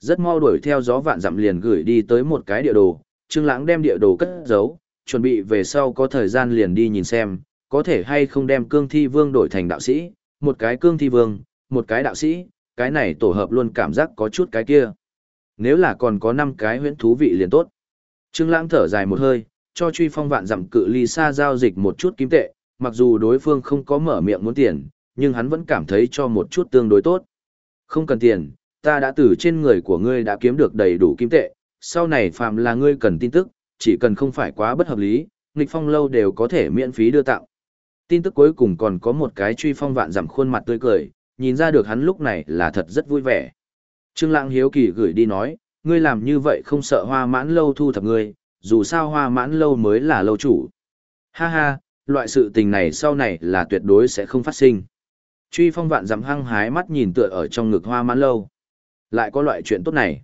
Rất mau đuổi theo gió vạn dặm liền gửi đi tới một cái địa đồ, Trương Lãng đem địa đồ cất giấu, chuẩn bị về sau có thời gian liền đi nhìn xem, có thể hay không đem cương thi vương đổi thành đạo sĩ, một cái cương thi vương, một cái đạo sĩ, cái này tổ hợp luôn cảm giác có chút cái kia. Nếu là còn có 5 cái huyễn thú vị liền tốt. Trương Lãng thở dài một hơi, cho truy phong vạn dặm cự ly xa giao dịch một chút kim tệ, mặc dù đối phương không có mở miệng muốn tiền, nhưng hắn vẫn cảm thấy cho một chút tương đối tốt. Không cần tiền, ta đã từ trên người của ngươi đã kiếm được đầy đủ kim tệ, sau này phạm là ngươi cần tin tức, chỉ cần không phải quá bất hợp lý, nghịch phong lâu đều có thể miễn phí đưa tặng. Tin tức cuối cùng còn có một cái truy phong vạn giảm khuôn mặt tươi cười, nhìn ra được hắn lúc này là thật rất vui vẻ. Trương Lãng hiếu kỳ gửi đi nói, ngươi làm như vậy không sợ hoa mãn lâu thu thập ngươi, dù sao hoa mãn lâu mới là lâu chủ. Ha ha, loại sự tình này sau này là tuyệt đối sẽ không phát sinh. Truy phong vạn dặm hăng hái mắt nhìn tựa ở trong ngực hoa mãn lâu. Lại có loại chuyện tốt này.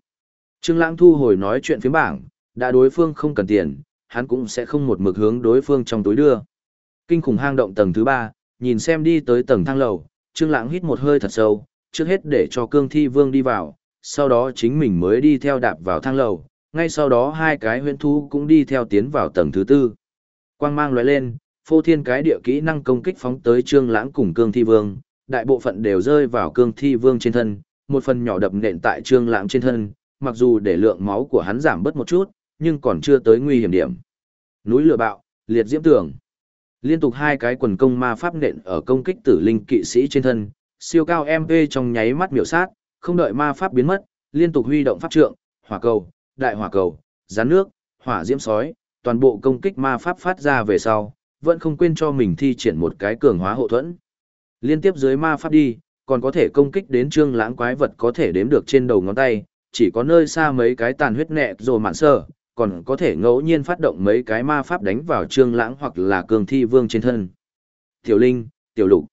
Trương Lãng thu hồi nói chuyện phía bảng, đã đối phương không cần tiền, hắn cũng sẽ không một mực hướng đối phương trong túi đưa. Kinh khủng hang động tầng thứ ba, nhìn xem đi tới tầng thang lầu, Trương Lãng hít một hơi thật sâu, trước hết để cho Cương Thi Vương đi vào, sau đó chính mình mới đi theo đạp vào thang lầu, ngay sau đó hai cái huyền thú cũng đi theo tiến vào tầng thứ tư. Quang mang lóe lên, phô thiên cái địa kỹ năng công kích phóng tới Trương Lãng cùng Cương Thi Vương, đại bộ phận đều rơi vào Cương Thi Vương trên thân, một phần nhỏ đập nện tại Trương Lãng trên thân, mặc dù để lượng máu của hắn giảm bớt một chút, nhưng còn chưa tới nguy hiểm điểm. Núi lửa bạo, liệt diễm tường. Liên tục hai cái quần công ma pháp nện ở công kích tử linh kỵ sĩ trên thân, siêu cao MP trong nháy mắt miểu sát, không đợi ma pháp biến mất, liên tục huy động pháp trượng, hỏa cầu, đại hỏa cầu, rắn nước, hỏa diễm sói, toàn bộ công kích ma pháp phát ra về sau, vẫn không quên cho mình thi triển một cái cường hóa hộ thuẫn. Liên tiếp dưới ma pháp đi, còn có thể công kích đến trương lãng quái vật có thể đếm được trên đầu ngón tay, chỉ có nơi xa mấy cái tàn huyết nẹ rồi mạn sơ, còn có thể ngẫu nhiên phát động mấy cái ma pháp đánh vào trương lãng hoặc là cường thi vương trên thân. Tiểu Linh, Tiểu Lục.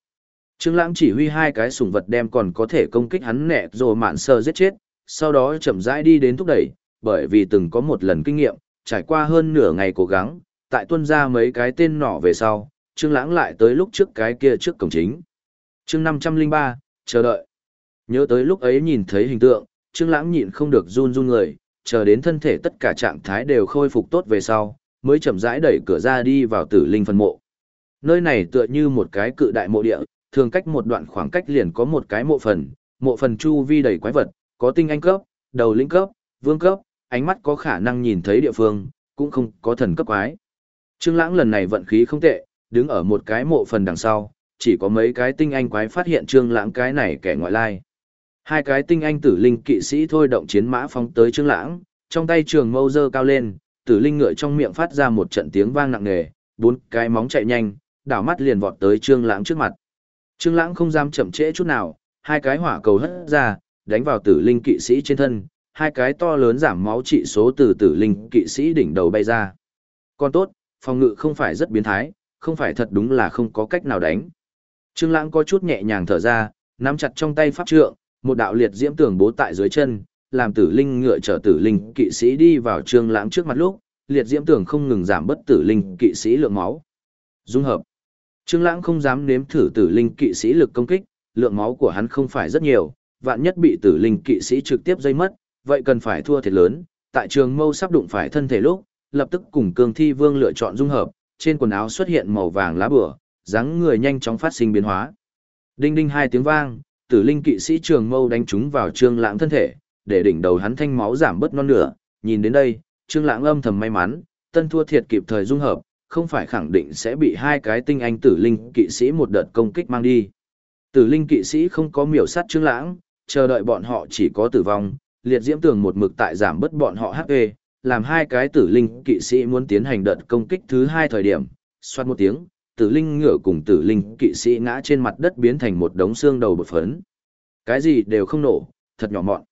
Trương lãng chỉ huy hai cái sủng vật đem còn có thể công kích hắn nẹ rồi mạn sơ giết chết, sau đó chậm rãi đi đến thúc đẩy, bởi vì từng có một lần kinh nghiệm, trải qua hơn nửa ngày cố gắng, tại tuân ra mấy cái tên nỏ về sau, Trương Lãng lại tới lúc trước cái kia trước cổng chính. Chương 503, chờ đợi. Nhớ tới lúc ấy nhìn thấy hình tượng, Trương Lãng nhịn không được run run người, chờ đến thân thể tất cả trạng thái đều khôi phục tốt về sau, mới chậm rãi đẩy cửa ra đi vào tử linh phân mộ. Nơi này tựa như một cái cự đại mộ địa, thường cách một đoạn khoảng cách liền có một cái mộ phần, mộ phần chu vi đầy quái vật, có tinh anh cấp, đầu linh cấp, vương cấp, ánh mắt có khả năng nhìn thấy địa phương, cũng không có thần cấp quái. Trương Lãng lần này vận khí không tệ, đứng ở một cái mộ phần đằng sau, chỉ có mấy cái tinh anh quái phát hiện Trương Lãng cái này kẻ ngoại lai. Hai cái tinh anh tử linh kỵ sĩ thôi động chiến mã phóng tới Trương Lãng, trong tay trường mâu dơ cao lên, tử linh ngựa trong miệng phát ra một trận tiếng vang nặng nề, bốn cái móng chạy nhanh, đảo mắt liền vọt tới Trương Lãng trước mặt. Trương Lãng không dám chậm trễ chút nào, hai cái hỏa cầu hất ra, đánh vào tử linh kỵ sĩ trên thân, hai cái to lớn giảm máu trị số từ tử linh kỵ sĩ đỉnh đầu bay ra. Còn tốt, phòng ngự không phải rất biến thái, không phải thật đúng là không có cách nào đánh. Trương Lãng có chút nhẹ nhàng thở ra, nắm chặt trong tay pháp trượng, một đạo liệt diễm tường bố tại dưới chân, làm tử linh ngựa trở tử linh kỵ sĩ đi vào Trương Lãng trước mặt lúc, liệt diễm tường không ngừng giảm bất tử linh kỵ sĩ lượng máu. Dung hợp. Trương Lãng không dám nếm thử tử linh kỵ sĩ lực công kích, lượng máu của hắn không phải rất nhiều, vạn nhất bị tử linh kỵ sĩ trực tiếp dây mất, vậy cần phải thua thiệt lớn. Tại trường mâu sắp đụng phải thân thể lúc, lập tức cùng Cương Thi Vương lựa chọn dung hợp, trên quần áo xuất hiện màu vàng lá bùa, dáng người nhanh chóng phát sinh biến hóa. Đinh đinh hai tiếng vang, tử linh kỵ sĩ trường mâu đánh trúng vào trương lãng thân thể, để đỉnh đầu hắn thanh máu giảm bớt non nửa. Nhìn đến đây, trương lãng âm thầm may mắn, tân thua thiệt kịp thời dung hợp, không phải khẳng định sẽ bị hai cái tinh anh tử linh kỵ sĩ một đợt công kích mang đi. Tử linh kỵ sĩ không có miểu sát trương lãng, chờ đợi bọn họ chỉ có tử vong, liệt diễm tường một mực tại giảm bớt bọn họ HP, làm hai cái tử linh kỵ sĩ muốn tiến hành đợt công kích thứ hai thời điểm, xoát một tiếng, tử linh ngựa cùng tử linh kỵ sĩ ngã trên mặt đất biến thành một đống xương đầu bột phấn. Cái gì đều không nổ, thật nhỏ mọn.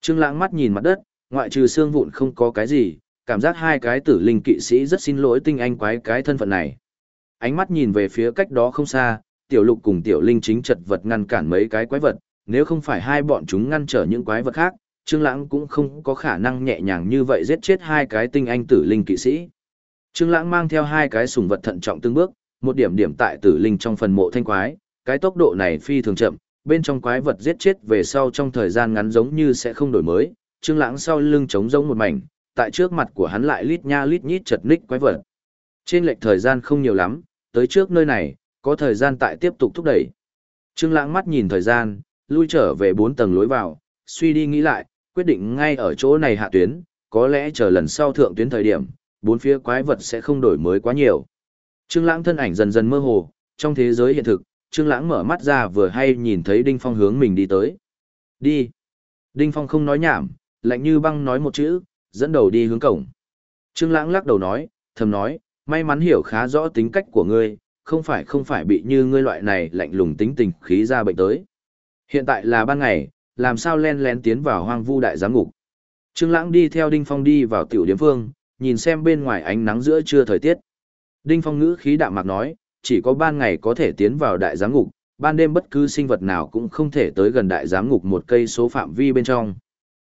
Trương lãng mắt nhìn mặt đất, ngoại trừ xương vụn không có cái gì, cảm giác hai cái tử linh kỵ sĩ rất xin lỗi tinh anh quái cái thân phận này. Ánh mắt nhìn về phía cách đó không xa, tiểu lục cùng tiểu linh chính chật vật ngăn cản mấy cái quái vật, nếu không phải hai bọn chúng ngăn trở những quái vật khác, Trương Lãng cũng không có khả năng nhẹ nhàng như vậy giết chết hai cái tinh anh tử linh kỵ sĩ. Trương Lãng mang theo hai cái sủng vật thận trọng từng bước, một điểm điểm tại tử linh trong phần mộ thanh quái, cái tốc độ này phi thường chậm, bên trong quái vật giết chết về sau trong thời gian ngắn giống như sẽ không đổi mới, Trương Lãng sau lưng trống rỗng một mảnh, tại trước mặt của hắn lại lít nha lít nhít chật ních quái vật. Trên lệch thời gian không nhiều lắm, tới trước nơi này, có thời gian tại tiếp tục thúc đẩy. Trương Lãng mắt nhìn thời gian, lui trở về bốn tầng lối vào, suy đi nghĩ lại, quyết định ngay ở chỗ này hạ tuyến, có lẽ chờ lần sau thượng tuyến thời điểm, bốn phía quái vật sẽ không đổi mới quá nhiều. Trương Lãng thân ảnh dần dần mơ hồ, trong thế giới hiện thực, Trương Lãng mở mắt ra vừa hay nhìn thấy Đinh Phong hướng mình đi tới. Đi. Đinh Phong không nói nhảm, lạnh như băng nói một chữ, dẫn đầu đi hướng cổng. Trương Lãng lắc đầu nói, thầm nói, may mắn hiểu khá rõ tính cách của ngươi, không phải không phải bị như ngươi loại này lạnh lùng tính tình khí ra bệnh tới. Hiện tại là ban ngày, làm sao len lén tiến vào hoang vu đại giám ngục. Trương Lãng đi theo Đinh Phong đi vào tiểu điểm phương, nhìn xem bên ngoài ánh nắng giữa trưa thời tiết. Đinh Phong ngữ khí đạm mạc nói, chỉ có ban ngày có thể tiến vào đại giám ngục, ban đêm bất cứ sinh vật nào cũng không thể tới gần đại giám ngục một cây số phạm vi bên trong.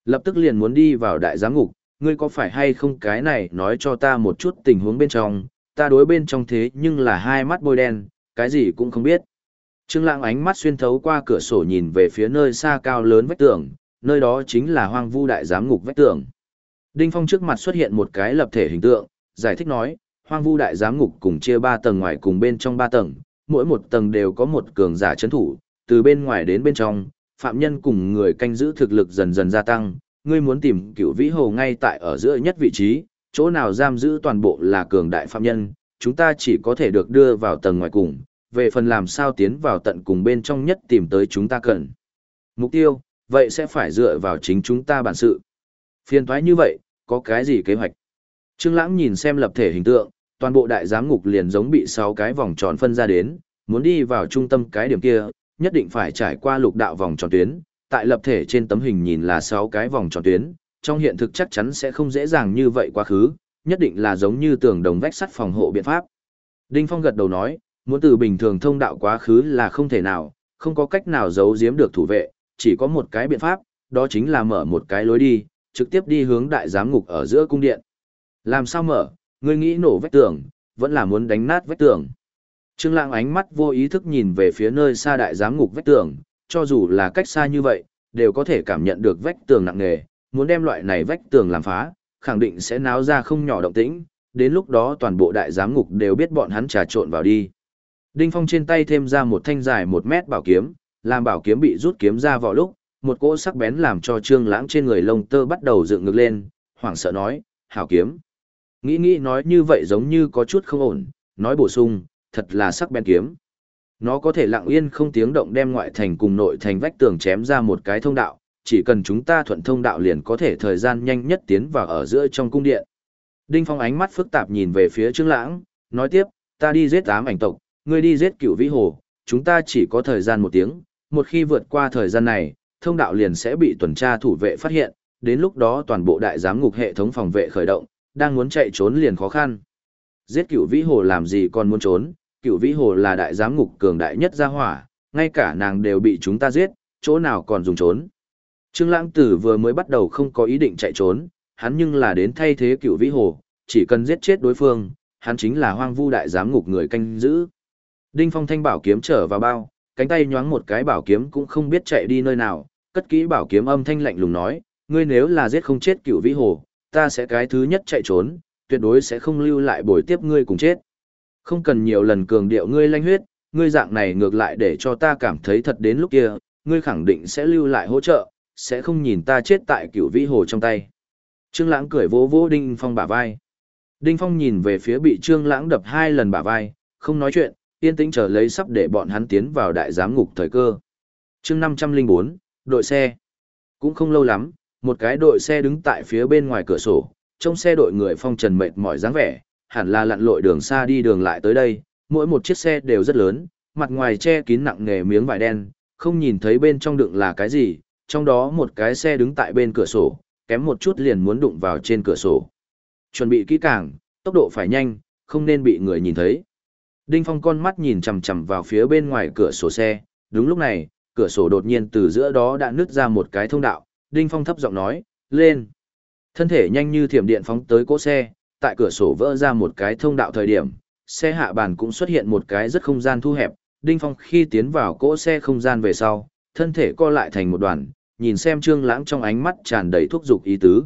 Lập tức liền muốn đi vào đại giám ngục, ngươi có phải hay không cái này nói cho ta một chút tình huống bên trong, ta đối bên trong thế nhưng là hai mắt bôi đen, cái gì cũng không biết. Trương Lãng ánh mắt xuyên thấu qua cửa sổ nhìn về phía nơi xa cao lớn vách tường, nơi đó chính là hoang vu đại giám ngục vách tường. Đinh Phong trước mặt xuất hiện một cái lập thể hình tượng, giải thích nói, hoang vu đại giám ngục cùng chia ba tầng ngoài cùng bên trong ba tầng, mỗi một tầng đều có một cường giả chấn thủ, từ bên ngoài đến bên trong, phạm nhân cùng người canh giữ thực lực dần dần gia tăng, ngươi muốn tìm cựu vĩ hồ ngay tại ở giữa nhất vị trí, chỗ nào giam giữ toàn bộ là cường đại phạm nhân, chúng ta chỉ có thể được đưa vào tầng ngoài cùng, về phần làm sao tiến vào tận cùng bên trong nhất tìm tới chúng ta cần. Mục tiêu, vậy sẽ phải dựa vào chính chúng ta bản sự. Phiền thoái như vậy, có cái gì kế hoạch? Trương Lãng nhìn xem lập thể hình tượng, toàn bộ đại giám ngục liền giống bị sáu cái vòng tròn phân ra đến, muốn đi vào trung tâm cái điểm kia, nhất định phải trải qua lục đạo vòng tròn tuyến, tại lập thể trên tấm hình nhìn là sáu cái vòng tròn tuyến, trong hiện thực chắc chắn sẽ không dễ dàng như vậy quá khứ, nhất định là giống như tường đồng vách sắt phòng hộ biện pháp. Đinh Phong gật đầu nói, muốn từ bình thường thông đạo quá khứ là không thể nào, không có cách nào giấu giếm được thủ vệ, chỉ có một cái biện pháp, đó chính là mở một cái lối đi, trực tiếp đi hướng đại giám ngục ở giữa cung điện. Làm sao mở, ngươi nghĩ nổ vách tường, vẫn là muốn đánh nát vách tường. Trương Lãng ánh mắt vô ý thức nhìn về phía nơi xa đại giám ngục vách tường, cho dù là cách xa như vậy, đều có thể cảm nhận được vách tường nặng nề, muốn đem loại này vách tường làm phá, khẳng định sẽ náo ra không nhỏ động tĩnh, đến lúc đó toàn bộ đại giám ngục đều biết bọn hắn trà trộn vào đi. Đinh Phong trên tay thêm ra một thanh dài một mét bảo kiếm, làm bảo kiếm bị rút kiếm ra vào lúc, một cỗ sắc bén làm cho Trương Lãng trên người lông tơ bắt đầu dựng ngược lên, hoảng sợ nói, "Hảo kiếm." Nghĩ nghĩ nói như vậy giống như có chút không ổn, nói bổ sung, "Thật là sắc bén kiếm." Nó có thể lặng yên không tiếng động đem ngoại thành cùng nội thành vách tường chém ra một cái thông đạo, chỉ cần chúng ta thuận thông đạo liền có thể thời gian nhanh nhất tiến vào ở giữa trong cung điện. Đinh Phong ánh mắt phức tạp nhìn về phía Trương Lãng, nói tiếp, ta đi giết ám ảnh tộc, ngươi đi giết cựu vĩ hồ, chúng ta chỉ có thời gian một tiếng, một khi vượt qua thời gian này, thông đạo liền sẽ bị tuần tra thủ vệ phát hiện, đến lúc đó toàn bộ đại giám ngục hệ thống phòng vệ khởi động, đang muốn chạy trốn liền khó khăn. Giết cựu vĩ hồ làm gì còn muốn trốn, cựu vĩ hồ là đại giám ngục cường đại nhất gia hỏa, ngay cả nàng đều bị chúng ta giết, chỗ nào còn dùng trốn. Trương Lãng Tử vừa mới bắt đầu không có ý định chạy trốn, hắn nhưng là đến thay thế cựu vĩ hồ, chỉ cần giết chết đối phương, hắn chính là hoang vu đại giám ngục người canh giữ. Đinh Phong thanh bảo kiếm trở vào bao, cánh tay nhoáng một cái bảo kiếm cũng không biết chạy đi nơi nào, cất kỹ bảo kiếm âm thanh lạnh lùng nói, ngươi nếu là giết không chết cựu vĩ hồ, ta sẽ cái thứ nhất chạy trốn, tuyệt đối sẽ không lưu lại bồi tiếp ngươi cùng chết. Không cần nhiều lần cường điệu ngươi lanh huyết, ngươi dạng này ngược lại để cho ta cảm thấy thật đến lúc kia, ngươi khẳng định sẽ lưu lại hỗ trợ, sẽ không nhìn ta chết tại cửu vĩ hồ trong tay. Trương Lãng cười vỗ vỗ Đinh Phong bả vai. Đinh Phong nhìn về phía bị Trương Lãng đập hai lần bả vai, không nói chuyện, yên tĩnh chờ lấy sắp để bọn hắn tiến vào đại giám ngục thời cơ. Chương 504, đội xe. Cũng không lâu lắm, một cái đội xe đứng tại phía bên ngoài cửa sổ, trong xe đội người phong trần mệt mỏi dáng vẻ, hẳn là lặn lội đường xa đi đường lại tới đây, mỗi một chiếc xe đều rất lớn, mặt ngoài che kín nặng nghề miếng vải đen, không nhìn thấy bên trong đựng là cái gì, trong đó một cái xe đứng tại bên cửa sổ, kém một chút liền muốn đụng vào trên cửa sổ. Chuẩn bị kỹ càng, tốc độ phải nhanh, không nên bị người nhìn thấy. Đinh Phong con mắt nhìn chằm chằm vào phía bên ngoài cửa sổ xe, đúng lúc này, cửa sổ đột nhiên từ giữa đó đã nứt ra một cái thông đạo, Đinh Phong thấp giọng nói, lên. Thân thể nhanh như thiểm điện phóng tới cỗ xe, tại cửa sổ vỡ ra một cái thông đạo thời điểm, xe hạ bàn cũng xuất hiện một cái rất không gian thu hẹp, Đinh Phong khi tiến vào cỗ xe không gian về sau, thân thể co lại thành một đoàn, nhìn xem Trương Lãng trong ánh mắt tràn đầy thuốc dục ý tứ.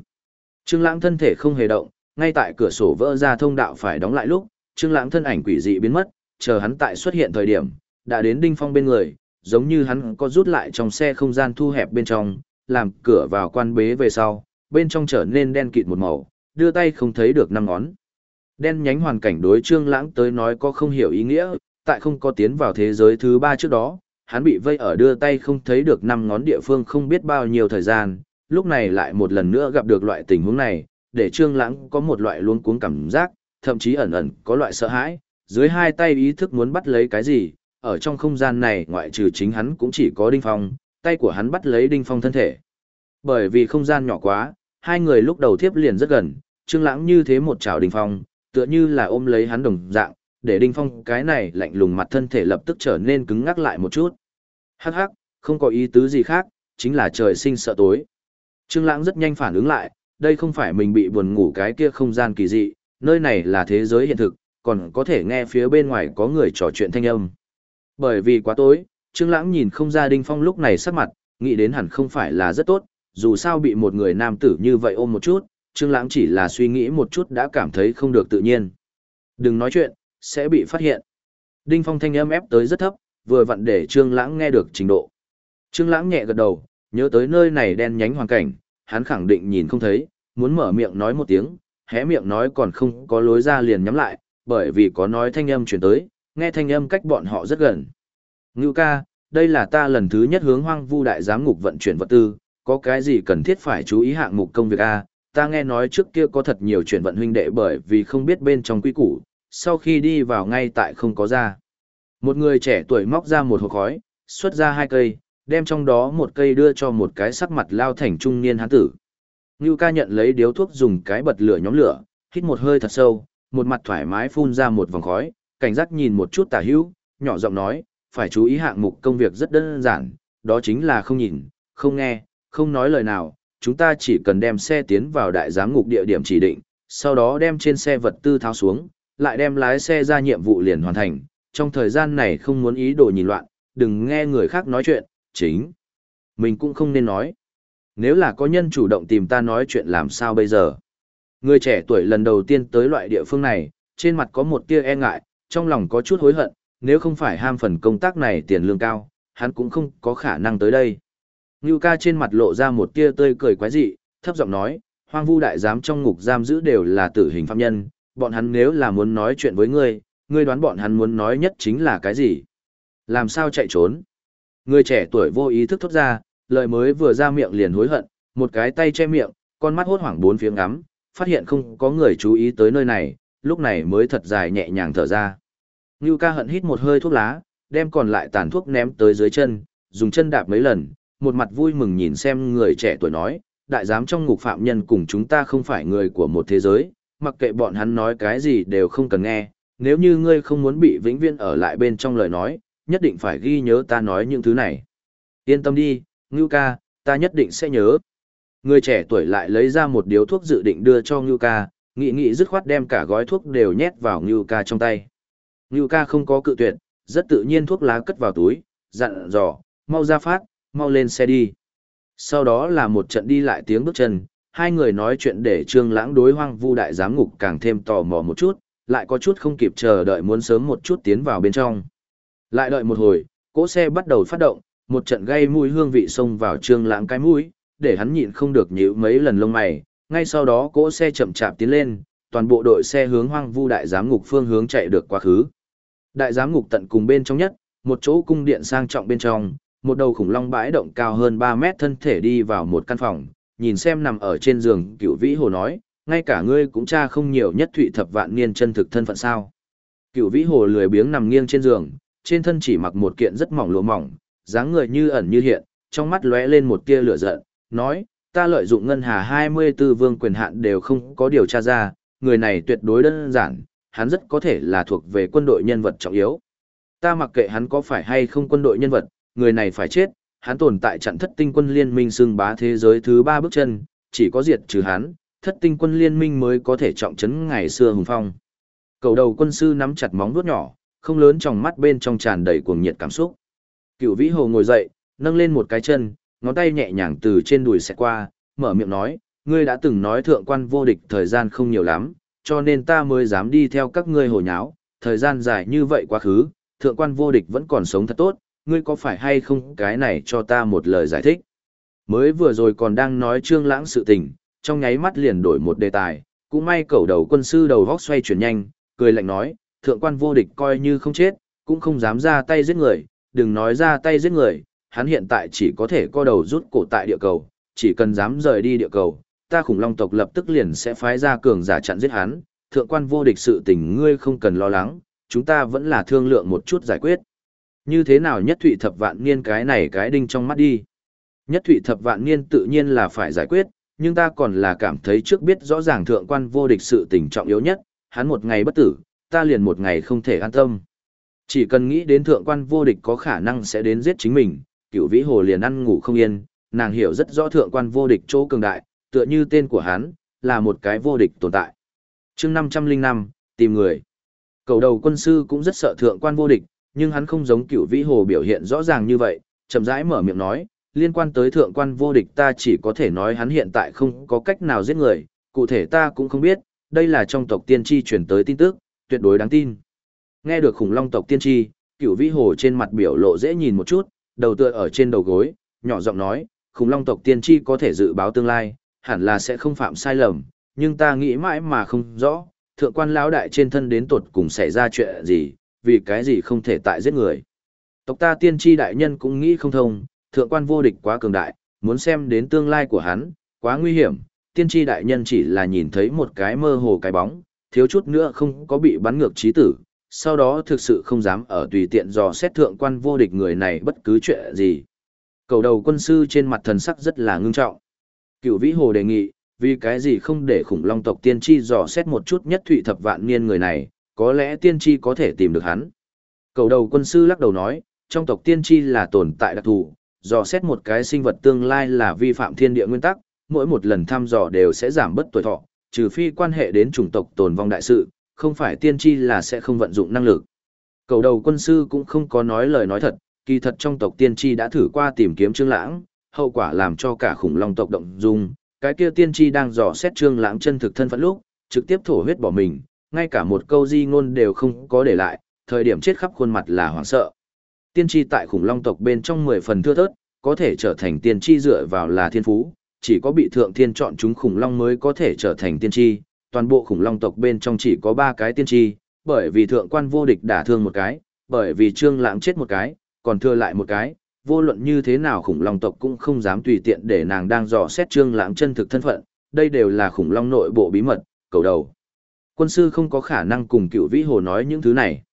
Trương Lãng thân thể không hề động, ngay tại cửa sổ vỡ ra thông đạo phải đóng lại lúc, Trương Lãng thân ảnh quỷ dị biến mất, chờ hắn tại xuất hiện thời điểm, đã đến Đinh Phong bên người, giống như hắn có rút lại trong xe không gian thu hẹp bên trong, làm cửa vào quan bế về sau, bên trong trở nên đen kịt một màu, đưa tay không thấy được năm ngón. Đen nhánh hoàn cảnh đối Trương Lãng tới nói có không hiểu ý nghĩa, tại không có tiến vào thế giới thứ ba trước đó, hắn bị vây ở đưa tay không thấy được năm ngón địa phương không biết bao nhiêu thời gian, lúc này lại một lần nữa gặp được loại tình huống này, để Trương Lãng có một loại luống cuống cảm giác, thậm chí ẩn ẩn có loại sợ hãi, dưới hai tay ý thức muốn bắt lấy cái gì, ở trong không gian này ngoại trừ chính hắn cũng chỉ có Đinh Phong, tay của hắn bắt lấy Đinh Phong thân thể. Bởi vì không gian nhỏ quá, hai người lúc đầu tiếp liền rất gần, Trương Lãng như thế một chảo Đinh Phong, tựa như là ôm lấy hắn đồng dạng, để Đinh Phong cái này lạnh lùng mặt thân thể lập tức trở nên cứng ngắc lại một chút. Hắc hắc, không có ý tứ gì khác, chính là trời sinh sợ tối. Trương Lãng rất nhanh phản ứng lại, đây không phải mình bị buồn ngủ cái kia không gian kỳ dị, nơi này là thế giới hiện thực, còn có thể nghe phía bên ngoài có người trò chuyện thanh âm. Bởi vì quá tối, Trương Lãng nhìn không ra Đinh Phong lúc này sắc mặt, nghĩ đến hẳn không phải là rất tốt, dù sao bị một người nam tử như vậy ôm một chút, Trương Lãng chỉ là suy nghĩ một chút đã cảm thấy không được tự nhiên. Đừng nói chuyện, sẽ bị phát hiện. Đinh Phong thanh âm ép tới rất thấp, vừa vặn để Trương Lãng nghe được trình độ. Trương Lãng nhẹ gật đầu, nhớ tới nơi này đen nhánh hoàn cảnh, hắn khẳng định nhìn không thấy, muốn mở miệng nói một tiếng, hé miệng nói còn không có lối ra liền nhắm lại, bởi vì có nói thanh âm truyền tới, nghe thanh âm cách bọn họ rất gần. Ngưu ca, đây là ta lần thứ nhất hướng hoang vu đại giám ngục vận chuyển vật tư, có cái gì cần thiết phải chú ý hạng mục công việc a? Ta nghe nói trước kia có thật nhiều chuyển vận huynh đệ bởi vì không biết bên trong quy củ, sau khi đi vào ngay tại không có ra. Một người trẻ tuổi móc ra một hộp khói, xuất ra hai cây, đem trong đó một cây đưa cho một cái sắc mặt lao thành trung niên hán tử. Ngưu ca nhận lấy điếu thuốc dùng cái bật lửa nhóm lửa, hít một hơi thật sâu, một mặt thoải mái phun ra một vòng khói, cảnh giác nhìn một chút tả hữu, nhỏ giọng nói, phải chú ý hạng mục công việc rất đơn giản, đó chính là không nhìn, không nghe, không nói lời nào, chúng ta chỉ cần đem xe tiến vào đại giám ngục địa điểm chỉ định, sau đó đem trên xe vật tư tháo xuống, lại đem lái xe ra nhiệm vụ liền hoàn thành, trong thời gian này không muốn ý đồ nhìn loạn, đừng nghe người khác nói chuyện, chính. Mình cũng không nên nói. Nếu là có nhân chủ động tìm ta nói chuyện làm sao bây giờ? Người trẻ tuổi lần đầu tiên tới loại địa phương này, trên mặt có một tia e ngại, trong lòng có chút hối hận, nếu không phải ham phần công tác này tiền lương cao, hắn cũng không có khả năng tới đây. Ngưu ca trên mặt lộ ra một tia tươi cười quái dị, thấp giọng nói, hoang vu đại giám trong ngục giam giữ đều là tử hình phạm nhân, bọn hắn nếu là muốn nói chuyện với ngươi, ngươi đoán bọn hắn muốn nói nhất chính là cái gì? Làm sao chạy trốn? Người trẻ tuổi vô ý thức thốt ra, lời mới vừa ra miệng liền hối hận, một cái tay che miệng, con mắt hốt hoảng bốn phía ngắm, phát hiện không có người chú ý tới nơi này, lúc này mới thật dài nhẹ nhàng thở ra. Ngưu ca hận hít một hơi thuốc lá, đem còn lại tàn thuốc ném tới dưới chân, dùng chân đạp mấy lần, một mặt vui mừng nhìn xem người trẻ tuổi nói, đại giám trong ngục phạm nhân cùng chúng ta không phải người của một thế giới, mặc kệ bọn hắn nói cái gì đều không cần nghe, nếu như ngươi không muốn bị vĩnh viễn ở lại bên trong lời nói, nhất định phải ghi nhớ ta nói những thứ này. Yên tâm đi, Ngưu ca, ta nhất định sẽ nhớ. Người trẻ tuổi lại lấy ra một điếu thuốc dự định đưa cho Ngưu ca, nghị nghị dứt khoát đem cả gói thuốc đều nhét vào Ngưu ca trong tay. Ngưu ca không có cự tuyệt, rất tự nhiên thuốc lá cất vào túi, dặn dò, mau ra phát, mau lên xe đi. Sau đó là một trận đi lại tiếng bước chân, hai người nói chuyện để trương lãng đối hoang vu đại giám ngục càng thêm tò mò một chút, lại có chút không kịp chờ đợi muốn sớm một chút tiến vào bên trong. Lại đợi một hồi, cỗ xe bắt đầu phát động, một trận gây mùi hương vị xông vào trương lãng cái mũi, để hắn nhịn không được nhíu mấy lần lông mày, ngay sau đó cỗ xe chậm chạp tiến lên, toàn bộ đội xe hướng hoang vu đại giám ngục phương hướng chạy được quá khứ. Đại giám ngục tận cùng bên trong nhất, một chỗ cung điện sang trọng bên trong, một đầu khủng long bãi động cao hơn 3 mét thân thể đi vào một căn phòng, nhìn xem nằm ở trên giường, cựu vĩ hồ nói, ngay cả ngươi cũng cha không nhiều nhất thụy thập vạn niên chân thực thân phận sao. Cựu vĩ hồ lười biếng nằm nghiêng trên giường, trên thân chỉ mặc một kiện rất mỏng lụa mỏng, dáng người như ẩn như hiện, trong mắt lóe lên một tia lửa giận, nói, ta lợi dụng ngân hà 24 vương quyền hạn đều không có điều tra ra, người này tuyệt đối đơn giản, hắn rất có thể là thuộc về quân đội nhân vật trọng yếu. Ta mặc kệ hắn có phải hay không quân đội nhân vật, người này phải chết, hắn tồn tại trận thất tinh quân liên minh xưng bá thế giới thứ ba bước chân, chỉ có diệt trừ hắn, thất tinh quân liên minh mới có thể trọng trấn ngày xưa hùng phong. Cầu đầu quân sư nắm chặt móng vuốt nhỏ, không lớn trong mắt bên trong tràn đầy cuồng nhiệt cảm xúc. Cựu vĩ hồ ngồi dậy, nâng lên một cái chân, ngón tay nhẹ nhàng từ trên đùi xẹt qua, mở miệng nói, ngươi đã từng nói thượng quan vô địch thời gian không nhiều lắm, cho nên ta mới dám đi theo các ngươi hồ nháo, thời gian dài như vậy quá khứ, thượng quan vô địch vẫn còn sống thật tốt, ngươi có phải hay không cái này cho ta một lời giải thích. Mới vừa rồi còn đang nói trương lãng sự tình, trong nháy mắt liền đổi một đề tài, cũng may cẩu đầu quân sư đầu vóc xoay chuyển nhanh, cười lạnh nói, thượng quan vô địch coi như không chết, cũng không dám ra tay giết người, đừng nói ra tay giết người, hắn hiện tại chỉ có thể co đầu rút cổ tại địa cầu, chỉ cần dám rời đi địa cầu, ta khủng long tộc lập tức liền sẽ phái ra cường giả chặn giết hắn, thượng quan vô địch sự tình ngươi không cần lo lắng, chúng ta vẫn là thương lượng một chút giải quyết. Như thế nào nhất thụy thập vạn niên cái này cái đinh trong mắt đi. Nhất thụy thập vạn niên tự nhiên là phải giải quyết, nhưng ta còn là cảm thấy trước biết rõ ràng thượng quan vô địch sự tình trọng yếu nhất, hắn một ngày bất tử, ta liền một ngày không thể an tâm. Chỉ cần nghĩ đến thượng quan vô địch có khả năng sẽ đến giết chính mình, cựu vĩ hồ liền ăn ngủ không yên, nàng hiểu rất rõ thượng quan vô địch chỗ cường đại, tựa như tên của hắn, là một cái vô địch tồn tại. chương 505, tìm người. Cầu đầu quân sư cũng rất sợ thượng quan vô địch, nhưng hắn không giống cựu vĩ hồ biểu hiện rõ ràng như vậy, chậm rãi mở miệng nói, liên quan tới thượng quan vô địch ta chỉ có thể nói hắn hiện tại không có cách nào giết người, cụ thể ta cũng không biết, đây là trong tộc tiên tri truyền tới tin tức, tuyệt đối đáng tin. Nghe được khủng long tộc tiên tri, cựu vĩ hồ trên mặt biểu lộ dễ nhìn một chút, đầu tựa ở trên đầu gối, nhỏ giọng nói, khủng long tộc tiên tri có thể dự báo tương lai, hẳn là sẽ không phạm sai lầm, nhưng ta nghĩ mãi mà không rõ, thượng quan lão đại trên thân đến tột cùng xảy ra chuyện gì, vì cái gì không thể tại giết người. Tộc ta tiên tri đại nhân cũng nghĩ không thông, thượng quan vô địch quá cường đại, muốn xem đến tương lai của hắn, quá nguy hiểm, tiên tri đại nhân chỉ là nhìn thấy một cái mơ hồ cái bóng, thiếu chút nữa không có bị bắn ngược trí tử, sau đó thực sự không dám ở tùy tiện dò xét thượng quan vô địch người này bất cứ chuyện gì. Cầu đầu quân sư trên mặt thần sắc rất là ngưng trọng. Cựu vĩ hồ đề nghị, vì cái gì không để khủng long tộc tiên tri dò xét một chút nhất thụy thập vạn niên người này, có lẽ tiên tri có thể tìm được hắn. Cầu đầu quân sư lắc đầu nói, trong tộc tiên tri là tồn tại đặc thù, dò xét một cái sinh vật tương lai là vi phạm thiên địa nguyên tắc, mỗi một lần thăm dò đều sẽ giảm bất tuổi thọ, trừ phi quan hệ đến chủng tộc tồn vong đại sự, không phải tiên tri là sẽ không vận dụng năng lực. Cầu đầu quân sư cũng không có nói lời nói thật, kỳ thật trong tộc tiên tri đã thử qua tìm kiếm Trương Lãng, hậu quả làm cho cả khủng long tộc động dung, cái kia tiên tri đang dò xét Trương Lãng chân thực thân phận lúc, trực tiếp thổ huyết bỏ mình, ngay cả một câu di ngôn đều không có để lại, thời điểm chết khắp khuôn mặt là hoảng sợ. Tiên tri tại khủng long tộc bên trong 10 phần thưa thớt, có thể trở thành tiên tri dựa vào là thiên phú, chỉ có bị thượng thiên chọn chúng khủng long mới có thể trở thành tiên tri, toàn bộ khủng long tộc bên trong chỉ có 3 cái tiên tri, bởi vì thượng quan vô địch đả thương một cái, bởi vì trương lãng chết một cái, còn thưa lại một cái, vô luận như thế nào khủng long tộc cũng không dám tùy tiện để nàng đang dò xét trương lãng chân thực thân phận, đây đều là khủng long nội bộ bí mật, cầu đầu. Quân sư không có khả năng cùng cựu vĩ hồ nói những thứ này.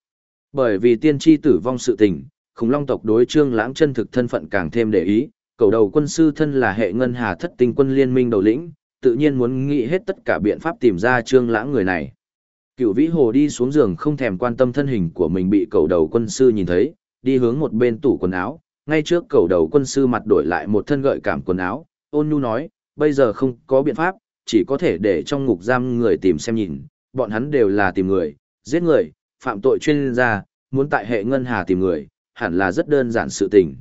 Bởi vì tiên tri tử vong sự tình, khủng long tộc đối trương lãng chân thực thân phận càng thêm để ý, cầu đầu quân sư thân là hệ ngân hà thất tinh quân liên minh đầu lĩnh, tự nhiên muốn nghĩ hết tất cả biện pháp tìm ra trương lãng người này. Cựu vĩ hồ đi xuống giường không thèm quan tâm thân hình của mình bị cầu đầu quân sư nhìn thấy, đi hướng một bên tủ quần áo, ngay trước cầu đầu quân sư mặt đổi lại một thân gợi cảm quần áo, ôn nhu nói, bây giờ không có biện pháp, chỉ có thể để trong ngục giam người tìm xem nhìn, bọn hắn đều là tìm người, giết người, phạm tội chuyên gia, muốn tại hệ ngân hà tìm người, hẳn là rất đơn giản sự tình.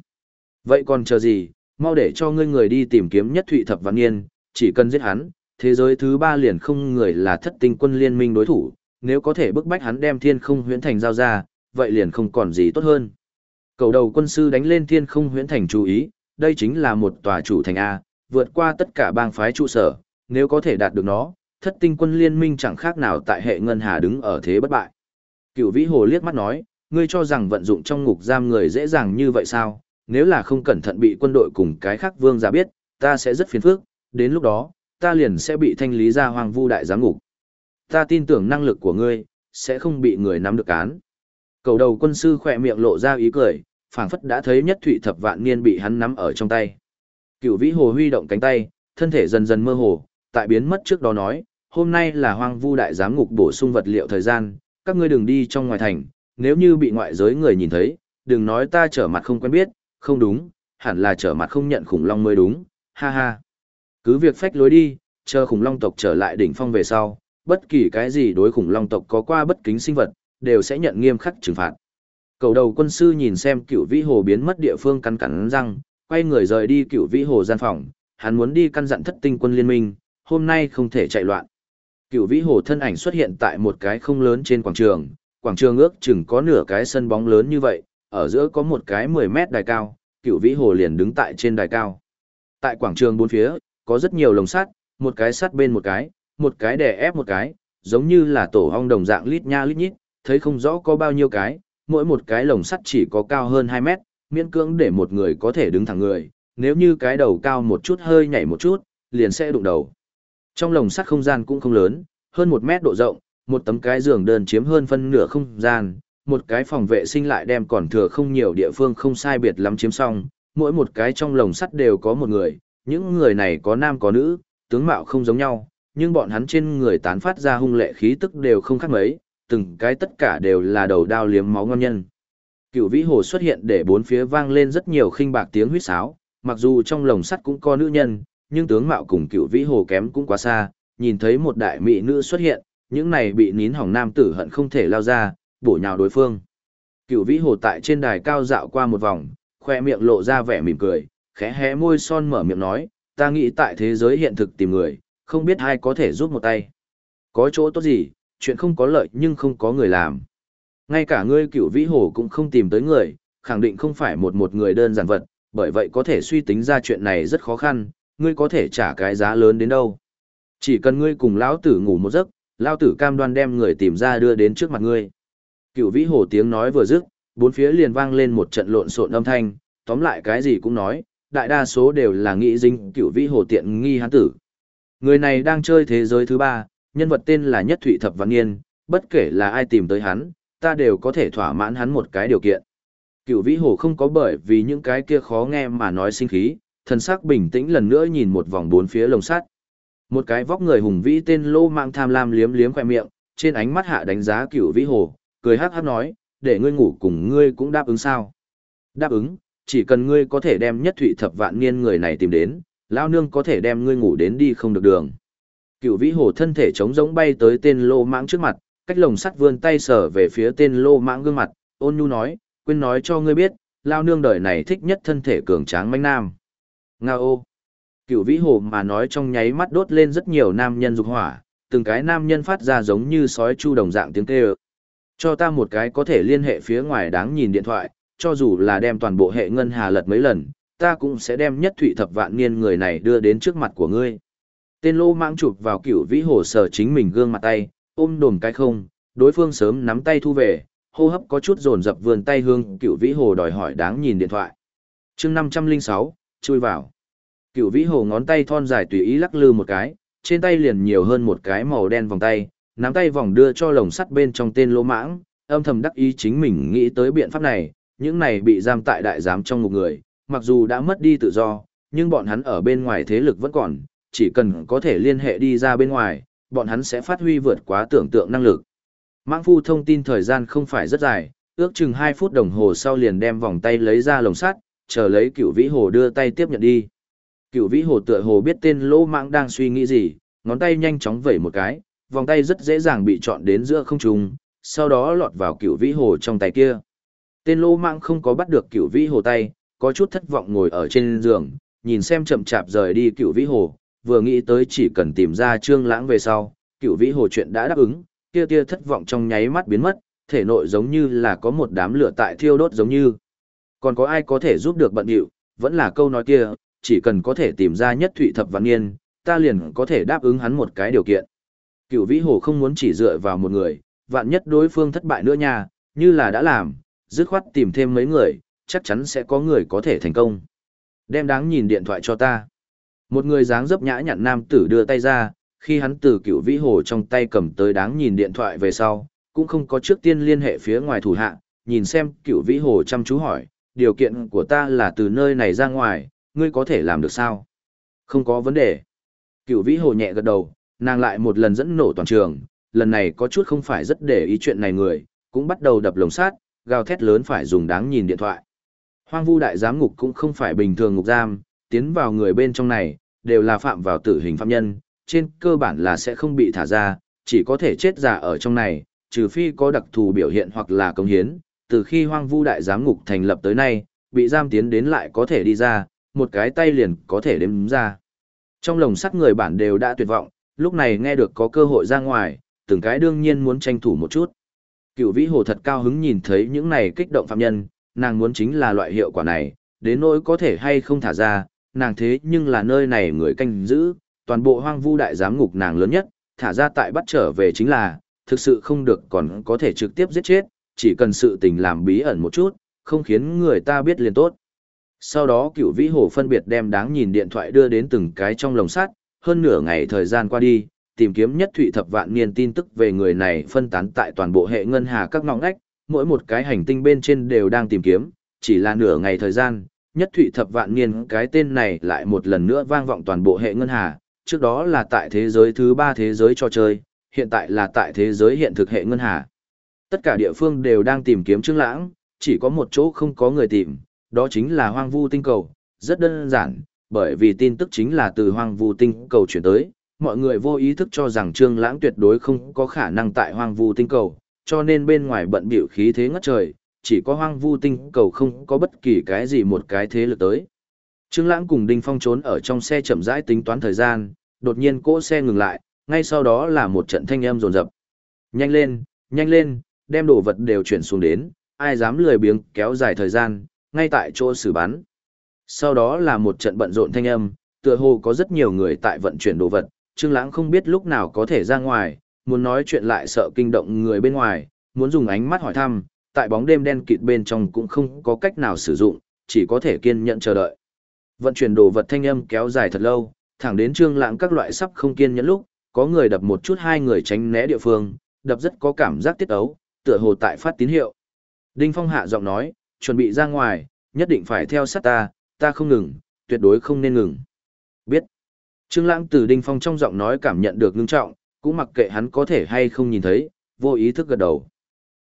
Vậy còn chờ gì, mau để cho ngươi người đi tìm kiếm nhất thụy thập văn niên, chỉ cần giết hắn, thế giới thứ ba liền không người là thất tinh quân liên minh đối thủ, nếu có thể bức bách hắn đem thiên không huyễn thành giao ra, vậy liền không còn gì tốt hơn. Cầu đầu quân sư đánh lên thiên không huyễn thành chú ý, đây chính là một tòa chủ thành A, vượt qua tất cả bang phái trụ sở, nếu có thể đạt được nó, thất tinh quân liên minh chẳng khác nào tại hệ ngân hà đứng ở thế bất bại. Cựu vĩ hồ liếc mắt nói, ngươi cho rằng vận dụng trong ngục giam người dễ dàng như vậy sao, nếu là không cẩn thận bị quân đội cùng cái khác vương giả biết, ta sẽ rất phiền phức, đến lúc đó, ta liền sẽ bị thanh lý ra hoàng vu đại giám ngục. Ta tin tưởng năng lực của ngươi, sẽ không bị người nắm được án. Cầu đầu quân sư khỏe miệng lộ ra ý cười, phảng phất đã thấy nhất thụy thập vạn niên bị hắn nắm ở trong tay. Cựu vĩ hồ huy động cánh tay, thân thể dần dần mơ hồ, tại biến mất trước đó nói, hôm nay là hoang vu đại giám ngục bổ sung vật liệu thời gian, các ngươi đừng đi trong ngoài thành, nếu như bị ngoại giới người nhìn thấy, đừng nói ta trở mặt không quen biết, không đúng, hẳn là trở mặt không nhận khủng long mới đúng, ha ha. Cứ việc phách lối đi, chờ khủng long tộc trở lại đỉnh phong về sau, bất kỳ cái gì đối khủng long tộc có qua bất kính sinh vật, đều sẽ nhận nghiêm khắc trừng phạt. Cầu đầu quân sư nhìn xem cựu vĩ hồ biến mất địa phương cắn cắn răng, quay người rời đi cựu vĩ hồ gian phòng, hắn muốn đi căn dặn thất tinh quân liên minh, hôm nay không thể chạy loạn. Cựu vĩ hồ thân ảnh xuất hiện tại một cái không lớn trên quảng trường, quảng trường ước chừng có nửa cái sân bóng lớn như vậy, ở giữa có một cái 10 mét đài cao, cựu vĩ hồ liền đứng tại trên đài cao. Tại quảng trường bốn phía, có rất nhiều lồng sắt, một cái sắt bên một cái, một cái đè ép một cái, giống như là tổ ong đồng dạng lít nha lít nhít, thấy không rõ có bao nhiêu cái, mỗi một cái lồng sắt chỉ có cao hơn 2 mét, miễn cưỡng để một người có thể đứng thẳng người, nếu như cái đầu cao một chút hơi nhảy một chút, liền sẽ đụng đầu. Trong lồng sắt không gian cũng không lớn, hơn một mét độ rộng, một tấm cái giường đơn chiếm hơn phân nửa không gian, một cái phòng vệ sinh lại đem còn thừa không nhiều địa phương không sai biệt lắm chiếm xong, mỗi một cái trong lồng sắt đều có một người, những người này có nam có nữ, tướng mạo không giống nhau, nhưng bọn hắn trên người tán phát ra hung lệ khí tức đều không khác mấy, từng cái tất cả đều là đầu đao liếm máu ngon nhân. Cựu vĩ hồ xuất hiện để bốn phía vang lên rất nhiều khinh bạc tiếng huýt sáo, mặc dù trong lồng sắt cũng có nữ nhân, nhưng tướng mạo cùng cựu vĩ hồ kém cũng quá xa, nhìn thấy một đại mỹ nữ xuất hiện, những này bị nín hỏng nam tử hận không thể lao ra, bổ nhào đối phương. Cựu vĩ hồ tại trên đài cao dạo qua một vòng, khoe miệng lộ ra vẻ mỉm cười, khẽ hé môi son mở miệng nói, ta nghĩ tại thế giới hiện thực tìm người, không biết ai có thể giúp một tay. Có chỗ tốt gì, chuyện không có lợi nhưng không có người làm. Ngay cả ngươi cựu vĩ hồ cũng không tìm tới người, khẳng định không phải một một người đơn giản vật, bởi vậy có thể suy tính ra chuyện này rất khó khăn, ngươi có thể trả cái giá lớn đến đâu. Chỉ cần ngươi cùng lão tử ngủ một giấc, lão tử cam đoan đem người tìm ra đưa đến trước mặt ngươi. Cựu vĩ hồ tiếng nói vừa dứt, bốn phía liền vang lên một trận lộn xộn âm thanh, tóm lại cái gì cũng nói, đại đa số đều là nghĩ dinh cựu vĩ hồ tiện nghi hắn tử. Người này đang chơi thế giới thứ ba, nhân vật tên là Nhất Thụy Thập Văn Niên, bất kể là ai tìm tới hắn, ta đều có thể thỏa mãn hắn một cái điều kiện. Cựu vĩ hồ không có bởi vì những cái kia khó nghe mà nói sinh khí, thần sắc bình tĩnh lần nữa nhìn một vòng bốn phía lồng sắt. Một cái vóc người hùng vĩ tên lô mạng tham lam liếm liếm khoe miệng, trên ánh mắt hạ đánh giá cựu vĩ hồ, cười hắc hắc nói, để ngươi ngủ cùng ngươi cũng đáp ứng sao. Đáp ứng, chỉ cần ngươi có thể đem nhất thụy thập vạn niên người này tìm đến, lao nương có thể đem ngươi ngủ đến đi không được đường. Cựu vĩ hồ thân thể chống giống bay tới tên lô mãng trước mặt, cách lồng sắt vươn tay sở về phía tên lô mãng gương mặt, ôn nhu nói, quên nói cho ngươi biết, lao nương đời này thích nhất thân thể cường tráng manh nam. Nga ô! Cựu vĩ hồ mà nói trong nháy mắt đốt lên rất nhiều nam nhân dục hỏa, từng cái nam nhân phát ra giống như sói chu đồng dạng tiếng kêu. Cho ta một cái có thể liên hệ phía ngoài đáng nhìn điện thoại, cho dù là đem toàn bộ hệ ngân hà lật mấy lần, ta cũng sẽ đem nhất thụy thập vạn niên người này đưa đến trước mặt của ngươi. Tên lô mãng chụp vào cựu vĩ hồ sở chính mình gương mặt tay, ôm đồm cái không, đối phương sớm nắm tay thu về, hô hấp có chút dồn dập vườn tay hương cựu vĩ hồ đòi hỏi đáng nhìn điện thoại. chương 506, chui vào. Cựu vĩ hồ ngón tay thon dài tùy ý lắc lư một cái, trên tay liền nhiều hơn một cái màu đen vòng tay, nắm tay vòng đưa cho lồng sắt bên trong tên lô mãng, âm thầm đắc ý chính mình nghĩ tới biện pháp này, những này bị giam tại đại giám trong ngục người, mặc dù đã mất đi tự do, nhưng bọn hắn ở bên ngoài thế lực vẫn còn, chỉ cần có thể liên hệ đi ra bên ngoài, bọn hắn sẽ phát huy vượt quá tưởng tượng năng lực. Mãng phu thông tin thời gian không phải rất dài, ước chừng 2 phút đồng hồ sau liền đem vòng tay lấy ra lồng sắt, chờ lấy cựu vĩ hồ đưa tay tiếp nhận đi. Cựu vĩ hồ tựa hồ biết tên lỗ mãng đang suy nghĩ gì, ngón tay nhanh chóng vẩy một cái, vòng tay rất dễ dàng bị chọn đến giữa không trung, sau đó lọt vào cựu vĩ hồ trong tay kia. Tên lỗ mãng không có bắt được cựu vĩ hồ tay, có chút thất vọng ngồi ở trên giường, nhìn xem chậm chạp rời đi cựu vĩ hồ, vừa nghĩ tới chỉ cần tìm ra trương lãng về sau, cựu vĩ hồ chuyện đã đáp ứng, kia tia thất vọng trong nháy mắt biến mất, thể nội giống như là có một đám lửa tại thiêu đốt giống như. Còn có ai có thể giúp được bận điệu, vẫn là câu nói kia, chỉ cần có thể tìm ra nhất thụy thập văn niên, ta liền có thể đáp ứng hắn một cái điều kiện. Cựu vĩ hồ không muốn chỉ dựa vào một người, vạn nhất đối phương thất bại nữa nha, như là đã làm, dứt khoát tìm thêm mấy người, chắc chắn sẽ có người có thể thành công. Đem đáng nhìn điện thoại cho ta. Một người dáng dấp nhã nhặn nam tử đưa tay ra, khi hắn từ cựu vĩ hồ trong tay cầm tới đáng nhìn điện thoại về sau, cũng không có trước tiên liên hệ phía ngoài thủ hạ, nhìn xem cựu vĩ hồ chăm chú hỏi, điều kiện của ta là từ nơi này ra ngoài, ngươi có thể làm được sao? Không có vấn đề. Cựu vĩ hồ nhẹ gật đầu, nàng lại một lần dẫn nổ toàn trường, lần này có chút không phải rất để ý chuyện này người, cũng bắt đầu đập lồng sát, gào thét lớn phải dùng đáng nhìn điện thoại. Hoang vu đại giám ngục cũng không phải bình thường ngục giam, tiến vào người bên trong này, đều là phạm vào tử hình phạm nhân, trên cơ bản là sẽ không bị thả ra, chỉ có thể chết giả ở trong này, trừ phi có đặc thù biểu hiện hoặc là công hiến. Từ khi hoang vu đại giám ngục thành lập tới nay, bị giam tiến đến lại có thể đi ra, một cái tay liền có thể đếm ra. Trong lồng sắt người bản đều đã tuyệt vọng, lúc này nghe được có cơ hội ra ngoài, từng cái đương nhiên muốn tranh thủ một chút. Cựu vĩ hồ thật cao hứng nhìn thấy những này kích động phạm nhân, nàng muốn chính là loại hiệu quả này, đến nỗi có thể hay không thả ra, nàng thế nhưng là nơi này người canh giữ, toàn bộ hoang vu đại giám ngục nàng lớn nhất, thả ra tại bắt trở về chính là, thực sự không được còn có thể trực tiếp giết chết, chỉ cần sự tình làm bí ẩn một chút, không khiến người ta biết liền tốt. Sau đó cựu vĩ hồ phân biệt đem đáng nhìn điện thoại đưa đến từng cái trong lồng sắt, hơn nửa ngày thời gian qua đi, tìm kiếm nhất thụy thập vạn niên tin tức về người này phân tán tại toàn bộ hệ ngân hà các ngõ ngách, mỗi một cái hành tinh bên trên đều đang tìm kiếm, chỉ là nửa ngày thời gian, nhất thụy thập vạn niên cái tên này lại một lần nữa vang vọng toàn bộ hệ ngân hà, trước đó là tại thế giới thứ ba thế giới trò chơi, hiện tại là tại thế giới hiện thực hệ ngân hà. Tất cả địa phương đều đang tìm kiếm Trương Lãng, chỉ có một chỗ không có người tìm, đó chính là hoang vu tinh cầu, rất đơn giản, bởi vì tin tức chính là từ hoang vu tinh cầu chuyển tới, mọi người vô ý thức cho rằng Trương Lãng tuyệt đối không có khả năng tại hoang vu tinh cầu, cho nên bên ngoài bận bịu khí thế ngất trời, chỉ có hoang vu tinh cầu không có bất kỳ cái gì một cái thế lực tới. Trương Lãng cùng Đinh Phong trốn ở trong xe chậm rãi tính toán thời gian, đột nhiên cỗ xe ngừng lại, ngay sau đó là một trận thanh âm rồn rập. Nhanh lên, nhanh lên, đem đồ vật đều chuyển xuống đến, ai dám lười biếng kéo dài thời gian, ngay tại chỗ xử bắn. Sau đó là một trận bận rộn thanh âm, tựa hồ có rất nhiều người tại vận chuyển đồ vật, Trương Lãng không biết lúc nào có thể ra ngoài, muốn nói chuyện lại sợ kinh động người bên ngoài, muốn dùng ánh mắt hỏi thăm, tại bóng đêm đen kịt bên trong cũng không có cách nào sử dụng, chỉ có thể kiên nhẫn chờ đợi. Vận chuyển đồ vật thanh âm kéo dài thật lâu, thẳng đến Trương Lãng các loại sắp không kiên nhẫn lúc, có người đập một chút hai người tránh né địa phương, đập rất có cảm giác tiết ấu, tựa hồ tại phát tín hiệu. Đinh Phong hạ giọng nói, chuẩn bị ra ngoài, nhất định phải theo sát ta, ta không ngừng, tuyệt đối không nên ngừng. Biết. Trương Lãng từ Đinh Phong trong giọng nói cảm nhận được ngưng trọng, cũng mặc kệ hắn có thể hay không nhìn thấy, vô ý thức gật đầu.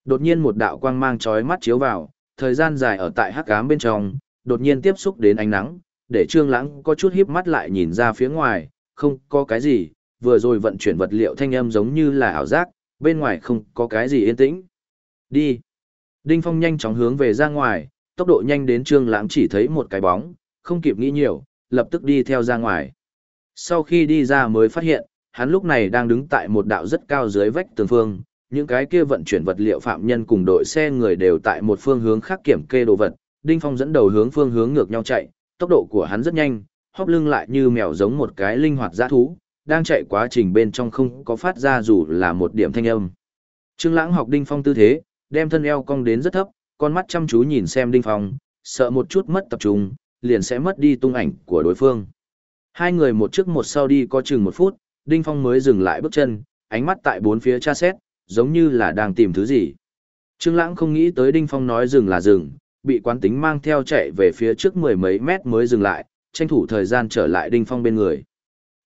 Đột nhiên một đạo quang mang chói mắt chiếu vào, thời gian dài ở tại hắc ám bên trong, đột nhiên tiếp xúc đến ánh nắng, để Trương Lãng có chút híp mắt lại nhìn ra phía ngoài, không có cái gì, vừa rồi vận chuyển vật liệu thanh âm giống như là ảo giác, bên ngoài không có cái gì yên tĩnh. Đi. Đinh Phong nhanh chóng hướng về ra ngoài, tốc độ nhanh đến Trương Lãng chỉ thấy một cái bóng, không kịp nghĩ nhiều, lập tức đi theo ra ngoài. Sau khi đi ra mới phát hiện, hắn lúc này đang đứng tại một đạo rất cao dưới vách tường phương, những cái kia vận chuyển vật liệu phạm nhân cùng đội xe người đều tại một phương hướng khác kiểm kê đồ vật. Đinh Phong dẫn đầu hướng phương hướng ngược nhau chạy, tốc độ của hắn rất nhanh, hóp lưng lại như mèo giống một cái linh hoạt dã thú, đang chạy quá trình bên trong không có phát ra dù là một điểm thanh âm. Trương Lãng học Đinh Phong tư thế, đem thân eo cong đến rất thấp, con mắt chăm chú nhìn xem Đinh Phong, sợ một chút mất tập trung, liền sẽ mất đi tung ảnh của đối phương. Hai người một trước một sau đi có chừng một phút, Đinh Phong mới dừng lại bước chân, ánh mắt tại bốn phía tra xét, giống như là đang tìm thứ gì. Trương Lãng không nghĩ tới Đinh Phong nói dừng là dừng, bị quán tính mang theo chạy về phía trước mười mấy mét mới dừng lại, tranh thủ thời gian trở lại Đinh Phong bên người.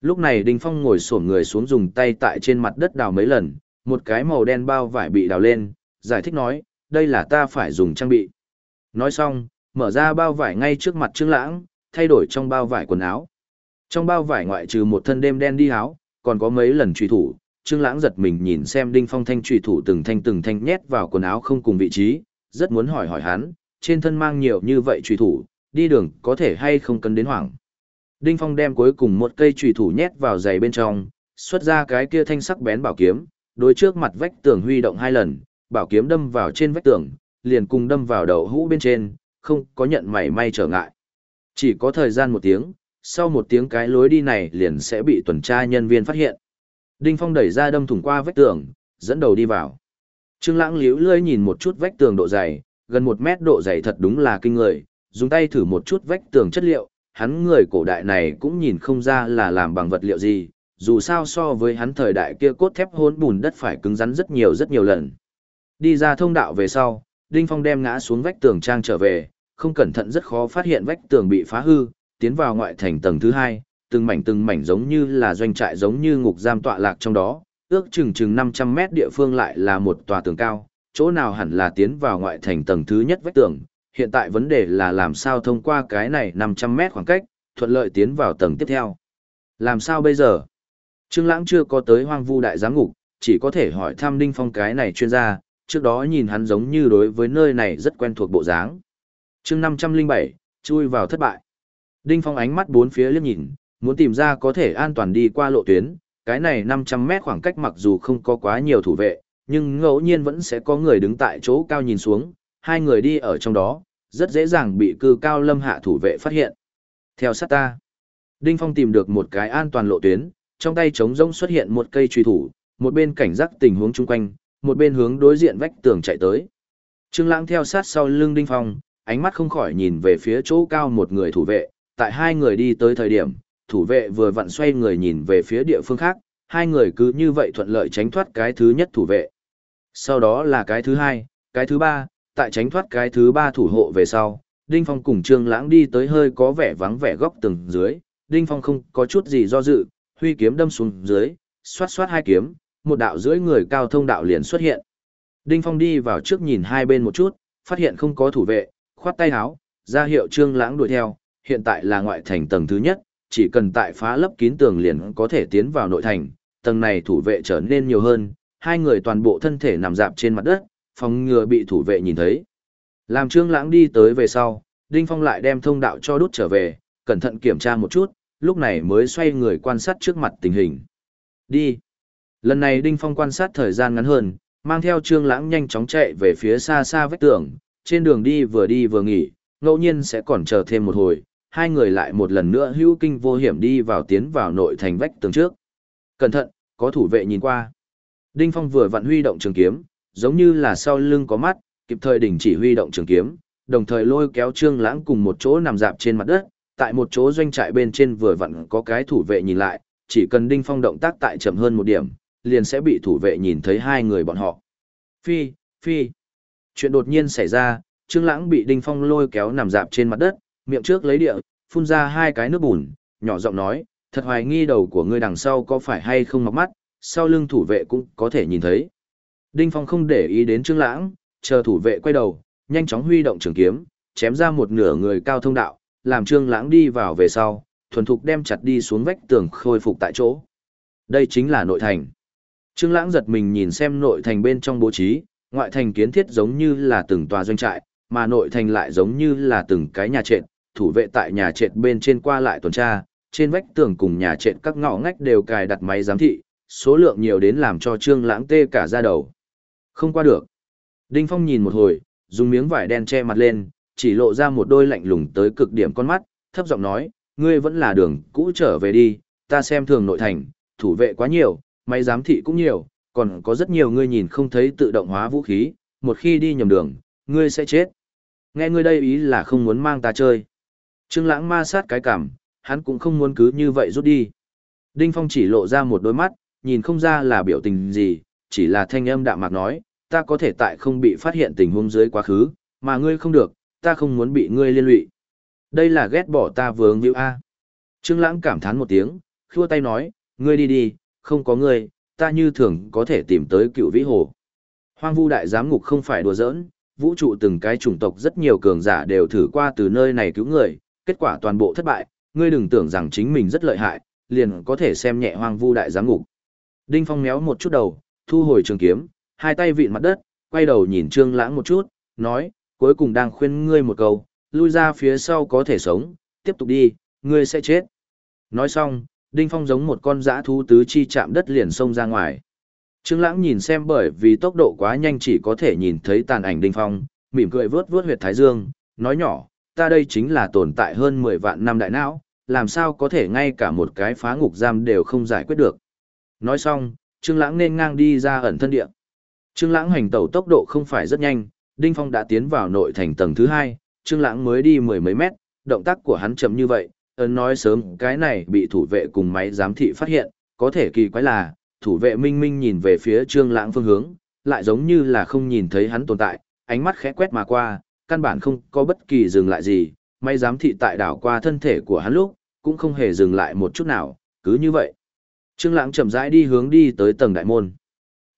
Lúc này Đinh Phong ngồi xổm người xuống dùng tay tại trên mặt đất đào mấy lần, một cái màu đen bao vải bị đào lên, giải thích nói, đây là ta phải dùng trang bị. Nói xong, mở ra bao vải ngay trước mặt Trương Lãng, thay đổi trong bao vải quần áo. Trong bao vải ngoại trừ một thân đêm đen đi áo, còn có mấy lần truy thủ, Trương Lãng giật mình nhìn xem Đinh Phong thanh chủy thủ từng thanh từng thanh nhét vào quần áo không cùng vị trí, rất muốn hỏi hỏi hắn, trên thân mang nhiều như vậy chủy thủ, đi đường có thể hay không cần đến hoảng. Đinh Phong đem cuối cùng một cây chủy thủ nhét vào giày bên trong, xuất ra cái kia thanh sắc bén bảo kiếm, đối trước mặt vách tường huy động hai lần, bảo kiếm đâm vào trên vách tường, liền cùng đâm vào đầu hũ bên trên, không có nhận mảy may trở ngại. Chỉ có thời gian một tiếng, sau một tiếng cái lối đi này liền sẽ bị tuần tra nhân viên phát hiện. Đinh Phong đẩy ra đâm thủng qua vách tường, dẫn đầu đi vào. Trương Lãng liễu lơi nhìn một chút vách tường độ dày, gần một mét độ dày thật đúng là kinh người, dùng tay thử một chút vách tường chất liệu, hắn người cổ đại này cũng nhìn không ra là làm bằng vật liệu gì, dù sao so với hắn thời đại kia cốt thép hỗn bùn đất phải cứng rắn rất nhiều rất nhiều lần. Đi ra thông đạo về sau, Đinh Phong đem ngã xuống vách tường trang trở về, không cẩn thận rất khó phát hiện vách tường bị phá hư, tiến vào ngoại thành tầng thứ hai, từng mảnh từng mảnh giống như là doanh trại giống như ngục giam tọa lạc trong đó, ước chừng chừng 500 mét địa phương lại là một tòa tường cao, chỗ nào hẳn là tiến vào ngoại thành tầng thứ nhất vách tường, hiện tại vấn đề là làm sao thông qua cái này 500 mét khoảng cách, thuận lợi tiến vào tầng tiếp theo. Làm sao bây giờ? Trương Lãng chưa có tới hoang vu đại giám ngục, chỉ có thể hỏi thăm Đinh Phong cái này chuyên gia, trước đó nhìn hắn giống như đối với nơi này rất quen thuộc bộ dáng. Chương 507, chui vào thất bại. Đinh Phong ánh mắt bốn phía liếc nhìn, muốn tìm ra có thể an toàn đi qua lộ tuyến, cái này 500 mét khoảng cách mặc dù không có quá nhiều thủ vệ, nhưng ngẫu nhiên vẫn sẽ có người đứng tại chỗ cao nhìn xuống, hai người đi ở trong đó, rất dễ dàng bị cư cao lâm hạ thủ vệ phát hiện. Theo sát ta, Đinh Phong tìm được một cái an toàn lộ tuyến, trong tay trống rỗng xuất hiện một cây truy thủ, một bên cảnh giác tình huống chung quanh, một bên hướng đối diện vách tường chạy tới. Trương Lãng theo sát sau lưng Đinh Phong, ánh mắt không khỏi nhìn về phía chỗ cao một người thủ vệ, tại hai người đi tới thời điểm, thủ vệ vừa vặn xoay người nhìn về phía địa phương khác, hai người cứ như vậy thuận lợi tránh thoát cái thứ nhất thủ vệ. Sau đó là cái thứ hai, cái thứ ba, tại tránh thoát cái thứ ba thủ hộ về sau, Đinh Phong cùng Trương Lãng đi tới hơi có vẻ vắng vẻ góc tường dưới, Đinh Phong không có chút gì do dự, huy kiếm đâm xuống dưới, xoát xoát hai kiếm, một đạo rưỡi người cao thông đạo liền xuất hiện. Đinh Phong đi vào trước nhìn hai bên một chút, phát hiện không có thủ vệ, khoát tay áo, ra hiệu Trương Lãng đuổi theo, hiện tại là ngoại thành tầng thứ nhất, chỉ cần tại phá lấp kín tường liền có thể tiến vào nội thành, tầng này thủ vệ trở nên nhiều hơn, hai người toàn bộ thân thể nằm dạp trên mặt đất, phòng ngừa bị thủ vệ nhìn thấy. Làm Trương Lãng đi tới về sau, Đinh Phong lại đem thông đạo cho đút trở về, cẩn thận kiểm tra một chút, lúc này mới xoay người quan sát trước mặt tình hình. Đi. Lần này Đinh Phong quan sát thời gian ngắn hơn, mang theo Trương Lãng nhanh chóng chạy về phía xa xa vách tường, trên đường đi vừa đi vừa nghỉ, ngẫu nhiên sẽ còn chờ thêm một hồi, hai người lại một lần nữa hữu kinh vô hiểm đi vào tiến vào nội thành vách tường trước. Cẩn thận, có thủ vệ nhìn qua. Đinh Phong vừa vặn huy động trường kiếm, giống như là sau lưng có mắt, kịp thời đình chỉ huy động trường kiếm, đồng thời lôi kéo Trương Lãng cùng một chỗ nằm dạp trên mặt đất, tại một chỗ doanh trại bên trên vừa vặn có cái thủ vệ nhìn lại, chỉ cần Đinh Phong động tác tại chậm hơn một điểm, liền sẽ bị thủ vệ nhìn thấy hai người bọn họ. Phi, phi. Chuyện đột nhiên xảy ra, Trương Lãng bị Đinh Phong lôi kéo nằm dạp trên mặt đất, miệng trước lấy địa, phun ra hai cái nước bùn, nhỏ giọng nói, thật hoài nghi đầu của ngươi đằng sau có phải hay không mọc mắt, sau lưng thủ vệ cũng có thể nhìn thấy. Đinh Phong không để ý đến Trương Lãng, chờ thủ vệ quay đầu, nhanh chóng huy động trường kiếm, chém ra một nửa người cao thông đạo, làm Trương Lãng đi vào về sau, thuần thục đem chặt đi xuống vách tường khôi phục tại chỗ. Đây chính là nội thành. Trương Lãng giật mình nhìn xem nội thành bên trong bố trí, ngoại thành kiến thiết giống như là từng tòa doanh trại, mà nội thành lại giống như là từng cái nhà trệt, thủ vệ tại nhà trệt bên trên qua lại tuần tra, trên vách tường cùng nhà trệt các ngõ ngách đều cài đặt máy giám thị, số lượng nhiều đến làm cho Trương Lãng tê cả da đầu. Không qua được. Đinh Phong nhìn một hồi, dùng miếng vải đen che mặt lên, chỉ lộ ra một đôi lạnh lùng tới cực điểm con mắt, thấp giọng nói, ngươi vẫn là đường cũ trở về đi, ta xem thường nội thành, thủ vệ quá nhiều, máy giám thị cũng nhiều, còn có rất nhiều ngươi nhìn không thấy tự động hóa vũ khí, một khi đi nhầm đường, ngươi sẽ chết. Nghe ngươi đây ý là không muốn mang ta chơi. Trương Lãng ma sát cái cảm, hắn cũng không muốn cứ như vậy rút đi. Đinh Phong chỉ lộ ra một đôi mắt, nhìn không ra là biểu tình gì, chỉ là thanh âm đạm mạc nói, ta có thể tại không bị phát hiện tình huống dưới quá khứ, mà ngươi không được, ta không muốn bị ngươi liên lụy. Đây là ghét bỏ ta vướng víu a. Trương Lãng cảm thán một tiếng, khua tay nói, ngươi đi đi, không có ngươi, ta như thường có thể tìm tới cựu vĩ hồ. Hoang vu đại giám ngục không phải đùa giỡn, vũ trụ từng cái chủng tộc rất nhiều cường giả đều thử qua từ nơi này cứu người, kết quả toàn bộ thất bại, ngươi đừng tưởng rằng chính mình rất lợi hại, liền có thể xem nhẹ hoang vu đại giám ngục. Đinh Phong méo một chút đầu, thu hồi trường kiếm, hai tay vịn mặt đất, quay đầu nhìn Trương Lãng một chút, nói, cuối cùng đang khuyên ngươi một câu, lui ra phía sau có thể sống, tiếp tục đi, ngươi sẽ chết. Nói xong, Đinh Phong giống một con dã thú tứ chi chạm đất liền xông ra ngoài. Trương Lãng nhìn xem bởi vì tốc độ quá nhanh chỉ có thể nhìn thấy tàn ảnh Đinh Phong, mỉm cười vướt vướt huyệt thái dương, nói nhỏ, ta đây chính là tồn tại hơn 10 vạn năm đại não, làm sao có thể ngay cả một cái phá ngục giam đều không giải quyết được. Nói xong, Trương Lãng nên ngang đi ra ẩn thân địa. Trương Lãng hành tẩu tốc độ không phải rất nhanh, Đinh Phong đã tiến vào nội thành tầng thứ 2, Trương Lãng mới đi mười mấy mét, động tác của hắn chậm như vậy, ấn nói sớm cái này bị thủ vệ cùng máy giám thị phát hiện, có thể kỳ quái là, thủ vệ minh minh nhìn về phía Trương Lãng phương hướng, lại giống như là không nhìn thấy hắn tồn tại, ánh mắt khẽ quét mà qua, căn bản không có bất kỳ dừng lại gì, may giám thị tại đảo qua thân thể của hắn lúc, cũng không hề dừng lại một chút nào, cứ như vậy. Trương Lãng chậm rãi đi hướng đi tới tầng đại môn.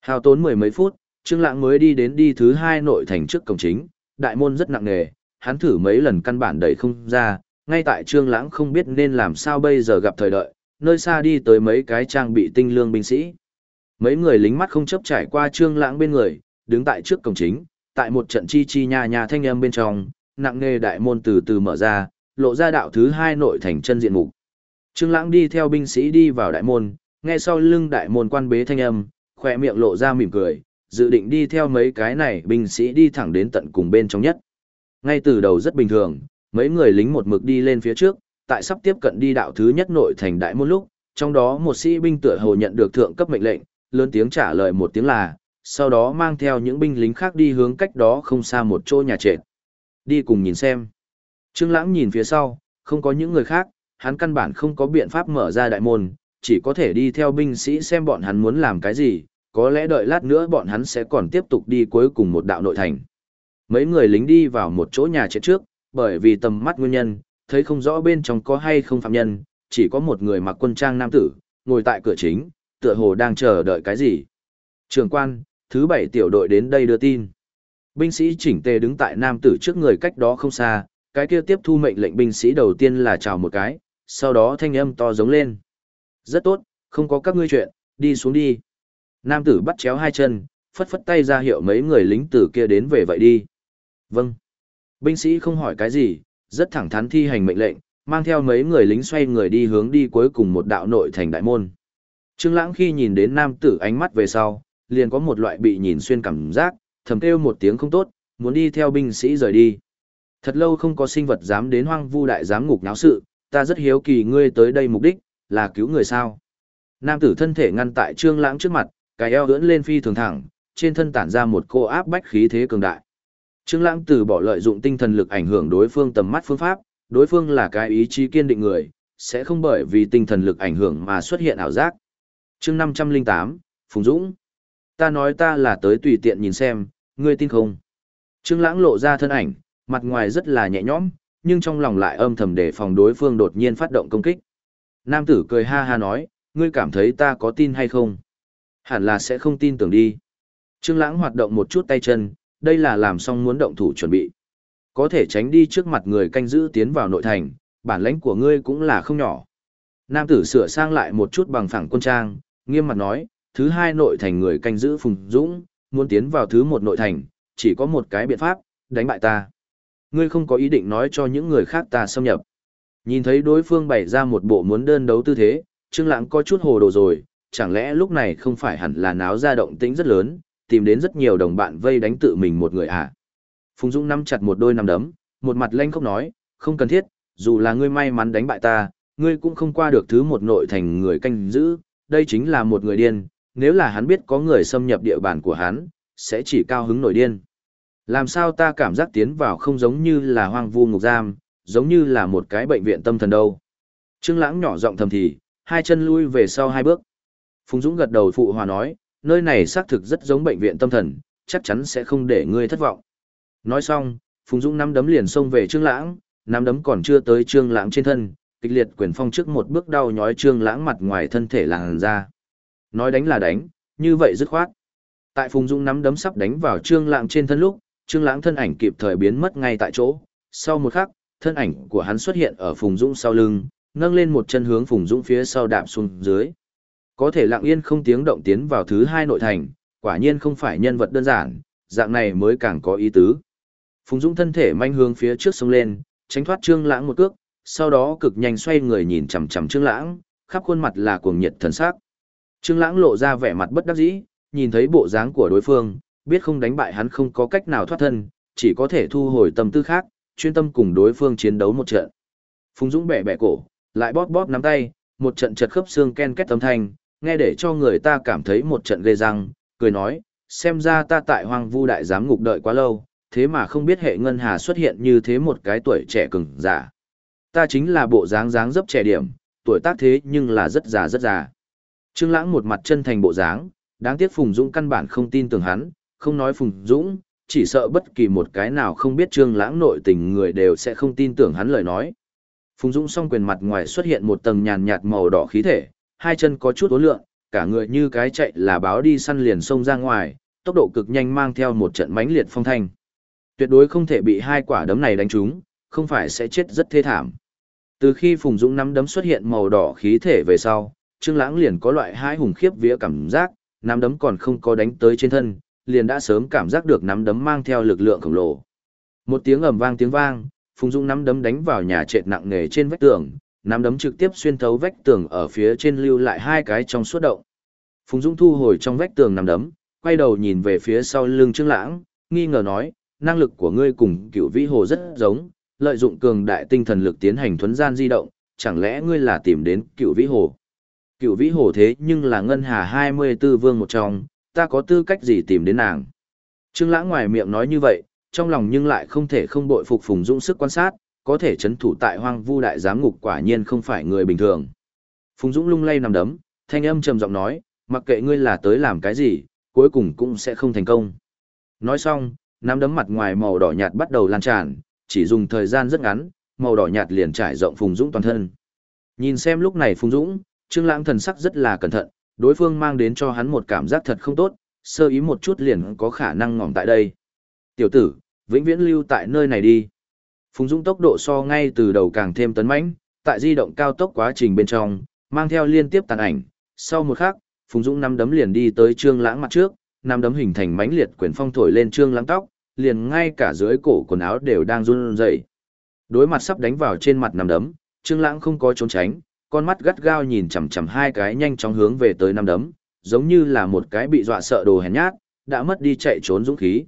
Hao tốn mười mấy phút, Trương Lãng mới đi đến đi thứ hai nội thành trước cổng chính, đại môn rất nặng nề, hắn thử mấy lần căn bản đẩy không ra, ngay tại Trương Lãng không biết nên làm sao bây giờ gặp thời đợi, nơi xa đi tới mấy cái trang bị tinh lương binh sĩ. Mấy người lính mắt không chấp trải qua Trương Lãng bên người, đứng tại trước cổng chính, tại một trận chi chi nha nha thanh âm bên trong, nặng nề đại môn từ từ mở ra, lộ ra đạo thứ hai nội thành chân diện mục. Trương Lãng đi theo binh sĩ đi vào đại môn, nghe sau lưng đại môn quan bế thanh âm, khóe miệng lộ ra mỉm cười, dự định đi theo mấy cái này binh sĩ đi thẳng đến tận cùng bên trong nhất. Ngay từ đầu rất bình thường, mấy người lính một mực đi lên phía trước, tại sắp tiếp cận đi đạo thứ nhất nội thành đại môn lúc, trong đó một sĩ binh tựa hồ nhận được thượng cấp mệnh lệnh, lớn tiếng trả lời một tiếng là, sau đó mang theo những binh lính khác đi hướng cách đó không xa một chỗ nhà trệt. Đi cùng nhìn xem. Trương Lãng nhìn phía sau, không có những người khác, hắn căn bản không có biện pháp mở ra đại môn, chỉ có thể đi theo binh sĩ xem bọn hắn muốn làm cái gì, có lẽ đợi lát nữa bọn hắn sẽ còn tiếp tục đi cuối cùng một đạo nội thành. Mấy người lính đi vào một chỗ nhà trệt trước, bởi vì tầm mắt nguyên nhân, thấy không rõ bên trong có hay không phạm nhân, chỉ có một người mặc quân trang nam tử, ngồi tại cửa chính, tựa hồ đang chờ đợi cái gì. Trường quan, thứ bảy tiểu đội đến đây đưa tin. Binh sĩ chỉnh tề đứng tại nam tử trước người cách đó không xa, cái kia tiếp thu mệnh lệnh binh sĩ đầu tiên là chào một cái, sau đó thanh âm to giống lên. Rất tốt, không có các ngươi chuyện, đi xuống đi. Nam tử bắt chéo hai chân, phất phất tay ra hiệu mấy người lính tử kia đến về vậy đi. Vâng. Binh sĩ không hỏi cái gì, rất thẳng thắn thi hành mệnh lệnh, mang theo mấy người lính xoay người đi hướng đi cuối cùng một đạo nội thành đại môn. Trương Lãng khi nhìn đến nam tử ánh mắt về sau, liền có một loại bị nhìn xuyên cảm giác, thầm kêu một tiếng không tốt, muốn đi theo binh sĩ rời đi. Thật lâu không có sinh vật dám đến hoang vu đại giám ngục náo sự, ta rất hiếu kỳ ngươi tới đây mục đích, là cứu người sao. Nam tử thân thể ngăn tại trương lãng trước mặt, cái eo ưỡn lên phi thường thẳng, trên thân tản ra một cô áp bách khí thế cường đại. Trương lãng từ bỏ lợi dụng tinh thần lực ảnh hưởng đối phương tầm mắt phương pháp, đối phương là cái ý chí kiên định người, sẽ không bởi vì tinh thần lực ảnh hưởng mà xuất hiện ảo giác. Chương 508, Phùng Dũng. Ta nói ta là tới tùy tiện nhìn xem, ngươi tin không? Trương Lãng lộ ra thân ảnh, mặt ngoài rất là nhẹ nhõm, nhưng trong lòng lại âm thầm đề phòng đối phương đột nhiên phát động công kích. Nam tử cười ha ha nói, ngươi cảm thấy ta có tin hay không? Hẳn là sẽ không tin tưởng đi. Trương Lãng hoạt động một chút tay chân, đây là làm xong muốn động thủ chuẩn bị. Có thể tránh đi trước mặt người canh giữ tiến vào nội thành, bản lãnh của ngươi cũng là không nhỏ. Nam tử sửa sang lại một chút bằng phẳng quân trang, nghiêm mặt nói, thứ hai nội thành người canh giữ Phùng Dũng, muốn tiến vào thứ một nội thành, chỉ có một cái biện pháp, đánh bại ta. Ngươi không có ý định nói cho những người khác ta xâm nhập. Nhìn thấy đối phương bày ra một bộ muốn đơn đấu tư thế, Trương Lãng có chút hồ đồ rồi, chẳng lẽ lúc này không phải hẳn là náo ra động tĩnh rất lớn, tìm đến rất nhiều đồng bạn vây đánh tự mình một người à? Phùng Dũng nắm chặt một đôi nắm đấm, một mặt lanh khốc nói, không cần thiết, dù là ngươi may mắn đánh bại ta, ngươi cũng không qua được thứ một nội thành người canh giữ, đây chính là một người điên, nếu là hắn biết có người xâm nhập địa bàn của hắn, sẽ chỉ cao hứng nổi điên. Làm sao ta cảm giác tiến vào không giống như là hoang vu ngục giam, giống như là một cái bệnh viện tâm thần đâu. Trương Lãng nhỏ giọng thầm thì, hai chân lui về sau hai bước. Phùng Dũng gật đầu phụ hòa nói, nơi này xác thực rất giống bệnh viện tâm thần, chắc chắn sẽ không để ngươi thất vọng. Nói xong, Phùng Dũng nắm đấm liền xông về Trương Lãng, nắm đấm còn chưa tới Trương Lãng trên thân, kịch liệt quyền phong trước một bước đau nhói Trương Lãng mặt ngoài thân thể làn ra. Nói đánh là đánh, như vậy dứt khoát. Tại Phùng Dũng nắm đấm sắp đánh vào Trương Lãng trên thân lúc, Trương Lãng thân ảnh kịp thời biến mất ngay tại chỗ. Sau một khắc, thân ảnh của hắn xuất hiện ở Phùng Dũng sau lưng, nâng lên một chân hướng Phùng Dũng phía sau đạp xuống dưới. Có thể lặng yên không tiếng động tiến vào thứ hai nội thành, quả nhiên không phải nhân vật đơn giản, dạng này mới càng có ý tứ. Phùng Dũng thân thể manh hướng phía trước sông lên, tránh thoát Trương Lãng một cước, sau đó cực nhanh xoay người nhìn chằm chằm Trương Lãng, khắp khuôn mặt là cuồng nhiệt thần sắc. Trương Lãng lộ ra vẻ mặt bất đắc dĩ, nhìn thấy bộ dáng của đối phương, biết không đánh bại hắn không có cách nào thoát thân, chỉ có thể thu hồi tâm tư khác, chuyên tâm cùng đối phương chiến đấu một trận. Phùng Dũng bẻ bẻ cổ, lại bóp bóp nắm tay, một trận chật khớp xương ken két âm thanh, nghe để cho người ta cảm thấy một trận ghê răng, cười nói, xem ra ta tại hoang vu đại giám ngục đợi quá lâu, thế mà không biết hệ ngân hà xuất hiện như thế một cái tuổi trẻ cứng, giả. Ta chính là bộ dáng dáng dấp trẻ điểm, tuổi tác thế nhưng là rất già rất già. Trương Lãng một mặt chân thành bộ dáng, đáng tiếc Phùng Dũng căn bản không tin tưởng hắn, không nói Phùng Dũng, chỉ sợ bất kỳ một cái nào không biết Trương Lãng nội tình người đều sẽ không tin tưởng hắn lời nói. Phùng Dũng song quyền mặt ngoài xuất hiện một tầng nhàn nhạt màu đỏ khí thể, hai chân có chút uốn lượn, cả người như cái chạy là báo đi săn liền xông ra ngoài, tốc độ cực nhanh mang theo một trận mãnh liệt phong thanh. Tuyệt đối không thể bị hai quả đấm này đánh trúng, không phải sẽ chết rất thê thảm. Từ khi Phùng Dũng nắm đấm xuất hiện màu đỏ khí thể về sau, Trương Lãng liền có loại hai hùng khiếp vía cảm giác, nắm đấm còn không có đánh tới trên thân, liền đã sớm cảm giác được nắm đấm mang theo lực lượng khổng lồ. Một tiếng ầm vang tiếng vang, Phùng Dung nắm đấm đánh vào nhà trệt nặng nề trên vách tường, nắm đấm trực tiếp xuyên thấu vách tường ở phía trên lưu lại hai cái trong suốt động. Phùng Dung thu hồi trong vách tường nắm đấm, quay đầu nhìn về phía sau lưng Trương Lãng, nghi ngờ nói, năng lực của ngươi cùng cựu vĩ hồ rất giống, lợi dụng cường đại tinh thần lực tiến hành thuần gian di động, chẳng lẽ ngươi là tìm đến cựu vĩ hồ? Cựu vĩ hồ thế nhưng là ngân hà 24 vương một trong, ta có tư cách gì tìm đến nàng? Trương Lãng ngoài miệng nói như vậy, trong lòng nhưng lại không thể không bội phục Phùng Dũng sức quan sát, có thể chấn thủ tại Hoang Vu đại giám ngục quả nhiên không phải người bình thường. Phùng Dũng lung lay nằm đấm, thanh âm trầm giọng nói, mặc kệ ngươi là tới làm cái gì, cuối cùng cũng sẽ không thành công. Nói xong, nắm đấm mặt ngoài màu đỏ nhạt bắt đầu lan tràn, chỉ dùng thời gian rất ngắn, màu đỏ nhạt liền trải rộng Phùng Dũng toàn thân. Nhìn xem lúc này Phùng Dũng, Trương Lãng thần sắc rất là cẩn thận, đối phương mang đến cho hắn một cảm giác thật không tốt, sơ ý một chút liền có khả năng ngỏm tại đây. Tiểu tử, vĩnh viễn lưu tại nơi này đi. Phùng Dũng tốc độ so ngay từ đầu càng thêm tấn mãnh, tại di động cao tốc quá trình bên trong, mang theo liên tiếp tàn ảnh. Sau một khắc, Phùng Dũng năm đấm liền đi tới Trương Lãng mặt trước, năm đấm hình thành mãnh liệt quyền phong thổi lên Trương Lãng tóc, liền ngay cả dưới cổ quần áo đều đang run rẩy. Đối mặt sắp đánh vào trên mặt năm đấm, Trương Lãng không có trốn tránh, con mắt gắt gao nhìn chằm chằm hai cái nhanh chóng hướng về tới năm đấm, giống như là một cái bị dọa sợ đồ hèn nhát, đã mất đi chạy trốn dũng khí.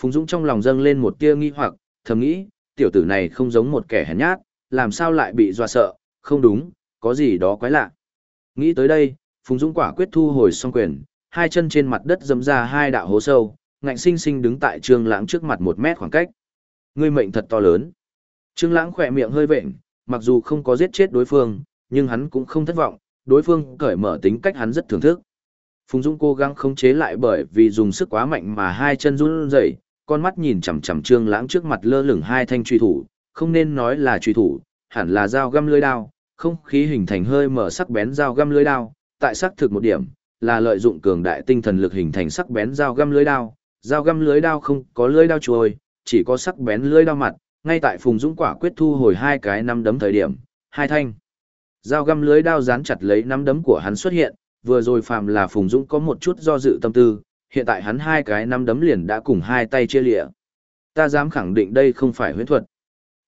Phùng Dũng trong lòng dâng lên một tia nghi hoặc, thầm nghĩ, tiểu tử này không giống một kẻ hèn nhát, làm sao lại bị dọa sợ, không đúng, có gì đó quái lạ. Nghĩ tới đây, Phùng Dũng quả quyết thu hồi song quyền, hai chân trên mặt đất dẫm ra hai đạo hố sâu, ngạnh sinh sinh đứng tại Trương Lãng trước mặt một mét khoảng cách. Ngươi mệnh thật to lớn. Trương Lãng khẽ miệng hơi vện, mặc dù không có giết chết đối phương, nhưng hắn cũng không thất vọng, đối phương cởi mở tính cách hắn rất thưởng thức. Phùng Dũng cố gắng khống chế lại bởi vì dùng sức quá mạnh mà hai chân run rẩy, con mắt nhìn chằm chằm Trương Lãng trước mặt lơ lửng hai thanh truy thủ, không nên nói là truy thủ, hẳn là dao găm lưỡi đao, không khí hình thành hơi mở sắc bén dao găm lưỡi đao, tại xác thực một điểm, là lợi dụng cường đại tinh thần lực hình thành sắc bén dao găm lưỡi đao, dao găm lưỡi đao không có lưỡi đao chuôi, chỉ có sắc bén lưỡi đao mặt, ngay tại Phùng Dũng quả quyết thu hồi hai cái năm đấm thời điểm, hai thanh dao găm lưới đao dán chặt lấy nắm đấm của hắn xuất hiện, vừa rồi phàm là Phùng Dũng có một chút do dự tâm tư, hiện tại hắn hai cái nắm đấm liền đã cùng hai tay chia lịa. Ta dám khẳng định đây không phải huyễn thuật.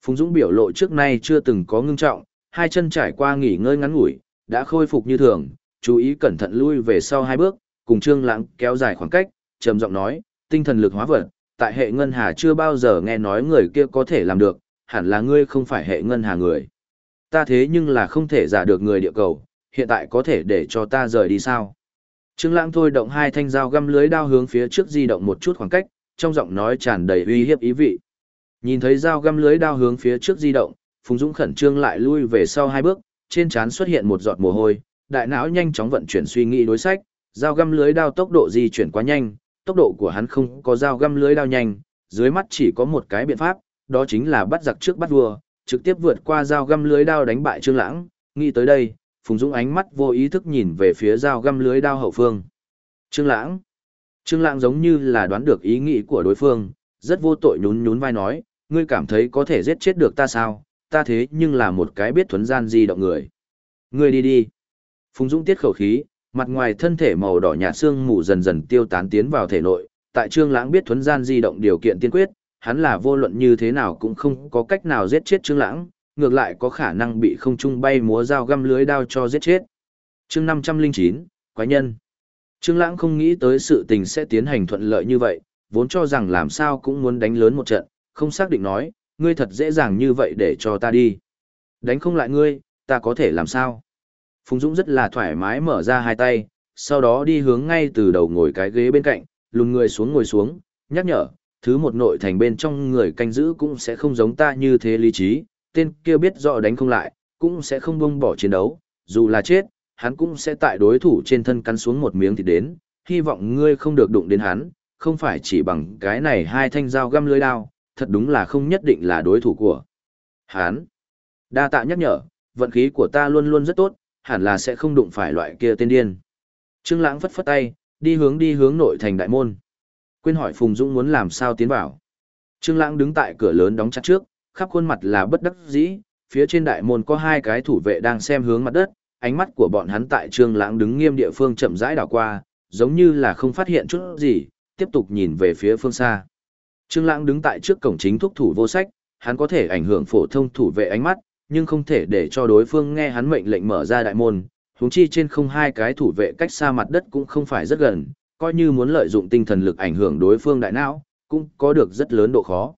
Phùng Dũng biểu lộ trước nay chưa từng có ngưng trọng, hai chân trải qua nghỉ ngơi ngắn ngủi, đã khôi phục như thường, chú ý cẩn thận lui về sau hai bước, cùng Trương Lãng kéo dài khoảng cách, trầm giọng nói, tinh thần lực hóa vật, tại hệ ngân hà chưa bao giờ nghe nói người kia có thể làm được, hẳn là ngươi không phải hệ ngân hà người. Ta thế nhưng là không thể giả được người địa cầu, hiện tại có thể để cho ta rời đi sao? Trương Lãng thôi động hai thanh dao găm lưới đao hướng phía trước di động một chút khoảng cách, trong giọng nói tràn đầy uy hiếp ý vị. Nhìn thấy dao găm lưới đao hướng phía trước di động, Phùng Dũng khẩn trương lại lui về sau hai bước, trên trán xuất hiện một giọt mồ hôi, đại não nhanh chóng vận chuyển suy nghĩ đối sách, dao găm lưới đao tốc độ di chuyển quá nhanh, tốc độ của hắn không có dao găm lưới đao nhanh, dưới mắt chỉ có một cái biện pháp, đó chính là bắt giặc trước bắt vua, trực tiếp vượt qua dao găm lưới đao đánh bại Trương Lãng, nghĩ tới đây, Phùng Dũng ánh mắt vô ý thức nhìn về phía dao găm lưới đao hậu phương. Trương Lãng. Trương Lãng giống như là đoán được ý nghĩ của đối phương, rất vô tội nhún nhún vai nói, ngươi cảm thấy có thể giết chết được ta sao? Ta thế nhưng là một cái biết thuần gian di động người. Ngươi đi đi. Phùng Dũng tiết khẩu khí, mặt ngoài thân thể màu đỏ nhạt xương mù dần dần tiêu tán tiến vào thể nội, tại Trương Lãng biết thuần gian di động điều kiện tiên quyết, hắn là vô luận như thế nào cũng không có cách nào giết chết Trương Lãng, ngược lại có khả năng bị không trung bay múa dao găm lưới đao cho giết chết. Chương 509, quái nhân. Trương Lãng không nghĩ tới sự tình sẽ tiến hành thuận lợi như vậy, vốn cho rằng làm sao cũng muốn đánh lớn một trận, không xác định nói, ngươi thật dễ dàng như vậy để cho ta đi. Đánh không lại ngươi, ta có thể làm sao? Phùng Dũng rất là thoải mái mở ra hai tay, sau đó đi hướng ngay từ đầu ngồi cái ghế bên cạnh, lùn người xuống ngồi xuống, nhắc nhở, thứ một nội thành bên trong người canh giữ cũng sẽ không giống ta như thế lý trí, tên kia biết rõ đánh không lại, cũng sẽ không buông bỏ chiến đấu, dù là chết, hắn cũng sẽ tại đối thủ trên thân cắn xuống một miếng thịt đến, hy vọng ngươi không được đụng đến hắn, không phải chỉ bằng cái này hai thanh dao găm lưới đao, thật đúng là không nhất định là đối thủ của hắn. Đa tạ nhắc nhở, vận khí của ta luôn luôn rất tốt, hẳn là sẽ không đụng phải loại kia tên điên. Trương Lãng phất phất tay, đi hướng đi hướng nội thành đại môn. Quên hỏi Phùng Dũng muốn làm sao tiến vào. Trương Lãng đứng tại cửa lớn đóng chặt trước, khắp khuôn mặt là bất đắc dĩ, phía trên đại môn có hai cái thủ vệ đang xem hướng mặt đất, ánh mắt của bọn hắn tại Trương Lãng đứng nghiêm địa phương chậm rãi đảo qua, giống như là không phát hiện chút gì, tiếp tục nhìn về phía phương xa. Trương Lãng đứng tại trước cổng chính thúc thủ vô sách, hắn có thể ảnh hưởng phổ thông thủ vệ ánh mắt, nhưng không thể để cho đối phương nghe hắn mệnh lệnh mở ra đại môn, huống chi trên không hai cái thủ vệ cách xa mặt đất cũng không phải rất gần, coi như muốn lợi dụng tinh thần lực ảnh hưởng đối phương đại não, cũng có được rất lớn độ khó.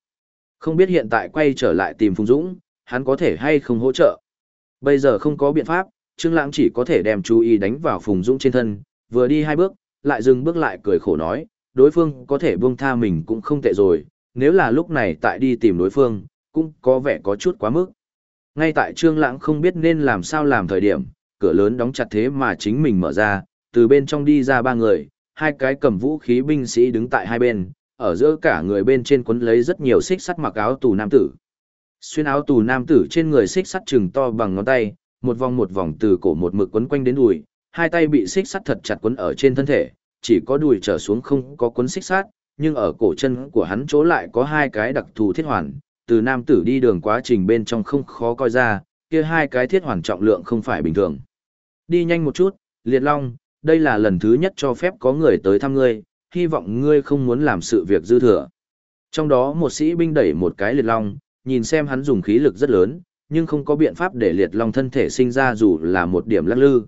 Không biết hiện tại quay trở lại tìm Phùng Dũng, hắn có thể hay không hỗ trợ. Bây giờ không có biện pháp, Trương Lãng chỉ có thể đem chú ý đánh vào Phùng Dũng trên thân, vừa đi hai bước, lại dừng bước lại cười khổ nói, đối phương có thể buông tha mình cũng không tệ rồi, nếu là lúc này tại đi tìm đối phương, cũng có vẻ có chút quá mức. Ngay tại Trương Lãng không biết nên làm sao làm thời điểm, cửa lớn đóng chặt thế mà chính mình mở ra, từ bên trong đi ra ba người, hai cái cầm vũ khí binh sĩ đứng tại hai bên, ở giữa cả người bên trên quấn lấy rất nhiều xích sắt mặc áo tù nam tử. Xuyên áo tù nam tử trên người xích sắt chừng to bằng ngón tay, một vòng một vòng từ cổ một mực quấn quanh đến đùi, hai tay bị xích sắt thật chặt quấn ở trên thân thể, chỉ có đùi trở xuống không có quấn xích sắt, nhưng ở cổ chân của hắn chỗ lại có hai cái đặc thù thiết hoàn, từ nam tử đi đường quá trình bên trong không khó coi ra, kia hai cái thiết hoàn trọng lượng không phải bình thường. Đi nhanh một chút, Liệt Long, đây là lần thứ nhất cho phép có người tới thăm ngươi, hy vọng ngươi không muốn làm sự việc dư thừa. Trong đó một sĩ binh đẩy một cái Liệt Long, nhìn xem hắn dùng khí lực rất lớn, nhưng không có biện pháp để Liệt Long thân thể sinh ra dù là một điểm lắc lư.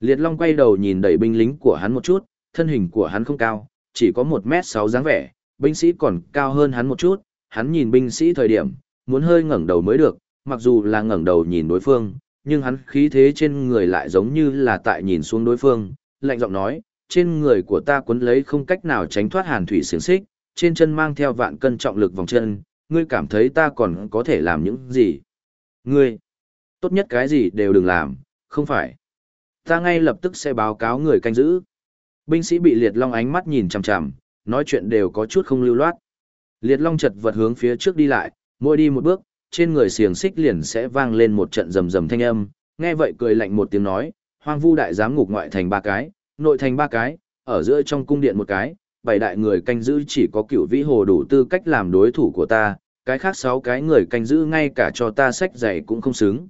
Liệt Long quay đầu nhìn đẩy binh lính của hắn một chút, thân hình của hắn không cao, chỉ có 1m6 dáng vẻ, binh sĩ còn cao hơn hắn một chút, hắn nhìn binh sĩ thời điểm, muốn hơi ngẩng đầu mới được, mặc dù là ngẩng đầu nhìn đối phương, nhưng hắn khí thế trên người lại giống như là tại nhìn xuống đối phương, lạnh giọng nói, trên người của ta cuốn lấy không cách nào tránh thoát hàn thủy xiềng xích, trên chân mang theo vạn cân trọng lực vòng chân, ngươi cảm thấy ta còn có thể làm những gì? Ngươi, tốt nhất cái gì đều đừng làm, không phải. Ta ngay lập tức sẽ báo cáo người canh giữ. Binh sĩ bị liệt long ánh mắt nhìn chằm chằm, nói chuyện đều có chút không lưu loát. Liệt long chật vật hướng phía trước đi lại, mỗi đi một bước, trên người xiềng xích liền sẽ vang lên một trận rầm rầm thanh âm, nghe vậy cười lạnh một tiếng nói, hoang vu đại giám ngục ngoại thành ba cái, nội thành ba cái, ở giữa trong cung điện một cái, bảy đại người canh giữ chỉ có cựu vĩ hồ đủ tư cách làm đối thủ của ta, cái khác sáu cái người canh giữ ngay cả cho ta sách giày cũng không xứng.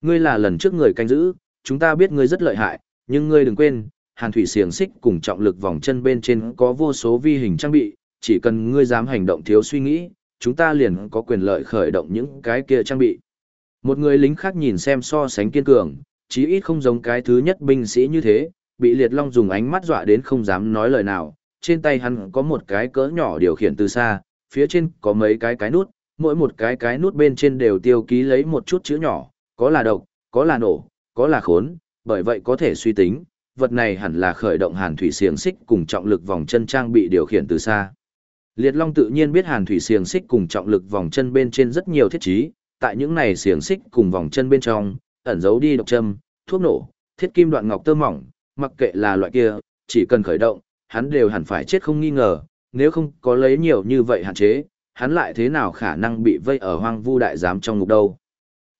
Ngươi là lần trước người canh giữ, chúng ta biết ngươi rất lợi hại, nhưng ngươi đừng quên, hàn thủy xiềng xích cùng trọng lực vòng chân bên trên có vô số vi hình trang bị, chỉ cần ngươi dám hành động thiếu suy nghĩ, chúng ta liền có quyền lợi khởi động những cái kia trang bị. Một người lính khác nhìn xem so sánh kiên cường, chí ít không giống cái thứ nhất binh sĩ như thế, bị liệt long dùng ánh mắt dọa đến không dám nói lời nào, trên tay hắn có một cái cỡ nhỏ điều khiển từ xa, phía trên có mấy cái cái nút, mỗi một cái cái nút bên trên đều tiêu ký lấy một chút chữ nhỏ, có là độc, có là nổ, có là khốn, bởi vậy có thể suy tính, vật này hẳn là khởi động hàn thủy xiềng xích cùng trọng lực vòng chân trang bị điều khiển từ xa. Liệt Long tự nhiên biết hàn thủy xiềng xích cùng trọng lực vòng chân bên trên rất nhiều thiết trí, tại những này xiềng xích cùng vòng chân bên trong, ẩn giấu đi độc châm, thuốc nổ, thiết kim đoạn ngọc tơ mỏng, mặc kệ là loại kia, chỉ cần khởi động, hắn đều hẳn phải chết không nghi ngờ, nếu không có lấy nhiều như vậy hạn chế, hắn lại thế nào khả năng bị vây ở hoang vu đại giám trong ngục đâu.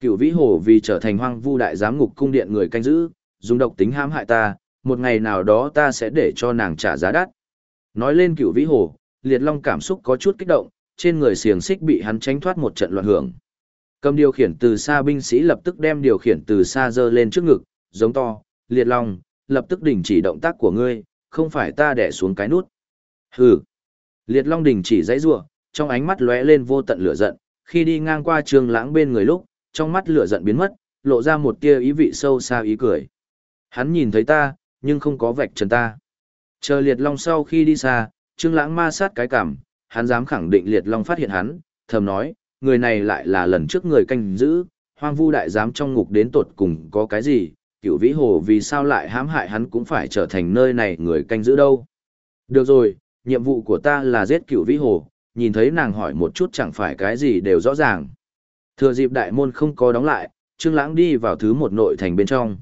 Cựu vĩ hồ vì trở thành hoang vu đại giám ngục cung điện người canh giữ, dùng độc tính hãm hại ta, một ngày nào đó ta sẽ để cho nàng trả giá đắt. Nói lên cựu vĩ hồ, liệt long cảm xúc có chút kích động, trên người xiềng xích bị hắn tránh thoát một trận loạn hưởng. Cầm điều khiển từ xa binh sĩ lập tức đem điều khiển từ xa giơ lên trước ngực, giống to, liệt long, lập tức đình chỉ động tác của ngươi, không phải ta đẻ xuống cái nút. Hừ. Liệt long đình chỉ dãy rủa, trong ánh mắt lóe lên vô tận lửa giận, khi đi ngang qua trường lãng bên người lúc, trong mắt lửa giận biến mất, lộ ra một tia ý vị sâu xa ý cười. Hắn nhìn thấy ta, nhưng không có vạch trần ta. Chờ liệt long sau khi đi xa, trương lãng ma sát cái cảm, hắn dám khẳng định liệt long phát hiện hắn, thầm nói, người này lại là lần trước người canh giữ, hoang vu đại giám trong ngục đến tột cùng có cái gì, Cửu vĩ hồ vì sao lại hãm hại hắn cũng phải trở thành nơi này người canh giữ đâu. Được rồi, nhiệm vụ của ta là giết Cửu vĩ hồ, nhìn thấy nàng hỏi một chút chẳng phải cái gì đều rõ ràng. Thừa dịp đại môn không có đóng lại, Trương Lãng đi vào thứ một nội thành bên trong.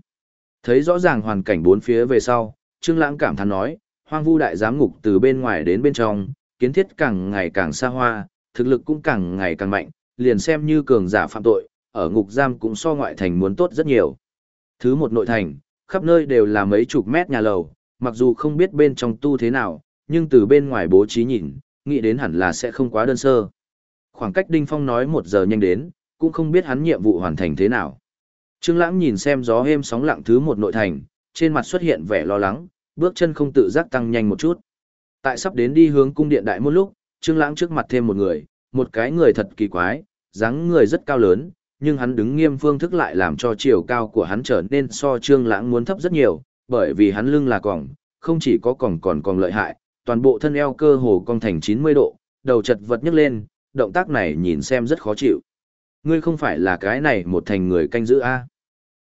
Thấy rõ ràng hoàn cảnh bốn phía về sau, Trương Lãng cảm thán nói, hoang vu đại giám ngục từ bên ngoài đến bên trong, kiến thiết càng ngày càng xa hoa, thực lực cũng càng ngày càng mạnh, liền xem như cường giả phạm tội, ở ngục giam cũng so ngoại thành muốn tốt rất nhiều. Thứ một nội thành, khắp nơi đều là mấy chục mét nhà lầu, mặc dù không biết bên trong tu thế nào, nhưng từ bên ngoài bố trí nhìn, nghĩ đến hẳn là sẽ không quá đơn sơ. Khoảng cách Đinh Phong nói một giờ nhanh đến, cũng không biết hắn nhiệm vụ hoàn thành thế nào. Trương Lãng nhìn xem gió êm sóng lặng thứ một nội thành, trên mặt xuất hiện vẻ lo lắng, bước chân không tự giác tăng nhanh một chút. Tại sắp đến đi hướng cung điện đại môn lúc, Trương Lãng trước mặt thêm một người, một cái người thật kỳ quái, dáng người rất cao lớn, nhưng hắn đứng nghiêm phương thức lại làm cho chiều cao của hắn trở nên so Trương Lãng muốn thấp rất nhiều, bởi vì hắn lưng là còng, không chỉ có còng còn còn lợi hại, toàn bộ thân eo cơ hồ cong thành 90 độ, đầu chật vật nhấc lên, động tác này nhìn xem rất khó chịu. Ngươi không phải là cái này một thành người canh giữ a?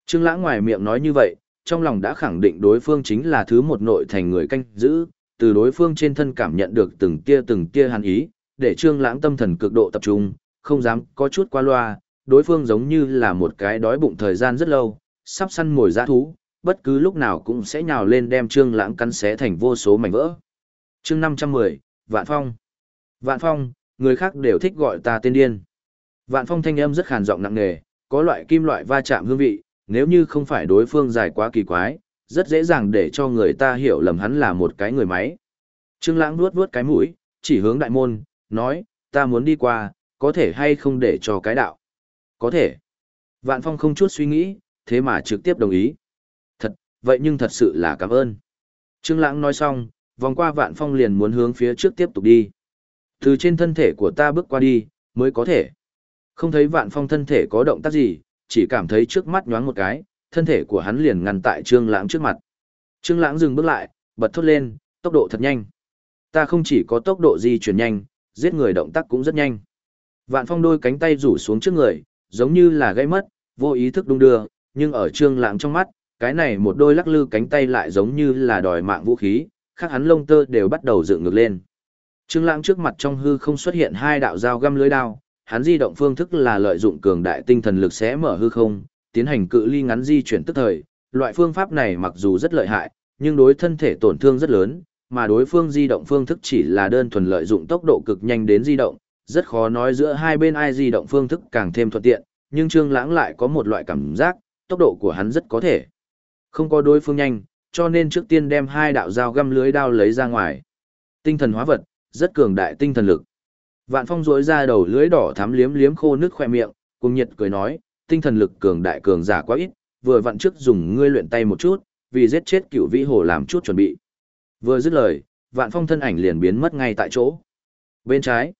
Trương Lãng ngoài miệng nói như vậy, trong lòng đã khẳng định đối phương chính là thứ một nội thành người canh giữ, từ đối phương trên thân cảm nhận được từng tia từng tia hàn ý, để Trương Lãng tâm thần cực độ tập trung, không dám có chút qua loa, đối phương giống như là một cái đói bụng thời gian rất lâu, sắp săn mồi dã thú, bất cứ lúc nào cũng sẽ nhào lên đem Trương Lãng cắn xé thành vô số mảnh vỡ. Chương 510, Vạn Phong. Vạn Phong, người khác đều thích gọi ta tên điên. Vạn Phong thanh âm rất khàn giọng nặng nề, có loại kim loại va chạm hương vị, nếu như không phải đối phương dài quá kỳ quái, rất dễ dàng để cho người ta hiểu lầm hắn là một cái người máy. Trương Lãng nuốt nuốt cái mũi, chỉ hướng đại môn, nói, ta muốn đi qua, có thể hay không để cho cái đạo. Có thể. Vạn Phong không chút suy nghĩ, thế mà trực tiếp đồng ý. Thật, vậy nhưng thật sự là cảm ơn. Trương Lãng nói xong, vòng qua Vạn Phong liền muốn hướng phía trước tiếp tục đi. Từ trên thân thể của ta bước qua đi, mới có thể. Không thấy Vạn Phong thân thể có động tác gì, chỉ cảm thấy trước mắt nhoáng một cái, thân thể của hắn liền ngăn tại Trương Lãng trước mặt. Trương Lãng dừng bước lại, bật thốt lên, tốc độ thật nhanh. Ta không chỉ có tốc độ di chuyển nhanh, giết người động tác cũng rất nhanh. Vạn Phong đôi cánh tay rủ xuống trước người, giống như là gãy mất, vô ý thức đung đưa, nhưng ở Trương Lãng trong mắt, cái này một đôi lắc lư cánh tay lại giống như là đòi mạng vũ khí, khác hắn lông tơ đều bắt đầu dựng ngược lên. Trương Lãng trước mặt trong hư không xuất hiện hai đạo dao găm lưới đao, hắn di động phương thức là lợi dụng cường đại tinh thần lực sẽ mở hư không, tiến hành cự ly ngắn di chuyển tức thời. Loại phương pháp này mặc dù rất lợi hại, nhưng đối thân thể tổn thương rất lớn, mà đối phương di động phương thức chỉ là đơn thuần lợi dụng tốc độ cực nhanh đến di động, rất khó nói giữa hai bên ai di động phương thức càng thêm thuận tiện, nhưng Trương Lãng lại có một loại cảm giác, tốc độ của hắn rất có thể không có đối phương nhanh, cho nên trước tiên đem hai đạo dao găm lưới đao lấy ra ngoài. Tinh thần hóa vật, rất cường đại tinh thần lực. Vạn Phong rỗi ra đầu lưới đỏ thắm liếm liếm khô nước khoe miệng, cùng nhiệt cười nói, tinh thần lực cường đại cường giả quá ít, vừa vặn trước dùng ngươi luyện tay một chút, vì giết chết cựu vĩ hồ làm chút chuẩn bị. Vừa dứt lời, Vạn Phong thân ảnh liền biến mất ngay tại chỗ. Bên trái,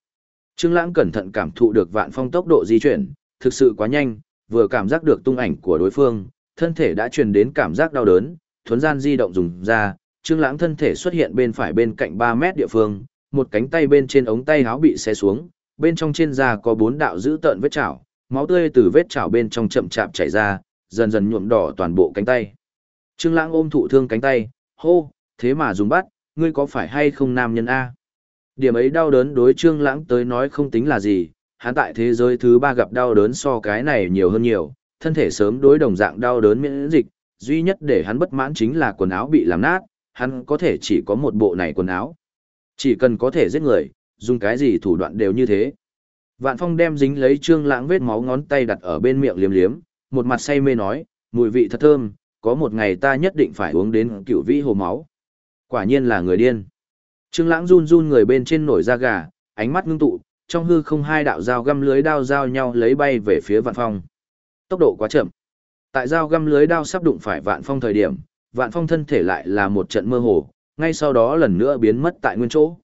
Trương Lãng cẩn thận cảm thụ được Vạn Phong tốc độ di chuyển, thực sự quá nhanh, vừa cảm giác được tung ảnh của đối phương, thân thể đã truyền đến cảm giác đau đớn, thuấn gian di động dùng ra, Trương Lãng thân thể xuất hiện bên phải bên cạnh 3 mét địa phương, một cánh tay bên trên ống tay áo bị xé xuống, bên trong trên da có bốn đạo dữ tợn vết chảo, máu tươi từ vết chảo bên trong chậm chạp chảy ra, dần dần nhuộm đỏ toàn bộ cánh tay. Trương Lãng ôm thụ thương cánh tay, hô, thế mà dùng bắt, ngươi có phải hay không nam nhân a? Điểm ấy đau đớn đối Trương Lãng tới nói không tính là gì, hắn tại thế giới thứ ba gặp đau đớn so cái này nhiều hơn nhiều, thân thể sớm đối đồng dạng đau đớn miễn dịch, duy nhất để hắn bất mãn chính là quần áo bị làm nát, hắn có thể chỉ có một bộ này quần áo. Chỉ cần có thể giết người, dùng cái gì thủ đoạn đều như thế. Vạn Phong đem dính lấy trương lãng vết máu ngón tay đặt ở bên miệng liếm liếm, một mặt say mê nói, mùi vị thật thơm, có một ngày ta nhất định phải uống đến cựu vĩ hồ máu. Quả nhiên là người điên. Trương lãng run run người bên trên nổi da gà, ánh mắt ngưng tụ, trong hư không hai đạo dao găm lưới đao giao nhau lấy bay về phía Vạn Phong. Tốc độ quá chậm. Tại dao găm lưới đao sắp đụng phải Vạn Phong thời điểm, Vạn Phong thân thể lại là một trận mơ hồ, ngay sau đó lần nữa biến mất tại nguyên chỗ.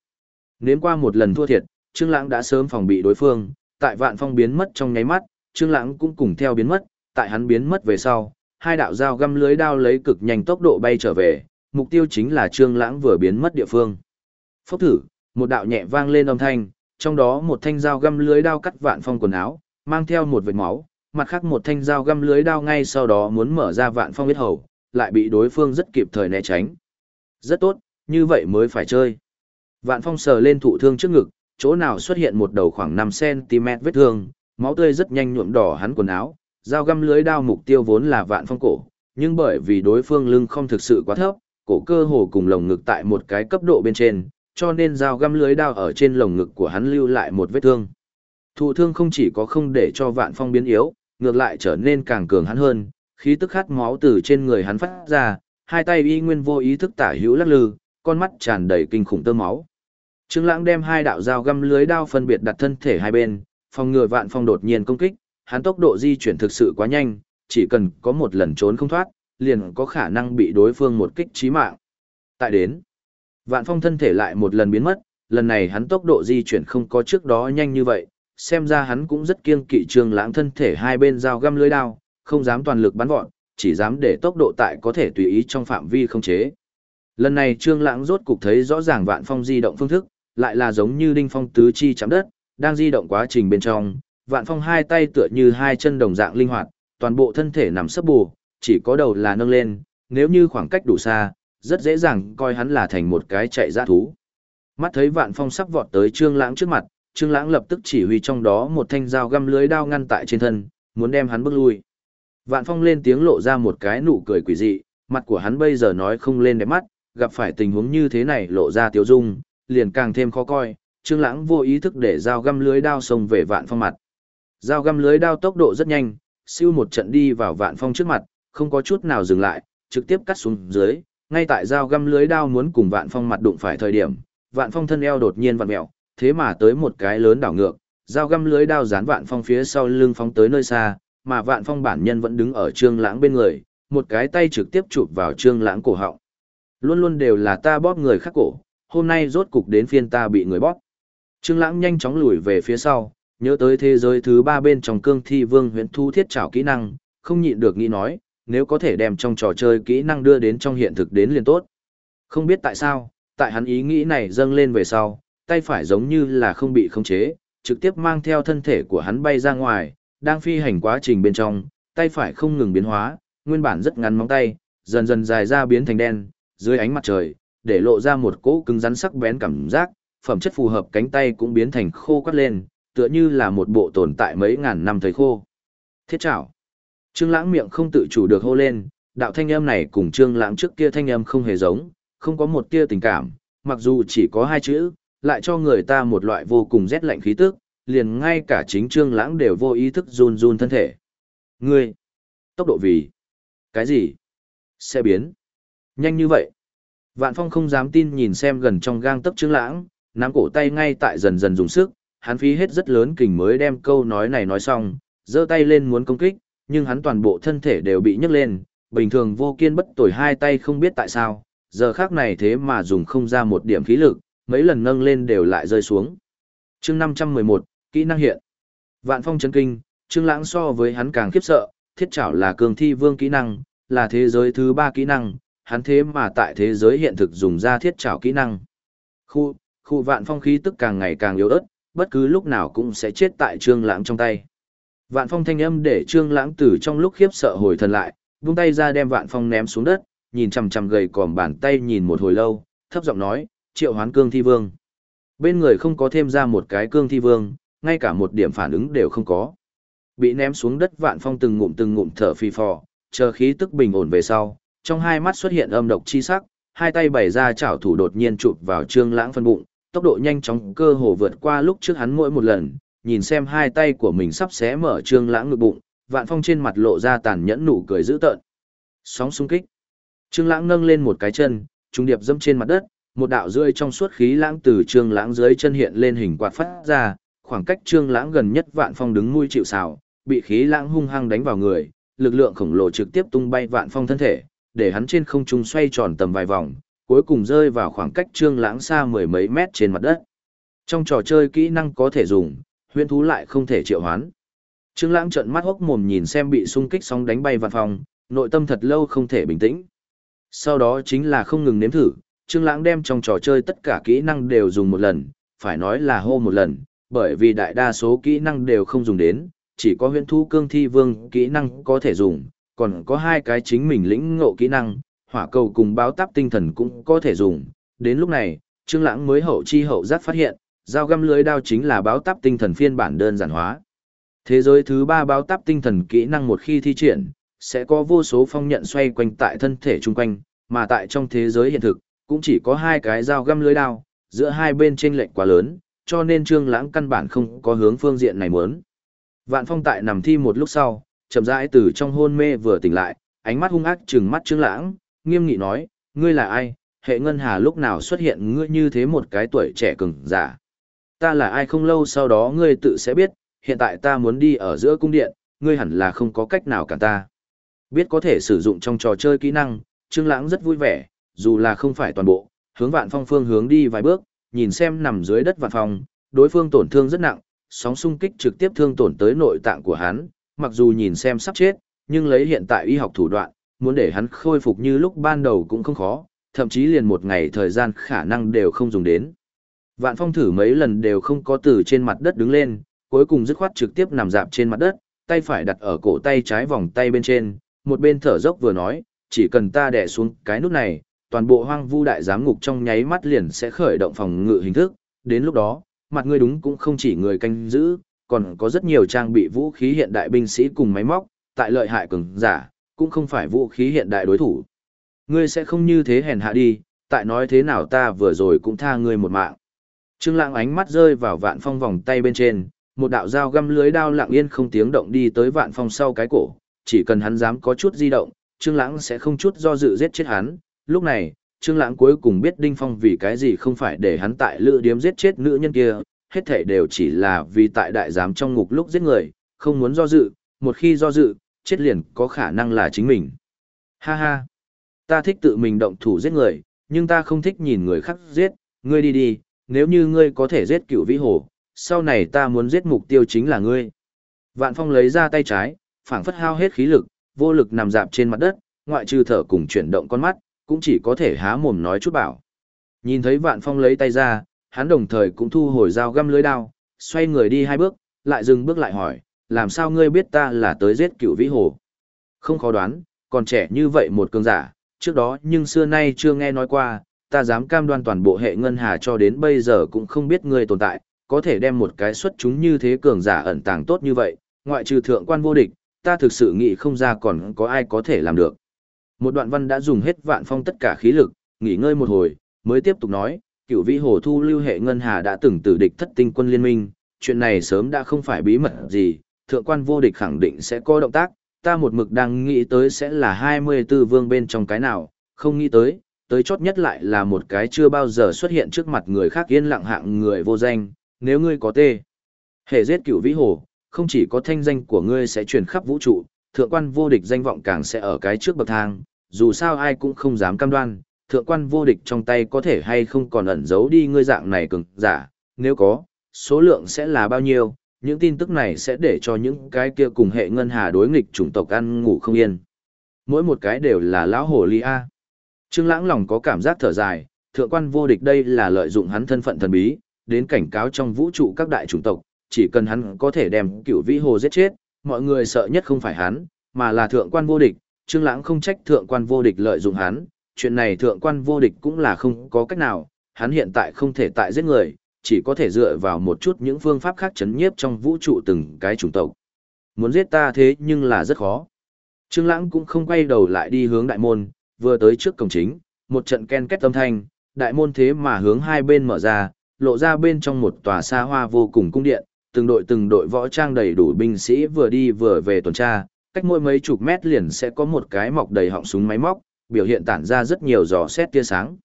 Nếm qua một lần thua thiệt, Trương Lãng đã sớm phòng bị đối phương, tại Vạn Phong biến mất trong nháy mắt, Trương Lãng cũng cùng theo biến mất, tại hắn biến mất về sau, hai đạo dao găm lưới đao lấy cực nhanh tốc độ bay trở về, mục tiêu chính là Trương Lãng vừa biến mất địa phương. Phốc thử, một đạo nhẹ vang lên âm thanh, trong đó một thanh dao găm lưới đao cắt Vạn Phong quần áo, mang theo một vệt máu, mặt khác một thanh dao găm lưới đao ngay sau đó muốn mở ra Vạn Phong huyết hầu, lại bị đối phương rất kịp thời né tránh. Rất tốt, như vậy mới phải chơi. Vạn Phong sờ lên thụ thương trước ngực, chỗ nào xuất hiện một đầu khoảng 5cm vết thương, máu tươi rất nhanh nhuộm đỏ hắn quần áo, dao găm lưới đao mục tiêu vốn là Vạn Phong cổ, nhưng bởi vì đối phương lưng không thực sự quá thấp, cổ cơ hồ cùng lồng ngực tại một cái cấp độ bên trên, cho nên dao găm lưới đao ở trên lồng ngực của hắn lưu lại một vết thương. Thụ thương không chỉ có không để cho Vạn Phong biến yếu, ngược lại trở nên càng cường hắn hơn, khí tức khát máu từ trên người hắn phát ra, hai tay y nguyên vô ý thức tả hữu lắc lư, con mắt tràn đầy kinh khủng tơ máu. Trương Lãng đem hai đạo dao găm lưới đao phân biệt đặt thân thể hai bên, phòng ngừa vạn phong đột nhiên công kích, hắn tốc độ di chuyển thực sự quá nhanh, chỉ cần có một lần trốn không thoát, liền có khả năng bị đối phương một kích chí mạng. Tại đến, vạn phong thân thể lại một lần biến mất, lần này hắn tốc độ di chuyển không có trước đó nhanh như vậy, xem ra hắn cũng rất kiêng kỵ Trương Lãng thân thể hai bên dao găm lưới đao, không dám toàn lực bắn vọt, chỉ dám để tốc độ tại có thể tùy ý trong phạm vi không chế. Lần này Trương Lãng rốt cục thấy rõ ràng Vạn Phong di động phương thức, lại là giống như đinh phong tứ chi chạm đất, đang di động quá trình bên trong, Vạn Phong hai tay tựa như hai chân đồng dạng linh hoạt, toàn bộ thân thể nằm sấp bù, chỉ có đầu là nâng lên, nếu như khoảng cách đủ xa, rất dễ dàng coi hắn là thành một cái chạy dã thú. Mắt thấy Vạn Phong sắp vọt tới Trương Lãng trước mặt, Trương Lãng lập tức chỉ huy trong đó một thanh dao găm lưới đao ngăn tại trên thân, muốn đem hắn bước lui. Vạn Phong lên tiếng lộ ra một cái nụ cười quỷ dị, mặt của hắn bây giờ nói không lên đẹp mắt, gặp phải tình huống như thế này lộ ra tiêu dung, liền càng thêm khó coi, Trương Lãng vô ý thức để dao găm lưới đao xông về Vạn Phong mặt. Dao găm lưới đao tốc độ rất nhanh, siêu một trận đi vào Vạn Phong trước mặt, không có chút nào dừng lại, trực tiếp cắt xuống dưới, ngay tại dao găm lưới đao muốn cùng Vạn Phong mặt đụng phải thời điểm, Vạn Phong thân eo đột nhiên vặn mèo, thế mà tới một cái lớn đảo ngược, dao găm lưới đao dán Vạn Phong phía sau lưng phóng tới nơi xa, mà Vạn Phong bản nhân vẫn đứng ở Trương Lãng bên người, một cái tay trực tiếp chụp vào Trương Lãng cổ họng. Luôn luôn đều là ta bóp người khác cổ, hôm nay rốt cục đến phiên ta bị người bóp. Trương Lãng nhanh chóng lùi về phía sau, nhớ tới thế giới thứ ba bên trong cương thi vương huyễn thu thiết trảo kỹ năng, không nhịn được nghĩ nói, nếu có thể đem trong trò chơi kỹ năng đưa đến trong hiện thực đến liền tốt. Không biết tại sao, tại hắn ý nghĩ này dâng lên về sau, tay phải giống như là không bị khống chế, trực tiếp mang theo thân thể của hắn bay ra ngoài, đang phi hành quá trình bên trong, tay phải không ngừng biến hóa, nguyên bản rất ngắn móng tay, dần dần dài ra biến thành đen, dưới ánh mặt trời, để lộ ra một cỗ cứng rắn sắc bén cảm giác, phẩm chất phù hợp cánh tay cũng biến thành khô quắt lên, tựa như là một bộ tồn tại mấy ngàn năm thời khô. Thiết chảo. Trương Lãng miệng không tự chủ được hô lên, đạo thanh âm này cùng Trương Lãng trước kia thanh âm không hề giống, không có một tia tình cảm, mặc dù chỉ có hai chữ, lại cho người ta một loại vô cùng rét lạnh khí tức, liền ngay cả chính Trương Lãng đều vô ý thức run run thân thể. Ngươi, tốc độ vì cái gì? Sẽ biến nhanh như vậy. Vạn Phong không dám tin nhìn xem gần trong gang tấc Trương Lãng, nắm cổ tay ngay tại dần dần dùng sức, hắn phí hết rất lớn kình mới đem câu nói này nói xong, giơ tay lên muốn công kích, nhưng hắn toàn bộ thân thể đều bị nhấc lên, bình thường vô kiên bất tồi hai tay không biết tại sao, giờ khác này thế mà dùng không ra một điểm khí lực, mấy lần nâng lên đều lại rơi xuống. chương 511, kỹ năng hiện. Vạn phong chấn kinh, Trương Lãng so với hắn càng khiếp sợ, thiết trảo là cường thi vương kỹ năng, là thế giới thứ ba kỹ năng, hắn thế mà tại thế giới hiện thực dùng ra thiết trảo kỹ năng. Khu, khu vạn phong khí tức càng ngày càng yếu ớt, bất cứ lúc nào cũng sẽ chết tại Trương Lãng trong tay. Vạn phong thanh âm để Trương Lãng từ trong lúc khiếp sợ hồi thần lại, vung tay ra đem Vạn phong ném xuống đất, nhìn chằm chằm gầy còm bàn tay nhìn một hồi lâu, thấp giọng nói, "Triệu Hoán Cương Thi Vương." Bên người không có thêm ra một cái Cương Thi Vương, ngay cả một điểm phản ứng đều không có. Bị ném xuống đất Vạn Phong từng ngụm từng ngụm thở phì phò, chờ khí tức bình ổn về sau, trong hai mắt xuất hiện âm độc chi sắc, hai tay bày ra chảo thủ đột nhiên chụp vào Trương Lãng phân bụng, tốc độ nhanh chóng cơ hồ vượt qua lúc trước hắn mỗi một lần, nhìn xem hai tay của mình sắp xé mở Trương Lãng ngực bụng, Vạn Phong trên mặt lộ ra tàn nhẫn nụ cười dữ tợn. Sóng xung kích. Trương Lãng nâng lên một cái chân, trung điệp dẫm trên mặt đất, một đạo rơi trong suốt khí lãng từ Trương Lãng dưới chân hiện lên hình quạt phát ra, khoảng cách Trương Lãng gần nhất Vạn Phong đứng nuôi chịu sào, bị khí lãng hung hăng đánh vào người, lực lượng khổng lồ trực tiếp tung bay Vạn Phong thân thể, để hắn trên không trung xoay tròn tầm vài vòng, cuối cùng rơi vào khoảng cách Trương Lãng xa mười mấy mét trên mặt đất. Trong trò chơi kỹ năng có thể dùng, huyễn thú lại không thể triệu hoán. Trương Lãng trợn mắt hốc mồm nhìn xem bị xung kích sóng đánh bay Vạn Phong, nội tâm thật lâu không thể bình tĩnh. Sau đó chính là không ngừng nếm thử, Trương Lãng đem trong trò chơi tất cả kỹ năng đều dùng một lần, phải nói là hô một lần, bởi vì đại đa số kỹ năng đều không dùng đến, chỉ có huyễn thu cương thi vương kỹ năng có thể dùng, còn có hai cái chính mình lĩnh ngộ kỹ năng, hỏa cầu cùng báo táp tinh thần cũng có thể dùng. Đến lúc này, Trương Lãng mới hậu chi hậu giác phát hiện, dao găm lưới đao chính là báo táp tinh thần phiên bản đơn giản hóa. Thế giới thứ ba báo táp tinh thần kỹ năng một khi thi triển, sẽ có vô số phong nhận xoay quanh tại thân thể chung quanh, mà tại trong thế giới hiện thực, cũng chỉ có hai cái dao găm lưới đao, giữa hai bên chênh lệch quá lớn, cho nên Trương Lãng căn bản không có hướng phương diện này muốn. Vạn Phong tại nằm thi một lúc sau, chậm rãi từ trong hôn mê vừa tỉnh lại, ánh mắt hung ác trừng mắt Trương Lãng, nghiêm nghị nói, ngươi là ai? Hệ Ngân Hà lúc nào xuất hiện ngươi như thế một cái tuổi trẻ cường giả? Ta là ai không lâu sau đó ngươi tự sẽ biết, hiện tại ta muốn đi ở giữa cung điện, ngươi hẳn là không có cách nào cản ta. Biết có thể sử dụng trong trò chơi kỹ năng, Trương Lãng rất vui vẻ, dù là không phải toàn bộ, hướng Vạn Phong phương hướng đi vài bước, nhìn xem nằm dưới đất Vạn Phong, đối phương tổn thương rất nặng, sóng xung kích trực tiếp thương tổn tới nội tạng của hắn, mặc dù nhìn xem sắp chết, nhưng lấy hiện tại y học thủ đoạn, muốn để hắn khôi phục như lúc ban đầu cũng không khó, thậm chí liền một ngày thời gian khả năng đều không dùng đến. Vạn Phong thử mấy lần đều không có từ trên mặt đất đứng lên, cuối cùng dứt khoát trực tiếp nằm dạp trên mặt đất, tay phải đặt ở cổ tay trái vòng tay bên trên, một bên thở dốc vừa nói, chỉ cần ta đè xuống cái nút này, toàn bộ hoang vu đại giám ngục trong nháy mắt liền sẽ khởi động phòng ngự hình thức, đến lúc đó, mặt ngươi đúng cũng không chỉ người canh giữ, còn có rất nhiều trang bị vũ khí hiện đại binh sĩ cùng máy móc, tại lợi hại cường giả, cũng không phải vũ khí hiện đại đối thủ. Ngươi sẽ không như thế hèn hạ đi, tại nói thế nào ta vừa rồi cũng tha ngươi một mạng. Trương Lãng ánh mắt rơi vào Vạn Phong vòng tay bên trên, một đạo dao găm lưới đao lặng yên không tiếng động đi tới Vạn Phong sau cái cổ, chỉ cần hắn dám có chút di động, Trương Lãng sẽ không chút do dự giết chết hắn. Lúc này, Trương Lãng cuối cùng biết Đinh Phong vì cái gì không phải để hắn tại lữ điếm giết chết nữ nhân kia, hết thảy đều chỉ là vì tại đại giám trong ngục lúc giết người, không muốn do dự, một khi do dự, chết liền có khả năng là chính mình. Ha ha, ta thích tự mình động thủ giết người, nhưng ta không thích nhìn người khác giết, ngươi đi đi, nếu như ngươi có thể giết cựu vĩ hồ, sau này ta muốn giết mục tiêu chính là ngươi. Vạn Phong lấy ra tay trái, phảng phất hao hết khí lực, vô lực nằm dạp trên mặt đất, ngoại trừ thở cùng chuyển động con mắt, cũng chỉ có thể há mồm nói chút bảo. Nhìn thấy Vạn Phong lấy tay ra, hắn đồng thời cũng thu hồi dao găm lưới đao, xoay người đi hai bước, lại dừng bước lại hỏi, làm sao ngươi biết ta là tới giết cựu vĩ hồ? Không khó đoán, còn trẻ như vậy một cường giả, trước đó nhưng xưa nay chưa nghe nói qua, ta dám cam đoan toàn bộ hệ ngân hà cho đến bây giờ cũng không biết ngươi tồn tại, có thể đem một cái xuất chúng như thế cường giả ẩn tàng tốt như vậy, ngoại trừ thượng quan vô địch, ta thực sự nghĩ không ra còn có ai có thể làm được. Một đoạn văn đã dùng hết vạn phong tất cả khí lực, nghỉ ngơi một hồi, mới tiếp tục nói, cựu vĩ hồ thu lưu hệ ngân hà đã từng tử địch thất tinh quân liên minh, chuyện này sớm đã không phải bí mật gì, thượng quan vô địch khẳng định sẽ có động tác, ta một mực đang nghĩ tới sẽ là 24 vương bên trong cái nào, không nghĩ tới, tới chót nhất lại là một cái chưa bao giờ xuất hiện trước mặt người khác yên lặng hạng người vô danh, nếu ngươi có tê. Hệ giết cựu vĩ hồ, không chỉ có thanh danh của ngươi sẽ truyền khắp vũ trụ, thượng quan vô địch danh vọng càng sẽ ở cái trước bậc thang, dù sao ai cũng không dám cam đoan, thượng quan vô địch trong tay có thể hay không còn ẩn giấu đi ngươi dạng này cường giả, nếu có, số lượng sẽ là bao nhiêu, những tin tức này sẽ để cho những cái kia cùng hệ ngân hà đối nghịch chủng tộc ăn ngủ không yên. Mỗi một cái đều là lão hồ ly A. Trương Lãng lòng có cảm giác thở dài, thượng quan vô địch đây là lợi dụng hắn thân phận thần bí, đến cảnh cáo trong vũ trụ các đại chủng tộc, chỉ cần hắn có thể đem cửu vĩ hồ giết chết, mọi người sợ nhất không phải hắn, mà là thượng quan vô địch, Trương Lãng không trách thượng quan vô địch lợi dụng hắn, chuyện này thượng quan vô địch cũng là không có cách nào, hắn hiện tại không thể tại giết người, chỉ có thể dựa vào một chút những phương pháp khác chấn nhiếp trong vũ trụ từng cái chủng tộc. Muốn giết ta thế nhưng là rất khó. Trương Lãng cũng không quay đầu lại đi hướng đại môn, vừa tới trước cổng chính, một trận ken két âm thanh, đại môn thế mà hướng hai bên mở ra, lộ ra bên trong một tòa xa hoa vô cùng cung điện, từng đội từng đội võ trang đầy đủ binh sĩ vừa đi vừa về tuần tra, cách mỗi mấy chục mét liền sẽ có một cái mọc đầy họng súng máy móc, biểu hiện tản ra rất nhiều giò xét tia sáng.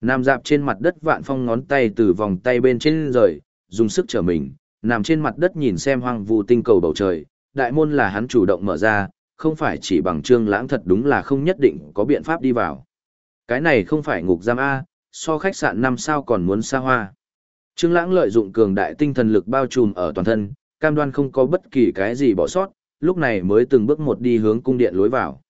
Nam dạp trên mặt đất vạn phong ngón tay từ vòng tay bên trên rời, dùng sức trở mình, nằm trên mặt đất nhìn xem hoang vu tinh cầu bầu trời, đại môn là hắn chủ động mở ra, không phải chỉ bằng trương lãng thật đúng là không nhất định có biện pháp đi vào. Cái này không phải ngục giam A, so khách sạn năm sao còn muốn xa hoa. Trương lãng lợi dụng cường đại tinh thần lực bao trùm ở toàn thân, cam đoan không có bất kỳ cái gì bỏ sót, lúc này mới từng bước một đi hướng cung điện lối vào.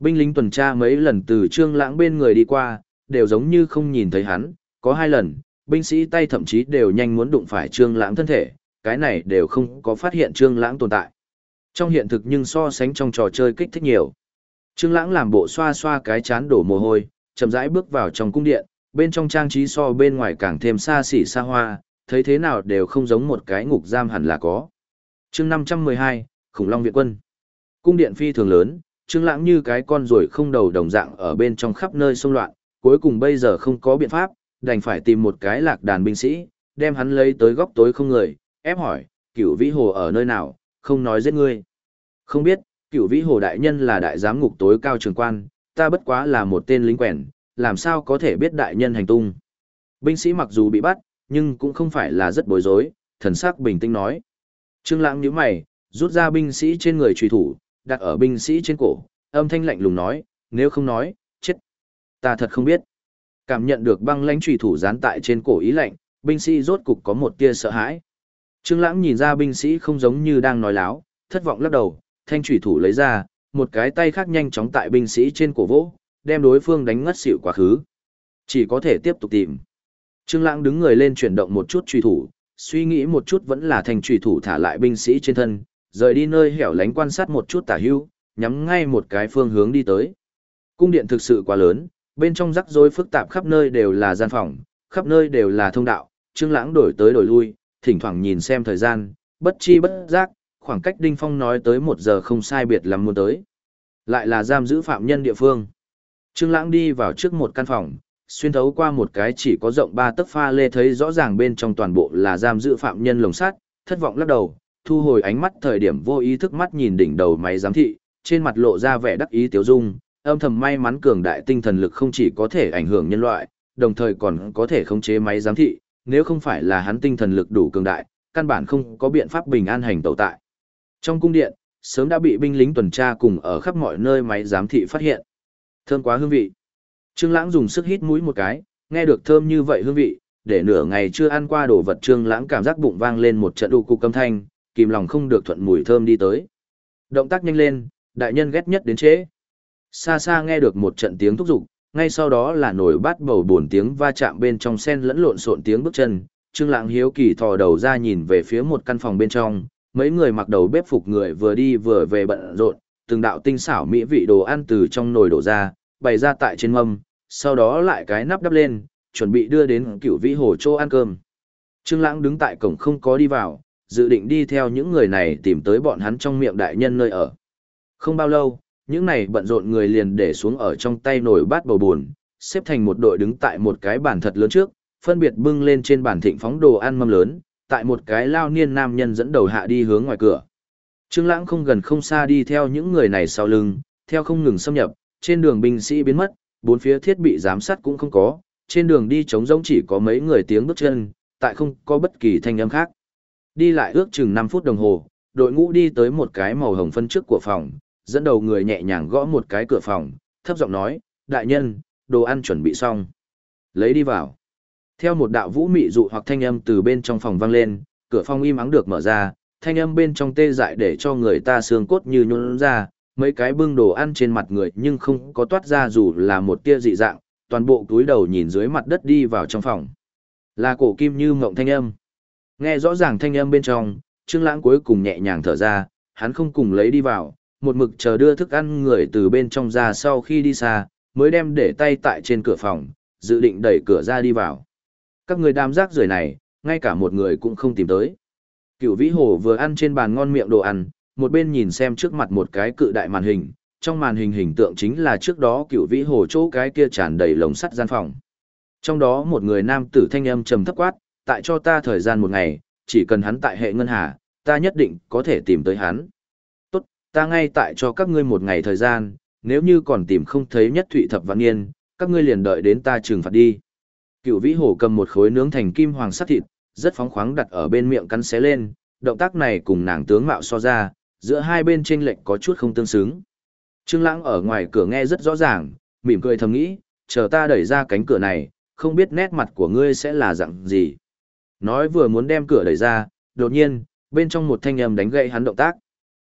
Binh lính tuần tra mấy lần từ trương lãng bên người đi qua, đều giống như không nhìn thấy hắn, có hai lần, binh sĩ tay thậm chí đều nhanh muốn đụng phải trương lãng thân thể, cái này đều không có phát hiện trương lãng tồn tại. Trong hiện thực nhưng so sánh trong trò chơi kích thích nhiều. Trương lãng làm bộ xoa xoa cái chán đổ mồ hôi, chậm rãi bước vào trong cung điện, bên trong trang trí so bên ngoài càng thêm xa xỉ xa hoa, thấy thế nào đều không giống một cái ngục giam hẳn là có. chương 512, Khủng Long Viện Quân. Cung điện phi thường lớn, Trương Lãng như cái con ruồi không đầu đồng dạng ở bên trong khắp nơi xung loạn, cuối cùng bây giờ không có biện pháp, đành phải tìm một cái lạc đàn binh sĩ, đem hắn lấy tới góc tối không người, ép hỏi, cửu vĩ hồ ở nơi nào, không nói giết ngươi. Không biết, cửu vĩ hồ đại nhân là đại giám ngục tối cao trường quan, ta bất quá là một tên lính quèn, làm sao có thể biết đại nhân hành tung. Binh sĩ mặc dù bị bắt, nhưng cũng không phải là rất bối rối, thần sắc bình tĩnh nói. Trương Lãng nhíu mày, rút ra binh sĩ trên người truy thủ, đặt ở binh sĩ trên cổ, âm thanh lạnh lùng nói, nếu không nói, chết. Ta thật không biết. Cảm nhận được băng lãnh truy thủ dán tại trên cổ ý lạnh, binh sĩ rốt cục có một tia sợ hãi. Trương Lãng nhìn ra binh sĩ không giống như đang nói láo, thất vọng lắc đầu, thanh truy thủ lấy ra, một cái tay khác nhanh chóng tại binh sĩ trên cổ vỗ, đem đối phương đánh ngất xỉu quá khứ. Chỉ có thể tiếp tục tìm. Trương Lãng đứng người lên chuyển động một chút truy thủ, suy nghĩ một chút vẫn là thành truy thủ thả lại binh sĩ trên thân, rời đi nơi hẻo lánh quan sát một chút tả hữu, nhắm ngay một cái phương hướng đi tới. Cung điện thực sự quá lớn, bên trong rắc rối phức tạp khắp nơi đều là gian phòng, khắp nơi đều là thông đạo, Trương Lãng đổi tới đổi lui, thỉnh thoảng nhìn xem thời gian, bất chi bất giác, khoảng cách Đinh Phong nói tới một giờ không sai biệt lắm muốn tới. Lại là giam giữ phạm nhân địa phương. Trương Lãng đi vào trước một căn phòng, xuyên thấu qua một cái chỉ có rộng ba tấc pha lê thấy rõ ràng bên trong toàn bộ là giam giữ phạm nhân lồng sắt, thất vọng lắc đầu, thu hồi ánh mắt thời điểm vô ý thức mắt nhìn đỉnh đầu máy giám thị, trên mặt lộ ra vẻ đắc ý tiêu dung, âm thầm may mắn cường đại tinh thần lực không chỉ có thể ảnh hưởng nhân loại, đồng thời còn có thể khống chế máy giám thị, nếu không phải là hắn tinh thần lực đủ cường đại, căn bản không có biện pháp bình an hành tẩu tại. Trong cung điện, sớm đã bị binh lính tuần tra cùng ở khắp mọi nơi máy giám thị phát hiện. Thơm quá hương vị. Trương Lãng dùng sức hít mũi một cái, nghe được thơm như vậy hương vị, để nửa ngày chưa ăn qua đồ vật Trương Lãng cảm giác bụng vang lên một trận đu cục âm thanh, kìm lòng không được thuận mùi thơm đi tới. Động tác nhanh lên, đại nhân ghét nhất đến trễ. Xa xa nghe được một trận tiếng thúc giục, ngay sau đó là nổi bát bầu buồn tiếng va chạm bên trong sen lẫn lộn xộn tiếng bước chân. Trương Lãng hiếu kỳ thò đầu ra nhìn về phía một căn phòng bên trong, mấy người mặc đầu bếp phục người vừa đi vừa về bận rộn, từng đạo tinh xảo mỹ vị đồ ăn từ trong nồi đổ ra, bày ra tại trên mâm, sau đó lại cái nắp đắp lên, chuẩn bị đưa đến cửu vĩ hồ chỗ ăn cơm. Trương Lãng đứng tại cổng không có đi vào, dự định đi theo những người này tìm tới bọn hắn trong miệng đại nhân nơi ở. Không bao lâu, những này bận rộn người liền để xuống ở trong tay nồi bát bầu buồn, xếp thành một đội đứng tại một cái bàn thật lớn trước, phân biệt bưng lên trên bàn thịnh phóng đồ ăn mâm lớn, tại một cái lao niên nam nhân dẫn đầu hạ đi hướng ngoài cửa. Trương Lãng không gần không xa đi theo những người này sau lưng, theo không ngừng xâm nhập, trên đường binh sĩ biến mất, bốn phía thiết bị giám sát cũng không có, trên đường đi trống rỗng chỉ có mấy người tiếng bước chân, tại không có bất kỳ thanh âm khác. Đi lại ước chừng 5 phút đồng hồ, đội ngũ đi tới một cái màu hồng phân trước của phòng, dẫn đầu người nhẹ nhàng gõ một cái cửa phòng, thấp giọng nói, đại nhân, đồ ăn chuẩn bị xong. Lấy đi vào. Theo một đạo vũ mị dụ hoặc thanh âm từ bên trong phòng vang lên, cửa phòng im ắng được mở ra, thanh âm bên trong tê dại để cho người ta xương cốt như nhún ra, mấy cái bưng đồ ăn trên mặt người nhưng không có toát ra dù là một tia dị dạng, toàn bộ túi đầu nhìn dưới mặt đất đi vào trong phòng. Là cổ kim như mộng thanh âm. Nghe rõ ràng thanh âm bên trong, Trương Lãng cuối cùng nhẹ nhàng thở ra, hắn không cùng lấy đi vào, một mực chờ đưa thức ăn người từ bên trong ra sau khi đi xa, mới đem để tay tại trên cửa phòng, dự định đẩy cửa ra đi vào. Các người đám rác rưởi này, ngay cả một người cũng không tìm tới. Cựu Vĩ Hồ vừa ăn trên bàn ngon miệng đồ ăn, một bên nhìn xem trước mặt một cái cự đại màn hình, trong màn hình hình tượng chính là trước đó Cựu Vĩ Hồ chỗ cái kia tràn đầy lồng sắt gian phòng. Trong đó một người nam tử thanh âm trầm thấp quát, tại cho ta thời gian một ngày, chỉ cần hắn tại hệ ngân hà, ta nhất định có thể tìm tới hắn. Tốt, ta ngay tại cho các ngươi một ngày thời gian, nếu như còn tìm không thấy nhất thụy thập vạn niên, các ngươi liền đợi đến ta trừng phạt đi. Cựu vĩ hồ cầm một khối nướng thành kim hoàng sắt thịt, rất phóng khoáng đặt ở bên miệng cắn xé lên, động tác này cùng nàng tướng mạo so ra, giữa hai bên chênh lệch có chút không tương xứng. Trương Lãng ở ngoài cửa nghe rất rõ ràng, mỉm cười thầm nghĩ, chờ ta đẩy ra cánh cửa này, không biết nét mặt của ngươi sẽ là dạng gì. Nói vừa muốn đem cửa đẩy ra, đột nhiên, bên trong một thanh âm đánh gậy hắn động tác.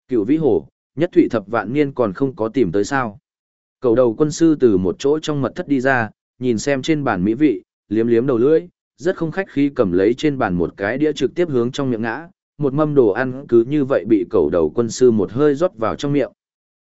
Cựu vĩ hổ, nhất thụy thập vạn niên còn không có tìm tới sao. Cầu đầu quân sư từ một chỗ trong mật thất đi ra, nhìn xem trên bàn mỹ vị, liếm liếm đầu lưỡi, rất không khách khí cầm lấy trên bàn một cái đĩa trực tiếp hướng trong miệng ngã, một mâm đồ ăn cứ như vậy bị cầu đầu quân sư một hơi rót vào trong miệng.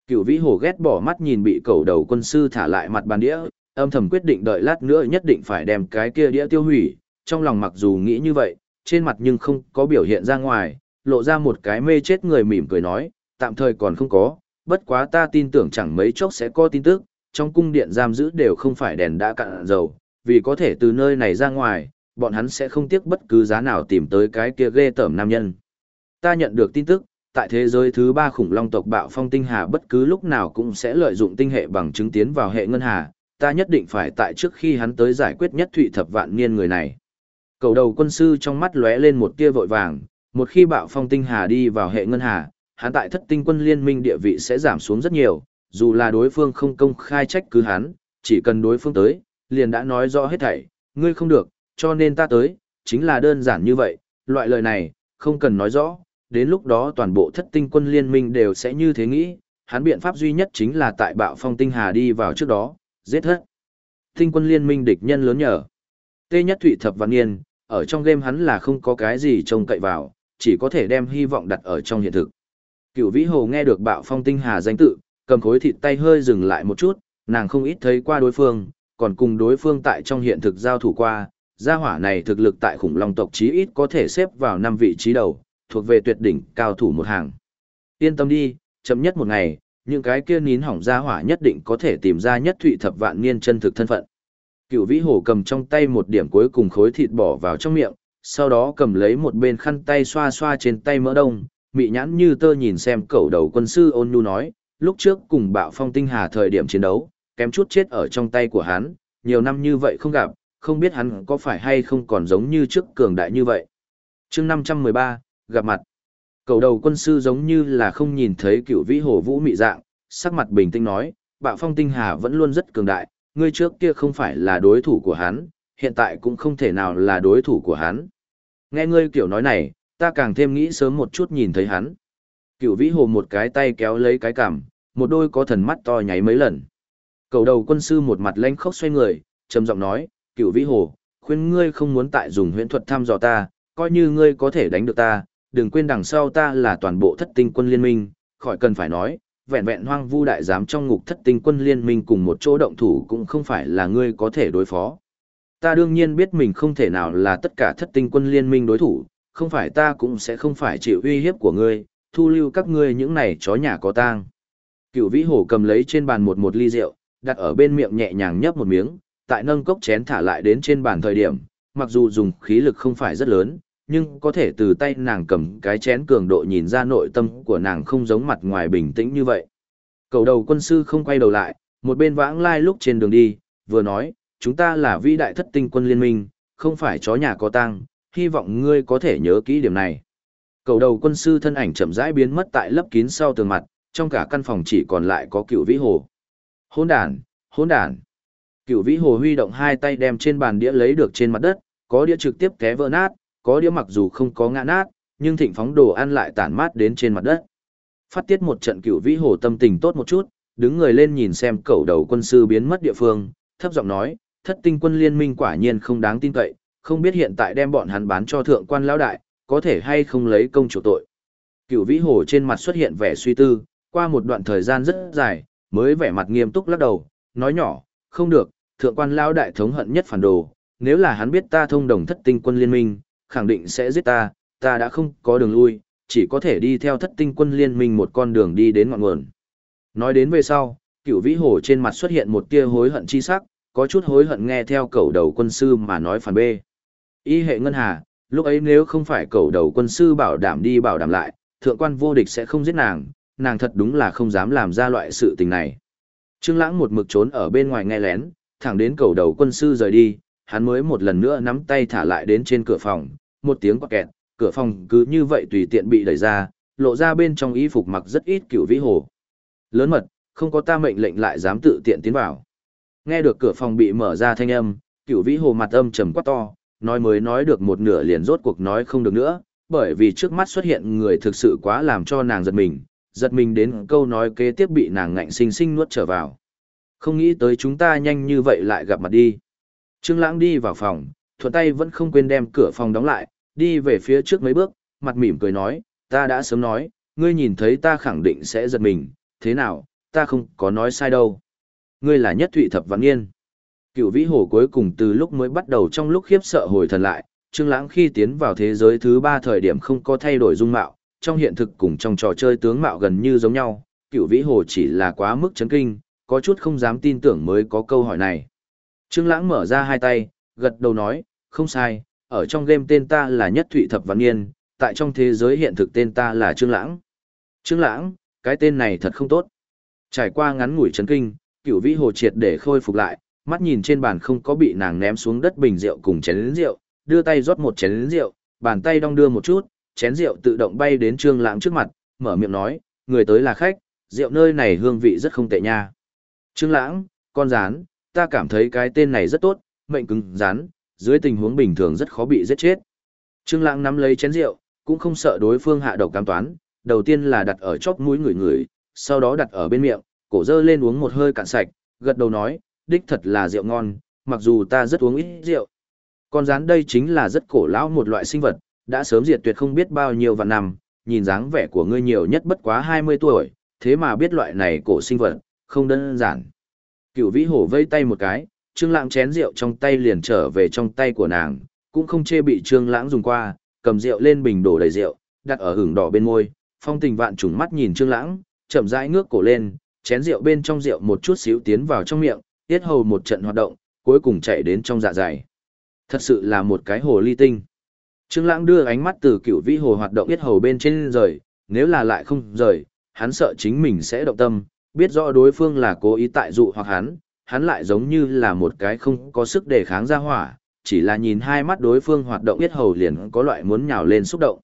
Cựu vĩ hổ ghét bỏ mắt nhìn bị cầu đầu quân sư thả lại mặt bàn đĩa, âm thầm quyết định đợi lát nữa nhất định phải đem cái kia đĩa tiêu hủy, trong lòng mặc dù nghĩ như vậy, trên mặt nhưng không có biểu hiện ra ngoài, lộ ra một cái mê chết người mỉm cười nói, tạm thời còn không có, bất quá ta tin tưởng chẳng mấy chốc sẽ có tin tức, trong cung điện giam giữ đều không phải đèn đã cạn dầu, vì có thể từ nơi này ra ngoài, bọn hắn sẽ không tiếc bất cứ giá nào tìm tới cái kia ghê tởm nam nhân. Ta nhận được tin tức, tại thế giới thứ ba khủng long tộc bạo phong tinh hà bất cứ lúc nào cũng sẽ lợi dụng tinh hệ bằng chứng tiến vào hệ ngân hà, ta nhất định phải tại trước khi hắn tới giải quyết nhất thụy thập vạn niên người này. Cầu đầu quân sư trong mắt lóe lên một tia vội vàng, một khi bạo phong tinh hà đi vào hệ ngân hà, hắn tại thất tinh quân liên minh địa vị sẽ giảm xuống rất nhiều, dù là đối phương không công khai trách cứ hắn, chỉ cần đối phương tới, liền đã nói rõ hết thảy, ngươi không được, cho nên ta tới, chính là đơn giản như vậy, loại lời này, không cần nói rõ, đến lúc đó toàn bộ thất tinh quân liên minh đều sẽ như thế nghĩ, hắn biện pháp duy nhất chính là tại bạo phong tinh hà đi vào trước đó, giết hết Tinh quân liên minh địch nhân lớn nhở Tê nhất thụy thập văn niên, ở trong game hắn là không có cái gì trông cậy vào, chỉ có thể đem hy vọng đặt ở trong hiện thực. Cựu vĩ hồ nghe được bạo phong tinh hà danh tự, cầm khối thịt tay hơi dừng lại một chút, nàng không ít thấy qua đối phương, còn cùng đối phương tại trong hiện thực giao thủ qua, gia hỏa này thực lực tại khủng long tộc chí ít có thể xếp vào năm vị trí đầu, thuộc về tuyệt đỉnh cao thủ một hàng. Yên tâm đi, chậm nhất một ngày, những cái kia nín hỏng gia hỏa nhất định có thể tìm ra nhất thụy thập vạn niên chân thực thân phận. Cựu vĩ hổ cầm trong tay một điểm cuối cùng khối thịt bỏ vào trong miệng, sau đó cầm lấy một bên khăn tay xoa xoa trên tay mỡ đông, mị nhãn như tơ nhìn xem cẩu đầu quân sư ôn nhu nói, lúc trước cùng bạo phong tinh hà thời điểm chiến đấu, kém chút chết ở trong tay của hắn, nhiều năm như vậy không gặp, không biết hắn có phải hay không còn giống như trước cường đại như vậy. chương 513, gặp mặt. Cầu đầu quân sư giống như là không nhìn thấy cựu vĩ hồ vũ mị dạng, sắc mặt bình tĩnh nói, bạo phong tinh hà vẫn luôn rất cường đại, ngươi trước kia không phải là đối thủ của hắn, hiện tại cũng không thể nào là đối thủ của hắn. Nghe ngươi kiểu nói này, ta càng thêm nghĩ sớm một chút nhìn thấy hắn. Cựu vĩ hồ một cái tay kéo lấy cái cằm, một đôi có thần mắt to nháy mấy lần. Cầu đầu quân sư một mặt lanh khóc xoay người, trầm giọng nói, cựu vĩ hồ, khuyên ngươi không muốn tại dùng huyễn thuật thăm dò ta, coi như ngươi có thể đánh được ta, đừng quên đằng sau ta là toàn bộ thất tinh quân liên minh, khỏi cần phải nói, vẹn vẹn hoang vu đại giám trong ngục thất tinh quân liên minh cùng một chỗ động thủ cũng không phải là ngươi có thể đối phó. Ta đương nhiên biết mình không thể nào là tất cả thất tinh quân liên minh đối thủ, không phải ta cũng sẽ không phải chịu uy hiếp của ngươi, thu lưu các ngươi những này chó nhà có tang. Cựu vĩ hổ cầm lấy trên bàn một một ly rượu, đặt ở bên miệng nhẹ nhàng nhấp một miếng, tại nâng cốc chén thả lại đến trên bàn thời điểm, mặc dù dùng khí lực không phải rất lớn, nhưng có thể từ tay nàng cầm cái chén cường độ nhìn ra nội tâm của nàng không giống mặt ngoài bình tĩnh như vậy. Cầu đầu quân sư không quay đầu lại, một bên vãng lai lúc trên đường đi, vừa nói, chúng ta là vĩ đại thất tinh quân liên minh, không phải chó nhà có tang, hy vọng ngươi có thể nhớ kỹ điểm này. Cầu đầu quân sư thân ảnh chậm rãi biến mất tại lấp kín sau tường mặt, trong cả căn phòng chỉ còn lại có cựu vĩ hồ. Hỗn đàn, hỗn đàn. Cựu vĩ hồ huy động hai tay đem trên bàn đĩa lấy được trên mặt đất, có đĩa trực tiếp té vỡ nát, có đĩa mặc dù không có ngã nát, nhưng thịnh phóng đồ ăn lại tản mát đến trên mặt đất. Phát tiết một trận cựu vĩ hồ tâm tình tốt một chút, đứng người lên nhìn xem cẩu đầu quân sư biến mất địa phương, thấp giọng nói, thất tinh quân liên minh quả nhiên không đáng tin cậy, không biết hiện tại đem bọn hắn bán cho thượng quan lão đại, có thể hay không lấy công chủ tội. Cựu vĩ hồ trên mặt xuất hiện vẻ suy tư, qua một đoạn thời gian rất dài, mới vẻ mặt nghiêm túc lắc đầu, nói nhỏ, không được, thượng quan lão đại thống hận nhất phản đồ, nếu là hắn biết ta thông đồng thất tinh quân liên minh, khẳng định sẽ giết ta, ta đã không có đường lui, chỉ có thể đi theo thất tinh quân liên minh một con đường đi đến ngọn nguồn. Nói đến về sau, cựu vĩ hồ trên mặt xuất hiện một tia hối hận chi sắc, có chút hối hận nghe theo cầu đầu quân sư mà nói phản bê. Y hệ ngân hà, lúc ấy nếu không phải cầu đầu quân sư bảo đảm đi bảo đảm lại, thượng quan vô địch sẽ không giết nàng, nàng thật đúng là không dám làm ra loại sự tình này. Trương Lãng một mực trốn ở bên ngoài nghe lén, thẳng đến cầu đầu quân sư rời đi, hắn mới một lần nữa nắm tay thả lại đến trên cửa phòng, một tiếng quạt kẹt, cửa phòng cứ như vậy tùy tiện bị đẩy ra, lộ ra bên trong y phục mặc rất ít cựu vĩ hồ. Lớn mật, không có ta mệnh lệnh lại dám tự tiện tiến vào. Nghe được cửa phòng bị mở ra thanh âm, cựu vĩ hồ mặt âm trầm quát to, nói mới nói được một nửa liền rốt cuộc nói không được nữa, bởi vì trước mắt xuất hiện người thực sự quá làm cho nàng giật mình, giật mình đến câu nói kế tiếp bị nàng ngạnh sinh sinh nuốt trở vào. Không nghĩ tới chúng ta nhanh như vậy lại gặp mặt đi. Trương Lãng đi vào phòng, thuận tay vẫn không quên đem cửa phòng đóng lại, đi về phía trước mấy bước, mặt mỉm cười nói, ta đã sớm nói, ngươi nhìn thấy ta khẳng định sẽ giật mình, thế nào, ta không có nói sai đâu. Ngươi là nhất thụy thập văn nghiên. Cựu vĩ hồ cuối cùng từ lúc mới bắt đầu trong lúc khiếp sợ hồi thần lại, Trương Lãng khi tiến vào thế giới thứ ba thời điểm không có thay đổi dung mạo, trong hiện thực cùng trong trò chơi tướng mạo gần như giống nhau, Cựu vĩ hồ chỉ là quá mức chấn kinh, có chút không dám tin tưởng mới có câu hỏi này. Trương Lãng mở ra hai tay, gật đầu nói, không sai, ở trong game tên ta là Nhất Thụy Thập Văn Nghiên, tại trong thế giới hiện thực tên ta là Trương Lãng. Trương Lãng, cái tên này thật không tốt. Trải qua ngắn ngủi chấn kinh, Cửu Vĩ Hồ triệt để khôi phục lại, mắt nhìn trên bàn không có bị nàng ném xuống đất bình rượu cùng chén rượu, đưa tay rót một chén rượu, bàn tay đong đưa một chút, chén rượu tự động bay đến Trương Lãng trước mặt, mở miệng nói, người tới là khách, rượu nơi này hương vị rất không tệ nha. Trương Lãng, con rán, ta cảm thấy cái tên này rất tốt, mệnh cứng rắn, dưới tình huống bình thường rất khó bị giết chết. Trương Lãng nắm lấy chén rượu, cũng không sợ đối phương hạ độc cam toán, đầu tiên là đặt ở chóp mũi người người, sau đó đặt ở bên miệng, cổ dơ lên uống một hơi cạn sạch, gật đầu nói, đích thật là rượu ngon, mặc dù ta rất uống ít rượu. Con rán đây chính là rất cổ lão một loại sinh vật, đã sớm diệt tuyệt không biết bao nhiêu vạn năm, nhìn dáng vẻ của ngươi nhiều nhất bất quá 20 tuổi, thế mà biết loại này cổ sinh vật, không đơn giản. Cửu vĩ hổ vây tay một cái, trương lãng chén rượu trong tay liền trở về trong tay của nàng, cũng không chê bị trương lãng dùng qua, cầm rượu lên bình đổ đầy rượu, đặt ở hửng đỏ bên môi, phong tình vạn trùng mắt nhìn trương lãng, chậm rãi ngước cổ lên, chén rượu bên trong rượu một chút xíu tiến vào trong miệng, tiết hầu một trận hoạt động, cuối cùng chạy đến trong dạ dày. Thật sự là một cái hồ ly tinh. Trương Lãng đưa ánh mắt từ cựu vĩ hồ hoạt động biết hầu bên trên rời, nếu là lại không rời, hắn sợ chính mình sẽ động tâm, biết rõ đối phương là cố ý tại dụ hoặc hắn, hắn lại giống như là một cái không có sức đề kháng ra hỏa, chỉ là nhìn hai mắt đối phương hoạt động biết hầu liền có loại muốn nhào lên xúc động.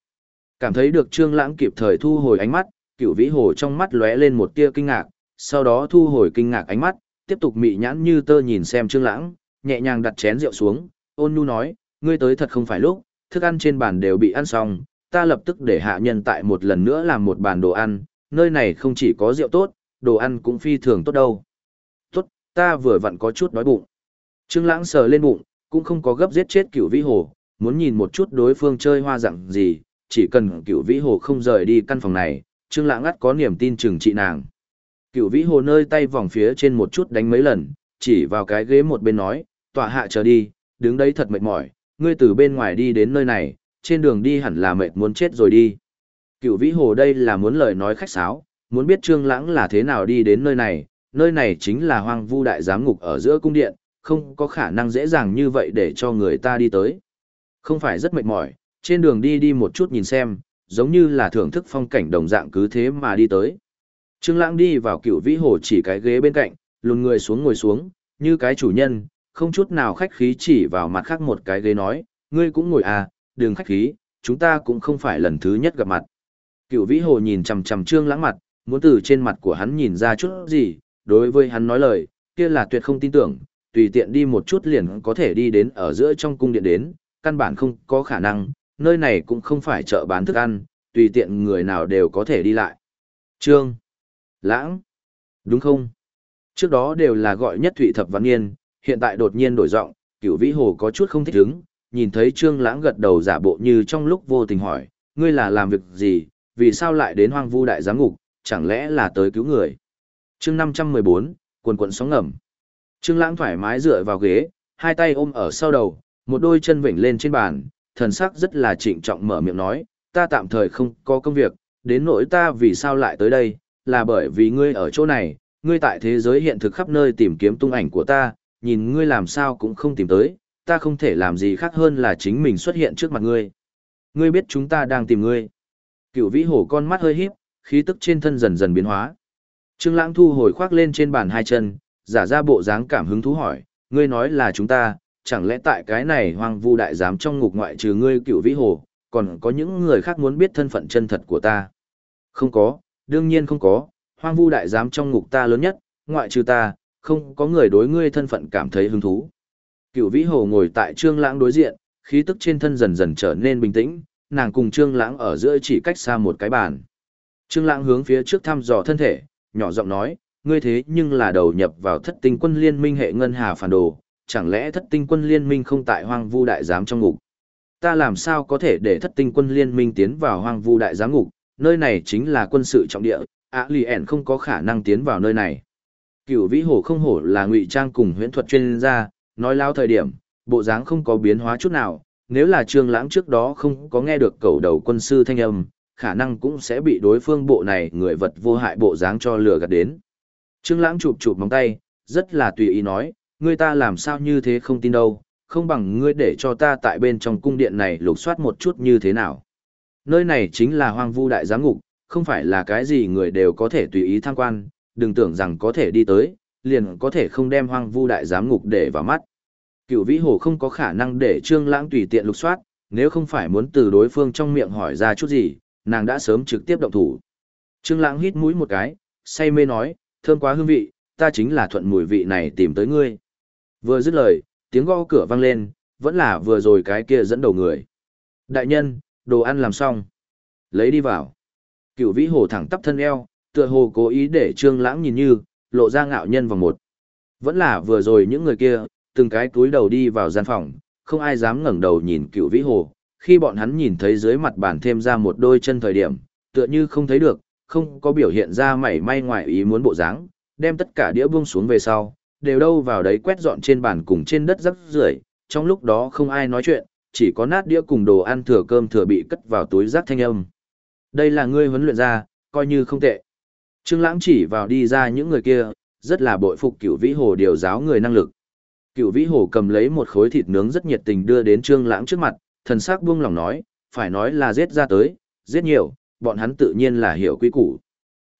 Cảm thấy được Trương Lãng kịp thời thu hồi ánh mắt, cựu vĩ hồ trong mắt lóe lên một tia kinh ngạc, sau đó thu hồi kinh ngạc ánh mắt, tiếp tục mị nhãn như tơ nhìn xem Trương Lãng, nhẹ nhàng đặt chén rượu xuống, ôn nhu nói, ngươi tới thật không phải lúc, thức ăn trên bàn đều bị ăn xong, ta lập tức để hạ nhân tại một lần nữa làm một bàn đồ ăn, nơi này không chỉ có rượu tốt, đồ ăn cũng phi thường tốt đâu. Tốt, ta vừa vặn có chút đói bụng. Trương Lãng sờ lên bụng, cũng không có gấp giết chết Cửu Vĩ Hồ, muốn nhìn một chút đối phương chơi hoa dạng gì, chỉ cần Cửu Vĩ Hồ không rời đi căn phòng này, Trương Lãng ngắt có niềm tin chừng trị nàng. Cửu Vĩ Hồ nơi tay vòng phía trên một chút đánh mấy lần, chỉ vào cái ghế một bên nói, "Tọa hạ chờ đi, đứng đấy thật mệt mỏi, ngươi từ bên ngoài đi đến nơi này, trên đường đi hẳn là mệt muốn chết rồi đi." Cửu Vĩ Hồ đây là muốn lời nói khách sáo, muốn biết Trương Lãng là thế nào đi đến nơi này, nơi này chính là Hoang Vu đại giám ngục ở giữa cung điện, không có khả năng dễ dàng như vậy để cho người ta đi tới. Không phải rất mệt mỏi, trên đường đi đi một chút nhìn xem, giống như là thưởng thức phong cảnh đồng dạng cứ thế mà đi tới. Trương Lãng đi vào cựu vĩ hồ chỉ cái ghế bên cạnh, lùn người xuống ngồi xuống, như cái chủ nhân, không chút nào khách khí chỉ vào mặt khác một cái ghế nói, ngươi cũng ngồi à, đừng khách khí, chúng ta cũng không phải lần thứ nhất gặp mặt. Cựu vĩ hồ nhìn chằm chằm Trương Lãng mặt, muốn từ trên mặt của hắn nhìn ra chút gì, đối với hắn nói lời, kia là tuyệt không tin tưởng, tùy tiện đi một chút liền có thể đi đến ở giữa trong cung điện đến, căn bản không có khả năng, nơi này cũng không phải chợ bán thức ăn, tùy tiện người nào đều có thể đi lại. Trương Lãng Đúng không? Trước đó đều là gọi nhất thụy thập văn niên, hiện tại đột nhiên đổi giọng, cửu vĩ hồ có chút không thích ứng, nhìn thấy Trương Lãng gật đầu giả bộ như trong lúc vô tình hỏi, ngươi là làm việc gì, vì sao lại đến hoang vu đại giám ngục, chẳng lẽ là tới cứu người? Chương 514, quần quần sóng ngầm. Trương Lãng thoải mái dựa vào ghế, hai tay ôm ở sau đầu, một đôi chân vểnh lên trên bàn, thần sắc rất là trịnh trọng mở miệng nói, ta tạm thời không có công việc, đến nỗi ta vì sao lại tới đây, là bởi vì ngươi ở chỗ này, ngươi tại thế giới hiện thực khắp nơi tìm kiếm tung ảnh của ta, nhìn ngươi làm sao cũng không tìm tới, ta không thể làm gì khác hơn là chính mình xuất hiện trước mặt ngươi. Ngươi biết chúng ta đang tìm ngươi. Cựu vĩ hổ con mắt hơi híp, khí tức trên thân dần dần biến hóa. Trương Lãng thu hồi khoác lên trên bàn hai chân, giả ra bộ dáng cảm hứng thú hỏi, ngươi nói là chúng ta, chẳng lẽ tại cái này hoang vu đại giám trong ngục ngoại trừ ngươi cựu vĩ hồ, còn có những người khác muốn biết thân phận chân thật của ta? Không có, đương nhiên không có, hoang vu đại giám trong ngục ta lớn nhất, ngoại trừ ta, không có người đối ngươi thân phận cảm thấy hứng thú. Cựu vĩ hồ ngồi tại trương lãng đối diện, khí tức trên thân dần dần trở nên bình tĩnh, nàng cùng trương lãng ở giữa chỉ cách xa một cái bàn. Trương lãng hướng phía trước thăm dò thân thể, nhỏ giọng nói, ngươi thế nhưng là đầu nhập vào thất tinh quân liên minh hệ ngân hà phản đồ, chẳng lẽ thất tinh quân liên minh không tại hoang vu đại giám trong ngục? Ta làm sao có thể để thất tinh quân liên minh tiến vào hoang vu đại giám ngục, nơi này chính là quân sự trọng địa, ạ lì ẻn không có khả năng tiến vào nơi này. Cựu vĩ hổ không hổ là ngụy trang cùng huyễn thuật chuyên gia, nói lao thời điểm, bộ dáng không có biến hóa chút nào, nếu là trương lãng trước đó không có nghe được cầu đầu quân sư thanh âm, khả năng cũng sẽ bị đối phương bộ này người vật vô hại bộ dáng cho lừa gạt đến. Trương lãng chụp chụp móng tay, rất là tùy ý nói, ngươi ta làm sao như thế không tin đâu, không bằng ngươi để cho ta tại bên trong cung điện này lục soát một chút như thế nào. Nơi này chính là hoang vu đại giám ngục, không phải là cái gì người đều có thể tùy ý tham quan, đừng tưởng rằng có thể đi tới, liền có thể không đem hoang vu đại giám ngục để vào mắt. Cựu vĩ hồ không có khả năng để trương lãng tùy tiện lục soát, nếu không phải muốn từ đối phương trong miệng hỏi ra chút gì, nàng đã sớm trực tiếp động thủ. Trương lãng hít mũi một cái, say mê nói, thơm quá hương vị, ta chính là thuận mùi vị này tìm tới ngươi. Vừa dứt lời, tiếng gõ cửa vang lên, vẫn là vừa rồi cái kia dẫn đầu người. Đại nhân, đồ ăn làm xong. Lấy đi vào. Cựu vĩ hồ thẳng tắp thân eo, tựa hồ cố ý để trương lãng nhìn như, lộ ra ngạo nhân vòng một. Vẫn là vừa rồi những người kia, từng cái túi đầu đi vào gian phòng, không ai dám ngẩng đầu nhìn cựu vĩ hồ. Khi bọn hắn nhìn thấy dưới mặt bàn thêm ra một đôi chân thời điểm, tựa như không thấy được, không có biểu hiện ra mảy may ngoài ý muốn bộ dáng, đem tất cả đĩa buông xuống về sau, đều đâu vào đấy quét dọn trên bàn cùng trên đất rắc rưởi, trong lúc đó không ai nói chuyện, chỉ có nát đĩa cùng đồ ăn thừa cơm thừa bị cất vào túi rác thanh âm. Đây là ngươi huấn luyện ra, coi như không tệ. Trương Lãng chỉ vào đi ra những người kia, rất là bội phục Cửu Vĩ Hồ điều giáo người năng lực. Cửu Vĩ Hồ cầm lấy một khối thịt nướng rất nhiệt tình đưa đến Trương Lãng trước mặt, thần sắc buông lòng nói, phải nói là giết ra tới, giết nhiều, bọn hắn tự nhiên là hiểu quy củ.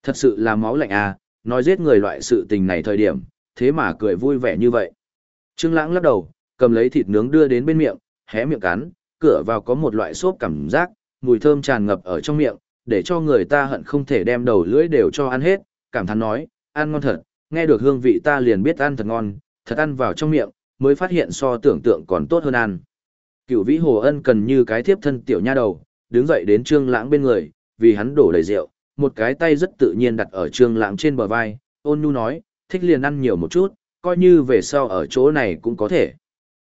Thật sự là máu lạnh à, nói giết người loại sự tình này thời điểm, thế mà cười vui vẻ như vậy. Trương Lãng lắc đầu, cầm lấy thịt nướng đưa đến bên miệng, hé miệng cắn, cửa vào có một loại xốp cảm giác, mùi thơm tràn ngập ở trong miệng, để cho người ta hận không thể đem đầu lưỡi đều cho ăn hết, cảm thán nói, ăn ngon thật, nghe được hương vị ta liền biết ăn thật ngon, thật ăn vào trong miệng, mới phát hiện so tưởng tượng còn tốt hơn ăn. Cửu Vĩ Hồ Ân cần như cái thiếp thân tiểu nha đầu, đứng dậy đến Trương Lãng bên người, vì hắn đổ đầy rượu, một cái tay rất tự nhiên đặt ở Trương Lãng trên bờ vai, ôn nhu nói, thích liền ăn nhiều một chút, coi như về sau ở chỗ này cũng có thể.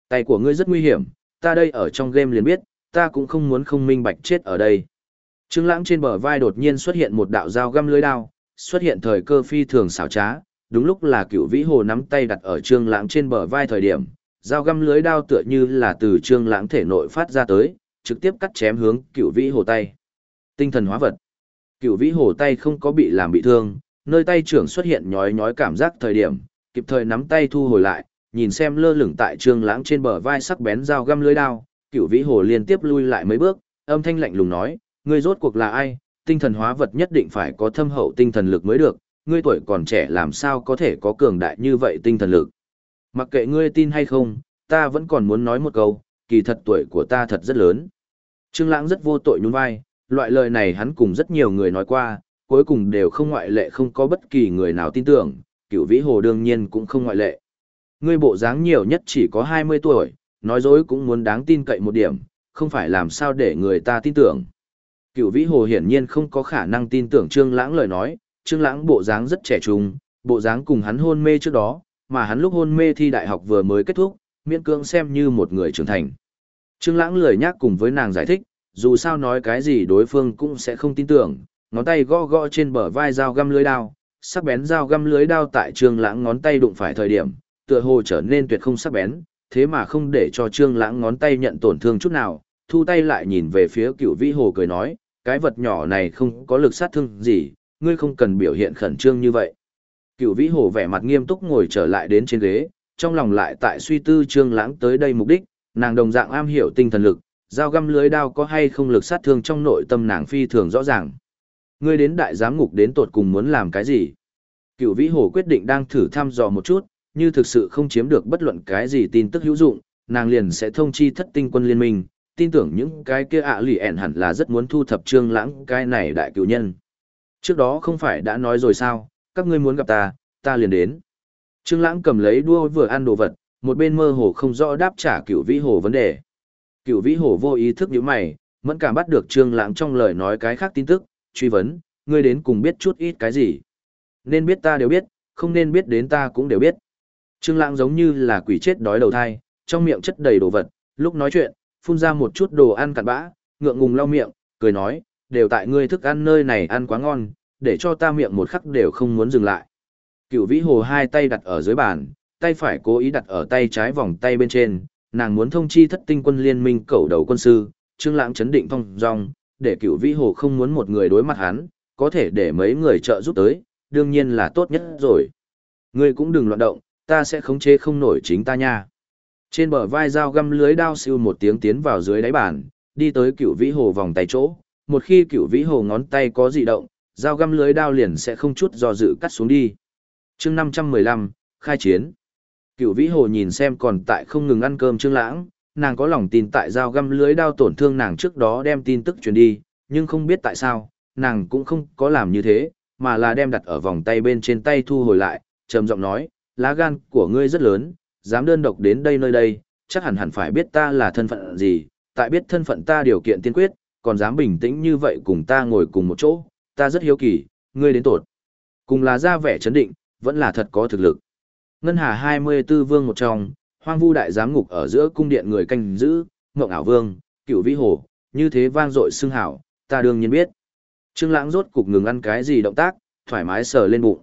Tay của ngươi rất nguy hiểm, ta đây ở trong game liền biết, ta cũng không muốn không minh bạch chết ở đây. Trương Lãng trên bờ vai đột nhiên xuất hiện một đạo dao găm lưới đao, xuất hiện thời cơ phi thường xảo trá, đúng lúc là Cửu Vĩ Hồ nắm tay đặt ở Trương Lãng trên bờ vai thời điểm, dao găm lưới đao tựa như là từ Trương Lãng thể nội phát ra tới, trực tiếp cắt chém hướng Cửu Vĩ Hồ tay. Tinh thần hóa vật. Cửu Vĩ Hồ tay không có bị làm bị thương, nơi tay trưởng xuất hiện nhói nhói cảm giác thời điểm, kịp thời nắm tay thu hồi lại, nhìn xem lơ lửng tại Trương Lãng trên bờ vai sắc bén dao găm lưới đao, Cửu Vĩ Hồ liên tiếp lui lại mấy bước, âm thanh lạnh lùng nói, ngươi rốt cuộc là ai, tinh thần hóa vật nhất định phải có thâm hậu tinh thần lực mới được, ngươi tuổi còn trẻ làm sao có thể có cường đại như vậy tinh thần lực. Mặc kệ ngươi tin hay không, ta vẫn còn muốn nói một câu, kỳ thật tuổi của ta thật rất lớn. Trương Lãng rất vô tội nhún vai, loại lời này hắn cùng rất nhiều người nói qua, cuối cùng đều không ngoại lệ không có bất kỳ người nào tin tưởng, cửu vĩ hồ đương nhiên cũng không ngoại lệ. Ngươi bộ dáng nhiều nhất chỉ có 20 tuổi, nói dối cũng muốn đáng tin cậy một điểm, không phải làm sao để người ta tin tưởng. Cựu vĩ hồ hiển nhiên không có khả năng tin tưởng Trương Lãng lời nói, Trương Lãng bộ dáng rất trẻ trung, bộ dáng cùng hắn hôn mê trước đó, mà hắn lúc hôn mê thi đại học vừa mới kết thúc, miễn cưỡng xem như một người trưởng thành. Trương Lãng lười nhắc cùng với nàng giải thích, dù sao nói cái gì đối phương cũng sẽ không tin tưởng, ngón tay gõ gõ trên bờ vai dao găm lưới đao, sắc bén dao găm lưới đao tại Trương Lãng ngón tay đụng phải thời điểm, tựa hồ trở nên tuyệt không sắc bén, thế mà không để cho Trương Lãng ngón tay nhận tổn thương chút nào, thu tay lại nhìn về phía Cựu Vĩ Hồ cười nói, cái vật nhỏ này không có lực sát thương gì, ngươi không cần biểu hiện khẩn trương như vậy. Cựu Vĩ Hồ vẻ mặt nghiêm túc ngồi trở lại đến trên ghế, trong lòng lại tại suy tư Trương Lãng tới đây mục đích, nàng đồng dạng am hiểu tinh thần lực, dao găm lưới đao có hay không lực sát thương trong nội tâm nàng phi thường rõ ràng. Ngươi đến đại giám ngục đến tột cùng muốn làm cái gì? Cựu Vĩ Hồ quyết định đang thử thăm dò một chút, như thực sự không chiếm được bất luận cái gì tin tức hữu dụng, nàng liền sẽ thông chi thất tinh quân liên minh, tin tưởng những cái kia ạ lì ẻn hẳn là rất muốn thu thập trương lãng cái này đại cựu nhân. Trước đó không phải đã nói rồi sao, các ngươi muốn gặp ta, ta liền đến. Trương lãng cầm lấy đua vừa ăn đồ vật, một bên mơ hồ không rõ đáp trả cựu vĩ hồ vấn đề. Cựu vĩ hồ vô ý thức nhíu mày, mẫn cảm bắt được trương lãng trong lời nói cái khác tin tức, truy vấn, ngươi đến cùng biết chút ít cái gì. Nên biết ta đều biết, không nên biết đến ta cũng đều biết. Trương lãng giống như là quỷ chết đói đầu thai, trong miệng chất đầy đồ vật, lúc nói chuyện, phun ra một chút đồ ăn cặn bã, ngượng ngùng lau miệng, cười nói, đều tại ngươi thức ăn nơi này ăn quá ngon, để cho ta miệng một khắc đều không muốn dừng lại. Cựu vĩ hồ hai tay đặt ở dưới bàn, tay phải cố ý đặt ở tay trái vòng tay bên trên, nàng muốn thông chi thất tinh quân liên minh cầu đầu quân sư, trương lãng chấn định phong dong, để cựu vĩ hồ không muốn một người đối mặt hắn, có thể để mấy người trợ giúp tới, đương nhiên là tốt nhất rồi. Ngươi cũng đừng loạn động, ta sẽ khống chế không nổi chính ta nha. Trên bờ vai dao găm lưới đao siêu một tiếng tiến vào dưới đáy bàn, đi tới cựu vĩ hồ vòng tay chỗ. Một khi cựu vĩ hồ ngón tay có dị động, dao găm lưới đao liền sẽ không chút do dự cắt xuống đi. chương 515, khai chiến. Cựu vĩ hồ nhìn xem còn tại không ngừng ăn cơm trương lãng, nàng có lòng tin tại dao găm lưới đao tổn thương nàng trước đó đem tin tức truyền đi, nhưng không biết tại sao, nàng cũng không có làm như thế, mà là đem đặt ở vòng tay bên trên tay thu hồi lại, trầm giọng nói, lá gan của ngươi rất lớn, dám đơn độc đến đây nơi đây, chắc hẳn hẳn phải biết ta là thân phận gì, tại biết thân phận ta điều kiện tiên quyết, còn dám bình tĩnh như vậy cùng ta ngồi cùng một chỗ, ta rất hiếu kỳ, ngươi đến tột. Cùng là ra vẻ chấn định, vẫn là thật có thực lực. Ngân Hà 24 vương một trong, hoang vu đại giám ngục ở giữa cung điện người canh giữ, ngộng ảo vương, cửu vĩ hồ, như thế vang dội xưng hảo, ta đương nhiên biết. Trương Lãng rốt cục ngừng ăn cái gì động tác, thoải mái sờ lên bụng.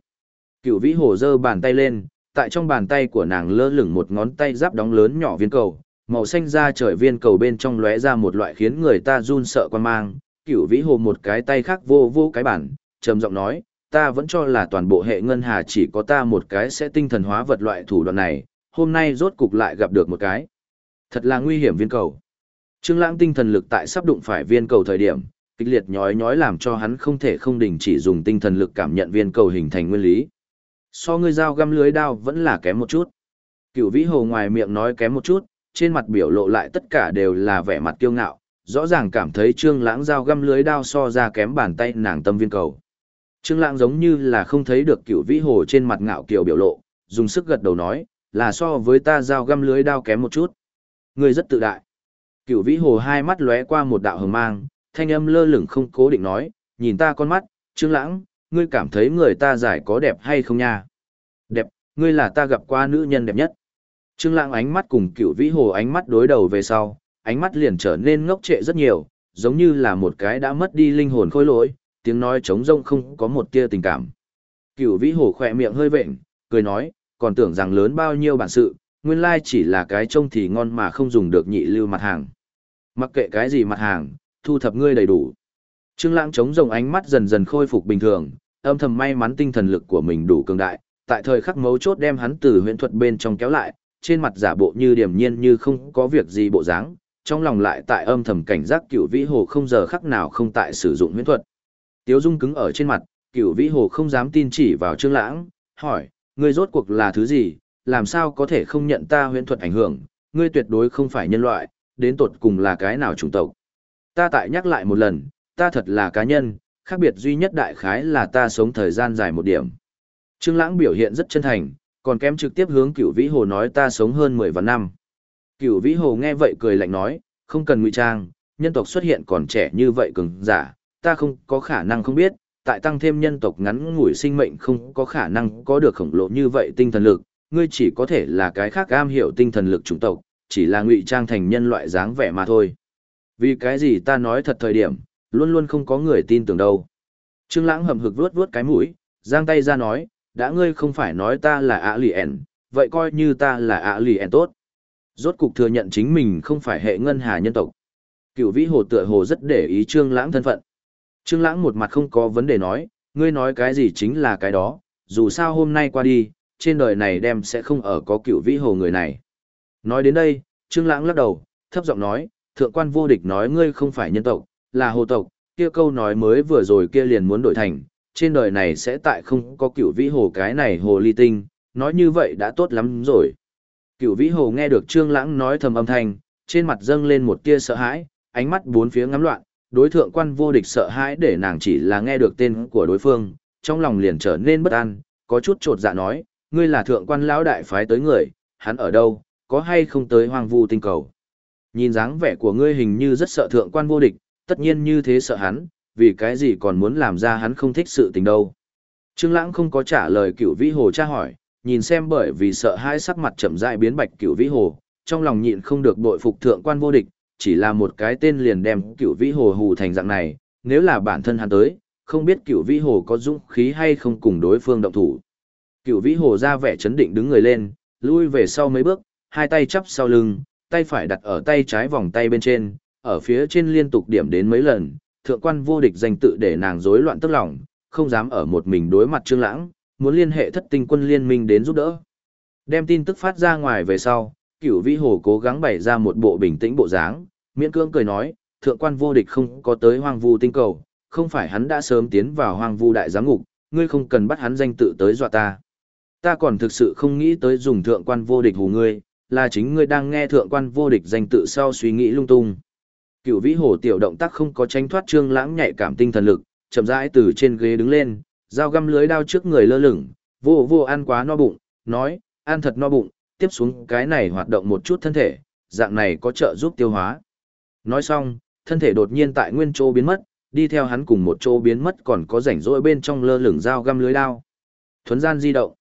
Cửu vĩ hồ giơ bàn tay lên, tại trong bàn tay của nàng lơ lửng một ngón tay giáp đóng lớn nhỏ viên cầu, màu xanh da trời viên cầu bên trong lóe ra một loại khiến người ta run sợ quan mang. Cửu vĩ hồ một cái tay khác vô vô cái bản, trầm giọng nói, ta vẫn cho là toàn bộ hệ ngân hà chỉ có ta một cái sẽ tinh thần hóa vật loại thủ đoạn này, hôm nay rốt cục lại gặp được một cái. Thật là nguy hiểm viên cầu. Trương Lãng tinh thần lực tại sắp đụng phải viên cầu thời điểm, kịch liệt nhói nhói làm cho hắn không thể không đình chỉ dùng tinh thần lực cảm nhận viên cầu hình thành nguyên lý. So ngươi dao găm lưới đao vẫn là kém một chút. Cửu Vĩ Hồ ngoài miệng nói kém một chút, trên mặt biểu lộ lại tất cả đều là vẻ mặt kiêu ngạo, rõ ràng cảm thấy Trương Lãng dao găm lưới đao so ra kém bàn tay nàng tâm viên cầu. Trương Lãng giống như là không thấy được Cửu Vĩ Hồ trên mặt ngạo kiều biểu lộ, dùng sức gật đầu nói, là so với ta dao găm lưới đao kém một chút. Ngươi rất tự đại. Cửu Vĩ Hồ hai mắt lóe qua một đạo hờ mang, thanh âm lơ lửng không cố định nói, nhìn ta con mắt, Trương Lãng, ngươi cảm thấy người ta giải có đẹp hay không nha? Đẹp, ngươi là ta gặp qua nữ nhân đẹp nhất. Trương Lãng ánh mắt cùng Cửu Vĩ Hồ ánh mắt đối đầu về sau, ánh mắt liền trở nên ngốc trệ rất nhiều, giống như là một cái đã mất đi linh hồn khối lỗi, tiếng nói trống rỗng không có một tia tình cảm. Cửu Vĩ Hồ khẽ miệng hơi vện, cười nói, còn tưởng rằng lớn bao nhiêu bản sự, nguyên lai chỉ là cái trông thì ngon mà không dùng được nhị lưu mặt hàng. Mặc kệ cái gì mặt hàng, thu thập ngươi đầy đủ. Trương Lãng chống rồng ánh mắt dần dần khôi phục bình thường, âm thầm may mắn tinh thần lực của mình đủ cường đại, tại thời khắc mấu chốt đem hắn từ huyễn thuật bên trong kéo lại, trên mặt giả bộ như điềm nhiên như không có việc gì bộ dáng, trong lòng lại tại âm thầm cảnh giác Cửu Vĩ Hồ không giờ khắc nào không tại sử dụng huyễn thuật. Tiếu Dung cứng ở trên mặt, Cửu Vĩ Hồ không dám tin chỉ vào Trương Lãng, hỏi: "Ngươi rốt cuộc là thứ gì? Làm sao có thể không nhận ta huyễn thuật ảnh hưởng? Ngươi tuyệt đối không phải nhân loại, đến tột cùng là cái nào chủng tộc?" Ta tại nhắc lại một lần, ta thật là cá nhân, khác biệt duy nhất đại khái là ta sống thời gian dài một điểm. Trương Lãng biểu hiện rất chân thành, còn kém trực tiếp hướng Cửu Vĩ Hồ nói ta sống hơn 10 vạn năm. Cửu Vĩ Hồ nghe vậy cười lạnh nói, không cần ngụy trang, nhân tộc xuất hiện còn trẻ như vậy cường giả, ta không có khả năng không biết, tại tăng thêm nhân tộc ngắn ngủi sinh mệnh không có khả năng có được khổng lồ như vậy tinh thần lực, ngươi chỉ có thể là cái khác am hiểu tinh thần lực chủng tộc, chỉ là ngụy trang thành nhân loại dáng vẻ mà thôi. Vì cái gì ta nói thật thời điểm, luôn luôn không có người tin tưởng đâu. Trương Lãng hậm hực vuốt vuốt cái mũi, giang tay ra nói, đã ngươi không phải nói ta là ạ lì ẻn, vậy coi như ta là ạ lì ẻn tốt. Rốt cục thừa nhận chính mình không phải hệ ngân hà nhân tộc. Cựu vĩ hồ tựa hồ rất để ý Trương Lãng thân phận. Trương Lãng một mặt không có vấn đề nói, ngươi nói cái gì chính là cái đó, dù sao hôm nay qua đi, trên đời này đem sẽ không ở có cựu vĩ hồ người này. Nói đến đây, Trương Lãng lắc đầu, thấp giọng nói, thượng quan vô địch nói ngươi không phải nhân tộc, là hồ tộc, kia câu nói mới vừa rồi kia liền muốn đổi thành, trên đời này sẽ tại không có cựu vĩ hồ cái này hồ ly tinh, nói như vậy đã tốt lắm rồi. Cựu vĩ hồ nghe được trương lãng nói thầm âm thanh, trên mặt dâng lên một tia sợ hãi, ánh mắt bốn phía ngắm loạn, đối thượng quan vô địch sợ hãi để nàng chỉ là nghe được tên của đối phương, trong lòng liền trở nên bất an, có chút trột dạ nói, ngươi là thượng quan lão đại phái tới người, hắn ở đâu, có hay không tới hoang vu tinh cầu. Nhìn dáng vẻ của ngươi hình như rất sợ thượng quan vô địch, tất nhiên như thế sợ hắn, vì cái gì còn muốn làm ra hắn không thích sự tình đâu. Trương Lãng không có trả lời Cửu Vĩ Hồ tra hỏi, nhìn xem bởi vì sợ hãi sắc mặt chậm rãi biến bạch Cửu Vĩ Hồ, trong lòng nhịn không được bội phục thượng quan vô địch, chỉ là một cái tên liền đem Cửu Vĩ Hồ hù thành dạng này, nếu là bản thân hắn tới, không biết Cửu Vĩ Hồ có dũng khí hay không cùng đối phương động thủ. Cửu Vĩ Hồ ra vẻ chấn định đứng người lên, lui về sau mấy bước, hai tay chắp sau lưng, tay phải đặt ở tay trái vòng tay bên trên, ở phía trên liên tục điểm đến mấy lần, thượng quan vô địch danh tự để nàng rối loạn tức lòng, không dám ở một mình đối mặt Trương Lãng, muốn liên hệ thất tinh quân liên minh đến giúp đỡ. Đem tin tức phát ra ngoài về sau, Cửu Vĩ Hồ cố gắng bày ra một bộ bình tĩnh bộ dáng, miễn cưỡng cười nói, thượng quan vô địch không có tới Hoang Vu tinh cầu, không phải hắn đã sớm tiến vào Hoang Vu đại giám ngục, ngươi không cần bắt hắn danh tự tới dọa ta. Ta còn thực sự không nghĩ tới dùng thượng quan vô địch hù ngươi, là chính ngươi đang nghe thượng quan vô địch danh tự sau suy nghĩ lung tung. Cựu vĩ hồ tiểu động tác không có tránh thoát trương lãng nhạy cảm tinh thần lực, chậm rãi từ trên ghế đứng lên, dao găm lưới đao trước người lơ lửng, vô vô ăn quá no bụng, nói, ăn thật no bụng, tiếp xuống cái này hoạt động một chút thân thể, dạng này có trợ giúp tiêu hóa. Nói xong, thân thể đột nhiên tại nguyên chỗ biến mất, đi theo hắn cùng một chỗ biến mất còn có rảnh rỗi bên trong lơ lửng dao găm lưới đao. Thuấn gian di động.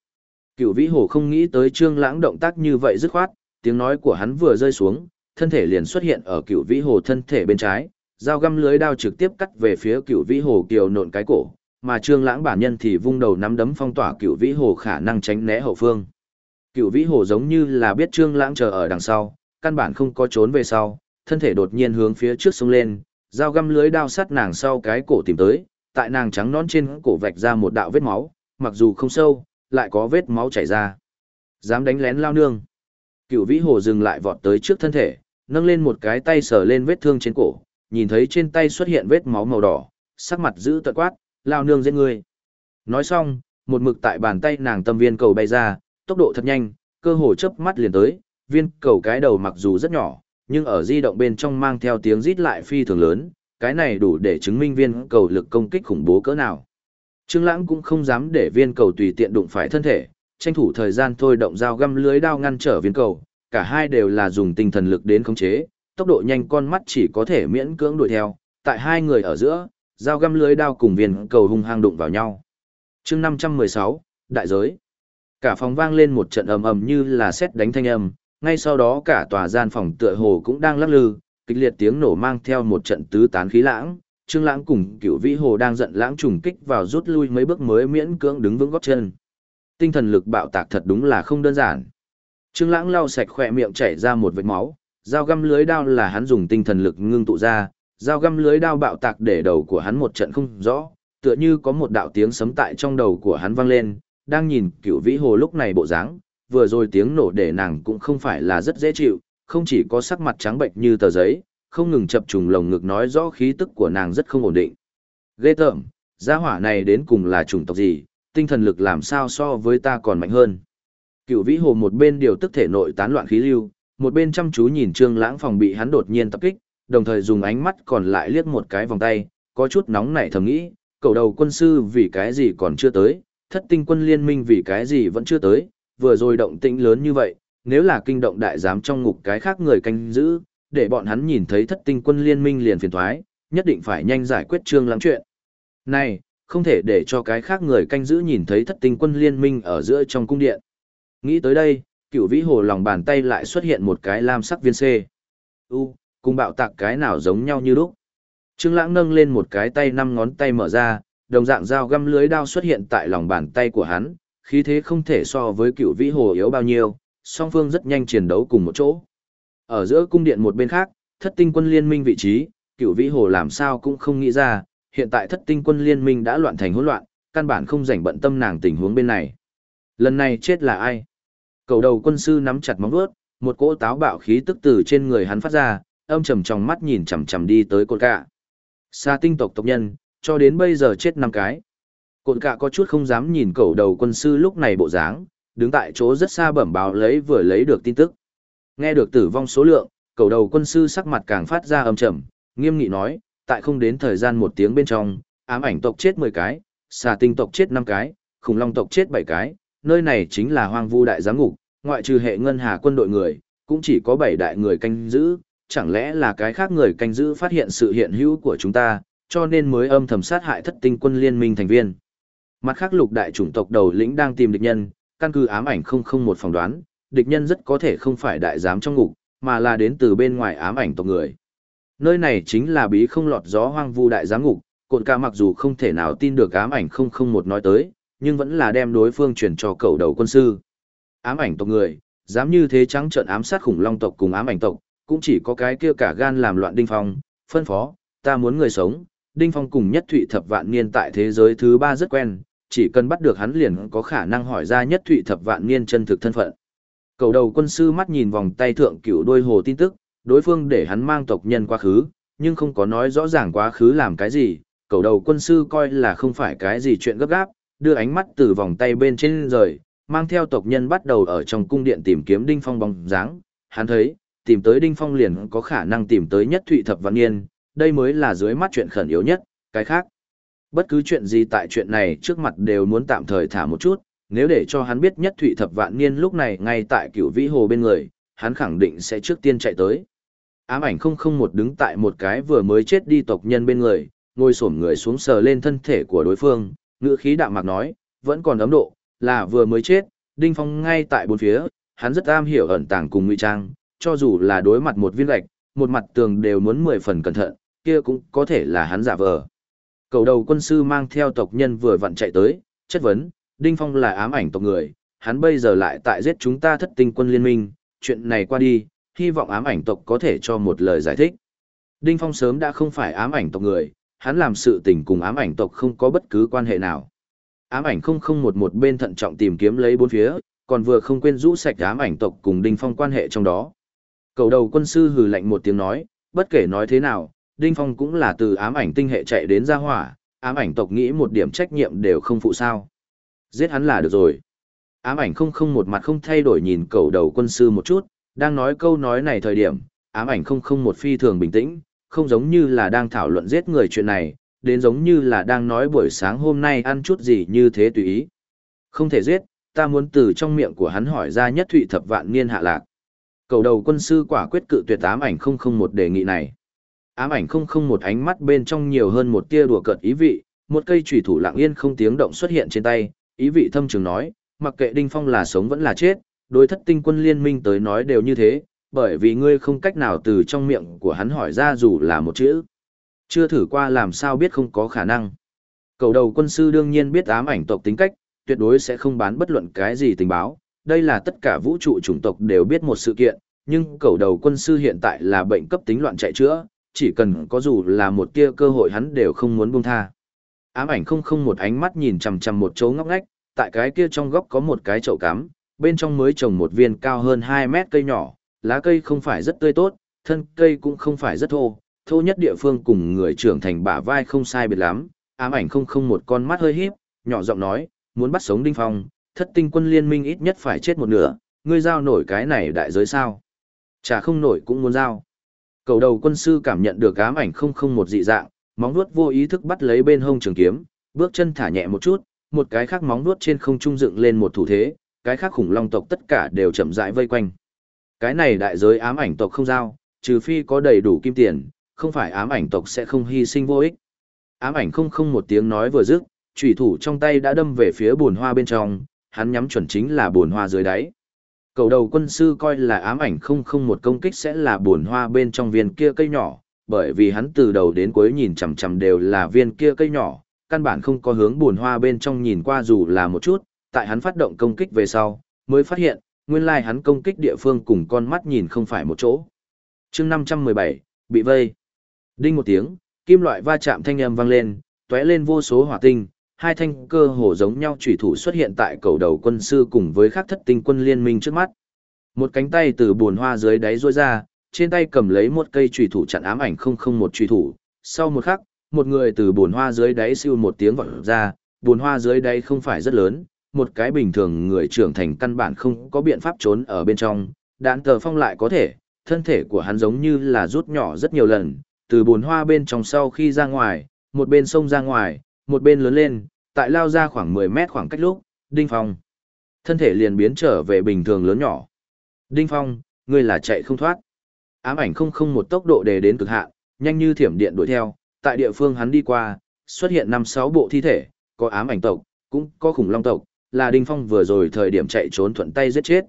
Cựu vĩ hồ không nghĩ tới trương lãng động tác như vậy dứt khoát, tiếng nói của hắn vừa rơi xuống, thân thể liền xuất hiện ở cựu vĩ hồ thân thể bên trái, dao găm lưới đao trực tiếp cắt về phía cựu vĩ hồ kiều nộn cái cổ, mà trương lãng bản nhân thì vung đầu nắm đấm phong tỏa cựu vĩ hồ khả năng tránh né hậu phương. Cựu vĩ hồ giống như là biết trương lãng chờ ở đằng sau, căn bản không có trốn về sau, thân thể đột nhiên hướng phía trước sông lên, dao găm lưới đao sắt nàng sau cái cổ tìm tới, tại nàng trắng nón trên cổ vạch ra một đạo vết máu, mặc dù không sâu, lại có vết máu chảy ra. Dám đánh lén lao nương. Cựu vĩ hồ dừng lại vọt tới trước thân thể, nâng lên một cái tay sờ lên vết thương trên cổ, nhìn thấy trên tay xuất hiện vết máu màu đỏ, sắc mặt giữ tận quát, lao nương giết ngươi. Nói xong, một mực tại bàn tay nàng tâm viên cầu bay ra, tốc độ thật nhanh, cơ hồ chớp mắt liền tới, viên cầu cái đầu mặc dù rất nhỏ, nhưng ở di động bên trong mang theo tiếng rít lại phi thường lớn, cái này đủ để chứng minh viên cầu lực công kích khủng bố cỡ nào. Trương Lãng cũng không dám để viên cầu tùy tiện đụng phải thân thể, tranh thủ thời gian thôi động dao găm lưới đao ngăn trở viên cầu, cả hai đều là dùng tinh thần lực đến khống chế, tốc độ nhanh con mắt chỉ có thể miễn cưỡng đuổi theo, tại hai người ở giữa, dao găm lưới đao cùng viên cầu hung hăng đụng vào nhau. Chương 516, đại giới. Cả phòng vang lên một trận ầm ầm như là sét đánh thanh âm, ngay sau đó cả tòa gian phòng tựa hồ cũng đang lắc lư, kịch liệt tiếng nổ mang theo một trận tứ tán khí lãng, Trương Lãng cùng Cửu Vĩ Hồ đang giận lãng trùng kích vào rút lui mấy bước mới miễn cưỡng đứng vững gót chân. Tinh thần lực bạo tạc thật đúng là không đơn giản. Trương Lãng lau sạch khóe miệng chảy ra một vệt máu, dao găm lưới đao là hắn dùng tinh thần lực ngưng tụ ra, dao găm lưới đao bạo tạc để đầu của hắn một trận không rõ, tựa như có một đạo tiếng sấm tại trong đầu của hắn vang lên, đang nhìn Cửu Vĩ Hồ lúc này bộ dáng, vừa rồi tiếng nổ để nàng cũng không phải là rất dễ chịu, không chỉ có sắc mặt trắng bệnh như tờ giấy, không ngừng chập trùng lồng ngực nói rõ khí tức của nàng rất không ổn định. Ghê tởm, gia hỏa này đến cùng là chủng tộc gì, tinh thần lực làm sao so với ta còn mạnh hơn. Cửu vĩ hồ một bên điều tức thể nội tán loạn khí lưu, một bên chăm chú nhìn trương lãng phòng bị hắn đột nhiên tập kích, đồng thời dùng ánh mắt còn lại liếc một cái vòng tay, có chút nóng nảy thầm nghĩ, cầu đầu quân sư vì cái gì còn chưa tới, thất tinh quân liên minh vì cái gì vẫn chưa tới, vừa rồi động tĩnh lớn như vậy, nếu là kinh động đại giám trong ngục cái khác người canh giữ, để bọn hắn nhìn thấy thất tinh quân liên minh liền phiền thoái, nhất định phải nhanh giải quyết trương lãng chuyện. Này, không thể để cho cái khác người canh giữ nhìn thấy thất tinh quân liên minh ở giữa trong cung điện. Nghĩ tới đây, cựu vĩ hồ lòng bàn tay lại xuất hiện một cái lam sắc viên C. U, cùng bạo tạc cái nào giống nhau như lúc. Trương lãng nâng lên một cái tay năm ngón tay mở ra, đồng dạng dao găm lưới đao xuất hiện tại lòng bàn tay của hắn, khí thế không thể so với cựu vĩ hồ yếu bao nhiêu, song phương rất nhanh chiến đấu cùng một chỗ. Ở giữa cung điện một bên khác, thất tinh quân liên minh vị trí, cựu vĩ hồ làm sao cũng không nghĩ ra, hiện tại thất tinh quân liên minh đã loạn thành hỗn loạn, căn bản không rảnh bận tâm nàng tình huống bên này. Lần này chết là ai? Cầu đầu quân sư nắm chặt móng vuốt, một cỗ táo bạo khí tức từ trên người hắn phát ra, âm trầm trong mắt nhìn chằm chằm đi tới cột cạ. Xa tinh tộc tộc nhân, cho đến bây giờ chết năm cái. Cột cạ có chút không dám nhìn cầu đầu quân sư lúc này bộ dáng, đứng tại chỗ rất xa bẩm báo lấy vừa lấy được tin tức. Nghe được tử vong số lượng, cầu đầu quân sư sắc mặt càng phát ra âm trầm, nghiêm nghị nói, tại không đến thời gian một tiếng bên trong, ám ảnh tộc chết 10 cái, xà tinh tộc chết 5 cái, khủng long tộc chết 7 cái, nơi này chính là hoang vu đại giám ngục, ngoại trừ hệ ngân hà quân đội người, cũng chỉ có 7 đại người canh giữ, chẳng lẽ là cái khác người canh giữ phát hiện sự hiện hữu của chúng ta, cho nên mới âm thầm sát hại thất tinh quân liên minh thành viên. Mặt khác lục đại chủng tộc đầu lĩnh đang tìm địch nhân, căn cứ ám ảnh không không một phỏng đoán, địch nhân rất có thể không phải đại giám trong ngục, mà là đến từ bên ngoài ám ảnh tộc người. Nơi này chính là bí không lọt gió hoang vu đại giám ngục, cột ca mặc dù không thể nào tin được ám ảnh không không một nói tới, nhưng vẫn là đem đối phương chuyển cho cầu đầu quân sư. Ám ảnh tộc người, dám như thế trắng trợn ám sát khủng long tộc cùng ám ảnh tộc, cũng chỉ có cái kia cả gan làm loạn đinh phong, phân phó, ta muốn người sống, đinh phong cùng nhất thụy thập vạn niên tại thế giới thứ ba rất quen, chỉ cần bắt được hắn liền có khả năng hỏi ra nhất thụy thập vạn niên chân thực thân phận. Cầu đầu quân sư mắt nhìn vòng tay thượng cửu đôi hồ tin tức, đối phương để hắn mang tộc nhân quá khứ, nhưng không có nói rõ ràng quá khứ làm cái gì. Cầu đầu quân sư coi là không phải cái gì chuyện gấp gáp, đưa ánh mắt từ vòng tay bên trên rời, mang theo tộc nhân bắt đầu ở trong cung điện tìm kiếm Đinh Phong bóng dáng. Hắn thấy, tìm tới Đinh Phong liền có khả năng tìm tới nhất thụy thập văn niên, đây mới là dưới mắt chuyện khẩn yếu nhất, cái khác. Bất cứ chuyện gì tại chuyện này trước mặt đều muốn tạm thời thả một chút, nếu để cho hắn biết nhất thụy thập vạn niên lúc này ngay tại cửu vĩ hồ bên người, hắn khẳng định sẽ trước tiên chạy tới. Ám ảnh không không một đứng tại một cái vừa mới chết đi tộc nhân bên người, ngồi xổm người xuống sờ lên thân thể của đối phương, ngữ khí đạm mạc nói, vẫn còn ấm độ, là vừa mới chết, Đinh Phong ngay tại bốn phía, hắn rất am hiểu ẩn tàng cùng ngụy trang, cho dù là đối mặt một viên gạch, một mặt tường đều muốn mười phần cẩn thận, kia cũng có thể là hắn giả vờ. Cầu đầu quân sư mang theo tộc nhân vừa vặn chạy tới, chất vấn, Đinh Phong là ám ảnh tộc người, hắn bây giờ lại tại giết chúng ta thất tinh quân liên minh, chuyện này qua đi, hy vọng ám ảnh tộc có thể cho một lời giải thích. Đinh Phong sớm đã không phải ám ảnh tộc người, hắn làm sự tình cùng ám ảnh tộc không có bất cứ quan hệ nào. Ám ảnh không không một một bên thận trọng tìm kiếm lấy bốn phía, còn vừa không quên rũ sạch ám ảnh tộc cùng Đinh Phong quan hệ trong đó. Cầu đầu quân sư hừ lạnh một tiếng nói, bất kể nói thế nào, Đinh Phong cũng là từ ám ảnh tinh hệ chạy đến gia hỏa, ám ảnh tộc nghĩ một điểm trách nhiệm đều không phụ sao. Giết hắn là được rồi. Ám ảnh không không một mặt không thay đổi nhìn cầu đầu quân sư một chút, đang nói câu nói này thời điểm, ám ảnh không không một phi thường bình tĩnh, không giống như là đang thảo luận giết người chuyện này, đến giống như là đang nói buổi sáng hôm nay ăn chút gì như thế tùy ý. Không thể giết, ta muốn từ trong miệng của hắn hỏi ra nhất thụy thập vạn niên hạ lạc. Cầu đầu quân sư quả quyết cự tuyệt ám ảnh không không một đề nghị này. Ám ảnh không không một ánh mắt bên trong nhiều hơn một tia đùa cợt ý vị, một cây chủy thủ lặng yên không tiếng động xuất hiện trên tay, ý vị thâm trường nói, mặc kệ Đinh Phong là sống vẫn là chết, đối thất tinh quân liên minh tới nói đều như thế, bởi vì ngươi không cách nào từ trong miệng của hắn hỏi ra dù là một chữ. Chưa thử qua làm sao biết không có khả năng. Cầu đầu quân sư đương nhiên biết ám ảnh tộc tính cách, tuyệt đối sẽ không bán bất luận cái gì tình báo. Đây là tất cả vũ trụ chủng tộc đều biết một sự kiện, nhưng cầu đầu quân sư hiện tại là bệnh cấp tính loạn chạy chữa, chỉ cần có dù là một tia cơ hội hắn đều không muốn buông tha. Ám ảnh không không một ánh mắt nhìn chằm chằm một chỗ ngóc ngách, tại cái kia trong góc có một cái chậu cắm, bên trong mới trồng một viên cao hơn 2 mét cây nhỏ, lá cây không phải rất tươi tốt, thân cây cũng không phải rất thô, thô nhất địa phương cùng người trưởng thành bả vai không sai biệt lắm, ám ảnh không không một con mắt hơi híp, nhỏ giọng nói, muốn bắt sống Đinh Phong, thất tinh quân liên minh ít nhất phải chết một nửa, ngươi giao nổi cái này đại giới sao? Chả không nổi cũng muốn giao. Cầu đầu quân sư cảm nhận được ám ảnh không không một dị dạng, móng vuốt vô ý thức bắt lấy bên hông trường kiếm, bước chân thả nhẹ một chút, một cái khác móng vuốt trên không trung dựng lên một thủ thế, cái khác khủng long tộc tất cả đều chậm rãi vây quanh. Cái này đại giới ám ảnh tộc không giao, trừ phi có đầy đủ kim tiền, không phải ám ảnh tộc sẽ không hy sinh vô ích. Ám ảnh không không một tiếng nói vừa dứt, chủy thủ trong tay đã đâm về phía buồn hoa bên trong, hắn nhắm chuẩn chính là buồn hoa dưới đáy. Cầu đầu quân sư coi là ám ảnh không không một công kích sẽ là buồn hoa bên trong viên kia cây nhỏ, bởi vì hắn từ đầu đến cuối nhìn chằm chằm đều là viên kia cây nhỏ, căn bản không có hướng buồn hoa bên trong nhìn qua dù là một chút, tại hắn phát động công kích về sau, mới phát hiện, nguyên lai hắn công kích địa phương cùng con mắt nhìn không phải một chỗ. chương 517, bị vây. Đinh một tiếng, kim loại va chạm thanh âm vang lên, tóe lên vô số hỏa tinh, hai thanh cơ hồ giống nhau chủy thủ xuất hiện tại cầu đầu quân sư cùng với khắc thất tinh quân liên minh trước mắt. Một cánh tay từ buồn hoa dưới đáy rôi ra, trên tay cầm lấy một cây chủy thủ chặn ám ảnh không không một chủy thủ. Sau một khắc, một người từ buồn hoa dưới đáy siêu một tiếng vọt ra, buồn hoa dưới đáy không phải rất lớn, một cái bình thường người trưởng thành căn bản không có biện pháp trốn ở bên trong, đạn tờ phong lại có thể, thân thể của hắn giống như là rút nhỏ rất nhiều lần, từ bồn hoa bên trong sau khi ra ngoài, một bên sông ra ngoài, một bên lớn lên, tại lao ra khoảng 10 mét khoảng cách lúc, Đinh Phong. Thân thể liền biến trở về bình thường lớn nhỏ. Đinh Phong, ngươi là chạy không thoát. Ám ảnh không không một tốc độ để đến cực hạn, nhanh như thiểm điện đuổi theo, tại địa phương hắn đi qua, xuất hiện năm sáu bộ thi thể, có ám ảnh tộc, cũng có khủng long tộc, là Đinh Phong vừa rồi thời điểm chạy trốn thuận tay giết chết.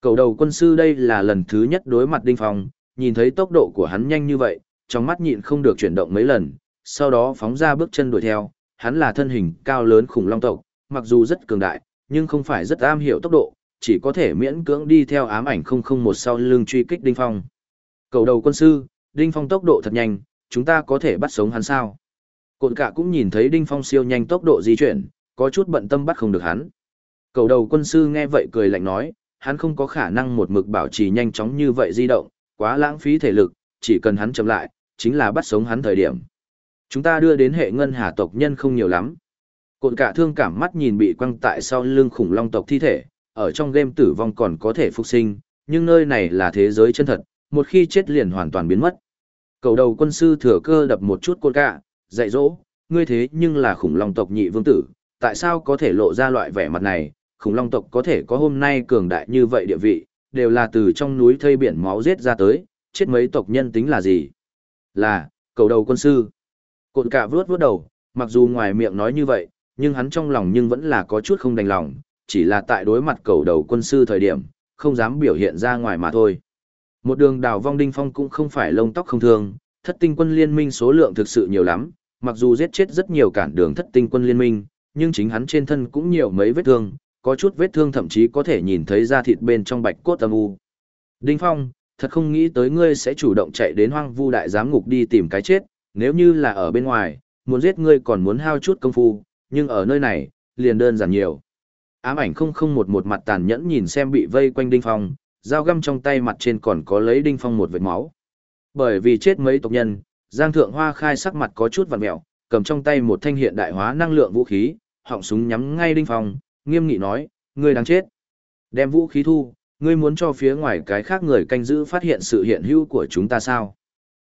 Cầu đầu quân sư đây là lần thứ nhất đối mặt Đinh Phong, nhìn thấy tốc độ của hắn nhanh như vậy, trong mắt nhịn không được chuyển động mấy lần, sau đó phóng ra bước chân đuổi theo, hắn là thân hình cao lớn khủng long tộc, mặc dù rất cường đại, nhưng không phải rất am hiểu tốc độ, chỉ có thể miễn cưỡng đi theo ám ảnh 001 sau lưng truy kích Đinh Phong. Cầu đầu quân sư, Đinh Phong tốc độ thật nhanh, chúng ta có thể bắt sống hắn sao? Cột cả cũng nhìn thấy Đinh Phong siêu nhanh tốc độ di chuyển, có chút bận tâm bắt không được hắn. Cầu đầu quân sư nghe vậy cười lạnh nói, hắn không có khả năng một mực bảo trì nhanh chóng như vậy di động, quá lãng phí thể lực, chỉ cần hắn chậm lại, chính là bắt sống hắn thời điểm. Chúng ta đưa đến hệ ngân hà tộc nhân không nhiều lắm. cột cả thương cảm mắt nhìn bị quăng tại sau lưng khủng long tộc thi thể, ở trong game tử vong còn có thể phục sinh, nhưng nơi này là thế giới chân thật, một khi chết liền hoàn toàn biến mất. Cầu đầu quân sư thừa cơ đập một chút cột cả, dạy dỗ, ngươi thế nhưng là khủng long tộc nhị vương tử, tại sao có thể lộ ra loại vẻ mặt này, khủng long tộc có thể có hôm nay cường đại như vậy địa vị, đều là từ trong núi thây biển máu giết ra tới, chết mấy tộc nhân tính là gì? Là, cầu đầu quân sư. Cột cả vướt vướt đầu, mặc dù ngoài miệng nói như vậy, nhưng hắn trong lòng nhưng vẫn là có chút không đành lòng, chỉ là tại đối mặt cầu đầu quân sư thời điểm, không dám biểu hiện ra ngoài mà thôi. Một đường đào vong đinh phong cũng không phải lông tóc không thường. thất tinh quân liên minh số lượng thực sự nhiều lắm, mặc dù giết chết rất nhiều cản đường thất tinh quân liên minh, nhưng chính hắn trên thân cũng nhiều mấy vết thương, có chút vết thương thậm chí có thể nhìn thấy da thịt bên trong bạch cốt âm u. Đinh Phong, thật không nghĩ tới ngươi sẽ chủ động chạy đến hoang vu đại giám ngục đi tìm cái chết, nếu như là ở bên ngoài, muốn giết ngươi còn muốn hao chút công phu, nhưng ở nơi này, liền đơn giản nhiều. Ám ảnh không không một một mặt tàn nhẫn nhìn xem bị vây quanh Đinh Phong, dao găm trong tay mặt trên còn có lấy Đinh Phong một vệt máu. Bởi vì chết mấy tộc nhân, Giang Thượng Hoa khai sắc mặt có chút vặn mẹo, cầm trong tay một thanh hiện đại hóa năng lượng vũ khí, họng súng nhắm ngay Đinh Phong, nghiêm nghị nói, ngươi đáng chết. Đem vũ khí thu, ngươi muốn cho phía ngoài cái khác người canh giữ phát hiện sự hiện hữu của chúng ta sao?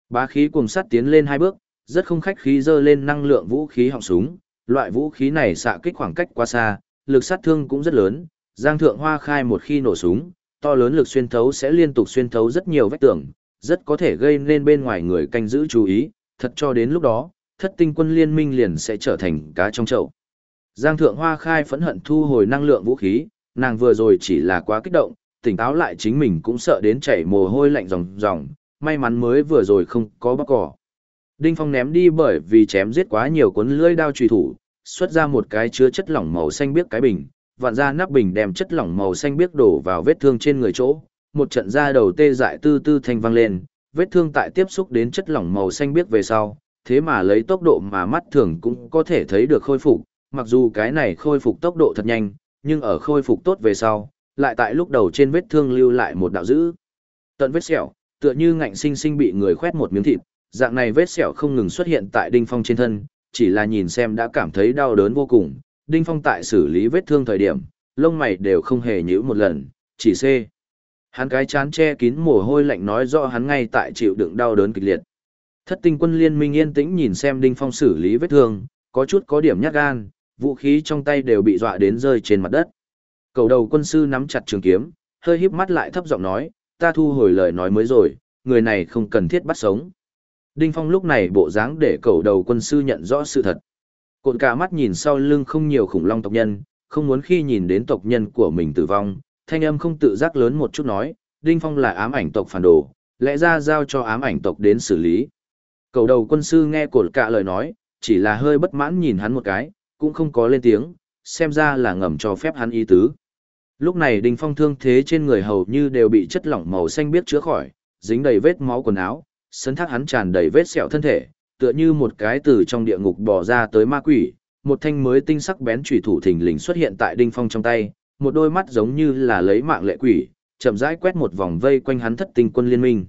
Bá khí cùng sắt tiến lên hai bước, rất không khách khí dơ lên năng lượng vũ khí họng súng, loại vũ khí này xạ kích khoảng cách quá xa, lực sát thương cũng rất lớn, Giang Thượng Hoa khai một khi nổ súng, to lớn lực xuyên thấu sẽ liên tục xuyên thấu rất nhiều vách tường, rất có thể gây nên bên ngoài người canh giữ chú ý, thật cho đến lúc đó, thất tinh quân liên minh liền sẽ trở thành cá trong chậu. Giang Thượng Hoa khai phẫn hận thu hồi năng lượng vũ khí, nàng vừa rồi chỉ là quá kích động, tỉnh táo lại chính mình cũng sợ đến chảy mồ hôi lạnh ròng ròng, may mắn mới vừa rồi không có bóc cỏ. Đinh Phong ném đi bởi vì chém giết quá nhiều cuốn lưỡi đao truy thủ, xuất ra một cái chứa chất lỏng màu xanh biếc cái bình, vặn ra nắp bình đem chất lỏng màu xanh biếc đổ vào vết thương trên người chỗ, một trận da đầu tê dại tư tư thanh vang lên, vết thương tại tiếp xúc đến chất lỏng màu xanh biếc về sau, thế mà lấy tốc độ mà mắt thường cũng có thể thấy được khôi phục, mặc dù cái này khôi phục tốc độ thật nhanh, nhưng ở khôi phục tốt về sau, lại tại lúc đầu trên vết thương lưu lại một đạo dữ. Tận vết sẹo, tựa như ngạnh sinh sinh bị người khoét một miếng thịt, dạng này vết sẹo không ngừng xuất hiện tại Đinh Phong trên thân, chỉ là nhìn xem đã cảm thấy đau đớn vô cùng. Đinh Phong tại xử lý vết thương thời điểm, lông mày đều không hề nhíu một lần, chỉ c. Hắn cái chán che kín mồ hôi lạnh nói rõ hắn ngay tại chịu đựng đau đớn kịch liệt. Thất tinh quân liên minh yên tĩnh nhìn xem Đinh Phong xử lý vết thương, có chút có điểm nhát gan, vũ khí trong tay đều bị dọa đến rơi trên mặt đất. Cầu đầu quân sư nắm chặt trường kiếm, hơi híp mắt lại thấp giọng nói, ta thu hồi lời nói mới rồi, người này không cần thiết bắt sống. Đinh Phong lúc này bộ dáng để cầu đầu quân sư nhận rõ sự thật. Cột cả mắt nhìn sau lưng không nhiều khủng long tộc nhân, không muốn khi nhìn đến tộc nhân của mình tử vong, thanh âm không tự giác lớn một chút nói, Đinh Phong là ám ảnh tộc phản đồ, lẽ ra giao cho ám ảnh tộc đến xử lý. Cầu đầu quân sư nghe cột cả lời nói, chỉ là hơi bất mãn nhìn hắn một cái, cũng không có lên tiếng, xem ra là ngầm cho phép hắn ý tứ. Lúc này Đinh Phong thương thế trên người hầu như đều bị chất lỏng màu xanh biết chữa khỏi, dính đầy vết máu quần áo, sấn thác hắn tràn đầy vết sẹo thân thể, tựa như một cái từ trong địa ngục bò ra tới ma quỷ, một thanh mới tinh sắc bén chủy thủ thình lình xuất hiện tại Đinh Phong trong tay, một đôi mắt giống như là lấy mạng lệ quỷ, chậm rãi quét một vòng vây quanh hắn thất tinh quân liên minh.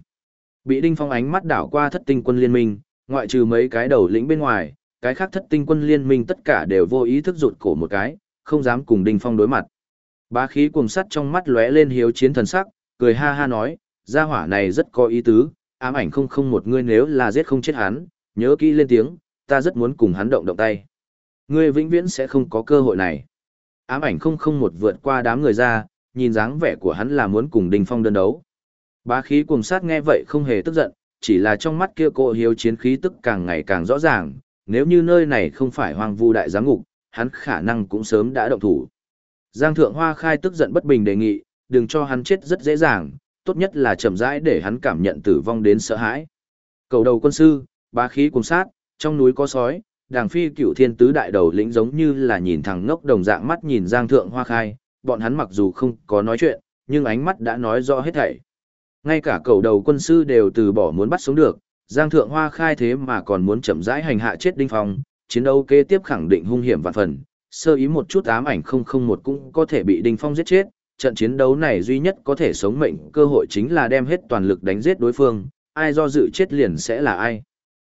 Bị Đinh Phong ánh mắt đảo qua thất tinh quân liên minh, ngoại trừ mấy cái đầu lĩnh bên ngoài, cái khác thất tinh quân liên minh tất cả đều vô ý thức rụt cổ một cái, không dám cùng Đinh Phong đối mặt. Bá khí cuồng sắt trong mắt lóe lên hiếu chiến thần sắc, cười ha ha nói, gia hỏa này rất có ý tứ, ám ảnh không không một ngươi nếu là giết không chết hắn, nhớ kỹ lên tiếng, ta rất muốn cùng hắn động động tay. Ngươi vĩnh viễn sẽ không có cơ hội này. Ám ảnh không không một vượt qua đám người ra, nhìn dáng vẻ của hắn là muốn cùng Đinh Phong đơn đấu. Bá khí cuồng sát nghe vậy không hề tức giận, chỉ là trong mắt kia cô hiếu chiến khí tức càng ngày càng rõ ràng, nếu như nơi này không phải hoang vu đại giám ngục, hắn khả năng cũng sớm đã động thủ. Giang Thượng Hoa khai tức giận bất bình đề nghị, đừng cho hắn chết rất dễ dàng, tốt nhất là chậm rãi để hắn cảm nhận tử vong đến sợ hãi. Cầu đầu quân sư, bá khí cùng sát, trong núi có sói, đàng phi cửu thiên tứ đại đầu lĩnh giống như là nhìn thằng ngốc đồng dạng mắt nhìn Giang Thượng Hoa khai, bọn hắn mặc dù không có nói chuyện, nhưng ánh mắt đã nói rõ hết thảy. Ngay cả cầu đầu quân sư đều từ bỏ muốn bắt sống được, Giang Thượng Hoa khai thế mà còn muốn chậm rãi hành hạ chết Đinh Phong, chiến đấu kế tiếp khẳng định hung hiểm vạn phần, sơ ý một chút ám ảnh không không một cũng có thể bị Đinh Phong giết chết, trận chiến đấu này duy nhất có thể sống mệnh cơ hội chính là đem hết toàn lực đánh giết đối phương, ai do dự chết liền sẽ là ai.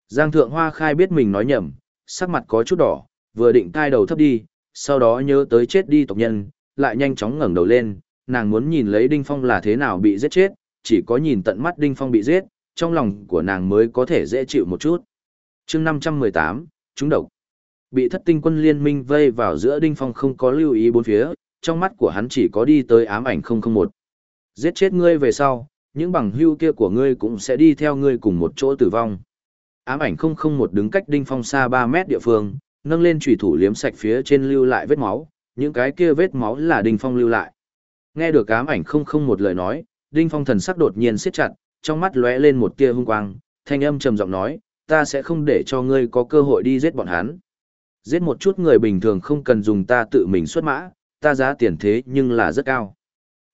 Giang Thượng Hoa khai biết mình nói nhầm, sắc mặt có chút đỏ, vừa định cai đầu thấp đi, sau đó nhớ tới chết đi tộc nhân, lại nhanh chóng ngẩng đầu lên, nàng muốn nhìn lấy Đinh Phong là thế nào bị giết chết, chỉ có nhìn tận mắt Đinh Phong bị giết, trong lòng của nàng mới có thể dễ chịu một chút. chương 518, chúng độc. Bị thất tinh quân liên minh vây vào giữa Đinh Phong không có lưu ý bốn phía, trong mắt của hắn chỉ có đi tới ám ảnh 001. Giết chết ngươi về sau, những bằng hưu kia của ngươi cũng sẽ đi theo ngươi cùng một chỗ tử vong. Ám ảnh không không một đứng cách đinh phong xa 3 mét địa phương, nâng lên chủy thủ liếm sạch phía trên lưu lại vết máu, những cái kia vết máu là đinh phong lưu lại. Nghe được ám ảnh không không một lời nói, đinh phong thần sắc đột nhiên siết chặt, trong mắt lóe lên một tia hung quang, thanh âm trầm giọng nói, ta sẽ không để cho ngươi có cơ hội đi giết bọn hắn. Giết một chút người bình thường không cần dùng ta tự mình xuất mã, ta giá tiền thế nhưng là rất cao.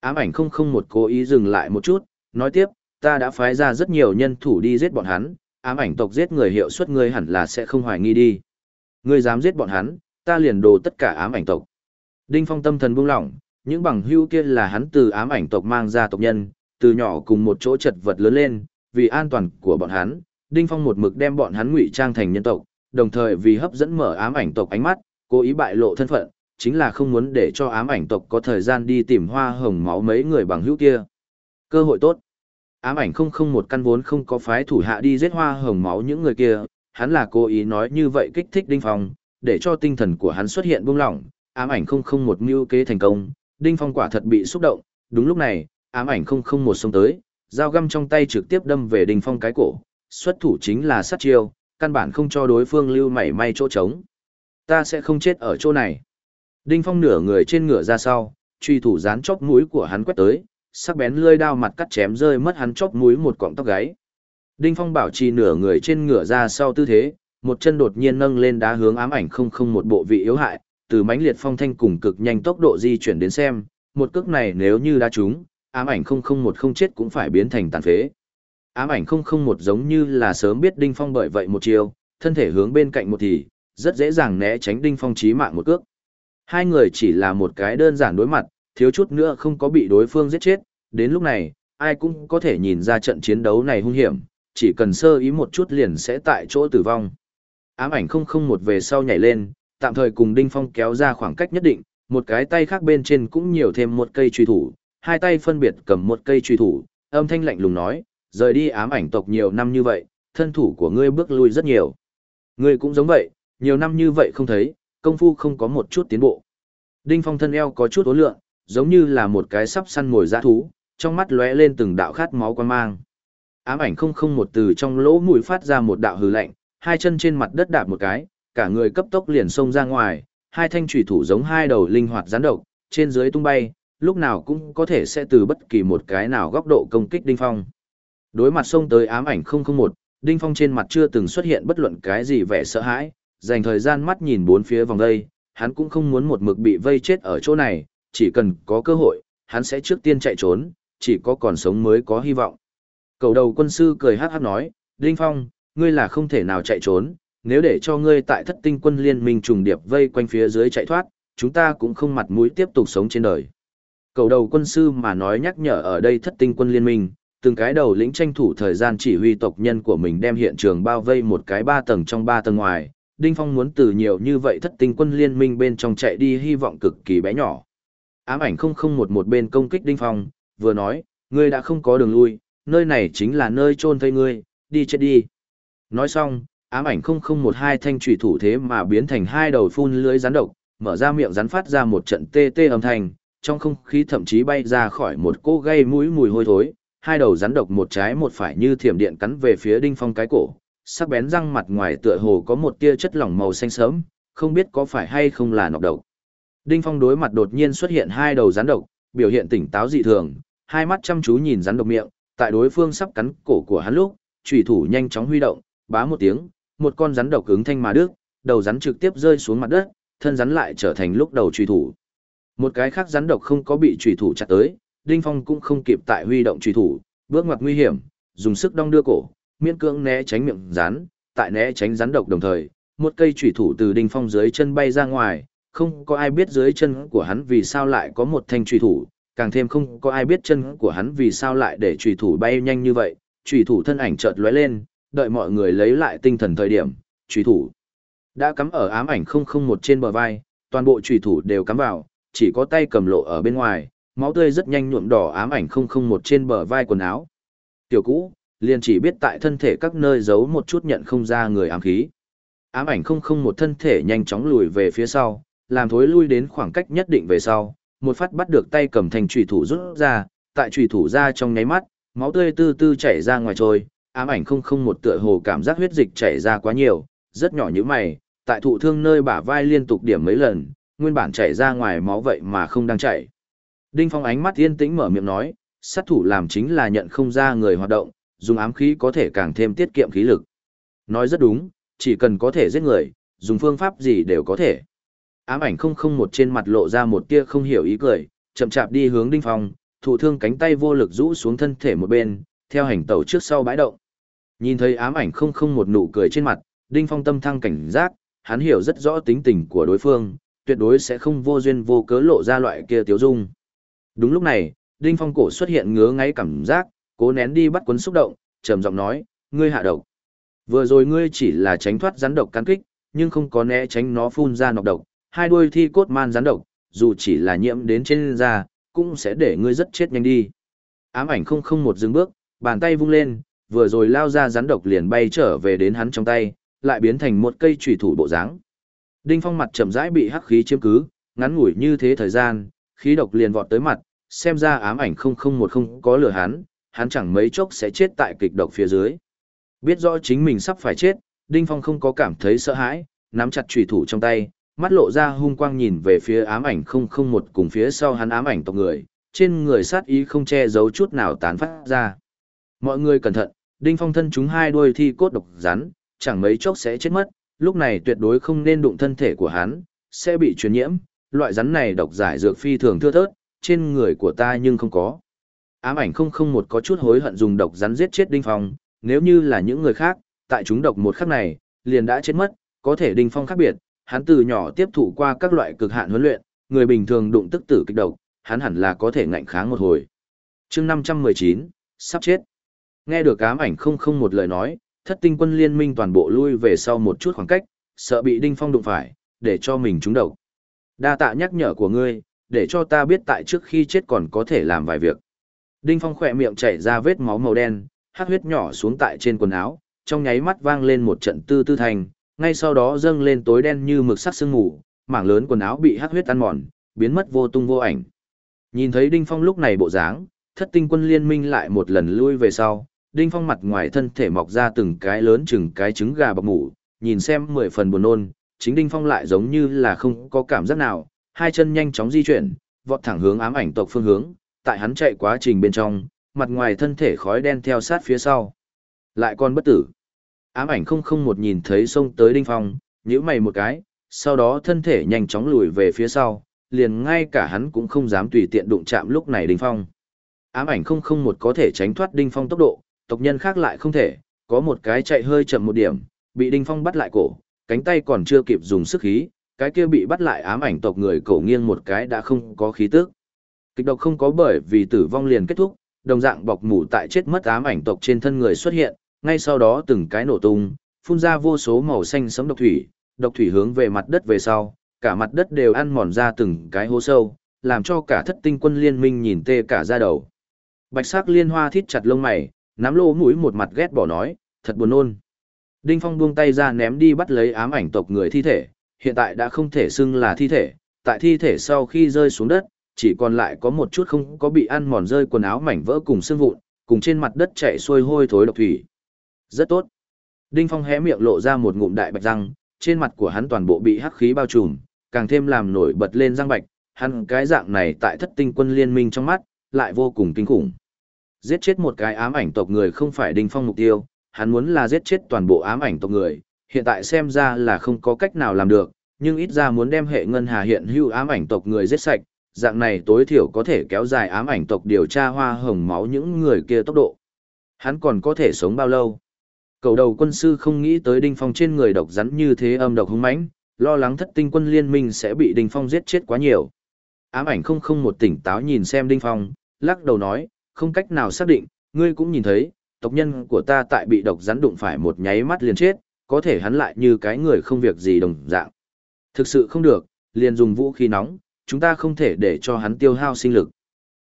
Ám ảnh không không một cố ý dừng lại một chút, nói tiếp, ta đã phái ra rất nhiều nhân thủ đi giết bọn hắn, ám ảnh tộc giết người hiệu suất ngươi hẳn là sẽ không hoài nghi đi. Ngươi dám giết bọn hắn, ta liền đồ tất cả ám ảnh tộc. Đinh Phong tâm thần buông lỏng, những bằng hưu kia là hắn từ ám ảnh tộc mang ra tộc nhân, từ nhỏ cùng một chỗ chật vật lớn lên, vì an toàn của bọn hắn, Đinh Phong một mực đem bọn hắn ngụy trang thành nhân tộc, đồng thời vì hấp dẫn mở ám ảnh tộc ánh mắt, cố ý bại lộ thân phận, chính là không muốn để cho ám ảnh tộc có thời gian đi tìm hoa hồng máu mấy người bằng hữu kia. Cơ hội tốt. Ám ảnh không không một căn vốn không có phái thủ hạ đi giết hoa hồng máu những người kia, hắn là cố ý nói như vậy kích thích Đinh Phong, để cho tinh thần của hắn xuất hiện buông lỏng, ám ảnh không không một mưu kế thành công, Đinh Phong quả thật bị xúc động, đúng lúc này, ám ảnh không không một xông tới, dao găm trong tay trực tiếp đâm về Đinh Phong cái cổ, xuất thủ chính là sát chiêu, căn bản không cho đối phương lưu mảy may chỗ trống. Ta sẽ không chết ở chỗ này. Đinh Phong nửa người trên ngựa ra sau, truy thủ dán chóp mũi của hắn quét tới, sắc bén lưỡi đao mặt cắt chém rơi mất hắn chóp mũi một cọng tóc gáy. Đinh Phong bảo trì nửa người trên ngựa ra sau tư thế, một chân đột nhiên nâng lên đá hướng ám ảnh không không một bộ vị yếu hại, từ mãnh liệt phong thanh cùng cực nhanh tốc độ di chuyển đến xem, một cước này nếu như đá trúng, ám ảnh không không một không chết cũng phải biến thành tàn phế. Ám ảnh không không một giống như là sớm biết Đinh Phong bởi vậy một chiều, thân thể hướng bên cạnh một thì, rất dễ dàng né tránh Đinh Phong chí mạng một cước. Hai người chỉ là một cái đơn giản đối mặt, thiếu chút nữa không có bị đối phương giết chết, đến lúc này, ai cũng có thể nhìn ra trận chiến đấu này hung hiểm, chỉ cần sơ ý một chút liền sẽ tại chỗ tử vong. Ám ảnh không không một về sau nhảy lên, tạm thời cùng Đinh Phong kéo ra khoảng cách nhất định, một cái tay khác bên trên cũng nhiều thêm một cây truy thủ, hai tay phân biệt cầm một cây truy thủ, âm thanh lạnh lùng nói, rời đi ám ảnh tộc nhiều năm như vậy, thân thủ của ngươi bước lui rất nhiều. Ngươi cũng giống vậy, nhiều năm như vậy không thấy, công phu không có một chút tiến bộ. Đinh Phong thân eo có chút ố lượng, giống như là một cái sắp săn mồi dã thú, trong mắt lóe lên từng đạo khát máu quan mang. Ám ảnh không không một từ trong lỗ mũi phát ra một đạo hừ lạnh, hai chân trên mặt đất đạp một cái, cả người cấp tốc liền xông ra ngoài, hai thanh chủy thủ giống hai đầu linh hoạt gián độc, trên dưới tung bay, lúc nào cũng có thể sẽ từ bất kỳ một cái nào góc độ công kích Đinh Phong. Đối mặt xông tới ám ảnh 001, Đinh Phong trên mặt chưa từng xuất hiện bất luận cái gì vẻ sợ hãi, dành thời gian mắt nhìn bốn phía vòng đây, hắn cũng không muốn một mực bị vây chết ở chỗ này, chỉ cần có cơ hội, hắn sẽ trước tiên chạy trốn, chỉ có còn sống mới có hy vọng. Cầu đầu quân sư cười hát hát nói, Đinh Phong, ngươi là không thể nào chạy trốn, nếu để cho ngươi tại thất tinh quân liên minh trùng điệp vây quanh phía dưới chạy thoát, chúng ta cũng không mặt mũi tiếp tục sống trên đời. Cầu đầu quân sư mà nói nhắc nhở ở đây thất tinh quân liên minh, từng cái đầu lĩnh tranh thủ thời gian chỉ huy tộc nhân của mình đem hiện trường bao vây một cái ba tầng trong ba tầng ngoài. Đinh Phong muốn từ nhiều như vậy thất tinh quân liên minh bên trong chạy đi hy vọng cực kỳ bé nhỏ. Ám ảnh không không một một bên công kích Đinh Phong, vừa nói, ngươi đã không có đường lui, nơi này chính là nơi chôn thây ngươi, đi chết đi. Nói xong, ám ảnh không không một hai thanh trùy thủ thế mà biến thành hai đầu phun lưới rắn độc, mở ra miệng rắn phát ra một trận tê tê âm thanh, trong không khí thậm chí bay ra khỏi một cô gây mũi mùi hôi thối, hai đầu rắn độc một trái một phải như thiểm điện cắn về phía đinh phong cái cổ, sắc bén răng mặt ngoài tựa hồ có một tia chất lỏng màu xanh sớm, không biết có phải hay không là nọc độc. Đinh phong đối mặt đột nhiên xuất hiện hai đầu rắn độc, biểu hiện tỉnh táo dị thường, hai mắt chăm chú nhìn rắn độc miệng, tại đối phương sắp cắn cổ của hắn lúc, chủy thủ nhanh chóng huy động, bá một tiếng, một con rắn độc cứng thanh mà đứt, đầu rắn trực tiếp rơi xuống mặt đất, thân rắn lại trở thành lúc đầu chủy thủ. Một cái khác rắn độc không có bị trùy thủ chặt tới, Đinh Phong cũng không kịp tại huy động trùy thủ, bước ngoặt nguy hiểm, dùng sức đong đưa cổ, miễn cưỡng né tránh miệng rắn, tại né tránh rắn độc đồng thời, một cây trùy thủ từ Đinh Phong dưới chân bay ra ngoài, không có ai biết dưới chân của hắn vì sao lại có một thanh trùy thủ, càng thêm không có ai biết chân của hắn vì sao lại để trùy thủ bay nhanh như vậy, trùy thủ thân ảnh chợt lóe lên, đợi mọi người lấy lại tinh thần thời điểm, trùy thủ đã cắm ở ám ảnh không không một trên bờ vai, toàn bộ trùy thủ đều cắm vào, chỉ có tay cầm lộ ở bên ngoài, máu tươi rất nhanh nhuộm đỏ ám ảnh không không một trên bờ vai quần áo. Tiểu cũ, liền chỉ biết tại thân thể các nơi giấu một chút nhận không ra người ám khí. Ám ảnh không không một thân thể nhanh chóng lùi về phía sau, làm thối lui đến khoảng cách nhất định về sau, một phát bắt được tay cầm thành trùy thủ rút ra, tại trùy thủ ra trong nháy mắt, Máu tươi tư tư chảy ra ngoài trôi, ám ảnh không không một tựa hồ cảm giác huyết dịch chảy ra quá nhiều, rất nhỏ như mày, tại thụ thương nơi bả vai liên tục điểm mấy lần, nguyên bản chảy ra ngoài máu vậy mà không đang chảy. Đinh Phong ánh mắt yên tĩnh mở miệng nói, sát thủ làm chính là nhận không ra người hoạt động, dùng ám khí có thể càng thêm tiết kiệm khí lực. Nói rất đúng, chỉ cần có thể giết người, dùng phương pháp gì đều có thể. Ám ảnh không không một trên mặt lộ ra một tia không hiểu ý cười, chậm chạp đi hướng Đinh Phong, thụ thương cánh tay vô lực rũ xuống thân thể một bên, theo hành tẩu trước sau bãi động. Nhìn thấy ám ảnh không không một nụ cười trên mặt, Đinh Phong tâm thăng cảnh giác, hắn hiểu rất rõ tính tình của đối phương, tuyệt đối sẽ không vô duyên vô cớ lộ ra loại kia tiếu dung. Đúng lúc này, Đinh Phong cổ xuất hiện ngứa ngáy cảm giác, cố nén đi bắt cuốn xúc động, trầm giọng nói, ngươi hạ độc. Vừa rồi ngươi chỉ là tránh thoát rắn độc cắn kích, nhưng không có né tránh nó phun ra nọc độc, hai đuôi thi cốt man rắn độc, dù chỉ là nhiễm đến trên da, cũng sẽ để ngươi rất chết nhanh đi. Ám ảnh không không một dừng bước, bàn tay vung lên, vừa rồi lao ra rắn độc liền bay trở về đến hắn trong tay, lại biến thành một cây chủy thủ bộ dáng. Đinh Phong mặt chậm rãi bị hắc khí chiếm cứ, ngắn ngủi như thế thời gian, khí độc liền vọt tới mặt, xem ra ám ảnh không không một không có lừa hắn, hắn chẳng mấy chốc sẽ chết tại kịch độc phía dưới. Biết rõ chính mình sắp phải chết, Đinh Phong không có cảm thấy sợ hãi, nắm chặt chủy thủ trong tay, mắt lộ ra hung quang nhìn về phía ám ảnh không không một cùng phía sau hắn ám ảnh tộc người, trên người sát ý không che giấu chút nào tán phát ra. Mọi người cẩn thận, Đinh Phong thân chúng hai đuôi thi cốt độc rắn, chẳng mấy chốc sẽ chết mất, lúc này tuyệt đối không nên đụng thân thể của hắn, sẽ bị truyền nhiễm, loại rắn này độc giải dược phi thường thưa thớt, trên người của ta nhưng không có. Ám ảnh không không một có chút hối hận dùng độc rắn giết chết Đinh Phong, nếu như là những người khác, tại chúng độc một khắc này, liền đã chết mất, có thể Đinh Phong khác biệt, hắn từ nhỏ tiếp thụ qua các loại cực hạn huấn luyện, người bình thường đụng tức tử kích độc, hắn hẳn là có thể ngạnh kháng một hồi. chương 519, sắp chết. Nghe được ám ảnh không không một lời nói, thất tinh quân liên minh toàn bộ lui về sau một chút khoảng cách, sợ bị Đinh Phong đụng phải, để cho mình trúng độc. Đa tạ nhắc nhở của ngươi, để cho ta biết tại trước khi chết còn có thể làm vài việc. Đinh Phong khỏe miệng chảy ra vết máu màu đen, hát huyết nhỏ xuống tại trên quần áo, trong nháy mắt vang lên một trận tư tư thành, ngay sau đó dâng lên tối đen như mực sắc sương mù, mảng lớn quần áo bị hát huyết ăn mòn, biến mất vô tung vô ảnh. Nhìn thấy Đinh Phong lúc này bộ dáng, thất tinh quân liên minh lại một lần lui về sau, Đinh Phong mặt ngoài thân thể mọc ra từng cái lớn chừng cái trứng gà bọc ngủ, nhìn xem mười phần buồn nôn, chính Đinh Phong lại giống như là không có cảm giác nào, hai chân nhanh chóng di chuyển, vọt thẳng hướng ám ảnh tộc phương hướng, tại hắn chạy quá trình bên trong, mặt ngoài thân thể khói đen theo sát phía sau. Lại còn bất tử. Ám ảnh không không một nhìn thấy xông tới Đinh Phong, nhíu mày một cái, sau đó thân thể nhanh chóng lùi về phía sau, liền ngay cả hắn cũng không dám tùy tiện đụng chạm lúc này Đinh Phong. Ám ảnh không không một có thể tránh thoát Đinh Phong tốc độ, tộc nhân khác lại không thể, có một cái chạy hơi chậm một điểm, bị Đinh Phong bắt lại cổ, cánh tay còn chưa kịp dùng sức khí, cái kia bị bắt lại ám ảnh tộc người cổ nghiêng một cái đã không có khí tức. Kịch độc không có bởi vì tử vong liền kết thúc, đồng dạng bọc mủ tại chết mất ám ảnh tộc trên thân người xuất hiện, ngay sau đó từng cái nổ tung, phun ra vô số màu xanh sống độc thủy, độc thủy hướng về mặt đất về sau, cả mặt đất đều ăn mòn ra từng cái hố sâu, làm cho cả thất tinh quân liên minh nhìn tê cả da đầu. Bạch sắc liên hoa thít chặt lông mày, nắm lỗ mũi một mặt ghét bỏ nói, thật buồn nôn. Đinh Phong buông tay ra ném đi bắt lấy ám ảnh tộc người thi thể, hiện tại đã không thể xưng là thi thể, tại thi thể sau khi rơi xuống đất, chỉ còn lại có một chút không có bị ăn mòn rơi quần áo mảnh vỡ cùng xương vụn, cùng trên mặt đất chảy xuôi hôi thối độc thủy. Rất tốt. Đinh Phong hé miệng lộ ra một ngụm đại bạch răng, trên mặt của hắn toàn bộ bị hắc khí bao trùm, càng thêm làm nổi bật lên răng bạch, hắn cái dạng này tại thất tinh quân liên minh trong mắt, lại vô cùng kinh khủng. Giết chết một cái ám ảnh tộc người không phải Đinh Phong mục tiêu, hắn muốn là giết chết toàn bộ ám ảnh tộc người, hiện tại xem ra là không có cách nào làm được, nhưng ít ra muốn đem hệ ngân hà hiện hữu ám ảnh tộc người giết sạch, dạng này tối thiểu có thể kéo dài ám ảnh tộc điều tra hoa hồng máu những người kia tốc độ. Hắn còn có thể sống bao lâu? Cầu đầu quân sư không nghĩ tới đinh phong trên người độc rắn như thế âm độc hung mãnh, lo lắng thất tinh quân liên minh sẽ bị đinh phong giết chết quá nhiều. Ám ảnh không không một tỉnh táo nhìn xem đinh phong, lắc đầu nói, không cách nào xác định, ngươi cũng nhìn thấy, tộc nhân của ta tại bị độc rắn đụng phải một nháy mắt liền chết, có thể hắn lại như cái người không việc gì đồng dạng. Thực sự không được, liền dùng vũ khí nóng, chúng ta không thể để cho hắn tiêu hao sinh lực.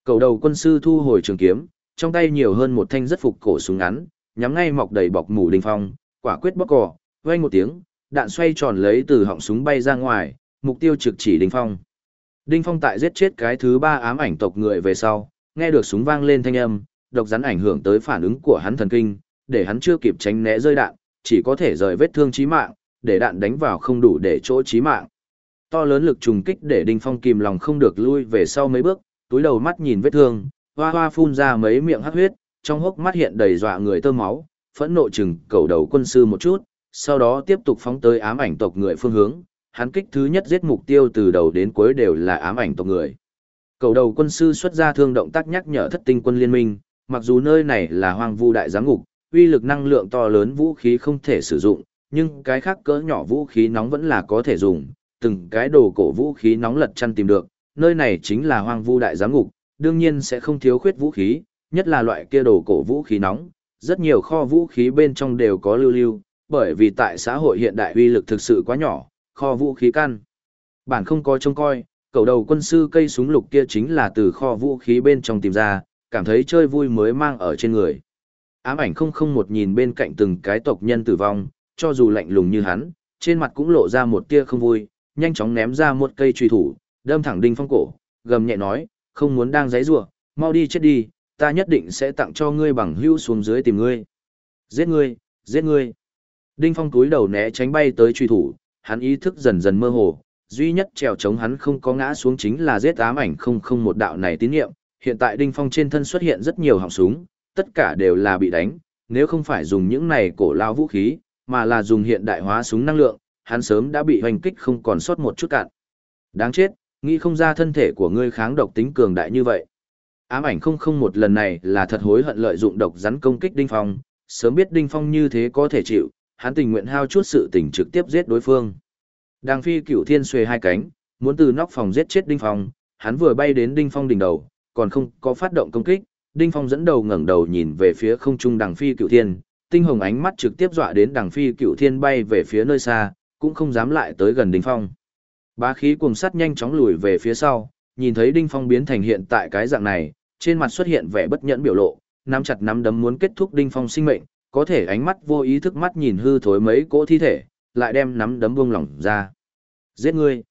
Cầu đầu quân sư thu hồi trường kiếm, trong tay nhiều hơn một thanh rất phục cổ súng ngắn, nhắm ngay mọc đầy bọc mù đinh phong, quả quyết bóc cỏ, vang một tiếng, đạn xoay tròn lấy từ họng súng bay ra ngoài, mục tiêu trực chỉ đinh phong. Đinh phong tại giết chết cái thứ ba ám ảnh tộc người về sau, nghe được súng vang lên thanh âm, độc rắn ảnh hưởng tới phản ứng của hắn thần kinh, để hắn chưa kịp tránh né rơi đạn, chỉ có thể rời vết thương chí mạng, để đạn đánh vào không đủ để chỗ chí mạng. To lớn lực trùng kích để Đinh Phong kìm lòng không được lui về sau mấy bước, túi đầu mắt nhìn vết thương, hoa hoa phun ra mấy miệng hắc huyết, trong hốc mắt hiện đầy dọa người tơ máu, phẫn nộ chừng cầu đầu quân sư một chút, sau đó tiếp tục phóng tới ám ảnh tộc người phương hướng, hắn kích thứ nhất giết mục tiêu từ đầu đến cuối đều là ám ảnh tộc người. Cầu đầu quân sư xuất ra thương động tác nhắc nhở thất tinh quân liên minh, mặc dù nơi này là hoang vu đại giám ngục, uy lực năng lượng to lớn vũ khí không thể sử dụng, nhưng cái khác cỡ nhỏ vũ khí nóng vẫn là có thể dùng, từng cái đồ cổ vũ khí nóng lật chăn tìm được, nơi này chính là hoang vu đại giám ngục, đương nhiên sẽ không thiếu khuyết vũ khí, nhất là loại kia đồ cổ vũ khí nóng, rất nhiều kho vũ khí bên trong đều có lưu lưu, bởi vì tại xã hội hiện đại uy lực thực sự quá nhỏ, kho vũ khí căn. Bản không có trông coi, cầu đầu quân sư cây súng lục kia chính là từ kho vũ khí bên trong tìm ra, cảm thấy chơi vui mới mang ở trên người. Ám ảnh không không một nhìn bên cạnh từng cái tộc nhân tử vong, cho dù lạnh lùng như hắn, trên mặt cũng lộ ra một tia không vui, nhanh chóng ném ra một cây truy thủ, đâm thẳng đinh phong cổ, gầm nhẹ nói, không muốn đang giấy rủa, mau đi chết đi, ta nhất định sẽ tặng cho ngươi bằng hưu xuống dưới tìm ngươi. Giết ngươi, giết ngươi. Đinh phong túi đầu né tránh bay tới truy thủ, hắn ý thức dần dần mơ hồ, duy nhất trèo chống hắn không có ngã xuống chính là giết ám ảnh không không một đạo này tín nhiệm. Hiện tại Đinh Phong trên thân xuất hiện rất nhiều họng súng, tất cả đều là bị đánh, nếu không phải dùng những này cổ lao vũ khí, mà là dùng hiện đại hóa súng năng lượng, hắn sớm đã bị hoành kích không còn sót một chút cạn. Đáng chết, nghĩ không ra thân thể của ngươi kháng độc tính cường đại như vậy. Ám ảnh không không một lần này là thật hối hận lợi dụng độc rắn công kích Đinh Phong, sớm biết Đinh Phong như thế có thể chịu, hắn tình nguyện hao chút sự tình trực tiếp giết đối phương. Đang phi cửu thiên xuề hai cánh, muốn từ nóc phòng giết chết Đinh Phong, hắn vừa bay đến Đinh Phong đỉnh đầu, còn không có phát động công kích, Đinh Phong dẫn đầu ngẩng đầu nhìn về phía không trung đằng phi cửu thiên, tinh hồng ánh mắt trực tiếp dọa đến đằng phi cửu thiên bay về phía nơi xa, cũng không dám lại tới gần Đinh Phong. Bá khí cuồng sắt nhanh chóng lùi về phía sau, nhìn thấy Đinh Phong biến thành hiện tại cái dạng này, trên mặt xuất hiện vẻ bất nhẫn biểu lộ, nắm chặt nắm đấm muốn kết thúc Đinh Phong sinh mệnh, có thể ánh mắt vô ý thức mắt nhìn hư thối mấy cỗ thi thể, lại đem nắm đấm buông lỏng ra. Giết ngươi.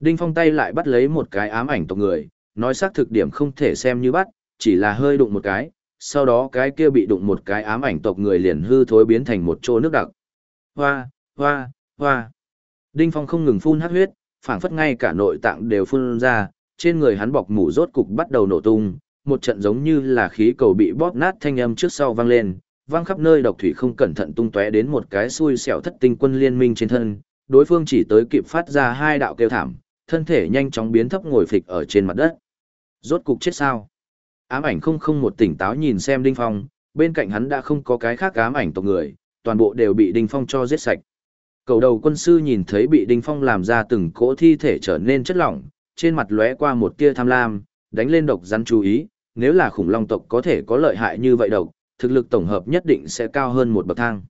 Đinh Phong tay lại bắt lấy một cái ám ảnh tộc người, nói xác thực điểm không thể xem như bắt, chỉ là hơi đụng một cái, sau đó cái kia bị đụng một cái ám ảnh tộc người liền hư thối biến thành một chỗ nước đặc. Hoa, hoa, hoa. Đinh Phong không ngừng phun hát huyết, phảng phất ngay cả nội tạng đều phun ra, trên người hắn bọc mủ rốt cục bắt đầu nổ tung, một trận giống như là khí cầu bị bóp nát thanh âm trước sau vang lên, vang khắp nơi độc thủy không cẩn thận tung tóe đến một cái xui xẻo thất tinh quân liên minh trên thân, đối phương chỉ tới kịp phát ra hai đạo kêu thảm, thân thể nhanh chóng biến thấp ngồi phịch ở trên mặt đất. Rốt cục chết sao? Ám ảnh không không một tỉnh táo nhìn xem Đinh Phong, bên cạnh hắn đã không có cái khác ám ảnh tộc người, toàn bộ đều bị Đinh Phong cho giết sạch. Cầu đầu quân sư nhìn thấy bị Đinh Phong làm ra từng cỗ thi thể trở nên chất lỏng, trên mặt lóe qua một tia tham lam, đánh lên độc rắn chú ý, nếu là khủng long tộc có thể có lợi hại như vậy độc, thực lực tổng hợp nhất định sẽ cao hơn một bậc thang.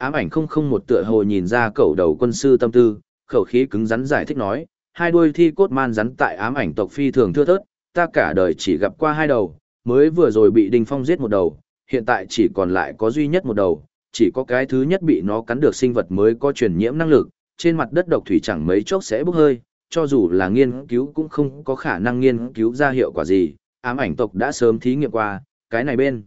Ám ảnh không không một tựa hồ nhìn ra cẩu đầu quân sư tâm tư, khẩu khí cứng rắn giải thích nói, hai đuôi thi cốt man rắn tại ám ảnh tộc phi thường thưa thớt, ta cả đời chỉ gặp qua hai đầu, mới vừa rồi bị Đinh Phong giết một đầu, hiện tại chỉ còn lại có duy nhất một đầu, chỉ có cái thứ nhất bị nó cắn được sinh vật mới có truyền nhiễm năng lực, trên mặt đất độc thủy chẳng mấy chốc sẽ bốc hơi, cho dù là nghiên cứu cũng không có khả năng nghiên cứu ra hiệu quả gì, ám ảnh tộc đã sớm thí nghiệm qua, cái này bên.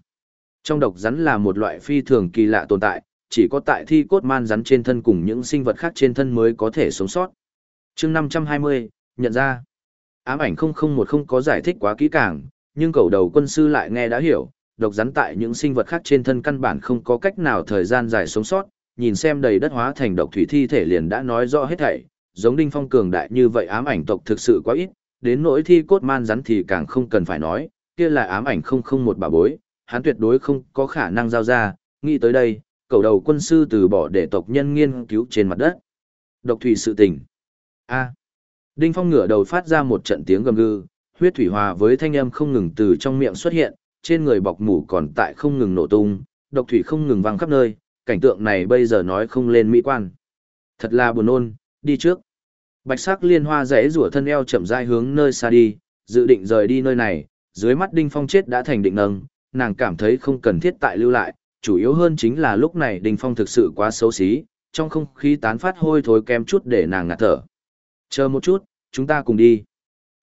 Trong độc rắn là một loại phi thường kỳ lạ tồn tại, chỉ có tại thi cốt man rắn trên thân cùng những sinh vật khác trên thân mới có thể sống sót. chương 520, nhận ra, ám ảnh 001 không có giải thích quá kỹ càng, nhưng cầu đầu quân sư lại nghe đã hiểu, độc rắn tại những sinh vật khác trên thân căn bản không có cách nào thời gian dài sống sót, nhìn xem đầy đất hóa thành độc thủy thi thể liền đã nói rõ hết thảy, giống đinh phong cường đại như vậy ám ảnh tộc thực sự quá ít, đến nỗi thi cốt man rắn thì càng không cần phải nói, kia là ám ảnh 001 bà bối, hắn tuyệt đối không có khả năng giao ra, nghĩ tới đây, cầu đầu quân sư từ bỏ để tộc nhân nghiên cứu trên mặt đất. Độc thủy sự tình. A. Đinh Phong ngửa đầu phát ra một trận tiếng gầm gừ, huyết thủy hòa với thanh âm không ngừng từ trong miệng xuất hiện, trên người bọc mủ còn tại không ngừng nổ tung, độc thủy không ngừng vang khắp nơi, cảnh tượng này bây giờ nói không lên mỹ quan. Thật là buồn nôn, đi trước. Bạch sắc liên hoa rẽ rủa thân eo chậm rãi hướng nơi xa đi, dự định rời đi nơi này, dưới mắt Đinh Phong chết đã thành định nâng, nàng cảm thấy không cần thiết tại lưu lại, chủ yếu hơn chính là lúc này Đinh Phong thực sự quá xấu xí, trong không khí tán phát hôi thối kém chút để nàng ngạt thở. Chờ một chút, chúng ta cùng đi.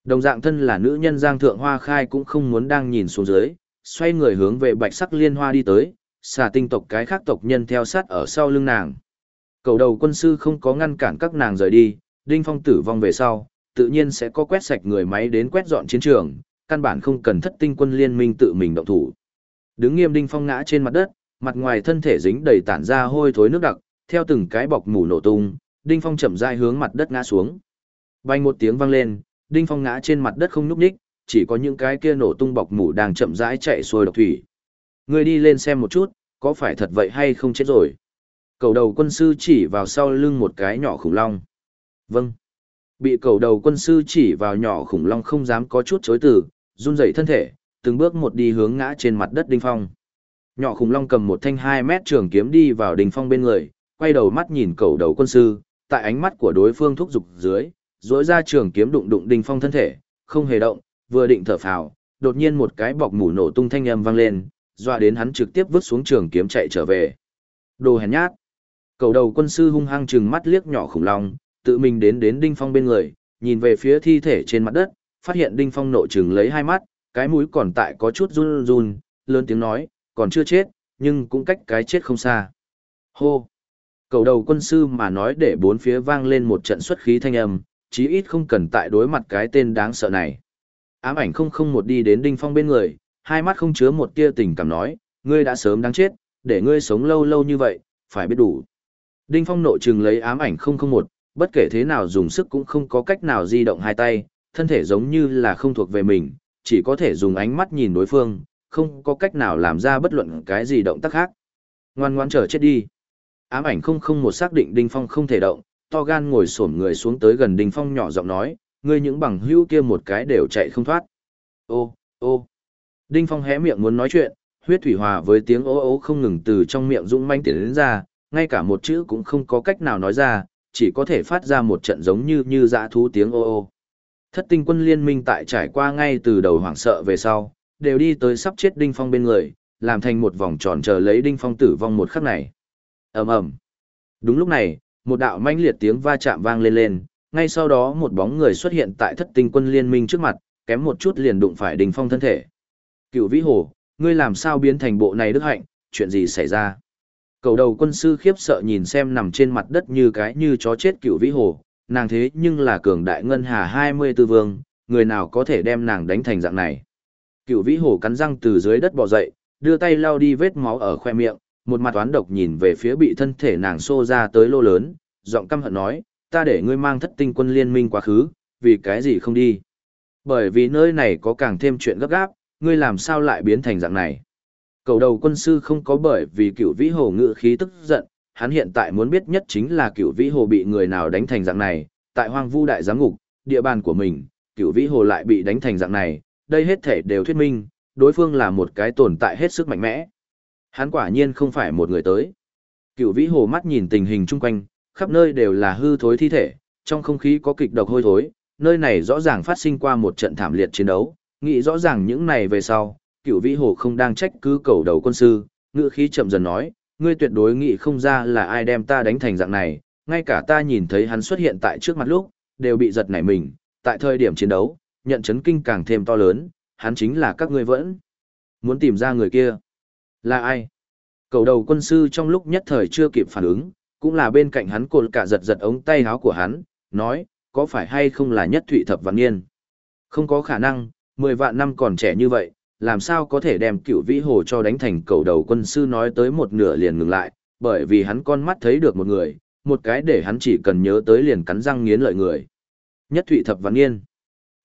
Đồng dạng thân là nữ nhân Giang Thượng Hoa Khai cũng không muốn đang nhìn xuống dưới, xoay người hướng về bạch sắc liên hoa đi tới, xà tinh tộc cái khác tộc nhân theo sát ở sau lưng nàng. Cầu đầu quân sư không có ngăn cản các nàng rời đi, Đinh Phong tử vong về sau, tự nhiên sẽ có quét sạch người máy đến quét dọn chiến trường, căn bản không cần thất tinh quân liên minh tự mình động thủ. Đứng nghiêm Đinh Phong ngã trên mặt đất, mặt ngoài thân thể dính đầy tản ra hôi thối nước đặc, theo từng cái bọc mủ nổ tung, Đinh Phong chậm rãi hướng mặt đất ngã xuống. Bay một tiếng vang lên, Đinh Phong ngã trên mặt đất không nhúc nhích, chỉ có những cái kia nổ tung bọc mủ đang chậm rãi chạy xuôi độc thủy. Người đi lên xem một chút, có phải thật vậy hay không chết rồi? Cầu đầu quân sư chỉ vào sau lưng một cái nhỏ khủng long. Vâng. Bị cầu đầu quân sư chỉ vào nhỏ khủng long không dám có chút chối từ, run rẩy thân thể, từng bước một đi hướng ngã trên mặt đất Đinh Phong. Nhỏ khủng long cầm một thanh 2 mét trường kiếm đi vào Đinh Phong bên người, quay đầu mắt nhìn cầu đầu quân sư, tại ánh mắt của đối phương thúc giục dưới, rỗi ra trường kiếm đụng đụng Đinh Phong thân thể, không hề động, vừa định thở phào, đột nhiên một cái bọc mủ nổ tung thanh âm vang lên, dọa đến hắn trực tiếp vứt xuống trường kiếm chạy trở về. Đồ hèn nhát. Cầu đầu quân sư hung hăng trừng mắt liếc nhỏ khủng long, tự mình đến đến Đinh Phong bên người, nhìn về phía thi thể trên mặt đất, phát hiện Đinh Phong nộ trừng lấy hai mắt, cái mũi còn tại có chút run run, lớn tiếng nói, còn chưa chết, nhưng cũng cách cái chết không xa. Hô! Cầu đầu quân sư mà nói để bốn phía vang lên một trận xuất khí thanh âm, chí ít không cần tại đối mặt cái tên đáng sợ này. Ám ảnh không không một đi đến Đinh Phong bên người, hai mắt không chứa một tia tình cảm nói, ngươi đã sớm đáng chết, để ngươi sống lâu lâu như vậy, phải biết đủ. Đinh Phong nội trừng lấy ám ảnh 001, bất kể thế nào dùng sức cũng không có cách nào di động hai tay, thân thể giống như là không thuộc về mình, chỉ có thể dùng ánh mắt nhìn đối phương, không có cách nào làm ra bất luận cái gì động tác khác. Ngoan ngoan chờ chết đi. Ám ảnh 001 xác định Đinh Phong không thể động, to gan ngồi xổm người xuống tới gần Đinh Phong nhỏ giọng nói, ngươi những bằng hữu kia một cái đều chạy không thoát. Ô, ô. Đinh Phong hé miệng muốn nói chuyện, huyết thủy hòa với tiếng ố ố không ngừng từ trong miệng dũng manh tiến đến ra, ngay cả một chữ cũng không có cách nào nói ra, chỉ có thể phát ra một trận giống như như dã thú tiếng ô ô. Thất tinh quân liên minh tại trải qua ngay từ đầu hoảng sợ về sau, đều đi tới sắp chết Đinh Phong bên người, làm thành một vòng tròn chờ lấy Đinh Phong tử vong một khắc này. ầm ầm. Đúng lúc này, một đạo mãnh liệt tiếng va chạm vang lên lên, ngay sau đó một bóng người xuất hiện tại thất tinh quân liên minh trước mặt, kém một chút liền đụng phải Đinh Phong thân thể. Cựu Vĩ Hồ, ngươi làm sao biến thành bộ này đức hạnh, chuyện gì xảy ra? Cầu đầu quân sư khiếp sợ nhìn xem nằm trên mặt đất như cái như chó chết cựu vĩ hồ, nàng thế nhưng là cường đại ngân hà 24 vương, người nào có thể đem nàng đánh thành dạng này. Cựu vĩ hồ cắn răng từ dưới đất bò dậy, đưa tay lau đi vết máu ở khoe miệng, một mặt toán độc nhìn về phía bị thân thể nàng xô ra tới lô lớn, giọng căm hận nói, ta để ngươi mang thất tinh quân liên minh quá khứ, vì cái gì không đi. Bởi vì nơi này có càng thêm chuyện gấp gáp, ngươi làm sao lại biến thành dạng này. Cầu đầu quân sư không có bởi vì cựu vĩ hồ ngự khí tức giận, hắn hiện tại muốn biết nhất chính là cựu vĩ hồ bị người nào đánh thành dạng này, tại hoang vu đại giám ngục, địa bàn của mình, cựu vĩ hồ lại bị đánh thành dạng này, đây hết thể đều thuyết minh, đối phương là một cái tồn tại hết sức mạnh mẽ. Hắn quả nhiên không phải một người tới. Cựu vĩ hồ mắt nhìn tình hình chung quanh, khắp nơi đều là hư thối thi thể, trong không khí có kịch độc hôi thối, nơi này rõ ràng phát sinh qua một trận thảm liệt chiến đấu, nghĩ rõ ràng những này về sau, cựu vĩ hồ không đang trách cứ cầu đầu quân sư, ngựa khí chậm dần nói, ngươi tuyệt đối nghĩ không ra là ai đem ta đánh thành dạng này, ngay cả ta nhìn thấy hắn xuất hiện tại trước mặt lúc, đều bị giật nảy mình, tại thời điểm chiến đấu, nhận chấn kinh càng thêm to lớn, hắn chính là các ngươi vẫn muốn tìm ra người kia. Là ai? Cầu đầu quân sư trong lúc nhất thời chưa kịp phản ứng, cũng là bên cạnh hắn cột cả giật giật ống tay áo của hắn, nói, có phải hay không là nhất thụy thập vạn niên? Không có khả năng, mười vạn năm còn trẻ như vậy, làm sao có thể đem cựu vĩ hồ cho đánh thành cầu đầu quân sư nói tới một nửa liền ngừng lại, bởi vì hắn con mắt thấy được một người, một cái để hắn chỉ cần nhớ tới liền cắn răng nghiến lợi người. Nhất Thụy Thập Văn Niên.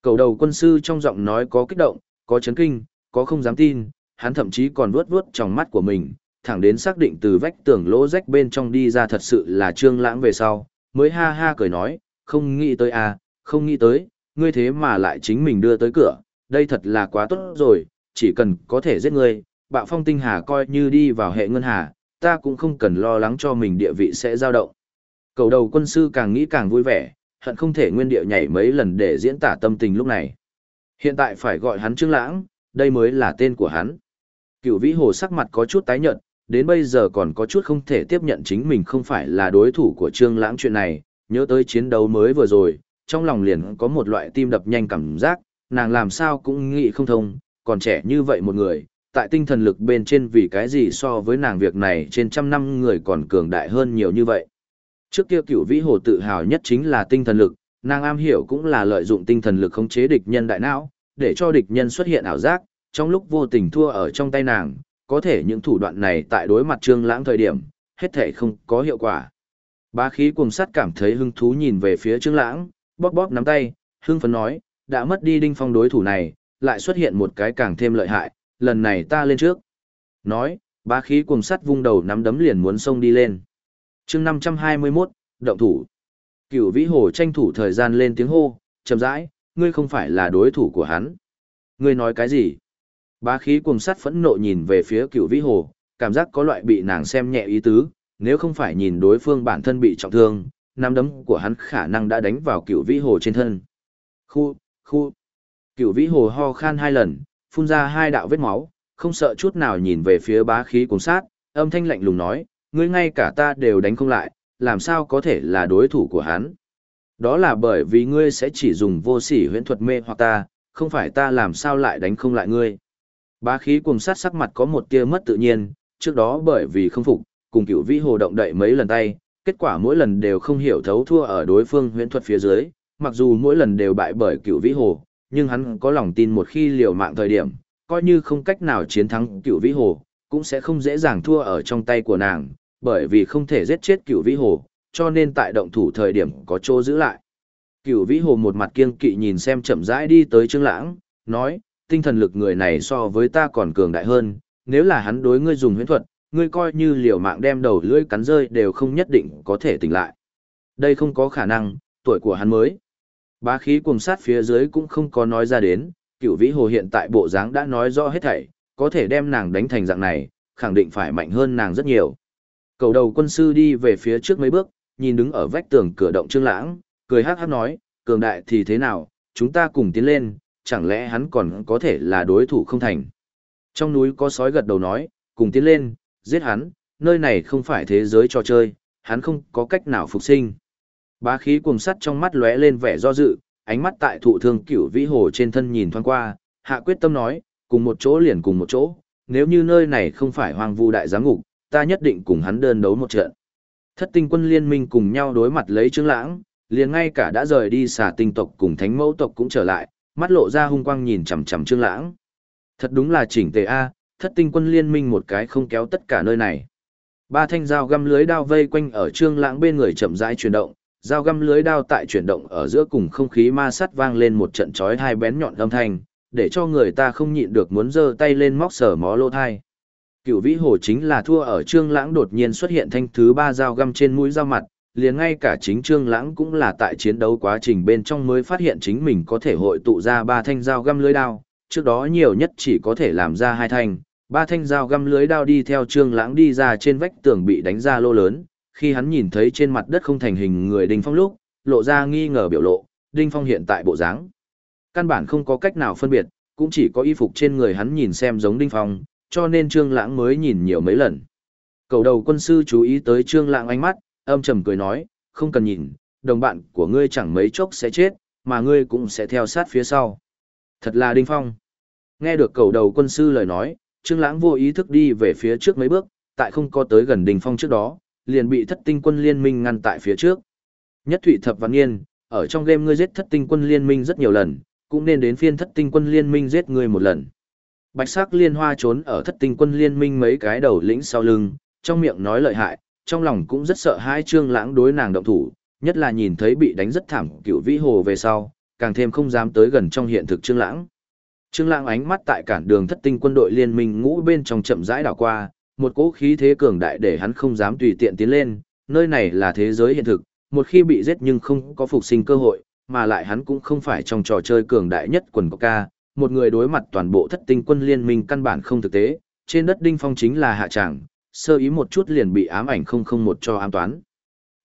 Cầu đầu quân sư trong giọng nói có kích động, có chấn kinh, có không dám tin, hắn thậm chí còn vuốt vuốt trong mắt của mình, thẳng đến xác định từ vách tường lỗ rách bên trong đi ra thật sự là trương lãng về sau, mới ha ha cười nói, không nghĩ tới à, không nghĩ tới, ngươi thế mà lại chính mình đưa tới cửa, đây thật là quá tốt rồi, chỉ cần có thể giết ngươi, bạo phong tinh hà coi như đi vào hệ ngân hà, ta cũng không cần lo lắng cho mình địa vị sẽ dao động. Cầu đầu quân sư càng nghĩ càng vui vẻ, hận không thể nguyên địa nhảy mấy lần để diễn tả tâm tình lúc này. Hiện tại phải gọi hắn Trương Lãng, đây mới là tên của hắn. Cựu vĩ hồ sắc mặt có chút tái nhợt, đến bây giờ còn có chút không thể tiếp nhận chính mình không phải là đối thủ của Trương Lãng chuyện này, nhớ tới chiến đấu mới vừa rồi, trong lòng liền có một loại tim đập nhanh cảm giác, nàng làm sao cũng nghĩ không thông, còn trẻ như vậy một người, tại tinh thần lực bên trên vì cái gì so với nàng việc này trên trăm năm người còn cường đại hơn nhiều như vậy. Trước kia cửu vĩ hồ tự hào nhất chính là tinh thần lực, nàng am hiểu cũng là lợi dụng tinh thần lực khống chế địch nhân đại não, để cho địch nhân xuất hiện ảo giác, trong lúc vô tình thua ở trong tay nàng, có thể những thủ đoạn này tại đối mặt trương lãng thời điểm, hết thể không có hiệu quả. Bá khí cuồng sắt cảm thấy hứng thú nhìn về phía trương lãng, bóp bóp nắm tay, hưng phấn nói, đã mất đi đinh phong đối thủ này, lại xuất hiện một cái càng thêm lợi hại, lần này ta lên trước. Nói, bá khí cuồng sắt vung đầu nắm đấm liền muốn xông đi lên chương 521, động thủ. Cửu vĩ hồ tranh thủ thời gian lên tiếng hô, chậm rãi, ngươi không phải là đối thủ của hắn. Ngươi nói cái gì? Bá khí cuồng sát phẫn nộ nhìn về phía cửu vĩ hồ, cảm giác có loại bị nàng xem nhẹ ý tứ, nếu không phải nhìn đối phương bản thân bị trọng thương, nắm đấm của hắn khả năng đã đánh vào cửu vĩ hồ trên thân. Khu, khu. Cửu vĩ hồ ho khan hai lần, phun ra hai đạo vết máu, không sợ chút nào nhìn về phía bá khí cuồng sát, âm thanh lạnh lùng nói, ngươi ngay cả ta đều đánh không lại, làm sao có thể là đối thủ của hắn. Đó là bởi vì ngươi sẽ chỉ dùng vô sỉ huyễn thuật mê hoặc ta, không phải ta làm sao lại đánh không lại ngươi. Bá khí cùng sát sắc mặt có một tia mất tự nhiên, trước đó bởi vì không phục, cùng cựu vĩ hồ động đậy mấy lần tay, kết quả mỗi lần đều không hiểu thấu thua ở đối phương huyễn thuật phía dưới, mặc dù mỗi lần đều bại bởi cựu vĩ hồ, nhưng hắn có lòng tin một khi liều mạng thời điểm, coi như không cách nào chiến thắng cựu vĩ hồ, cũng sẽ không dễ dàng thua ở trong tay của nàng, bởi vì không thể giết chết cửu vĩ hồ, cho nên tại động thủ thời điểm có chỗ giữ lại. Cửu vĩ hồ một mặt kiêng kỵ nhìn xem chậm rãi đi tới Trương Lãng, nói, tinh thần lực người này so với ta còn cường đại hơn, nếu là hắn đối ngươi dùng huyễn thuật, ngươi coi như liều mạng đem đầu lưỡi cắn rơi đều không nhất định có thể tỉnh lại. Đây không có khả năng, tuổi của hắn mới. Bá khí cùng sát phía dưới cũng không có nói ra đến, cửu vĩ hồ hiện tại bộ dáng đã nói rõ hết thảy, có thể đem nàng đánh thành dạng này, khẳng định phải mạnh hơn nàng rất nhiều. Cầu đầu quân sư đi về phía trước mấy bước, nhìn đứng ở vách tường cửa động trương lãng, cười hắc hắc nói, cường đại thì thế nào, chúng ta cùng tiến lên, chẳng lẽ hắn còn có thể là đối thủ không thành. Trong núi có sói gật đầu nói, cùng tiến lên, giết hắn, nơi này không phải thế giới trò chơi, hắn không có cách nào phục sinh. Bá khí cuồng sắt trong mắt lóe lên vẻ do dự, ánh mắt tại thụ thương cửu vĩ hồ trên thân nhìn thoáng qua, hạ quyết tâm nói, cùng một chỗ liền cùng một chỗ, nếu như nơi này không phải hoang vu đại giám ngục, ta nhất định cùng hắn đơn đấu một trận. Thất tinh quân liên minh cùng nhau đối mặt lấy trương lãng, liền ngay cả đã rời đi xà tinh tộc cùng thánh mẫu tộc cũng trở lại, mắt lộ ra hung quang nhìn chằm chằm trương lãng. Thật đúng là chỉnh tề A, thất tinh quân liên minh một cái không kéo tất cả nơi này. Ba thanh dao găm lưới đao vây quanh ở trương lãng bên người chậm rãi chuyển động, dao găm lưới đao tại chuyển động ở giữa cùng không khí ma sát vang lên một trận chói hai bén nhọn âm thanh, để cho người ta không nhịn được muốn giơ tay lên móc sở mó lô thai. Cựu vĩ hồ chính là thua ở trương lãng đột nhiên xuất hiện thanh thứ ba dao găm trên mũi dao mặt, liền ngay cả chính trương lãng cũng là tại chiến đấu quá trình bên trong mới phát hiện chính mình có thể hội tụ ra ba thanh dao găm lưới đao, trước đó nhiều nhất chỉ có thể làm ra hai thanh, ba thanh dao găm lưới đao đi theo trương lãng đi ra trên vách tường bị đánh ra lô lớn, khi hắn nhìn thấy trên mặt đất không thành hình người Đinh Phong lúc, lộ ra nghi ngờ biểu lộ, Đinh Phong hiện tại bộ dáng. Căn bản không có cách nào phân biệt, cũng chỉ có y phục trên người hắn nhìn xem giống Đinh Phong, cho nên Trương Lãng mới nhìn nhiều mấy lần. Cầu đầu quân sư chú ý tới Trương Lãng ánh mắt, âm trầm cười nói, không cần nhìn, đồng bạn của ngươi chẳng mấy chốc sẽ chết, mà ngươi cũng sẽ theo sát phía sau. Thật là Đinh Phong. Nghe được cầu đầu quân sư lời nói, Trương Lãng vô ý thức đi về phía trước mấy bước, tại không có tới gần Đinh Phong trước đó, liền bị thất tinh quân liên minh ngăn tại phía trước. Nhất Thụy Thập Văn Nghiên, ở trong game ngươi giết thất tinh quân liên minh rất nhiều lần, cũng nên đến phiên thất tinh quân liên minh giết ngươi một lần. Bạch sắc liên hoa trốn ở thất tinh quân liên minh mấy cái đầu lĩnh sau lưng, trong miệng nói lợi hại, trong lòng cũng rất sợ hai trương lãng đối nàng động thủ, nhất là nhìn thấy bị đánh rất thảm cựu vĩ hồ về sau, càng thêm không dám tới gần trong hiện thực trương lãng. Trương lãng ánh mắt tại cản đường thất tinh quân đội liên minh ngũ bên trong chậm rãi đảo qua, một cỗ khí thế cường đại để hắn không dám tùy tiện tiến lên, nơi này là thế giới hiện thực, một khi bị giết nhưng không có phục sinh cơ hội, mà lại hắn cũng không phải trong trò chơi cường đại nhất quần có ca, một người đối mặt toàn bộ thất tinh quân liên minh căn bản không thực tế, trên đất đinh phong chính là hạ tràng, sơ ý một chút liền bị ám ảnh không không một cho ám toán.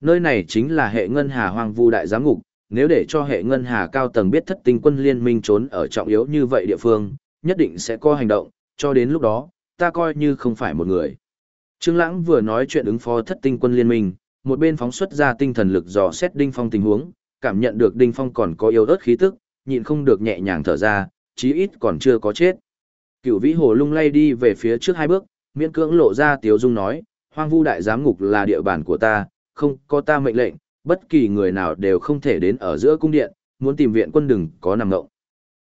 Nơi này chính là hệ ngân hà hoang vu đại giám ngục, nếu để cho hệ ngân hà cao tầng biết thất tinh quân liên minh trốn ở trọng yếu như vậy địa phương, nhất định sẽ có hành động, cho đến lúc đó, ta coi như không phải một người. Trương Lãng vừa nói chuyện ứng phó thất tinh quân liên minh, một bên phóng xuất ra tinh thần lực dò xét Đinh Phong tình huống, cảm nhận được Đinh Phong còn có yếu ớt khí tức, nhịn không được nhẹ nhàng thở ra, chí ít còn chưa có chết. Cựu vĩ hồ lung lay đi về phía trước hai bước, miễn cưỡng lộ ra tiếu dung nói, hoang vu đại giám ngục là địa bàn của ta, không có ta mệnh lệnh, bất kỳ người nào đều không thể đến ở giữa cung điện, muốn tìm viện quân đừng có nằm ngộng.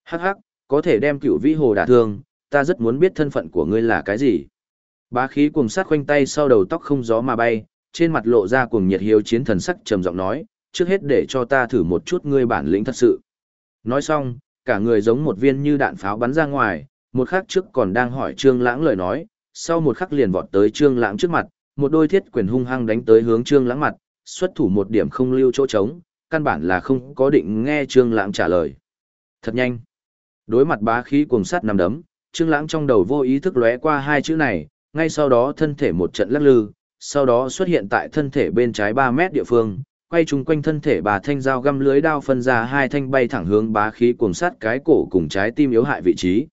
Hắc hắc, có thể đem cựu vĩ hồ đả thương, ta rất muốn biết thân phận của ngươi là cái gì. Bá khí cuồng sát khoanh tay sau đầu tóc không gió mà bay, trên mặt lộ ra cuồng nhiệt hiếu chiến thần sắc trầm giọng nói, trước hết để cho ta thử một chút ngươi bản lĩnh thật sự. Nói xong, cả người giống một viên như đạn pháo bắn ra ngoài, một khắc trước còn đang hỏi Trương Lãng lời nói, sau một khắc liền vọt tới Trương Lãng trước mặt, một đôi thiết quyền hung hăng đánh tới hướng Trương Lãng mặt, xuất thủ một điểm không lưu chỗ trống, căn bản là không có định nghe Trương Lãng trả lời. Thật nhanh. Đối mặt bá khí cuồng sát nằm đấm, Trương Lãng trong đầu vô ý thức lóe qua hai chữ này, ngay sau đó thân thể một trận lắc lư, sau đó xuất hiện tại thân thể bên trái 3 mét địa phương, quay chung quanh thân thể bà thanh dao găm lưới đao phân ra hai thanh bay thẳng hướng bá khí cuồng sát cái cổ cùng trái tim yếu hại vị trí.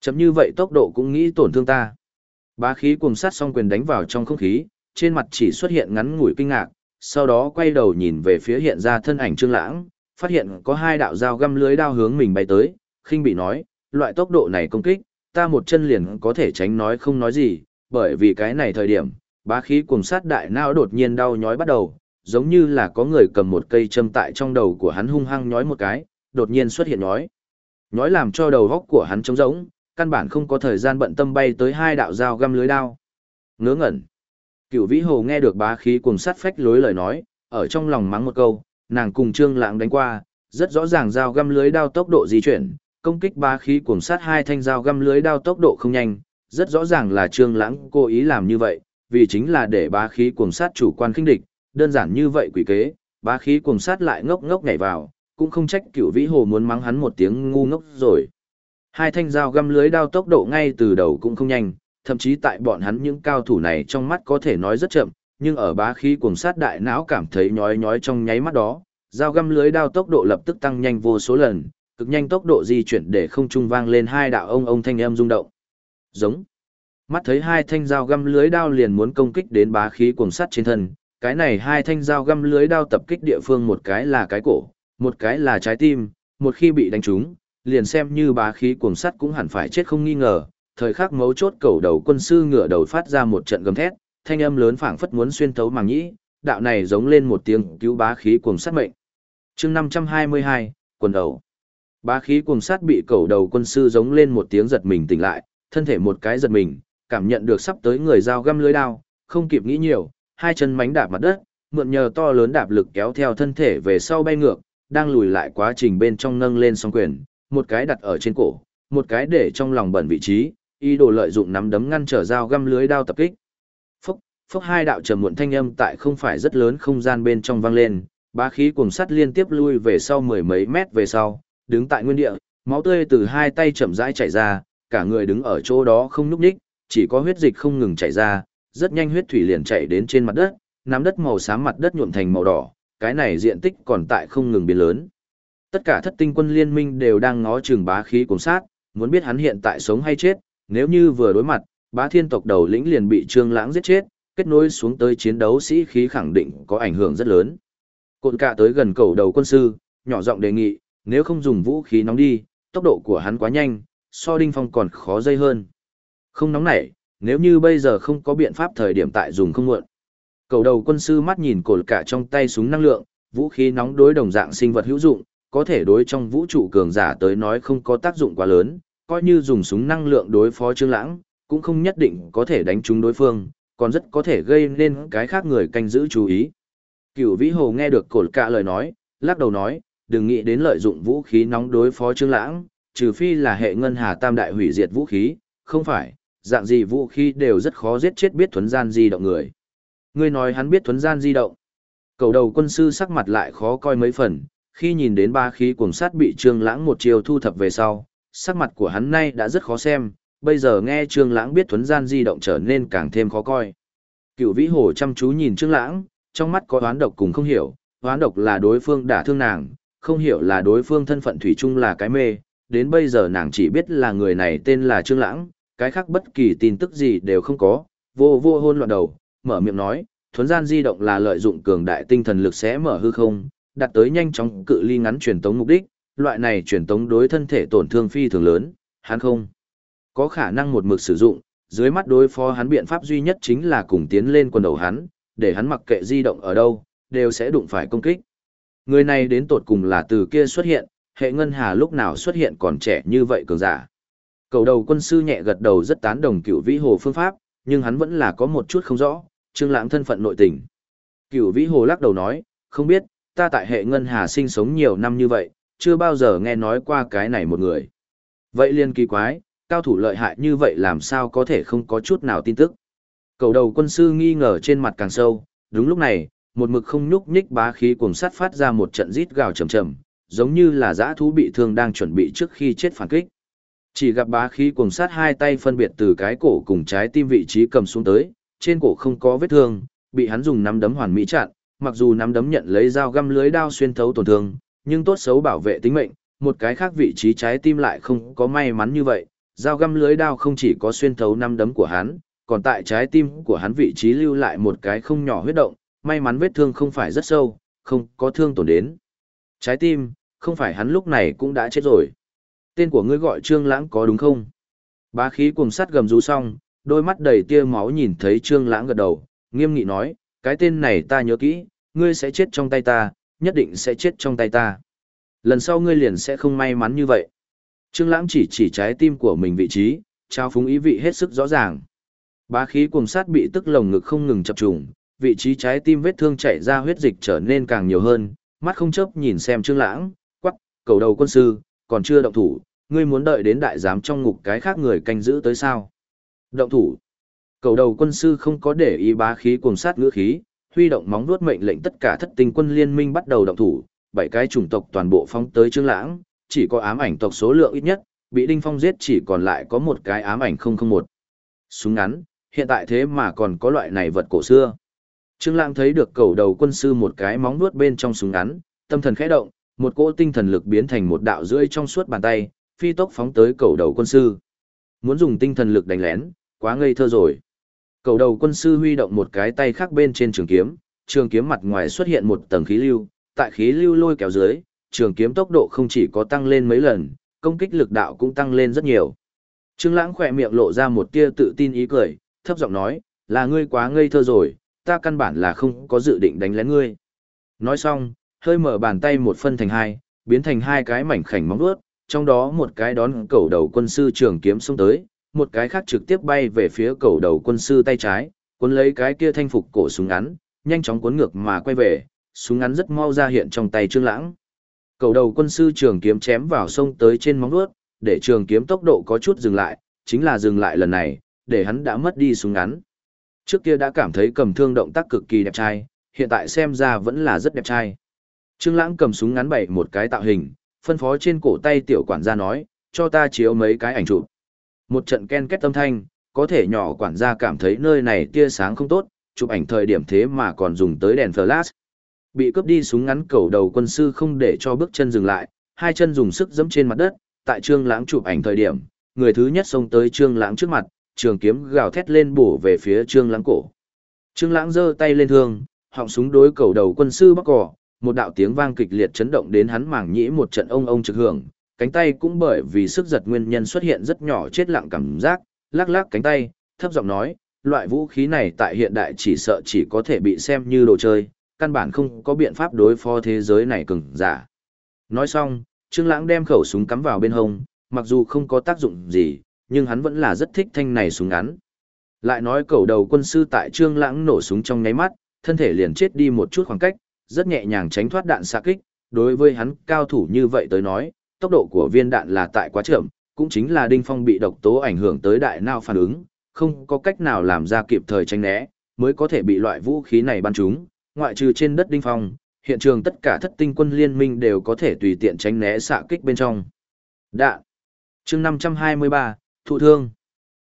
Chấm như vậy tốc độ cũng nghĩ tổn thương ta. Bá khí cuồng sát song quyền đánh vào trong không khí, trên mặt chỉ xuất hiện ngắn ngủi kinh ngạc, sau đó quay đầu nhìn về phía hiện ra thân ảnh Trương Lãng, phát hiện có hai đạo dao găm lưới đao hướng mình bay tới, khinh bị nói, loại tốc độ này công kích, ta một chân liền có thể tránh nói không nói gì, bởi vì cái này thời điểm, bá khí cuồng sát đại não đột nhiên đau nhói bắt đầu, giống như là có người cầm một cây châm tại trong đầu của hắn hung hăng nhói một cái, đột nhiên xuất hiện nhói. Nhói làm cho đầu góc của hắn trống rỗng, căn bản không có thời gian bận tâm bay tới hai đạo dao găm lưới đao. Ngớ ngẩn. Cửu Vĩ Hồ nghe được bá khí cuồng sát phách lối lời nói, ở trong lòng mắng một câu, nàng cùng Trương Lãng đánh qua, rất rõ ràng dao găm lưới đao tốc độ di chuyển, công kích bá khí cuồng sát hai thanh dao găm lưới đao tốc độ không nhanh, rất rõ ràng là Trương Lãng cố ý làm như vậy, vì chính là để bá khí cuồng sát chủ quan khinh địch, đơn giản như vậy quỷ kế, bá khí cuồng sát lại ngốc ngốc nhảy vào, cũng không trách Cửu Vĩ Hồ muốn mắng hắn một tiếng ngu ngốc rồi. Hai thanh dao găm lưới đao tốc độ ngay từ đầu cũng không nhanh, thậm chí tại bọn hắn những cao thủ này trong mắt có thể nói rất chậm, nhưng ở bá khí cuồng sát đại não cảm thấy nhói nhói trong nháy mắt đó, dao găm lưới đao tốc độ lập tức tăng nhanh vô số lần, cực nhanh tốc độ di chuyển để không trung vang lên hai đạo ông ông thanh âm rung động. Giống. Mắt thấy hai thanh dao găm lưới đao liền muốn công kích đến bá khí cuồng sát trên thân, cái này hai thanh dao găm lưới đao tập kích địa phương một cái là cái cổ, một cái là trái tim, một khi bị đánh trúng, liền xem như bá khí cuồng sắt cũng hẳn phải chết không nghi ngờ. Thời khắc mấu chốt cầu đầu quân sư ngửa đầu phát ra một trận gầm thét, thanh âm lớn phảng phất muốn xuyên thấu màng nhĩ, đạo này giống lên một tiếng cứu bá khí cuồng sắt mệnh. Chương 522, quần đầu. Bá khí cuồng sắt bị cầu đầu quân sư giống lên một tiếng giật mình tỉnh lại, thân thể một cái giật mình, cảm nhận được sắp tới người dao găm lưới đao, không kịp nghĩ nhiều, hai chân mánh đạp mặt đất, mượn nhờ to lớn đạp lực kéo theo thân thể về sau bay ngược, đang lùi lại quá trình bên trong nâng lên song quyền, một cái đặt ở trên cổ, một cái để trong lòng bẩn vị trí, ý đồ lợi dụng nắm đấm ngăn trở dao găm lưới đao tập kích. Phốc, phốc hai đạo trầm muộn thanh âm tại không phải rất lớn không gian bên trong vang lên, bá khí cuồng sắt liên tiếp lui về sau mười mấy mét về sau, đứng tại nguyên địa, máu tươi từ hai tay chậm rãi chảy ra, cả người đứng ở chỗ đó không nhúc nhích, chỉ có huyết dịch không ngừng chảy ra, rất nhanh huyết thủy liền chảy đến trên mặt đất, nắm đất màu xám mặt đất nhuộm thành màu đỏ, cái này diện tích còn tại không ngừng biến lớn. Tất cả thất tinh quân liên minh đều đang ngó chừng bá khí cùng sát, muốn biết hắn hiện tại sống hay chết, nếu như vừa đối mặt, bá thiên tộc đầu lĩnh liền bị trương lãng giết chết, kết nối xuống tới chiến đấu sĩ khí khẳng định có ảnh hưởng rất lớn. Cộn cả tới gần cầu đầu quân sư, nhỏ giọng đề nghị, nếu không dùng vũ khí nóng đi, tốc độ của hắn quá nhanh, so đinh phong còn khó dây hơn. Không nóng nảy, nếu như bây giờ không có biện pháp thời điểm tại dùng không muộn. Cầu đầu quân sư mắt nhìn cột cả trong tay súng năng lượng, vũ khí nóng đối đồng dạng sinh vật hữu dụng, có thể đối trong vũ trụ cường giả tới nói không có tác dụng quá lớn, coi như dùng súng năng lượng đối phó Trương Lãng, cũng không nhất định có thể đánh trúng đối phương, còn rất có thể gây nên cái khác người canh giữ chú ý. Cửu Vĩ Hồ nghe được cột cả lời nói, lắc đầu nói, đừng nghĩ đến lợi dụng vũ khí nóng đối phó Trương Lãng, trừ phi là hệ ngân hà tam đại hủy diệt vũ khí, không phải, dạng gì vũ khí đều rất khó giết chết biết thuấn gian di động người. Ngươi nói hắn biết thuấn gian di động. Cầu đầu quân sư sắc mặt lại khó coi mấy phần, khi nhìn đến ba khí cuồng sát bị Trương Lãng một chiều thu thập về sau, sắc mặt của hắn nay đã rất khó xem, bây giờ nghe Trương Lãng biết thuấn gian di động trở nên càng thêm khó coi. Cựu Vĩ Hồ chăm chú nhìn Trương Lãng, trong mắt có oán độc cùng không hiểu, oán độc là đối phương đả thương nàng, không hiểu là đối phương thân phận thủy chung là cái mê, đến bây giờ nàng chỉ biết là người này tên là Trương Lãng, cái khác bất kỳ tin tức gì đều không có, vô vô hôn loạn đầu, mở miệng nói, thuấn gian di động là lợi dụng cường đại tinh thần lực sẽ mở hư không, đặt tới nhanh chóng cự ly ngắn truyền tống mục đích, loại này truyền tống đối thân thể tổn thương phi thường lớn, hắn không Có khả năng một mực sử dụng, dưới mắt đối phó hắn biện pháp duy nhất chính là cùng tiến lên quần đầu hắn, để hắn mặc kệ di động ở đâu, đều sẽ đụng phải công kích. Người này đến tột cùng là từ kia xuất hiện, hệ ngân hà lúc nào xuất hiện còn trẻ như vậy cường giả. Cầu đầu quân sư nhẹ gật đầu rất tán đồng cựu vĩ hồ phương pháp, nhưng hắn vẫn là có một chút không rõ, trương lãng thân phận nội tình. Cựu vĩ hồ lắc đầu nói, không biết, ta tại hệ ngân hà sinh sống nhiều năm như vậy, chưa bao giờ nghe nói qua cái này một người. Vậy liên kỳ quái, cao thủ lợi hại như vậy làm sao có thể không có chút nào tin tức. Cầu đầu quân sư nghi ngờ trên mặt càng sâu, đúng lúc này, một mực không nhúc nhích bá khí cuồng sắt phát ra một trận rít gào trầm trầm, giống như là dã thú bị thương đang chuẩn bị trước khi chết phản kích. Chỉ gặp bá khí cuồng sát hai tay phân biệt từ cái cổ cùng trái tim vị trí cầm xuống tới, trên cổ không có vết thương, bị hắn dùng nắm đấm hoàn mỹ chặn, mặc dù nắm đấm nhận lấy dao găm lưới đao xuyên thấu tổn thương, nhưng tốt xấu bảo vệ tính mệnh, một cái khác vị trí trái tim lại không có may mắn như vậy, dao găm lưới đao không chỉ có xuyên thấu nắm đấm của hắn, còn tại trái tim của hắn vị trí lưu lại một cái không nhỏ huyết động, may mắn vết thương không phải rất sâu, không có thương tổn đến. Trái tim, không phải hắn lúc này cũng đã chết rồi. Tên của ngươi gọi Trương Lãng có đúng không? Bá khí cùng sắt gầm rú xong, đôi mắt đầy tia máu nhìn thấy Trương Lãng gật đầu, nghiêm nghị nói, cái tên này ta nhớ kỹ, ngươi sẽ chết trong tay ta, nhất định sẽ chết trong tay ta. Lần sau ngươi liền sẽ không may mắn như vậy. Trương Lãng chỉ chỉ trái tim của mình vị trí, trao phúng ý vị hết sức rõ ràng. Bá khí cuồng sát bị tức lồng ngực không ngừng chập trùng, vị trí trái tim vết thương chảy ra huyết dịch trở nên càng nhiều hơn, mắt không chớp nhìn xem Trương Lãng, quắc, cầu đầu quân sư, còn chưa động thủ, ngươi muốn đợi đến đại giám trong ngục cái khác người canh giữ tới sao? Động thủ. Cầu đầu quân sư không có để ý bá khí cuồng sát ngữ khí, huy động móng vuốt mệnh lệnh tất cả thất tinh quân liên minh bắt đầu động thủ, bảy cái chủng tộc toàn bộ phóng tới Trương Lãng, chỉ có ám ảnh tộc số lượng ít nhất, bị Đinh Phong giết chỉ còn lại có một cái ám ảnh 001. Súng ngắn, hiện tại thế mà còn có loại này vật cổ xưa. Trương Lãng thấy được cầu đầu quân sư một cái móng vuốt bên trong súng ngắn, tâm thần khẽ động, một cỗ tinh thần lực biến thành một đạo rưỡi trong suốt bàn tay, phi tốc phóng tới cầu đầu quân sư. Muốn dùng tinh thần lực đánh lén, quá ngây thơ rồi. Cầu đầu quân sư huy động một cái tay khác bên trên trường kiếm, trường kiếm mặt ngoài xuất hiện một tầng khí lưu, tại khí lưu lôi kéo dưới, trường kiếm tốc độ không chỉ có tăng lên mấy lần, công kích lực đạo cũng tăng lên rất nhiều. Trương Lãng khẽ miệng lộ ra một tia tự tin ý cười, thấp giọng nói, "Là ngươi quá ngây thơ rồi, ta căn bản là không có dự định đánh lén ngươi." Nói xong, hơi mở bàn tay một phân thành hai, biến thành hai cái mảnh khảnh móng vuốt, trong đó một cái đón cầu đầu quân sư trường kiếm xông tới, một cái khác trực tiếp bay về phía cầu đầu quân sư tay trái, cuốn lấy cái kia thanh phục cổ súng ngắn, nhanh chóng cuốn ngược mà quay về, súng ngắn rất mau ra hiện trong tay Trương Lãng. Cầu đầu quân sư trường kiếm chém vào sông tới trên móng vuốt, để trường kiếm tốc độ có chút dừng lại, chính là dừng lại lần này, để hắn đã mất đi súng ngắn. Trước kia đã cảm thấy cầm thương động tác cực kỳ đẹp trai, hiện tại xem ra vẫn là rất đẹp trai. Trương Lãng cầm súng ngắn bày một cái tạo hình, phân phó trên cổ tay tiểu quản gia nói, cho ta chiếu mấy cái ảnh chụp. Một trận ken két âm thanh, có thể nhỏ quản gia cảm thấy nơi này tia sáng không tốt, chụp ảnh thời điểm thế mà còn dùng tới đèn flash. Bị cướp đi súng ngắn cầu đầu quân sư không để cho bước chân dừng lại, hai chân dùng sức giẫm trên mặt đất, tại Trương Lãng chụp ảnh thời điểm, người thứ nhất xông tới Trương Lãng trước mặt, trường kiếm gào thét lên bổ về phía Trương Lãng cổ. Trương Lãng giơ tay lên thương, họng súng đối cầu đầu quân sư bắc cỏ, một đạo tiếng vang kịch liệt chấn động đến hắn màng nhĩ một trận ông ông trực hưởng, cánh tay cũng bởi vì sức giật nguyên nhân xuất hiện rất nhỏ chết lặng cảm giác, lắc lắc cánh tay, thấp giọng nói, loại vũ khí này tại hiện đại chỉ sợ chỉ có thể bị xem như đồ chơi, căn bản không có biện pháp đối phó thế giới này cứng giả. Nói xong, Trương Lãng đem khẩu súng cắm vào bên hông, mặc dù không có tác dụng gì, nhưng hắn vẫn là rất thích thanh này súng ngắn. Lại nói cầu đầu quân sư tại Trương Lãng nổ súng trong nháy mắt, thân thể liền chết đi một chút khoảng cách, rất nhẹ nhàng tránh thoát đạn xạ kích, đối với hắn cao thủ như vậy tới nói, tốc độ của viên đạn là tại quá chậm, cũng chính là Đinh Phong bị độc tố ảnh hưởng tới đại não phản ứng, không có cách nào làm ra kịp thời tránh né, mới có thể bị loại vũ khí này bắn trúng, ngoại trừ trên đất Đinh Phong, hiện trường tất cả thất tinh quân liên minh đều có thể tùy tiện tránh né xạ kích bên trong. Đạn. Chương 523, thụ thương.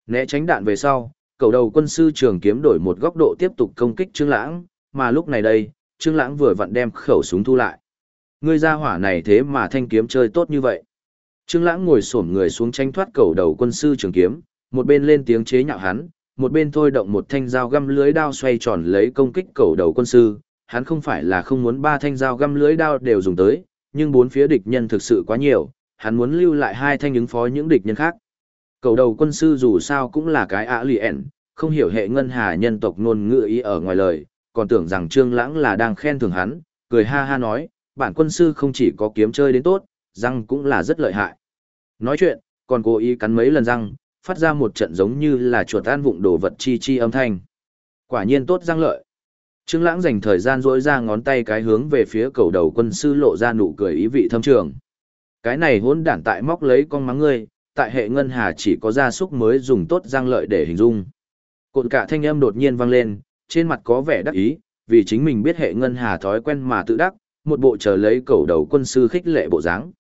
Né tránh đạn về sau, cầu đầu quân sư trường kiếm đổi một góc độ tiếp tục công kích Trương Lãng, mà lúc này đây, Trương Lãng vừa vặn đem khẩu súng thu lại. Ngươi ra hỏa này thế mà thanh kiếm chơi tốt như vậy. Trương Lãng ngồi xổm người xuống tranh thoát cầu đầu quân sư trường kiếm, một bên lên tiếng chế nhạo hắn, một bên thôi động một thanh dao găm lưới đao xoay tròn lấy công kích cầu đầu quân sư. Hắn không phải là không muốn ba thanh dao găm lưới đao đều dùng tới, nhưng bốn phía địch nhân thực sự quá nhiều, hắn muốn lưu lại hai thanh ứng phó những địch nhân khác. Cầu đầu quân sư dù sao cũng là cái ả lì ẻn, không hiểu hệ ngân hà nhân tộc ngôn ngữ ý ở ngoài lời, còn tưởng rằng Trương Lãng là đang khen thưởng hắn, cười ha ha nói, bản quân sư không chỉ có kiếm chơi đến tốt, răng cũng là rất lợi hại. Nói chuyện, còn cố ý cắn mấy lần răng, phát ra một trận giống như là chuột ăn vụng đồ vật chi chi âm thanh. Quả nhiên tốt răng lợi. Trương Lãng dành thời gian rỗi ra ngón tay cái hướng về phía cầu đầu quân sư lộ ra nụ cười ý vị thâm trường. Cái này hỗn đản tại móc lấy con mắng ngươi, tại hệ ngân hà chỉ có gia súc mới dùng tốt răng lợi để hình dung. Cột cả thanh âm đột nhiên vang lên, trên mặt có vẻ đắc ý, vì chính mình biết hệ ngân hà thói quen mà tự đắc, một bộ chờ lấy cầu đầu quân sư khích lệ bộ dáng.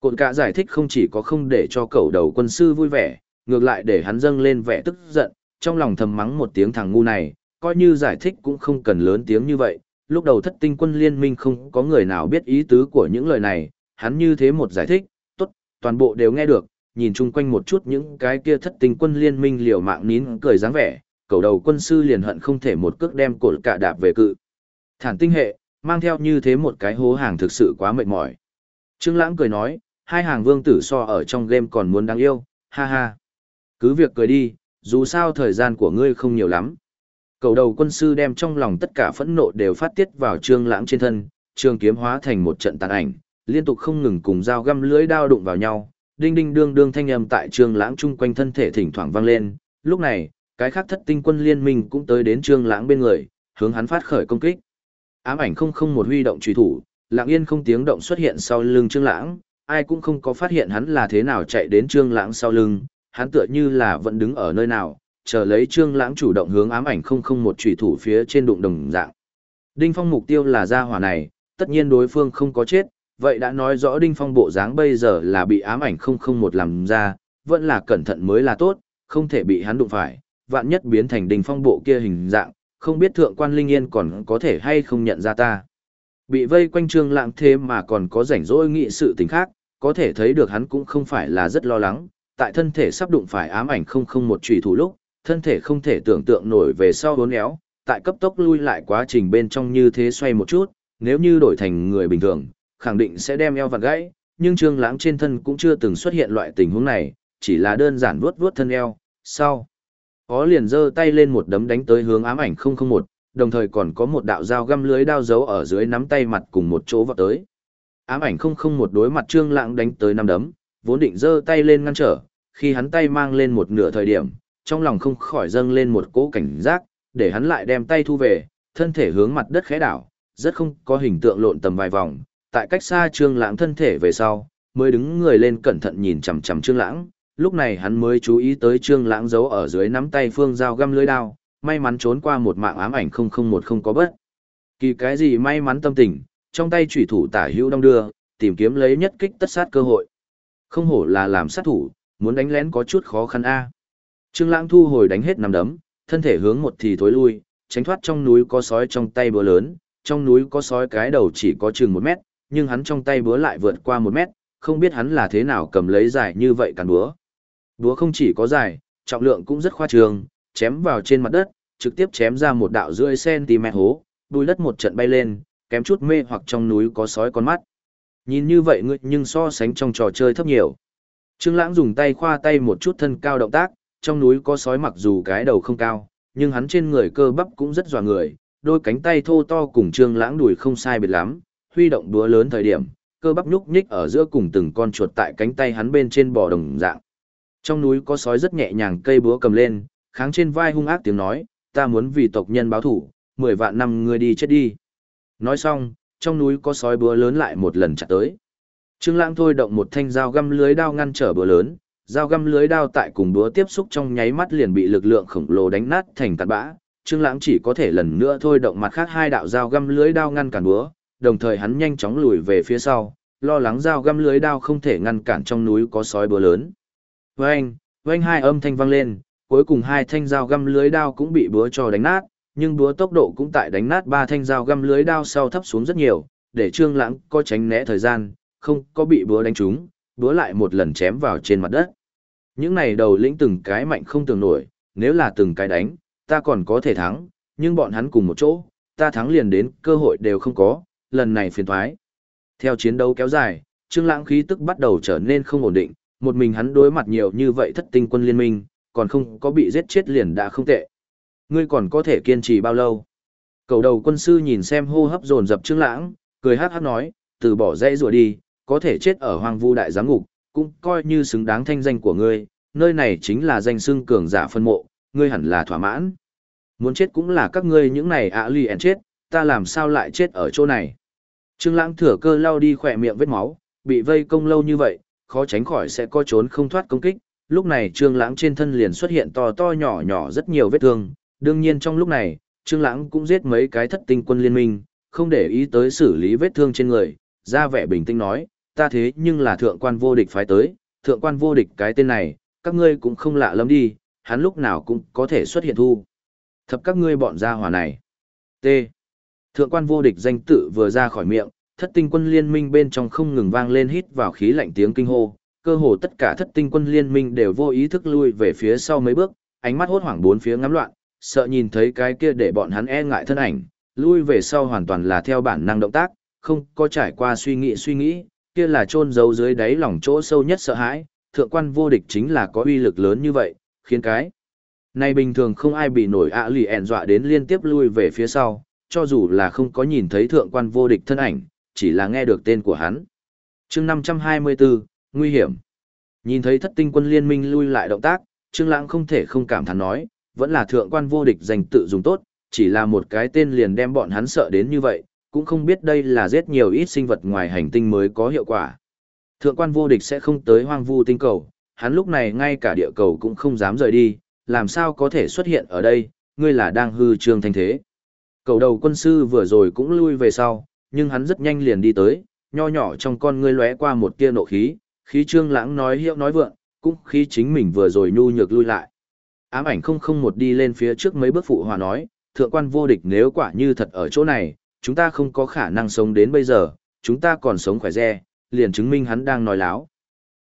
Cột cả giải thích không chỉ có không để cho cầu đầu quân sư vui vẻ, ngược lại để hắn dâng lên vẻ tức giận, trong lòng thầm mắng một tiếng thằng ngu này, coi như giải thích cũng không cần lớn tiếng như vậy. Lúc đầu thất tinh quân liên minh không có người nào biết ý tứ của những lời này, hắn như thế một giải thích, tốt, toàn bộ đều nghe được, nhìn chung quanh một chút những cái kia thất tinh quân liên minh liều mạng nín cười dáng vẻ, cầu đầu quân sư liền hận không thể một cước đem cột cả đạp về cự. Thản tinh hệ, mang theo như thế một cái hố hàng thực sự quá mệt mỏi. Trương Lãng cười nói, hai hàng vương tử so ở trong game còn muốn đáng yêu, ha ha. Cứ việc cười đi, dù sao thời gian của ngươi không nhiều lắm. Cầu đầu quân sư đem trong lòng tất cả phẫn nộ đều phát tiết vào Trương Lãng trên thân, trường kiếm hóa thành một trận tàn ảnh, liên tục không ngừng cùng dao găm lưỡi đao đụng vào nhau, đinh đinh đương đương thanh âm tại Trương Lãng chung quanh thân thể thỉnh thoảng vang lên. Lúc này, cái khác thất tinh quân liên minh cũng tới đến Trương Lãng bên người, hướng hắn phát khởi công kích. Ám ảnh không không một huy động truy thủ, lặng yên không tiếng động xuất hiện sau lưng Trương Lãng, ai cũng không có phát hiện hắn là thế nào chạy đến Trương Lãng sau lưng, hắn tựa như là vẫn đứng ở nơi nào, chờ lấy Trương Lãng chủ động hướng ám ảnh không không một truy thủ phía trên đụng đồng dạng. Đinh Phong mục tiêu là gia hỏa này, tất nhiên đối phương không có chết, vậy đã nói rõ Đinh Phong bộ dáng bây giờ là bị ám ảnh không không một làm ra, vẫn là cẩn thận mới là tốt, không thể bị hắn đụng phải, vạn nhất biến thành đình Phong bộ kia hình dạng, không biết thượng quan Linh Yên còn có thể hay không nhận ra ta. Bị vây quanh Trương Lãng thế mà còn có rảnh rỗi nghĩ sự tình khác, có thể thấy được hắn cũng không phải là rất lo lắng, tại thân thể sắp đụng phải ám ảnh không không một chủy thủ lúc, thân thể không thể tưởng tượng nổi về sau uốn éo, tại cấp tốc lui lại quá trình bên trong như thế xoay một chút, nếu như đổi thành người bình thường, khẳng định sẽ đem eo vặn gãy, nhưng Trương Lãng trên thân cũng chưa từng xuất hiện loại tình huống này, chỉ là đơn giản vuốt vuốt thân eo, sau có liền giơ tay lên một đấm đánh tới hướng ám ảnh 001, đồng thời còn có một đạo dao găm lưới đao giấu ở dưới nắm tay mặt cùng một chỗ vọt tới. Ám ảnh 001 đối mặt Trương Lãng đánh tới năm đấm, vốn định giơ tay lên ngăn trở, khi hắn tay mang lên một nửa thời điểm, trong lòng không khỏi dâng lên một cỗ cảnh giác, để hắn lại đem tay thu về, thân thể hướng mặt đất khẽ đảo, rất không có hình tượng lộn tầm vài vòng, tại cách xa Trương Lãng thân thể về sau, mới đứng người lên cẩn thận nhìn chằm chằm Trương Lãng, lúc này hắn mới chú ý tới Trương Lãng giấu ở dưới nắm tay phương dao găm lưới đao, may mắn trốn qua một mạng ám ảnh không không một không có bất. Kỳ cái gì may mắn tâm tình, trong tay chủy thủ tả hữu đông đưa, tìm kiếm lấy nhất kích tất sát cơ hội. Không hổ là làm sát thủ, muốn đánh lén có chút khó khăn a. Trương Lãng thu hồi đánh hết năm đấm, thân thể hướng một thì thối lui, tránh thoát trong núi có sói trong tay búa lớn, trong núi có sói cái đầu chỉ có chừng một mét, nhưng hắn trong tay búa lại vượt qua một mét, không biết hắn là thế nào cầm lấy dài như vậy càn búa. Búa không chỉ có dài, trọng lượng cũng rất khoa trương, chém vào trên mặt đất, trực tiếp chém ra một đạo rưỡi cm hố, đuôi đất một trận bay lên, kém chút mê hoặc trong núi có sói con mắt. Nhìn như vậy ngươi nhưng so sánh trong trò chơi thấp nhiều. Trương Lãng dùng tay khoa tay một chút thân cao động tác, trong núi có sói mặc dù cái đầu không cao, nhưng hắn trên người cơ bắp cũng rất dọa người, đôi cánh tay thô to cùng Trương Lãng đùi không sai biệt lắm, huy động đũa lớn thời điểm, cơ bắp nhúc nhích ở giữa cùng từng con chuột tại cánh tay hắn bên trên bò đồng dạng. Trong núi có sói rất nhẹ nhàng cây búa cầm lên, kháng trên vai hung ác tiếng nói, ta muốn vì tộc nhân báo thủ, mười vạn năm ngươi đi chết đi. Nói xong, trong núi có sói búa lớn lại một lần chặt tới. Trương Lãng thôi động một thanh dao găm lưới đao ngăn trở búa lớn, dao găm lưới đao tại cùng búa tiếp xúc trong nháy mắt liền bị lực lượng khổng lồ đánh nát thành tạt bã. Trương Lãng chỉ có thể lần nữa thôi động mặt khác hai đạo dao găm lưới đao ngăn cản búa, đồng thời hắn nhanh chóng lùi về phía sau, lo lắng dao găm lưới đao không thể ngăn cản trong núi có sói búa lớn. Vâng, vâng hai âm thanh vang lên, cuối cùng hai thanh dao găm lưới đao cũng bị búa cho đánh nát, nhưng búa tốc độ cũng tại đánh nát ba thanh dao găm lưới đao sau thấp xuống rất nhiều, để Trương Lãng có tránh né thời gian, không có bị búa đánh trúng, búa lại một lần chém vào trên mặt đất. Những này đầu lĩnh từng cái mạnh không tưởng nổi, nếu là từng cái đánh, ta còn có thể thắng, nhưng bọn hắn cùng một chỗ, ta thắng liền đến cơ hội đều không có, lần này phiền thoái. Theo chiến đấu kéo dài, Trương Lãng khí tức bắt đầu trở nên không ổn định, một mình hắn đối mặt nhiều như vậy thất tinh quân liên minh, còn không có bị giết chết liền đã không tệ. Ngươi còn có thể kiên trì bao lâu? Cầu đầu quân sư nhìn xem hô hấp dồn dập Trương Lãng, cười hát hát nói, từ bỏ dãy rùa đi, có thể chết ở hoàng vu đại giám ngục, cũng coi như xứng đáng thanh danh của ngươi, nơi này chính là danh xưng cường giả phân mộ, ngươi hẳn là thỏa mãn. Muốn chết cũng là các ngươi những này ạ lì ẻn chết, ta làm sao lại chết ở chỗ này. Trương Lãng thừa cơ lau đi khỏe miệng vết máu, bị vây công lâu như vậy, khó tránh khỏi sẽ có trốn không thoát công kích. Lúc này Trương Lãng trên thân liền xuất hiện to to nhỏ nhỏ rất nhiều vết thương, đương nhiên trong lúc này, Trương Lãng cũng giết mấy cái thất tinh quân liên minh, không để ý tới xử lý vết thương trên người, ra vẻ bình tĩnh nói, ta thế nhưng là thượng quan vô địch phái tới, thượng quan vô địch cái tên này, các ngươi cũng không lạ lắm đi, hắn lúc nào cũng có thể xuất hiện thu. Thập các ngươi bọn gia hỏa này. T. Thượng quan vô địch danh tự vừa ra khỏi miệng, thất tinh quân liên minh bên trong không ngừng vang lên hít vào khí lạnh tiếng kinh hô, cơ hồ tất cả thất tinh quân liên minh đều vô ý thức lui về phía sau mấy bước, ánh mắt hốt hoảng bốn phía ngắm loạn, sợ nhìn thấy cái kia để bọn hắn e ngại thân ảnh, lui về sau hoàn toàn là theo bản năng động tác, không có trải qua suy nghĩ suy nghĩ, kia là chôn giấu dưới đáy lòng chỗ sâu nhất sợ hãi, thượng quan vô địch chính là có uy lực lớn như vậy, khiến cái này bình thường không ai bị nổi ạ lì ẹn dọa đến liên tiếp lui về phía sau, cho dù là không có nhìn thấy thượng quan vô địch thân ảnh, chỉ là nghe được tên của hắn. chương 524, nguy hiểm. Nhìn thấy thất tinh quân liên minh lui lại động tác, Trương Lãng không thể không cảm thán nói, vẫn là thượng quan vô địch dành tự dùng tốt, chỉ là một cái tên liền đem bọn hắn sợ đến như vậy, cũng không biết đây là giết nhiều ít sinh vật ngoài hành tinh mới có hiệu quả. Thượng quan vô địch sẽ không tới hoang vu tinh cầu, hắn lúc này ngay cả địa cầu cũng không dám rời đi, làm sao có thể xuất hiện ở đây, ngươi là đang hư trương thanh thế. Cầu đầu quân sư vừa rồi cũng lui về sau, nhưng hắn rất nhanh liền đi tới, nho nhỏ trong con ngươi lóe qua một tia nộ khí, khí trương lãng nói hiệu nói vượng, cũng khí chính mình vừa rồi nhu nhược lui lại. Ám ảnh không không một đi lên phía trước mấy bước phụ hòa nói, thượng quan vô địch nếu quả như thật ở chỗ này, chúng ta không có khả năng sống đến bây giờ, chúng ta còn sống khỏe re, liền chứng minh hắn đang nói láo.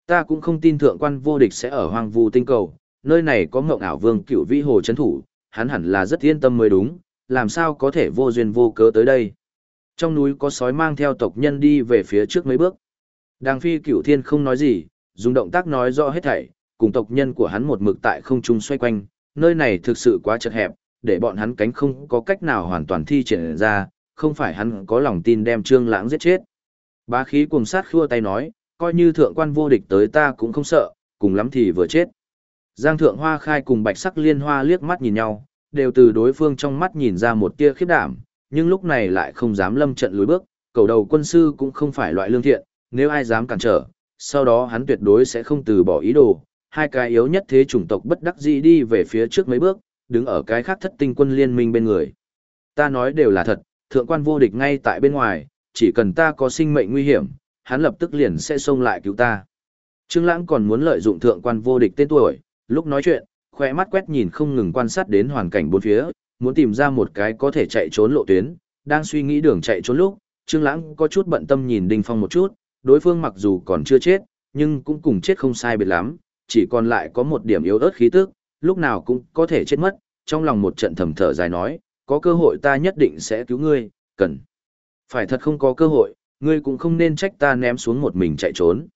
Ta cũng không tin thượng quan vô địch sẽ ở hoang vu tinh cầu, nơi này có ngộng ảo vương cựu vĩ hồ chấn thủ, hắn hẳn là rất yên tâm mới đúng, làm sao có thể vô duyên vô cớ tới đây. Trong núi có sói mang theo tộc nhân đi về phía trước mấy bước. Đàng phi cửu thiên không nói gì, dùng động tác nói rõ hết thảy, cùng tộc nhân của hắn một mực tại không trung xoay quanh, nơi này thực sự quá chật hẹp, để bọn hắn cánh không có cách nào hoàn toàn thi triển ra, không phải hắn có lòng tin đem trương lãng giết chết. Bá khí cùng sát khua tay nói, coi như thượng quan vô địch tới ta cũng không sợ, cùng lắm thì vừa chết. Giang thượng hoa khai cùng bạch sắc liên hoa liếc mắt nhìn nhau, đều từ đối phương trong mắt nhìn ra một tia khiếp đảm, nhưng lúc này lại không dám lâm trận lùi bước, cầu đầu quân sư cũng không phải loại lương thiện, nếu ai dám cản trở, sau đó hắn tuyệt đối sẽ không từ bỏ ý đồ. Hai cái yếu nhất thế chủng tộc bất đắc dĩ đi về phía trước mấy bước, đứng ở cái khác thất tinh quân liên minh bên người. Ta nói đều là thật, thượng quan vô địch ngay tại bên ngoài, chỉ cần ta có sinh mệnh nguy hiểm, hắn lập tức liền sẽ xông lại cứu ta. Trương Lãng còn muốn lợi dụng thượng quan vô địch tên tuổi, lúc nói chuyện, khóe mắt quét nhìn không ngừng quan sát đến hoàn cảnh bốn phía, muốn tìm ra một cái có thể chạy trốn lộ tuyến, đang suy nghĩ đường chạy trốn lúc, Trương Lãng có chút bận tâm nhìn Đinh Phong một chút, đối phương mặc dù còn chưa chết, nhưng cũng cùng chết không sai biệt lắm, chỉ còn lại có một điểm yếu ớt khí tức, lúc nào cũng có thể chết mất, trong lòng một trận thầm thở dài nói, có cơ hội ta nhất định sẽ cứu ngươi, cần. Phải thật không có cơ hội, ngươi cũng không nên trách ta ném xuống một mình chạy trốn.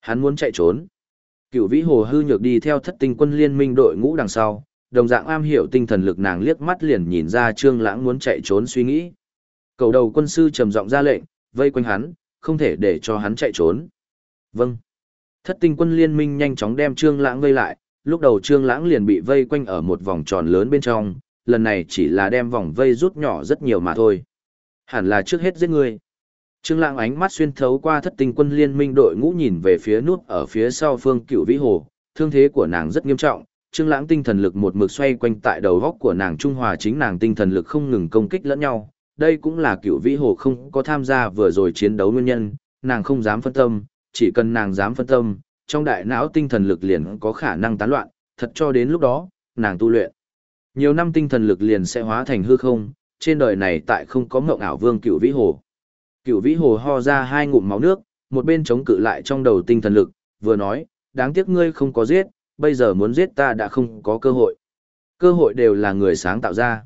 Hắn muốn chạy trốn. Cựu vĩ hồ hư nhược đi theo thất tinh quân liên minh đội ngũ đằng sau, đồng dạng am hiểu tinh thần lực nàng liếc mắt liền nhìn ra trương lãng muốn chạy trốn suy nghĩ. Cầu đầu quân sư trầm giọng ra lệnh, vây quanh hắn, không thể để cho hắn chạy trốn. Vâng. Thất tinh quân liên minh nhanh chóng đem trương lãng vây lại, lúc đầu trương lãng liền bị vây quanh ở một vòng tròn lớn bên trong, lần này chỉ là đem vòng vây rút nhỏ rất nhiều mà thôi. Hẳn là trước hết giết ngươi. Trương Lãng ánh mắt xuyên thấu qua thất tinh quân liên minh đội ngũ nhìn về phía nút ở phía sau phương cựu vĩ hồ, thương thế của nàng rất nghiêm trọng, Trương Lãng tinh thần lực một mực xoay quanh tại đầu góc của nàng trung hòa chính nàng tinh thần lực không ngừng công kích lẫn nhau. Đây cũng là cựu vĩ hồ không có tham gia vừa rồi chiến đấu nguyên nhân, nàng không dám phân tâm, chỉ cần nàng dám phân tâm, trong đại não tinh thần lực liền có khả năng tán loạn, thật cho đến lúc đó, nàng tu luyện. Nhiều năm tinh thần lực liền sẽ hóa thành hư không, trên đời này tại không có mộng ảo vương cựu vĩ hồ. Cựu vĩ hồ ho ra hai ngụm máu nước, một bên chống cự lại trong đầu tinh thần lực, vừa nói, đáng tiếc ngươi không có giết, bây giờ muốn giết ta đã không có cơ hội. Cơ hội đều là người sáng tạo ra.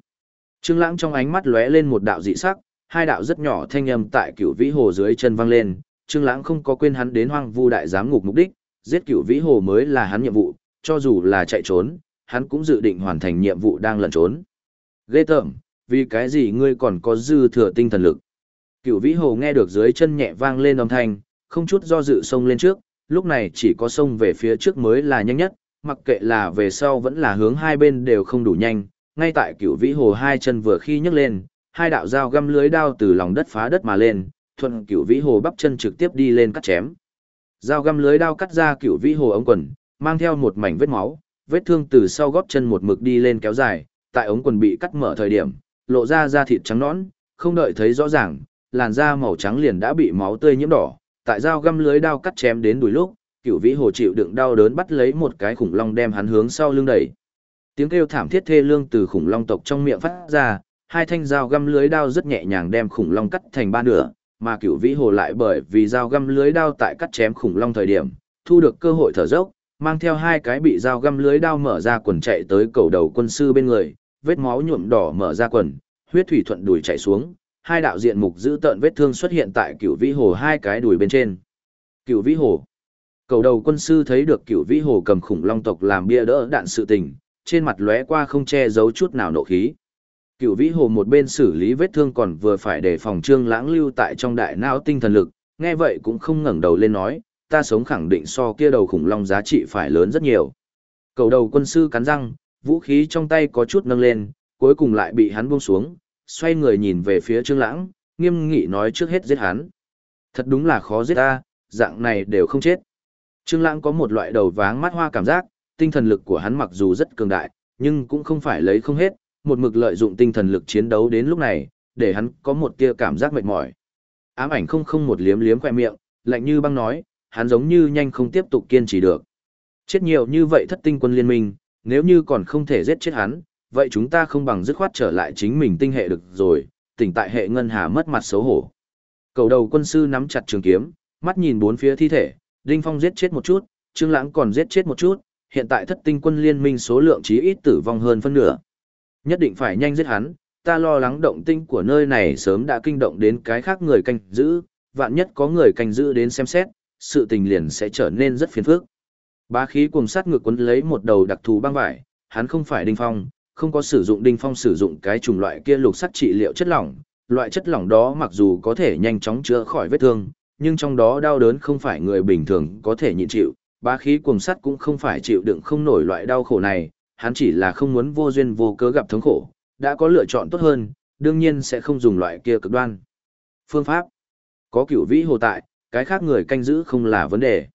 Trương Lãng trong ánh mắt lóe lên một đạo dị sắc, hai đạo rất nhỏ thanh âm tại Cửu Vĩ Hồ dưới chân vang lên, Trương Lãng không có quên hắn đến Hoang Vu đại giám ngục mục đích, giết cửu vĩ hồ mới là hắn nhiệm vụ, cho dù là chạy trốn, hắn cũng dự định hoàn thành nhiệm vụ đang lẩn trốn. Ghê tởm, vì cái gì ngươi còn có dư thừa tinh thần lực? Cửu vĩ hồ nghe được dưới chân nhẹ vang lên âm thanh, không chút do dự xông lên trước, lúc này chỉ có xông về phía trước mới là nhanh nhất, mặc kệ là về sau vẫn là hướng hai bên đều không đủ nhanh, ngay tại cửu vĩ hồ hai chân vừa khi nhấc lên, hai đạo dao găm lưới đao từ lòng đất phá đất mà lên, thuận cửu vĩ hồ bắp chân trực tiếp đi lên cắt chém. Dao găm lưới đao cắt ra cửu vĩ hồ ống quần, mang theo một mảnh vết máu, vết thương từ sau gót chân một mực đi lên kéo dài, tại ống quần bị cắt mở thời điểm, lộ ra da thịt trắng nõn, không đợi thấy rõ ràng, làn da màu trắng liền đã bị máu tươi nhiễm đỏ, tại dao găm lưới đao cắt chém đến đùi lúc, Cựu vĩ hồ chịu đựng đau đớn bắt lấy một cái khủng long đem hắn hướng sau lưng đẩy. Tiếng kêu thảm thiết thê lương từ khủng long tộc trong miệng phát ra, hai thanh dao găm lưới đao rất nhẹ nhàng đem khủng long cắt thành ba nửa, mà cựu vĩ hồ lại bởi vì dao găm lưới đao tại cắt chém khủng long thời điểm, thu được cơ hội thở dốc, mang theo hai cái bị dao găm lưới đao mở ra quần chạy tới cầu đầu quân sư bên người, vết máu nhuộm đỏ mở ra quần, huyết thủy thuận đùi chạy xuống, hai đạo diện mục giữ tợn vết thương xuất hiện tại cựu vĩ hồ hai cái đùi bên trên. Cựu vĩ hồ. Cầu đầu quân sư thấy được cửu vĩ hồ cầm khủng long tộc làm bia đỡ đạn sự tình, trên mặt lóe qua không che giấu chút nào nộ khí. Cửu vĩ hồ một bên xử lý vết thương còn vừa phải để phòng trương lãng lưu tại trong đại não tinh thần lực, nghe vậy cũng không ngẩng đầu lên nói, ta sống khẳng định so kia đầu khủng long giá trị phải lớn rất nhiều. Cầu đầu quân sư cắn răng, vũ khí trong tay có chút nâng lên, cuối cùng lại bị hắn buông xuống, xoay người nhìn về phía Trương Lãng, nghiêm nghị nói trước hết giết hắn. Thật đúng là khó giết ta, dạng này đều không chết. Trương Lãng có một loại đầu váng mắt hoa cảm giác, tinh thần lực của hắn mặc dù rất cường đại, nhưng cũng không phải lấy không hết, một mực lợi dụng tinh thần lực chiến đấu đến lúc này, để hắn có một tia cảm giác mệt mỏi. Ám ảnh không không một liếm liếm khóe miệng, lạnh như băng nói, hắn giống như nhanh không tiếp tục kiên trì được. Chết nhiều như vậy thất tinh quân liên minh, nếu như còn không thể giết chết hắn, vậy chúng ta không bằng dứt khoát trở lại chính mình tinh hệ được rồi, tỉnh tại hệ ngân hà mất mặt xấu hổ. Cầu đầu quân sư nắm chặt trường kiếm, mắt nhìn bốn phía thi thể, Đinh Phong giết chết một chút, Trương Lãng còn giết chết một chút, hiện tại thất tinh quân liên minh số lượng chí ít tử vong hơn phân nửa. Nhất định phải nhanh giết hắn, ta lo lắng động tinh của nơi này sớm đã kinh động đến cái khác người canh giữ, vạn nhất có người canh giữ đến xem xét, sự tình liền sẽ trở nên rất phiền phức. Bá khí cùng sát ngược quấn lấy một đầu đặc thù băng vải, hắn không phải Đinh Phong, không có sử dụng Đinh Phong sử dụng cái chủng loại kia lục sắt trị liệu chất lỏng, loại chất lỏng đó mặc dù có thể nhanh chóng chữa khỏi vết thương, nhưng trong đó đau đớn không phải người bình thường có thể nhịn chịu, bá khí cuồng sắt cũng không phải chịu đựng không nổi loại đau khổ này, hắn chỉ là không muốn vô duyên vô cớ gặp thống khổ, đã có lựa chọn tốt hơn, đương nhiên sẽ không dùng loại kia cực đoan. Phương pháp Có cửu vĩ hồ tại, cái khác người canh giữ không là vấn đề.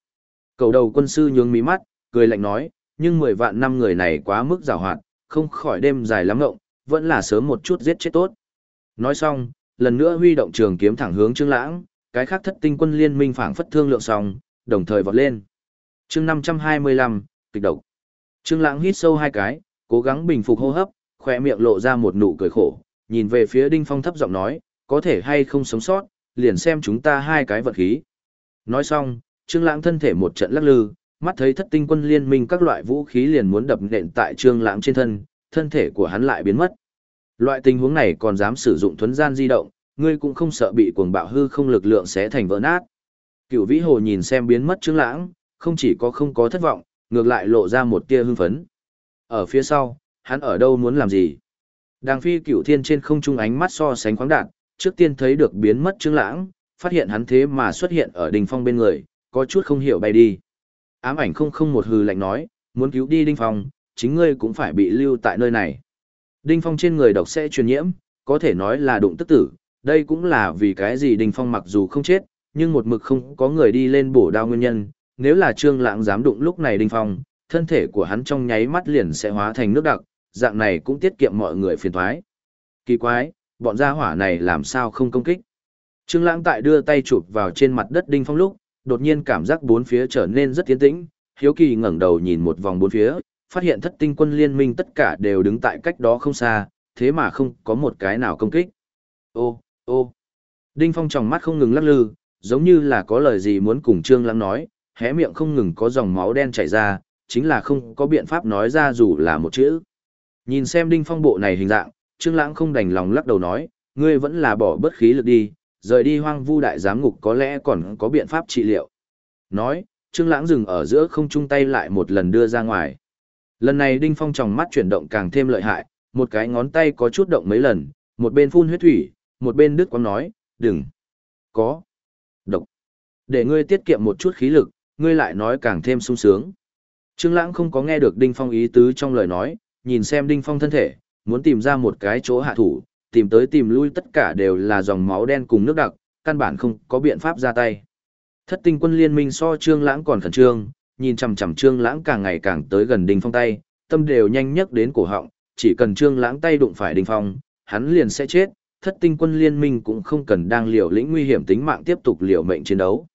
Cầu đầu quân sư nhướng mí mắt, cười lạnh nói, nhưng 10 vạn năm người này quá mức rào hoạt, không khỏi đêm dài lắm ngộng, vẫn là sớm một chút giết chết tốt. Nói xong, lần nữa huy động trường kiếm thẳng hướng Trương Lãng, cái khác thất tinh quân liên minh phảng phất thương lượng xong, đồng thời vọt lên. Chương 525, kịch độc. Trương Lãng hít sâu hai cái, cố gắng bình phục hô hấp, khóe miệng lộ ra một nụ cười khổ, nhìn về phía Đinh Phong thấp giọng nói, có thể hay không sống sót, liền xem chúng ta hai cái vật khí. Nói xong, Trương Lãng thân thể một trận lắc lư, mắt thấy thất tinh quân liên minh các loại vũ khí liền muốn đập nện tại Trương Lãng trên thân, thân thể của hắn lại biến mất. Loại tình huống này còn dám sử dụng thuần gian di động, ngươi cũng không sợ bị cuồng bạo hư không lực lượng sẽ thành vỡ nát. Cửu Vĩ Hồ nhìn xem biến mất Trương Lãng, không chỉ có không có thất vọng, ngược lại lộ ra một tia hưng phấn. Ở phía sau, hắn ở đâu muốn làm gì? Đàng phi cửu thiên trên không trung ánh mắt so sánh khoáng đạt, trước tiên thấy được biến mất Trương Lãng, phát hiện hắn thế mà xuất hiện ở đỉnh phong bên người, có chút không hiểu bay đi. Ám ảnh không không một hừ lạnh nói, muốn cứu đi Đinh Phong, chính ngươi cũng phải bị lưu tại nơi này. Đinh Phong trên người độc sẽ truyền nhiễm, có thể nói là đụng tức tử, đây cũng là vì cái gì Đinh Phong mặc dù không chết, nhưng một mực không có người đi lên bổ đao nguyên nhân, nếu là Trương Lãng dám đụng lúc này Đinh Phong, thân thể của hắn trong nháy mắt liền sẽ hóa thành nước đặc, dạng này cũng tiết kiệm mọi người phiền toái. Kỳ quái, bọn gia hỏa này làm sao không công kích? Trương Lãng tại đưa tay chụp vào trên mặt đất Đinh Phong lúc, đột nhiên cảm giác bốn phía trở nên rất tiến tĩnh, hiếu kỳ ngẩng đầu nhìn một vòng bốn phía, phát hiện thất tinh quân liên minh tất cả đều đứng tại cách đó không xa, thế mà không có một cái nào công kích. Ô, ô. Đinh Phong tròng mắt không ngừng lắc lư, giống như là có lời gì muốn cùng Trương Lãng nói, hé miệng không ngừng có dòng máu đen chảy ra, chính là không có biện pháp nói ra dù là một chữ. Nhìn xem Đinh Phong bộ này hình dạng, Trương Lãng không đành lòng lắc đầu nói, ngươi vẫn là bỏ bất khí lực đi, rời đi hoang vu đại giám ngục có lẽ còn có biện pháp trị liệu. Nói, Trương Lãng dừng ở giữa không trung tay lại một lần đưa ra ngoài. Lần này Đinh Phong tròng mắt chuyển động càng thêm lợi hại, một cái ngón tay có chút động mấy lần, một bên phun huyết thủy, một bên đứt Quang nói, "Đừng." "Có." "Độc." "Để ngươi tiết kiệm một chút khí lực, ngươi lại nói càng thêm sung sướng." Trương Lãng không có nghe được Đinh Phong ý tứ trong lời nói, nhìn xem Đinh Phong thân thể, muốn tìm ra một cái chỗ hạ thủ, tìm tới tìm lui tất cả đều là dòng máu đen cùng nước đặc, căn bản không có biện pháp ra tay. Thất tinh quân liên minh so Trương Lãng còn khẩn trương, nhìn chằm chằm Trương Lãng càng ngày càng tới gần Đinh Phong tay, tâm đều nhanh nhất đến cổ họng, chỉ cần Trương Lãng tay đụng phải Đinh Phong, hắn liền sẽ chết, thất tinh quân liên minh cũng không cần đang liều lĩnh nguy hiểm tính mạng tiếp tục liều mệnh chiến đấu.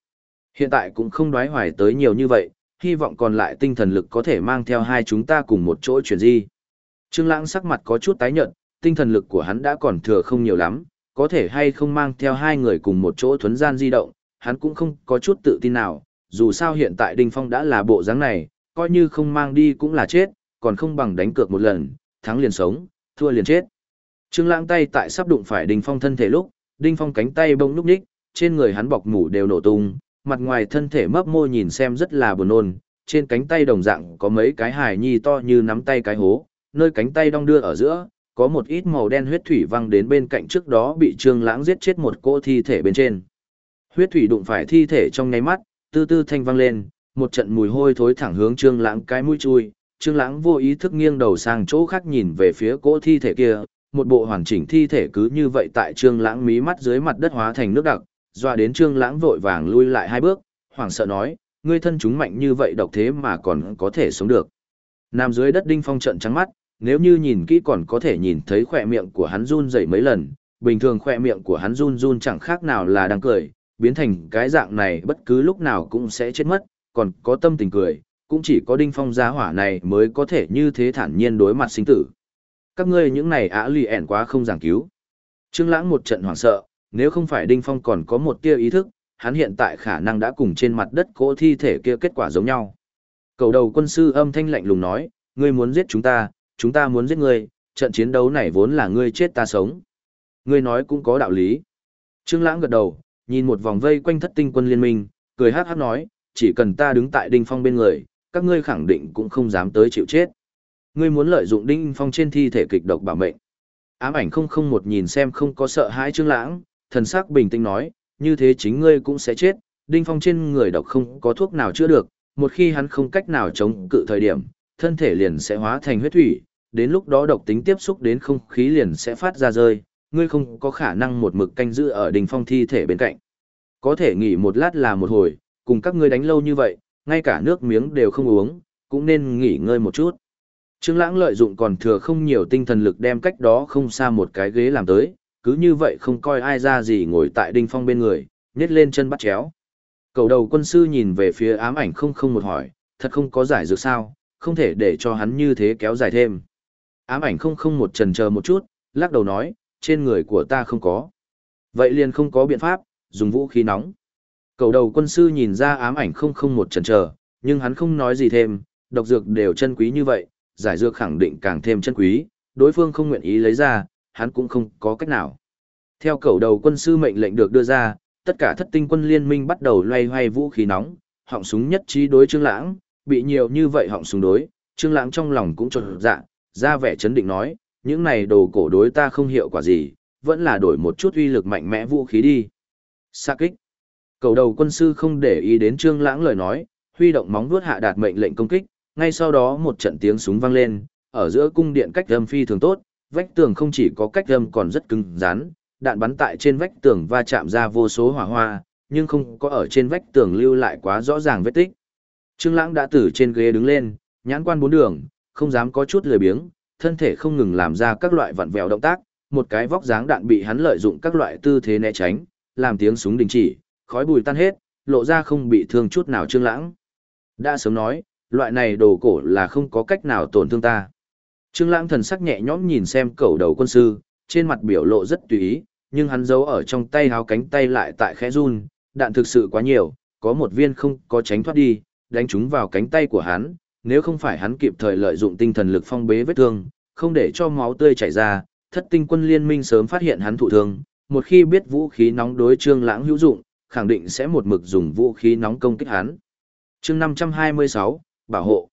Hiện tại cũng không đoái hoài tới nhiều như vậy, hy vọng còn lại tinh thần lực có thể mang theo hai chúng ta cùng một chỗ chuyển di. Trương Lãng sắc mặt có chút tái nhợt, tinh thần lực của hắn đã còn thừa không nhiều lắm, có thể hay không mang theo hai người cùng một chỗ thuần gian di động, hắn cũng không có chút tự tin nào, dù sao hiện tại Đinh Phong đã là bộ dáng này, coi như không mang đi cũng là chết, còn không bằng đánh cược một lần, thắng liền sống, thua liền chết. Trương Lãng tay tại sắp đụng phải Đinh Phong thân thể lúc, Đinh Phong cánh tay bỗng lúc nhích, trên người hắn bọc mủ đều nổ tung, mặt ngoài thân thể mấp mô nhìn xem rất là buồn nôn, trên cánh tay đồng dạng có mấy cái hài nhi to như nắm tay cái hố, nơi cánh tay đong đưa ở giữa, có một ít màu đen huyết thủy văng đến bên cạnh trước đó bị Trương Lãng giết chết một cô thi thể bên trên. Huyết thủy đụng phải thi thể trong nháy mắt, tư tư thanh vang lên, một trận mùi hôi thối thẳng hướng Trương Lãng cái mũi chui, Trương Lãng vô ý thức nghiêng đầu sang chỗ khác nhìn về phía cỗ thi thể kia, một bộ hoàn chỉnh thi thể cứ như vậy tại Trương Lãng mí mắt dưới mặt đất hóa thành nước đặc, doa đến Trương Lãng vội vàng lui lại hai bước, hoảng sợ nói, ngươi thân chúng mạnh như vậy độc thế mà còn có thể sống được. Nằm dưới đất Đinh Phong trợn trắng mắt, nếu như nhìn kỹ còn có thể nhìn thấy khỏe miệng của hắn run rẩy mấy lần, bình thường khỏe miệng của hắn run run chẳng khác nào là đang cười, biến thành cái dạng này bất cứ lúc nào cũng sẽ chết mất, còn có tâm tình cười, cũng chỉ có đinh phong giá hỏa này mới có thể như thế thản nhiên đối mặt sinh tử. Các ngươi những này ả lì ẻn quá không giảng cứu. Trương Lãng một trận hoảng sợ, nếu không phải đinh phong còn có một tia ý thức, hắn hiện tại khả năng đã cùng trên mặt đất cỗ thi thể kia kết quả giống nhau. Cầu đầu quân sư âm thanh lạnh lùng nói, ngươi muốn giết chúng ta, chúng ta muốn giết ngươi, trận chiến đấu này vốn là ngươi chết ta sống. Ngươi nói cũng có đạo lý. Trương Lãng gật đầu, nhìn một vòng vây quanh thất tinh quân liên minh, cười hát hát nói, chỉ cần ta đứng tại Đinh Phong bên người, các ngươi khẳng định cũng không dám tới chịu chết. Ngươi muốn lợi dụng Đinh Phong trên thi thể kịch độc bảo mệnh. Ám ảnh không không một nhìn xem không có sợ hãi Trương Lãng, thần sắc bình tĩnh nói, như thế chính ngươi cũng sẽ chết, Đinh Phong trên người độc không có thuốc nào chữa được, một khi hắn không cách nào chống cự thời điểm, thân thể liền sẽ hóa thành huyết thủy, đến lúc đó độc tính tiếp xúc đến không khí liền sẽ phát ra rơi, ngươi không có khả năng một mực canh giữ ở Đinh phong thi thể bên cạnh. Có thể nghỉ một lát là một hồi, cùng các ngươi đánh lâu như vậy, ngay cả nước miếng đều không uống, cũng nên nghỉ ngơi một chút. Trương Lãng lợi dụng còn thừa không nhiều tinh thần lực đem cách đó không xa một cái ghế làm tới, cứ như vậy không coi ai ra gì ngồi tại đinh phong bên người, nhét lên chân bắt chéo. Cầu đầu quân sư nhìn về phía ám ảnh không không một hỏi, thật không có giải dược sao, không thể để cho hắn như thế kéo dài thêm. Ám ảnh không không một trần chờ một chút, lắc đầu nói, trên người của ta không có. Vậy liền không có biện pháp, dùng vũ khí nóng. Cầu đầu quân sư nhìn ra ám ảnh không không một chần chờ, nhưng hắn không nói gì thêm, độc dược đều chân quý như vậy, giải dược khẳng định càng thêm chân quý, đối phương không nguyện ý lấy ra, hắn cũng không có cách nào. Theo cầu đầu quân sư mệnh lệnh được đưa ra, tất cả thất tinh quân liên minh bắt đầu loay hoay vũ khí nóng, họng súng nhất trí đối Trương Lãng, bị nhiều như vậy họng súng đối, Trương Lãng trong lòng cũng chột dạ, ra vẻ chấn định nói, những này đồ cổ đối ta không hiệu quả gì, vẫn là đổi một chút uy lực mạnh mẽ vũ khí đi. Sa kích. Cầu đầu quân sư không để ý đến trương lãng lời nói, huy động móng vuốt hạ đạt mệnh lệnh công kích, ngay sau đó một trận tiếng súng vang lên, ở giữa cung điện cách âm phi thường tốt, vách tường không chỉ có cách âm còn rất cứng rắn, đạn bắn tại trên vách tường va chạm ra vô số hỏa hoa, nhưng không có ở trên vách tường lưu lại quá rõ ràng vết tích. Trương Lãng đã từ trên ghế đứng lên, nhãn quan bốn đường, không dám có chút lười biếng, thân thể không ngừng làm ra các loại vặn vẹo động tác, một cái vóc dáng đạn bị hắn lợi dụng các loại tư thế né tránh, làm tiếng súng đình chỉ, khói bụi tan hết, lộ ra không bị thương chút nào Trương Lãng. Đã sớm nói, loại này đồ cổ là không có cách nào tổn thương ta. Trương Lãng thần sắc nhẹ nhõm nhìn xem cẩu đầu quân sư, trên mặt biểu lộ rất tùy ý, nhưng hắn giấu ở trong tay háo cánh tay lại tại khẽ run, đạn thực sự quá nhiều, có một viên không có tránh thoát đi, đánh trúng vào cánh tay của hắn, nếu không phải hắn kịp thời lợi dụng tinh thần lực phong bế vết thương, không để cho máu tươi chảy ra, thất tinh quân liên minh sớm phát hiện hắn thụ thương, một khi biết vũ khí nóng đối Trương Lãng hữu dụng, khẳng định sẽ một mực dùng vũ khí nóng công kích hắn. chương 526, bảo hộ.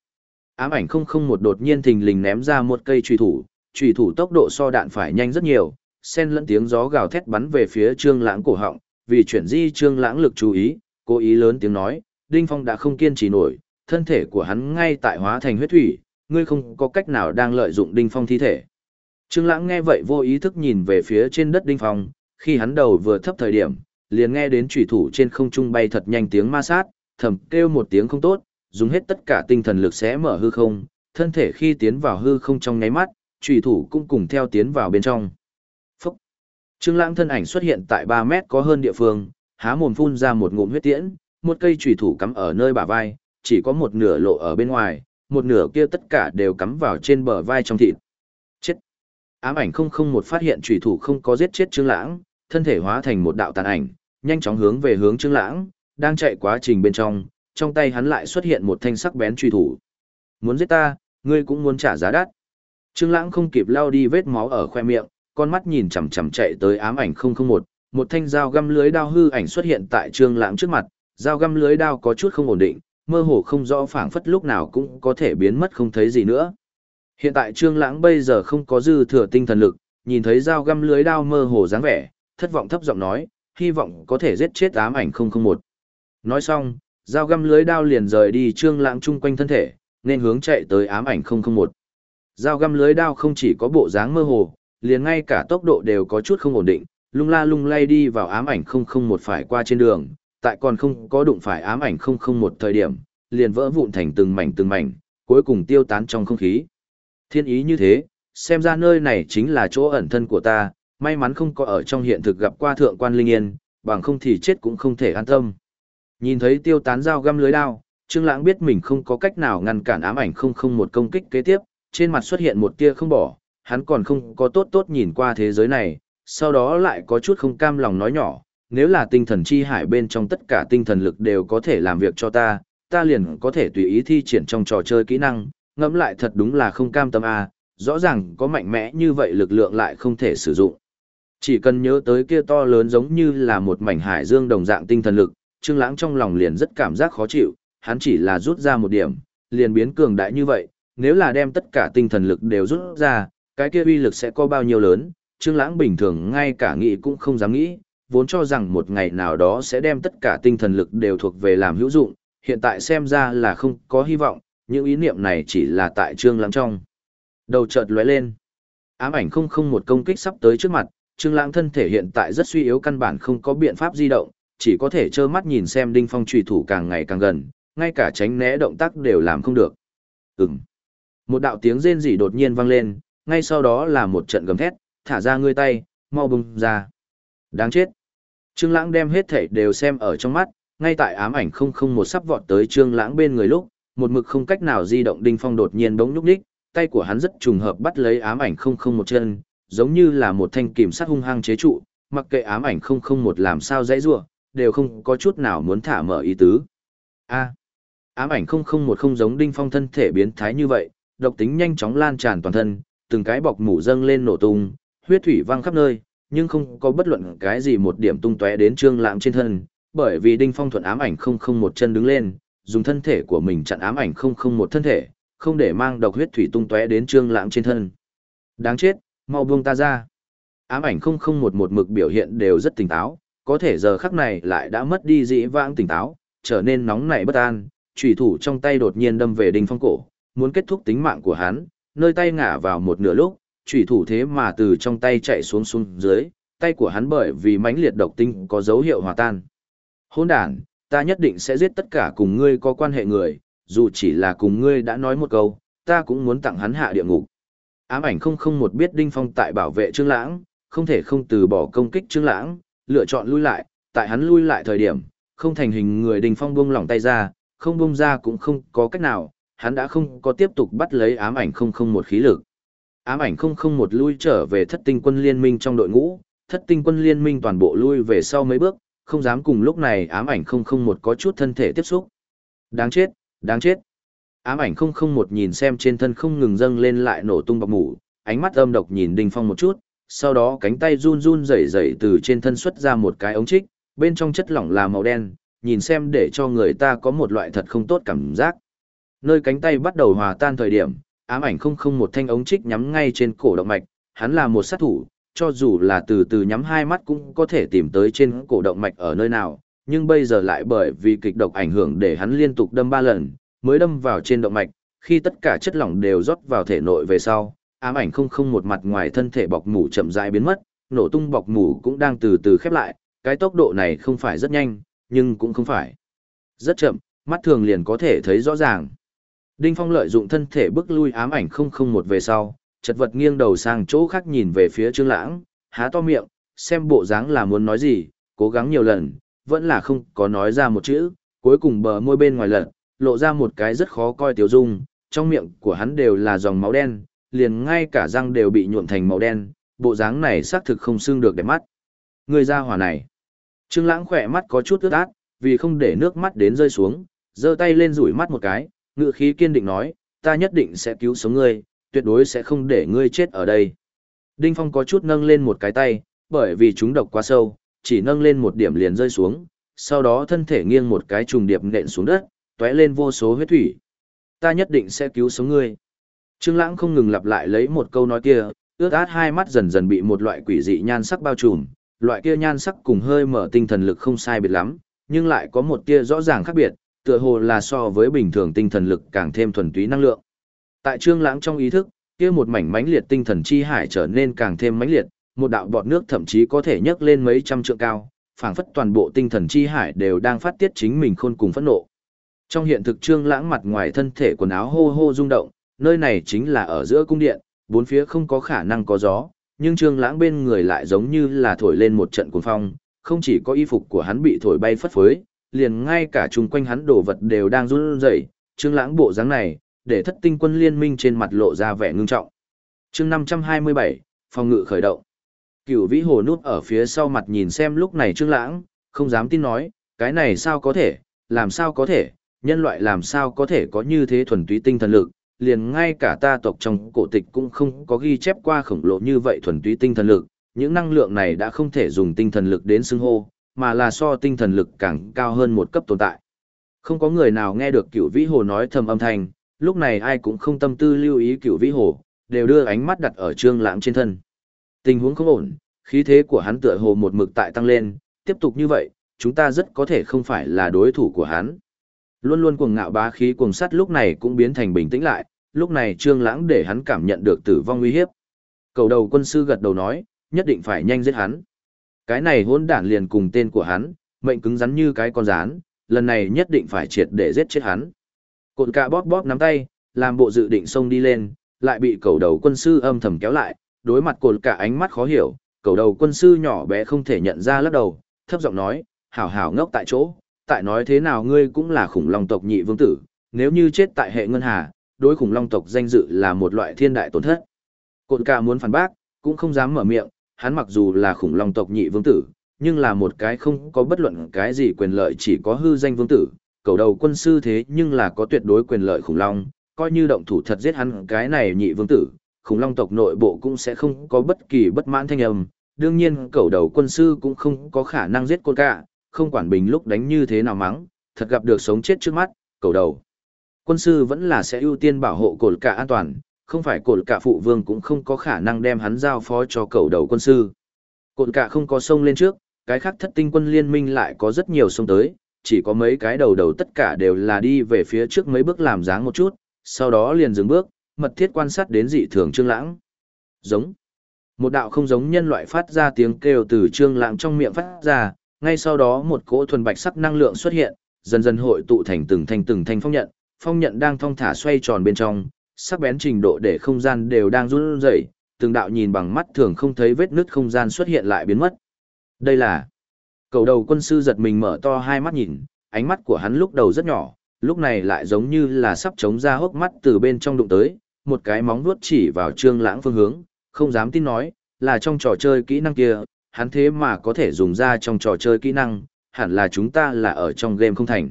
Ám ảnh 001 đột nhiên thình lình ném ra một cây truy thủ, truy thủ tốc độ so đạn phải nhanh rất nhiều, xen lẫn tiếng gió gào thét bắn về phía Trương Lãng cổ họng, vì chuyển di Trương Lãng lực chú ý, cố ý lớn tiếng nói, Đinh Phong đã không kiên trì nổi, thân thể của hắn ngay tại hóa thành huyết thủy, ngươi không có cách nào đang lợi dụng Đinh Phong thi thể. Trương Lãng nghe vậy vô ý thức nhìn về phía trên đất Đinh Phong, khi hắn đầu vừa thấp thời điểm, liền nghe đến trùy thủ trên không trung bay thật nhanh tiếng ma sát, thầm kêu một tiếng không tốt, dùng hết tất cả tinh thần lực sẽ mở hư không, thân thể khi tiến vào hư không trong nháy mắt, chủy thủ cũng cùng theo tiến vào bên trong. Phúc! Trương Lãng thân ảnh xuất hiện tại 3 mét có hơn địa phương, há mồm phun ra một ngụm huyết tiễn, một cây chủy thủ cắm ở nơi bả vai, chỉ có một nửa lộ ở bên ngoài, một nửa kia tất cả đều cắm vào trên bờ vai trong thịt. Chết! Ám ảnh không không một phát hiện chủy thủ không có giết chết Trương Lãng, thân thể hóa thành một đạo tàn ảnh, nhanh chóng hướng về hướng Trương Lãng, đang chạy quá trình bên trong, trong tay hắn lại xuất hiện một thanh sắc bén truy thủ. Muốn giết ta, ngươi cũng muốn trả giá đắt. Trương Lãng không kịp lau đi vết máu ở khoe miệng, con mắt nhìn chằm chằm chạy tới ám ảnh 001, một thanh dao găm lưới đao hư ảnh xuất hiện tại Trương Lãng trước mặt, dao găm lưới đao có chút không ổn định, mơ hồ không rõ phảng phất lúc nào cũng có thể biến mất không thấy gì nữa. Hiện tại Trương Lãng bây giờ không có dư thừa tinh thần lực, nhìn thấy dao găm lưới đao mơ hồ dáng vẻ, thất vọng thấp giọng nói, hy vọng có thể giết chết ám ảnh 001. Nói xong, dao găm lưới đao liền rời đi Trương Lãng chung quanh thân thể, nên hướng chạy tới ám ảnh 001. Dao găm lưới đao không chỉ có bộ dáng mơ hồ, liền ngay cả tốc độ đều có chút không ổn định, lung la lung lay đi vào ám ảnh 001 phải qua trên đường, tại còn không có đụng phải ám ảnh 001 thời điểm, liền vỡ vụn thành từng mảnh từng mảnh, cuối cùng tiêu tán trong không khí. Thiên ý như thế, xem ra nơi này chính là chỗ ẩn thân của ta, may mắn không có ở trong hiện thực gặp qua thượng quan linh yên, bằng không thì chết cũng không thể an tâm. Nhìn thấy tiêu tán dao găm lưới đao, Trương Lãng biết mình không có cách nào ngăn cản ám ảnh không không một công kích kế tiếp, trên mặt xuất hiện một tia không bỏ, hắn còn không có tốt tốt nhìn qua thế giới này, sau đó lại có chút không cam lòng nói nhỏ, nếu là tinh thần chi hải bên trong tất cả tinh thần lực đều có thể làm việc cho ta, ta liền có thể tùy ý thi triển trong trò chơi kỹ năng, ngẫm lại thật đúng là không cam tâm a, rõ ràng có mạnh mẽ như vậy lực lượng lại không thể sử dụng. Chỉ cần nhớ tới kia to lớn giống như là một mảnh hải dương đồng dạng tinh thần lực, Trương Lãng trong lòng liền rất cảm giác khó chịu, hắn chỉ là rút ra một điểm, liền biến cường đại như vậy, nếu là đem tất cả tinh thần lực đều rút ra, cái kia uy lực sẽ có bao nhiêu lớn, Trương Lãng bình thường ngay cả nghĩ cũng không dám nghĩ, vốn cho rằng một ngày nào đó sẽ đem tất cả tinh thần lực đều thuộc về làm hữu dụng, hiện tại xem ra là không có hy vọng, những ý niệm này chỉ là tại Trương Lãng trong. Đầu chợt lóe lên. Ám ảnh không không một công kích sắp tới trước mặt, Trương Lãng thân thể hiện tại rất suy yếu căn bản không có biện pháp di động, chỉ có thể trơ mắt nhìn xem Đinh Phong trùy thủ càng ngày càng gần, ngay cả tránh né động tác đều làm không được. ừng Một đạo tiếng rên rỉ đột nhiên vang lên, ngay sau đó là một trận gầm thét, thả ra ngươi tay, mau bung ra. Đáng chết. Trương Lãng đem hết thảy đều xem ở trong mắt, ngay tại ám ảnh không không một sắp vọt tới Trương Lãng bên người lúc, một mực không cách nào di động Đinh Phong đột nhiên bỗng nhúc ních tay của hắn rất trùng hợp bắt lấy ám ảnh không không một chân, giống như là một thanh kìm sắt hung hăng chế trụ, mặc kệ ám ảnh không không một làm sao dãy giụa đều không có chút nào muốn thả mở ý tứ. A. ám ảnh không không một không giống Đinh Phong thân thể biến thái như vậy, độc tính nhanh chóng lan tràn toàn thân, từng cái bọc mủ dâng lên nổ tung, huyết thủy văng khắp nơi, nhưng không có bất luận cái gì một điểm tung tóe đến Trương Lãng trên thân, bởi vì Đinh Phong thuận ám ảnh không không một chân đứng lên, dùng thân thể của mình chặn ám ảnh không không một thân thể, không để mang độc huyết thủy tung tóe đến Trương Lãng trên thân. Đáng chết, mau buông ta ra. Ám ảnh không không một một mực biểu hiện đều rất tỉnh táo, có thể giờ khắc này lại đã mất đi dĩ vãng tỉnh táo, trở nên nóng nảy bất an, chủy thủ trong tay đột nhiên đâm về Đinh Phong cổ, muốn kết thúc tính mạng của hắn, nơi tay ngã vào một nửa lúc, chủy thủ thế mà từ trong tay chạy xuống xuống dưới, tay của hắn bởi vì mãnh liệt độc tinh có dấu hiệu hòa tan. Hỗn đản, ta nhất định sẽ giết tất cả cùng ngươi có quan hệ người, dù chỉ là cùng ngươi đã nói một câu, ta cũng muốn tặng hắn hạ địa ngục. Ám ảnh không không một biết Đinh Phong tại bảo vệ Trương Lãng, không thể không từ bỏ công kích Trương Lãng, lựa chọn lui lại, tại hắn lui lại thời điểm, không thành hình người Đinh Phong buông lỏng tay ra, không buông ra cũng không có cách nào, hắn đã không có tiếp tục bắt lấy ám ảnh không không một khí lực. Ám ảnh không không một lui trở về thất tinh quân liên minh trong đội ngũ, thất tinh quân liên minh toàn bộ lui về sau mấy bước, không dám cùng lúc này ám ảnh không không một có chút thân thể tiếp xúc. Đáng chết, đáng chết. Ám ảnh không không một nhìn xem trên thân không ngừng dâng lên lại nổ tung bọc mủ, ánh mắt âm độc nhìn Đinh Phong một chút, sau đó cánh tay run run rẩy rẩy từ trên thân xuất ra một cái ống trích, bên trong chất lỏng là màu đen, nhìn xem để cho người ta có một loại thật không tốt cảm giác. Nơi cánh tay bắt đầu hòa tan thời điểm, ám ảnh không không một thanh ống trích nhắm ngay trên cổ động mạch, hắn là một sát thủ, cho dù là từ từ nhắm hai mắt cũng có thể tìm tới trên cổ động mạch ở nơi nào, nhưng bây giờ lại bởi vì kịch độc ảnh hưởng để hắn liên tục đâm ba lần, mới đâm vào trên động mạch, khi tất cả chất lỏng đều rót vào thể nội về sau, ám ảnh không không một mặt ngoài thân thể bọc mủ chậm rãi biến mất, nổ tung bọc mủ cũng đang từ từ khép lại, cái tốc độ này không phải rất nhanh, nhưng cũng không phải rất chậm, mắt thường liền có thể thấy rõ ràng. Đinh Phong lợi dụng thân thể bước lui ám ảnh không không một về sau, chật vật nghiêng đầu sang chỗ khác nhìn về phía Trương Lãng, há to miệng, xem bộ dáng là muốn nói gì, cố gắng nhiều lần, vẫn là không có nói ra một chữ, cuối cùng bờ môi bên ngoài lật, lộ ra một cái rất khó coi tiểu dung, trong miệng của hắn đều là dòng máu đen, liền ngay cả răng đều bị nhuộm thành màu đen, bộ dáng này xác thực không xương được đẹp mắt. Người ra hỏa này. Trương Lãng khỏe mắt có chút ướt át, vì không để nước mắt đến rơi xuống, giơ tay lên rủi mắt một cái, ngữ khí kiên định nói, ta nhất định sẽ cứu sống ngươi, tuyệt đối sẽ không để ngươi chết ở đây. Đinh Phong có chút nâng lên một cái tay, bởi vì chúng độc quá sâu, chỉ nâng lên một điểm liền rơi xuống, sau đó thân thể nghiêng một cái trùng điệp nện xuống đất, tóe lên vô số huyết thủy. Ta nhất định sẽ cứu sống ngươi. Trương Lãng không ngừng lặp lại lấy một câu nói kia, ướt át hai mắt dần dần bị một loại quỷ dị nhan sắc bao trùm, loại kia nhan sắc cùng hơi mở tinh thần lực không sai biệt lắm, nhưng lại có một tia rõ ràng khác biệt, tựa hồ là so với bình thường tinh thần lực càng thêm thuần túy năng lượng. Tại Trương Lãng trong ý thức, kia một mảnh mãnh liệt tinh thần chi hải trở nên càng thêm mãnh liệt, một đạo bọt nước thậm chí có thể nhấc lên mấy trăm trượng cao, phảng phất toàn bộ tinh thần chi hải đều đang phát tiết chính mình khôn cùng phẫn nộ. Trong hiện thực Trương Lãng mặt ngoài thân thể quần áo hô hô rung động, nơi này chính là ở giữa cung điện, bốn phía không có khả năng có gió, nhưng Trương Lãng bên người lại giống như là thổi lên một trận cuồng phong, không chỉ có y phục của hắn bị thổi bay phất phới, liền ngay cả chung quanh hắn đồ vật đều đang run rẩy, Trương Lãng bộ dáng này, để Thất Tinh quân liên minh trên mặt lộ ra vẻ ngưng trọng. Chương 527, phòng ngự khởi động. Cửu Vĩ Hồ núp ở phía sau mặt nhìn xem lúc này Trương Lãng, không dám tin nói, cái này sao có thể, làm sao có thể, nhân loại làm sao có thể có như thế thuần túy tinh thần lực, liền ngay cả ta tộc trong cổ tịch cũng không có ghi chép qua khổng lồ như vậy thuần túy tinh thần lực, những năng lượng này đã không thể dùng tinh thần lực đến xưng hô, mà là so tinh thần lực càng cao hơn một cấp tồn tại. Không có người nào nghe được cửu vĩ hồ nói thầm âm thanh, lúc này ai cũng không tâm tư lưu ý cửu vĩ hồ, đều đưa ánh mắt đặt ở trương lãng trên thân. Tình huống không ổn, khí thế của hắn tựa hồ một mực tại tăng lên, tiếp tục như vậy, chúng ta rất có thể không phải là đối thủ của hắn. Luôn luôn cuồng ngạo bá khí cuồng sắt lúc này cũng biến thành bình tĩnh lại, lúc này trương lãng để hắn cảm nhận được tử vong uy hiếp. Cầu đầu quân sư gật đầu nói, nhất định phải nhanh giết hắn. Cái này hỗn đản liền cùng tên của hắn, mệnh cứng rắn như cái con rán, lần này nhất định phải triệt để giết chết hắn. Cột Cạ bóp bóp nắm tay, làm bộ dự định xông đi lên, lại bị cầu đầu quân sư âm thầm kéo lại, đối mặt cột Cạ ánh mắt khó hiểu, cầu đầu quân sư nhỏ bé không thể nhận ra lắc đầu, thấp giọng nói, hảo hảo ngốc tại chỗ, tại nói thế nào ngươi cũng là khủng long tộc nhị vương tử, nếu như chết tại hệ ngân hà, đối khủng long tộc danh dự là một loại thiên đại tổn thất. Cột cả muốn phản bác, cũng không dám mở miệng, hắn mặc dù là khủng long tộc nhị vương tử, nhưng là một cái không có bất luận cái gì quyền lợi chỉ có hư danh vương tử, cầu đầu quân sư thế nhưng là có tuyệt đối quyền lợi khủng long, coi như động thủ thật giết hắn cái này nhị vương tử, khủng long tộc nội bộ cũng sẽ không có bất kỳ bất mãn thanh âm, đương nhiên cầu đầu quân sư cũng không có khả năng giết côn cả, không quản bình lúc đánh như thế nào mắng, thật gặp được sống chết trước mắt, cầu đầu. Quân sư vẫn là sẽ ưu tiên bảo hộ cột cả an toàn, không phải cột cả phụ vương cũng không có khả năng đem hắn giao phó cho cầu đầu quân sư. Cột cả không có sông lên trước, cái khác thất tinh quân liên minh lại có rất nhiều sông tới, chỉ có mấy cái đầu đầu tất cả đều là đi về phía trước mấy bước làm dáng một chút, sau đó liền dừng bước, mật thiết quan sát đến dị thường trương lãng. Giống. Một đạo không giống nhân loại phát ra tiếng kêu từ trương lãng trong miệng phát ra, ngay sau đó một cỗ thuần bạch sắc năng lượng xuất hiện, dần dần hội tụ thành từng thanh từng thanh phong nhận, phong nhận đang thong thả xoay tròn bên trong, sắc bén trình độ để không gian đều đang run rẩy, từng đạo nhìn bằng mắt thường không thấy vết nứt không gian xuất hiện lại biến mất. Đây là Cầu đầu quân sư giật mình mở to hai mắt nhìn, ánh mắt của hắn lúc đầu rất nhỏ, lúc này lại giống như là sắp chống ra hốc mắt từ bên trong đụng tới, một cái móng vuốt chỉ vào trương lãng phương hướng, không dám tin nói, là trong trò chơi kỹ năng kia, hắn thế mà có thể dùng ra trong trò chơi kỹ năng, hẳn là chúng ta là ở trong game không thành.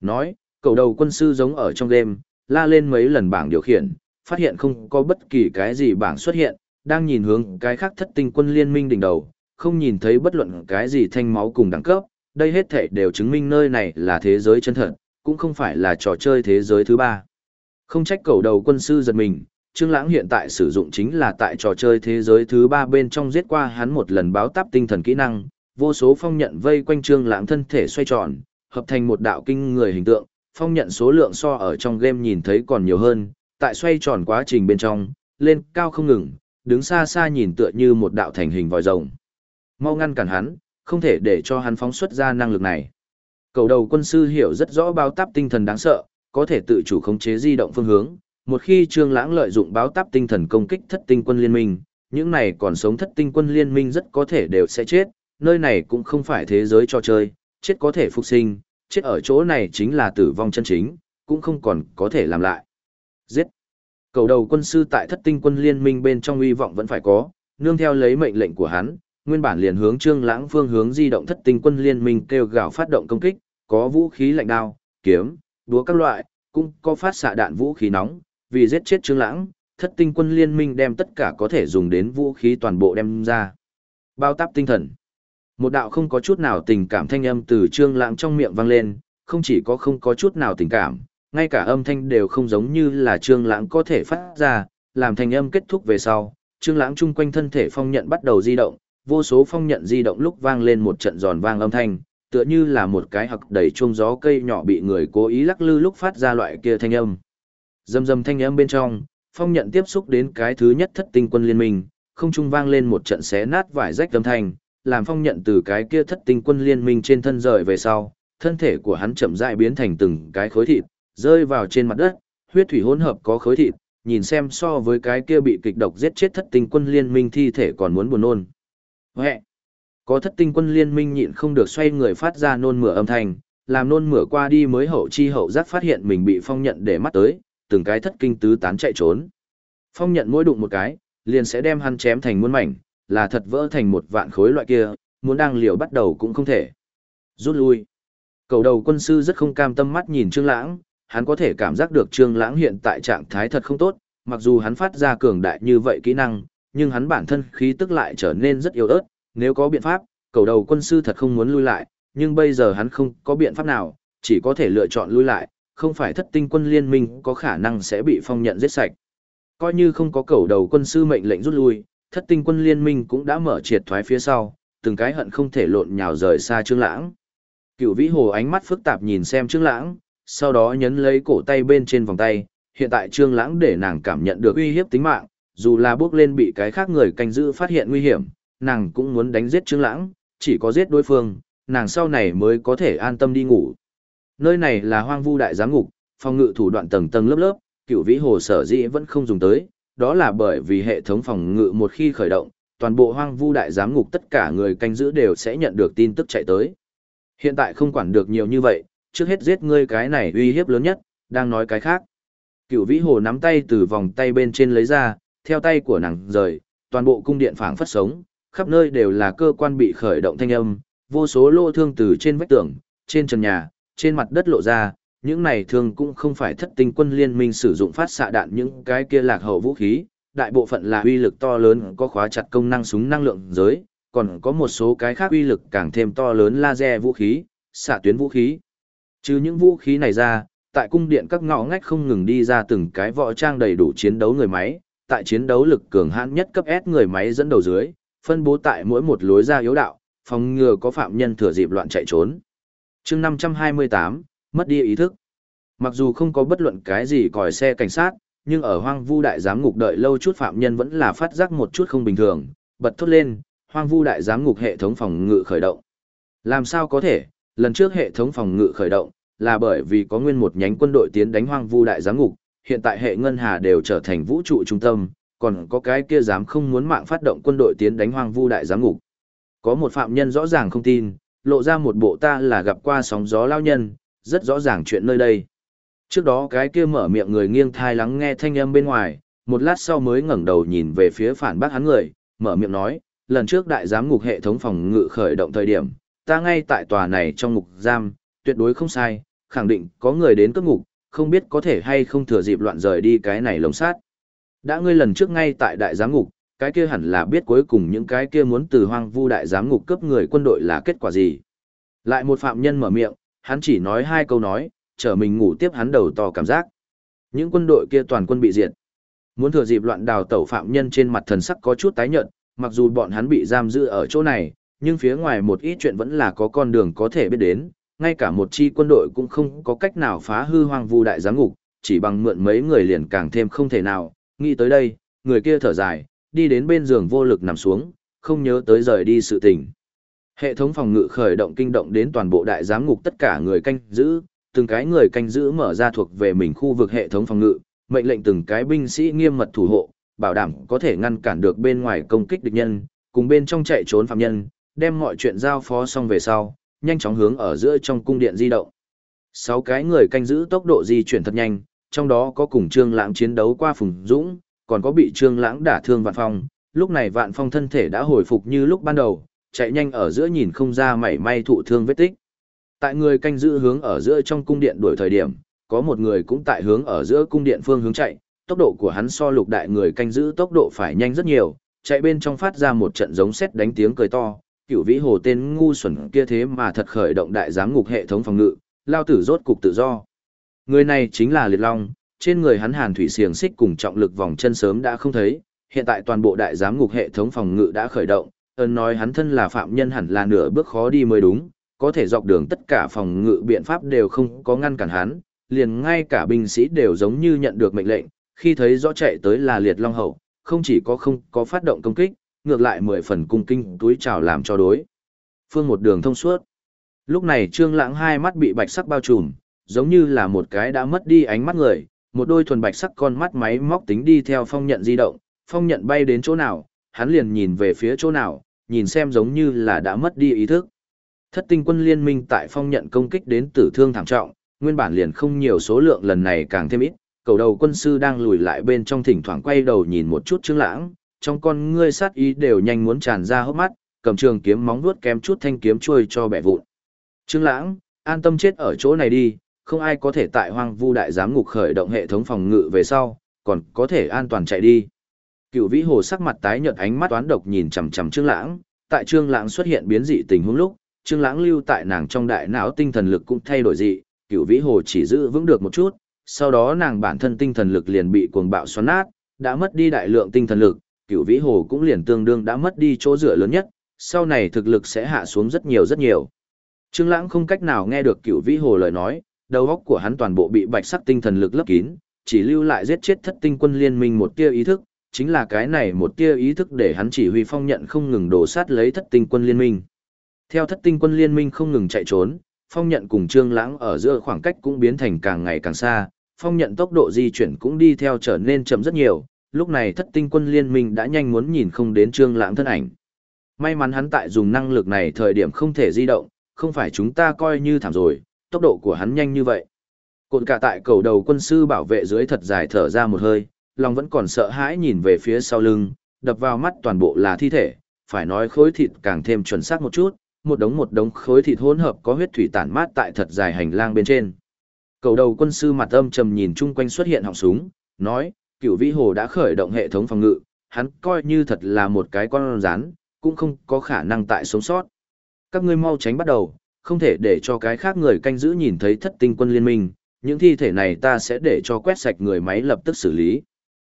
Nói, cầu đầu quân sư giống ở trong game, la lên mấy lần bảng điều khiển, phát hiện không có bất kỳ cái gì bảng xuất hiện, đang nhìn hướng cái khác thất tinh quân liên minh đỉnh đầu, không nhìn thấy bất luận cái gì thanh máu cùng đẳng cấp, đây hết thể đều chứng minh nơi này là thế giới chân thật, cũng không phải là trò chơi thế giới thứ ba. Không trách cầu đầu quân sư giật mình, Trương Lãng hiện tại sử dụng chính là tại trò chơi thế giới thứ ba bên trong giết qua hắn một lần báo táp tinh thần kỹ năng, vô số phong nhận vây quanh Trương Lãng thân thể xoay tròn, hợp thành một đạo kinh người hình tượng, phong nhận số lượng so ở trong game nhìn thấy còn nhiều hơn, tại xoay tròn quá trình bên trong, lên cao không ngừng, đứng xa xa nhìn tựa như một đạo thành hình vòi rồng. Mau ngăn cản hắn, không thể để cho hắn phóng xuất ra năng lực này. Cầu đầu quân sư hiểu rất rõ báo táp tinh thần đáng sợ, có thể tự chủ khống chế di động phương hướng. Một khi Trương Lãng lợi dụng báo táp tinh thần công kích thất tinh quân liên minh, những này còn sống thất tinh quân liên minh rất có thể đều sẽ chết, nơi này cũng không phải thế giới cho chơi, chết có thể phục sinh, chết ở chỗ này chính là tử vong chân chính, cũng không còn có thể làm lại. Giết! Cầu đầu quân sư tại thất tinh quân liên minh bên trong uy vọng vẫn phải có, nương theo lấy mệnh lệnh của hắn, nguyên bản liền hướng Trương Lãng phương hướng di động thất tinh quân liên minh kêu gào phát động công kích, có vũ khí lạnh đao, kiếm, đúa các loại, cũng có phát xạ đạn vũ khí nóng, vì giết chết Trương Lãng, thất tinh quân liên minh đem tất cả có thể dùng đến vũ khí toàn bộ đem ra. Bao táp tinh thần. Một đạo không có chút nào tình cảm thanh âm từ Trương Lãng trong miệng vang lên, không chỉ có không có chút nào tình cảm, ngay cả âm thanh đều không giống như là Trương Lãng có thể phát ra, làm thanh âm kết thúc về sau, Trương Lãng chung quanh thân thể phong nhận bắt đầu di động, vô số phong nhận di động lúc vang lên một trận giòn vang âm thanh, tựa như là một cái hặc đầy chuông gió cây nhỏ bị người cố ý lắc lư lúc phát ra loại kia thanh âm. Dầm dầm thanh âm bên trong, phong nhận tiếp xúc đến cái thứ nhất thất tinh quân liên minh, không trung vang lên một trận xé nát vải rách âm thanh, làm phong nhận từ cái kia thất tinh quân liên minh trên thân rời về sau, thân thể của hắn chậm rãi biến thành từng cái khối thịt, rơi vào trên mặt đất, huyết thủy hỗn hợp có khối thịt, nhìn xem so với cái kia bị kịch độc giết chết thất tinh quân liên minh thi thể còn muốn buồn nôn. Huệ! Có thất tinh quân liên minh nhịn không được xoay người phát ra nôn mửa âm thanh, làm nôn mửa qua đi mới hậu chi hậu giác phát hiện mình bị phong nhận để mắt tới, từng cái thất kinh tứ tán chạy trốn. Phong nhận mỗi đụng một cái, liền sẽ đem hắn chém thành muôn mảnh, là thật vỡ thành một vạn khối loại kia, muốn đang liều bắt đầu cũng không thể. Rút lui. Cầu đầu quân sư rất không cam tâm mắt nhìn Trương Lãng, hắn có thể cảm giác được Trương Lãng hiện tại trạng thái thật không tốt, mặc dù hắn phát ra cường đại như vậy kỹ năng, nhưng hắn bản thân khí tức lại trở nên rất yếu ớt, nếu có biện pháp, cầu đầu quân sư thật không muốn lui lại, nhưng bây giờ hắn không có biện pháp nào, chỉ có thể lựa chọn lui lại, không phải thất tinh quân liên minh có khả năng sẽ bị phong nhận giết sạch. Coi như không có cầu đầu quân sư mệnh lệnh rút lui, thất tinh quân liên minh cũng đã mở triệt thoái phía sau, từng cái hận không thể lộn nhào rời xa Trương Lãng. Cửu Vĩ Hồ ánh mắt phức tạp nhìn xem Trương Lãng, sau đó nhấn lấy cổ tay bên trên vòng tay, hiện tại Trương Lãng để nàng cảm nhận được uy hiếp tính mạng, dù là bước lên bị cái khác người canh giữ phát hiện nguy hiểm, nàng cũng muốn đánh giết Trương Lãng, chỉ có giết đối phương, nàng sau này mới có thể an tâm đi ngủ. Nơi này là hoang vu đại giám ngục, phòng ngự thủ đoạn tầng tầng lớp lớp, cựu vĩ hồ sở dĩ vẫn không dùng tới, đó là bởi vì hệ thống phòng ngự một khi khởi động, toàn bộ hoang vu đại giám ngục tất cả người canh giữ đều sẽ nhận được tin tức chạy tới. Hiện tại không quản được nhiều như vậy, trước hết giết ngươi cái này uy hiếp lớn nhất, đang nói cái khác. Cựu vĩ hồ nắm tay từ vòng tay bên trên lấy ra, theo tay của nàng rời, toàn bộ cung điện phảng phất sống, khắp nơi đều là cơ quan bị khởi động thanh âm, vô số lô thương từ trên vách tường, trên trần nhà, trên mặt đất lộ ra, những này thường cũng không phải thất tinh quân liên minh sử dụng phát xạ đạn những cái kia lạc hậu vũ khí, đại bộ phận là uy lực to lớn có khóa chặt công năng súng năng lượng giới, còn có một số cái khác uy lực càng thêm to lớn laser vũ khí, xạ tuyến vũ khí. Trừ những vũ khí này ra, tại cung điện các ngõ ngách không ngừng đi ra từng cái võ trang đầy đủ chiến đấu người máy, tại chiến đấu lực cường hãn nhất cấp S người máy dẫn đầu dưới, phân bố tại mỗi một lối ra yếu đạo, phòng ngừa có phạm nhân thừa dịp loạn chạy trốn chương 528, mất đi ý thức. Mặc dù không có bất luận cái gì còi xe cảnh sát, nhưng ở hoang vu đại giám ngục đợi lâu chút phạm nhân vẫn là phát giác một chút không bình thường, bật thốt lên, hoang vu đại giám ngục hệ thống phòng ngự khởi động. Làm sao có thể, lần trước hệ thống phòng ngự khởi động, là bởi vì có nguyên một nhánh quân đội tiến đánh hoang vu đại giám ngục, hiện tại hệ ngân hà đều trở thành vũ trụ trung tâm, còn có cái kia dám không muốn mạng phát động quân đội tiến đánh hoang vu đại giám ngục. Có một phạm nhân rõ ràng không tin, lộ ra một bộ ta là gặp qua sóng gió lao nhân, rất rõ ràng chuyện nơi đây. Trước đó cái kia mở miệng người nghiêng thai lắng nghe thanh âm bên ngoài, một lát sau mới ngẩng đầu nhìn về phía phản bác hắn người, mở miệng nói, lần trước đại giám ngục hệ thống phòng ngự khởi động thời điểm, ta ngay tại tòa này trong ngục giam, tuyệt đối không sai, khẳng định có người đến cấp ngục, không biết có thể hay không thừa dịp loạn rời đi cái này lồng sát. Đã ngươi lần trước ngay tại đại giám ngục, cái kia hẳn là biết cuối cùng những cái kia muốn từ hoang vu đại giám ngục cướp người quân đội là kết quả gì. Lại một phạm nhân mở miệng, hắn chỉ nói hai câu nói, chờ mình ngủ tiếp hắn đầu to cảm giác. Những quân đội kia toàn quân bị diệt. Muốn thừa dịp loạn đào tẩu phạm nhân trên mặt thần sắc có chút tái nhợt, mặc dù bọn hắn bị giam giữ ở chỗ này, nhưng phía ngoài một ít chuyện vẫn là có con đường có thể biết đến, ngay cả một chi quân đội cũng không có cách nào phá hư hoang vu đại giám ngục, chỉ bằng mượn mấy người liền càng thêm không thể nào, nghĩ tới đây, người kia thở dài, đi đến bên giường vô lực nằm xuống, không nhớ tới rời đi sự tình. Hệ thống phòng ngự khởi động kinh động đến toàn bộ đại giám ngục tất cả người canh giữ, từng cái người canh giữ mở ra thuộc về mình khu vực hệ thống phòng ngự, mệnh lệnh từng cái binh sĩ nghiêm mật thủ hộ, bảo đảm có thể ngăn cản được bên ngoài công kích địch nhân, cùng bên trong chạy trốn phạm nhân, đem mọi chuyện giao phó xong về sau, nhanh chóng hướng ở giữa trong cung điện di động. Sáu cái người canh giữ tốc độ di chuyển thật nhanh, trong đó có cùng Trương Lãng chiến đấu qua Phùng Dũng, còn có bị Trương Lãng đả thương Vạn Phong, lúc này Vạn Phong thân thể đã hồi phục như lúc ban đầu, chạy nhanh ở giữa nhìn không ra mảy may thụ thương vết tích. Tại người canh giữ hướng ở giữa trong cung điện đuổi thời điểm, có một người cũng tại hướng ở giữa cung điện phương hướng chạy, tốc độ của hắn so lục đại người canh giữ tốc độ phải nhanh rất nhiều, chạy bên trong phát ra một trận giống sét đánh tiếng cười to, cửu vĩ hồ tên ngu xuẩn kia thế mà thật khởi động đại giám ngục hệ thống phòng ngự, lao tử rốt cục tự do. Người này chính là Liệt Long, trên người hắn hàn thủy xiềng xích cùng trọng lực vòng chân sớm đã không thấy, hiện tại toàn bộ đại giám ngục hệ thống phòng ngự đã khởi động, ơn nói hắn thân là phạm nhân hẳn là nửa bước khó đi mới đúng, có thể dọc đường tất cả phòng ngự biện pháp đều không có ngăn cản hắn, liền ngay cả binh sĩ đều giống như nhận được mệnh lệnh, khi thấy rõ chạy tới là liệt long hậu, không chỉ có không có phát động công kích, ngược lại mười phần cung kinh túi trào làm cho đối. Phương một đường thông suốt. Lúc này Trương Lãng hai mắt bị bạch sắc bao trùm, giống như là một cái đã mất đi ánh mắt người, một đôi thuần bạch sắc con mắt máy móc tính đi theo phong nhận di động, phong nhận bay đến chỗ nào, hắn liền nhìn về phía chỗ nào, nhìn xem giống như là đã mất đi ý thức. Thất tinh quân liên minh tại phong nhận công kích đến tử thương thảm trọng, nguyên bản liền không nhiều số lượng lần này càng thêm ít, cầu đầu quân sư đang lùi lại bên trong thỉnh thoảng quay đầu nhìn một chút Trương Lãng, trong con ngươi sát ý đều nhanh muốn tràn ra hốc mắt, cầm trường kiếm móng vuốt kém chút thanh kiếm chuôi cho bẻ vụn. Trương Lãng, an tâm chết ở chỗ này đi, không ai có thể tại Hoang Vu đại giám ngục khởi động hệ thống phòng ngự về sau, còn có thể an toàn chạy đi. Cựu Vĩ Hồ sắc mặt tái nhợt ánh mắt toán độc nhìn chằm chằm Trương Lãng, tại Trương Lãng xuất hiện biến dị tình huống lúc, Trương Lãng lưu tại nàng trong đại não tinh thần lực cũng thay đổi dị, Cựu Vĩ Hồ chỉ giữ vững được một chút, sau đó nàng bản thân tinh thần lực liền bị cuồng bạo xoắn nát, đã mất đi đại lượng tinh thần lực, Cựu Vĩ Hồ cũng liền tương đương đã mất đi chỗ dựa lớn nhất, sau này thực lực sẽ hạ xuống rất nhiều rất nhiều. Trương Lãng không cách nào nghe được Cựu Vĩ Hồ lời nói, đầu óc của hắn toàn bộ bị bạch sắc tinh thần lực lấp kín, chỉ lưu lại giết chết thất tinh quân liên minh một tia ý thức, chính là cái này một tia ý thức để hắn chỉ huy phong nhận không ngừng đổ sát lấy thất tinh quân liên minh. Theo thất tinh quân liên minh không ngừng chạy trốn, phong nhận cùng trương lãng ở giữa khoảng cách cũng biến thành càng ngày càng xa, phong nhận tốc độ di chuyển cũng đi theo trở nên chậm rất nhiều, lúc này thất tinh quân liên minh đã nhanh muốn nhìn không đến trương lãng thân ảnh. May mắn hắn tại dùng năng lực này thời điểm không thể di động, không phải chúng ta coi như thảm rồi, tốc độ của hắn nhanh như vậy. Cồn cả tại cầu đầu quân sư bảo vệ dưới thật dài thở ra một hơi, lòng vẫn còn sợ hãi nhìn về phía sau lưng, đập vào mắt toàn bộ là thi thể, phải nói khối thịt càng thêm chuẩn xác một chút, một đống một đống khối thịt hỗn hợp có huyết thủy tản mát tại thật dài hành lang bên trên. Cầu đầu quân sư mặt âm trầm nhìn chung quanh xuất hiện họng súng, nói, cửu vĩ hồ đã khởi động hệ thống phòng ngự, hắn coi như thật là một cái con rán, cũng không có khả năng tại sống sót. Các ngươi mau tránh bắt đầu, không thể để cho cái khác người canh giữ nhìn thấy thất tinh quân liên minh, những thi thể này ta sẽ để cho quét sạch người máy lập tức xử lý.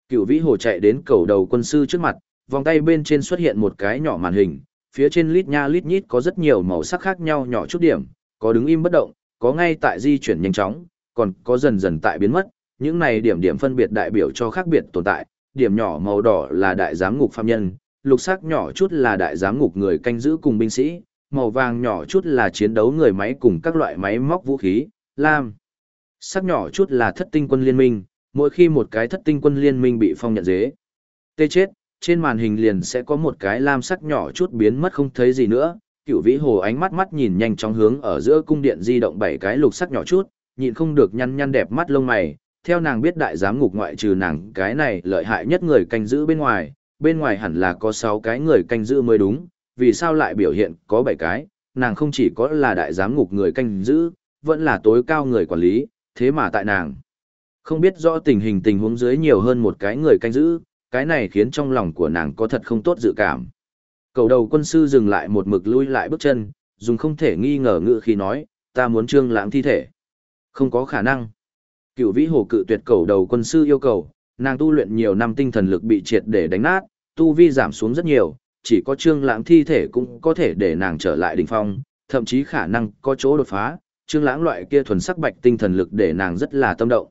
Cựu vĩ hồ chạy đến cầu đầu quân sư trước mặt, vòng tay bên trên xuất hiện một cái nhỏ màn hình, phía trên lít nha lít nhít có rất nhiều màu sắc khác nhau nhỏ chút điểm, có đứng im bất động, có ngay tại di chuyển nhanh chóng, còn có dần dần tại biến mất, những này điểm điểm phân biệt đại biểu cho khác biệt tồn tại, điểm nhỏ màu đỏ là đại giám ngục phạm nhân, lục sắc nhỏ chút là đại giám ngục người canh giữ cùng binh sĩ, màu vàng nhỏ chút là chiến đấu người máy cùng các loại máy móc vũ khí, lam. Sắc nhỏ chút là thất tinh quân liên minh, mỗi khi một cái thất tinh quân liên minh bị phong nhận dế. Tê chết, trên màn hình liền sẽ có một cái lam sắc nhỏ chút biến mất không thấy gì nữa, cựu vĩ hồ ánh mắt mắt nhìn nhanh chóng hướng ở giữa cung điện di động bảy cái lục sắc nhỏ chút, nhịn không được nhăn nhăn đẹp mắt lông mày, theo nàng biết đại giám ngục ngoại trừ nàng cái này lợi hại nhất người canh giữ bên ngoài, bên ngoài hẳn là có 6 cái người canh giữ mới đúng, vì sao lại biểu hiện có bảy cái, nàng không chỉ có là đại giám ngục người canh giữ, vẫn là tối cao người quản lý, thế mà tại nàng. Không biết rõ tình hình tình huống dưới nhiều hơn một cái người canh giữ, cái này khiến trong lòng của nàng có thật không tốt dự cảm. Cầu đầu quân sư dừng lại một mực lui lại bước chân, dùng không thể nghi ngờ ngự khi nói, ta muốn trương lãng thi thể. Không có khả năng. Cựu vĩ hồ cự tuyệt cầu đầu quân sư yêu cầu, nàng tu luyện nhiều năm tinh thần lực bị triệt để đánh nát, tu vi giảm xuống rất nhiều, chỉ có trương lãng thi thể cũng có thể để nàng trở lại đỉnh phong, thậm chí khả năng có chỗ đột phá, trương lãng loại kia thuần sắc bạch tinh thần lực để nàng rất là tâm động.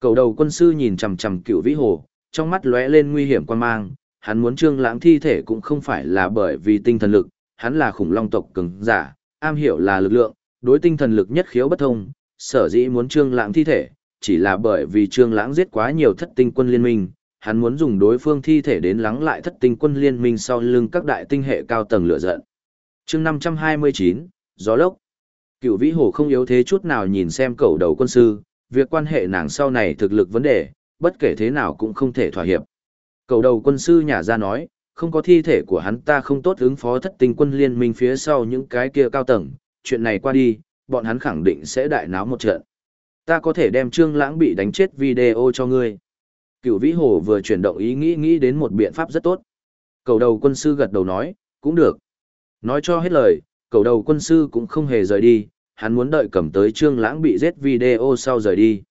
Cầu đầu quân sư nhìn chằm chằm cựu vĩ hồ, trong mắt lóe lên nguy hiểm quan mang, hắn muốn trương lãng thi thể cũng không phải là bởi vì tinh thần lực, hắn là khủng long tộc cường giả, am hiểu là lực lượng, đối tinh thần lực nhất khiếu bất thông, sở dĩ muốn trương lãng thi thể, chỉ là bởi vì trương lãng giết quá nhiều thất tinh quân liên minh, hắn muốn dùng đối phương thi thể đến lắng lại thất tinh quân liên minh sau lưng các đại tinh hệ cao tầng lửa giận. chương 529, Gió Lốc Cựu vĩ hồ không yếu thế chút nào nhìn xem cầu đầu quân sư, việc quan hệ nàng sau này thực lực vấn đề, bất kể thế nào cũng không thể thỏa hiệp. Cầu đầu quân sư nhà ra nói, không có thi thể của hắn ta không tốt ứng phó thất tinh quân liên minh phía sau những cái kia cao tầng, chuyện này qua đi, bọn hắn khẳng định sẽ đại náo một trận. Ta có thể đem Trương Lãng bị đánh chết video cho ngươi. Cựu Vĩ Hồ vừa chuyển động ý nghĩ nghĩ đến một biện pháp rất tốt. Cầu đầu quân sư gật đầu nói, cũng được. Nói cho hết lời, cầu đầu quân sư cũng không hề rời đi, hắn muốn đợi cầm tới Trương Lãng bị giết video sau rời đi.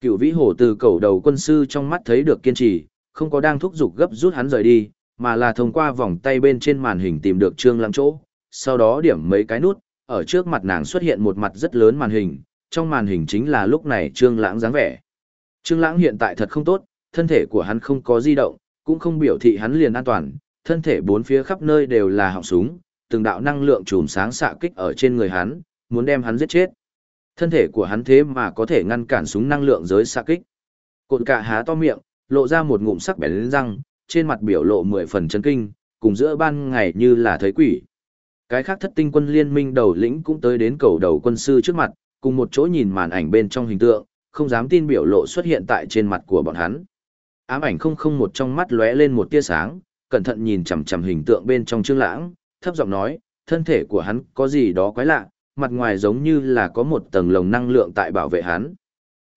Cựu Vĩ Hồ từ cầu đầu quân sư trong mắt thấy được kiên trì, không có đang thúc giục gấp rút hắn rời đi, mà là thông qua vòng tay bên trên màn hình tìm được Trương Lãng chỗ, sau đó điểm mấy cái nút, ở trước mặt nàng xuất hiện một mặt rất lớn màn hình, trong màn hình chính là lúc này Trương Lãng dáng vẻ. Trương Lãng hiện tại thật không tốt, thân thể của hắn không có di động, cũng không biểu thị hắn liền an toàn, thân thể bốn phía khắp nơi đều là họng súng, từng đạo năng lượng chùm sáng xạ kích ở trên người hắn, muốn đem hắn giết chết. Thân thể của hắn thế mà có thể ngăn cản súng năng lượng giới xạ kích. Cột cả há to miệng, lộ ra một ngụm sắc bén răng, trên mặt biểu lộ mười phần chấn kinh, cùng giữa ban ngày như là thấy quỷ. Cái khác thất tinh quân liên minh đầu lĩnh cũng tới đến cầu đầu quân sư trước mặt, cùng một chỗ nhìn màn ảnh bên trong hình tượng, không dám tin biểu lộ xuất hiện tại trên mặt của bọn hắn. Ám ảnh không không một trong mắt lóe lên một tia sáng, cẩn thận nhìn chằm chằm hình tượng bên trong Trương Lãng, thấp giọng nói, thân thể của hắn có gì đó quái lạ, mặt ngoài giống như là có một tầng lồng năng lượng tại bảo vệ hắn.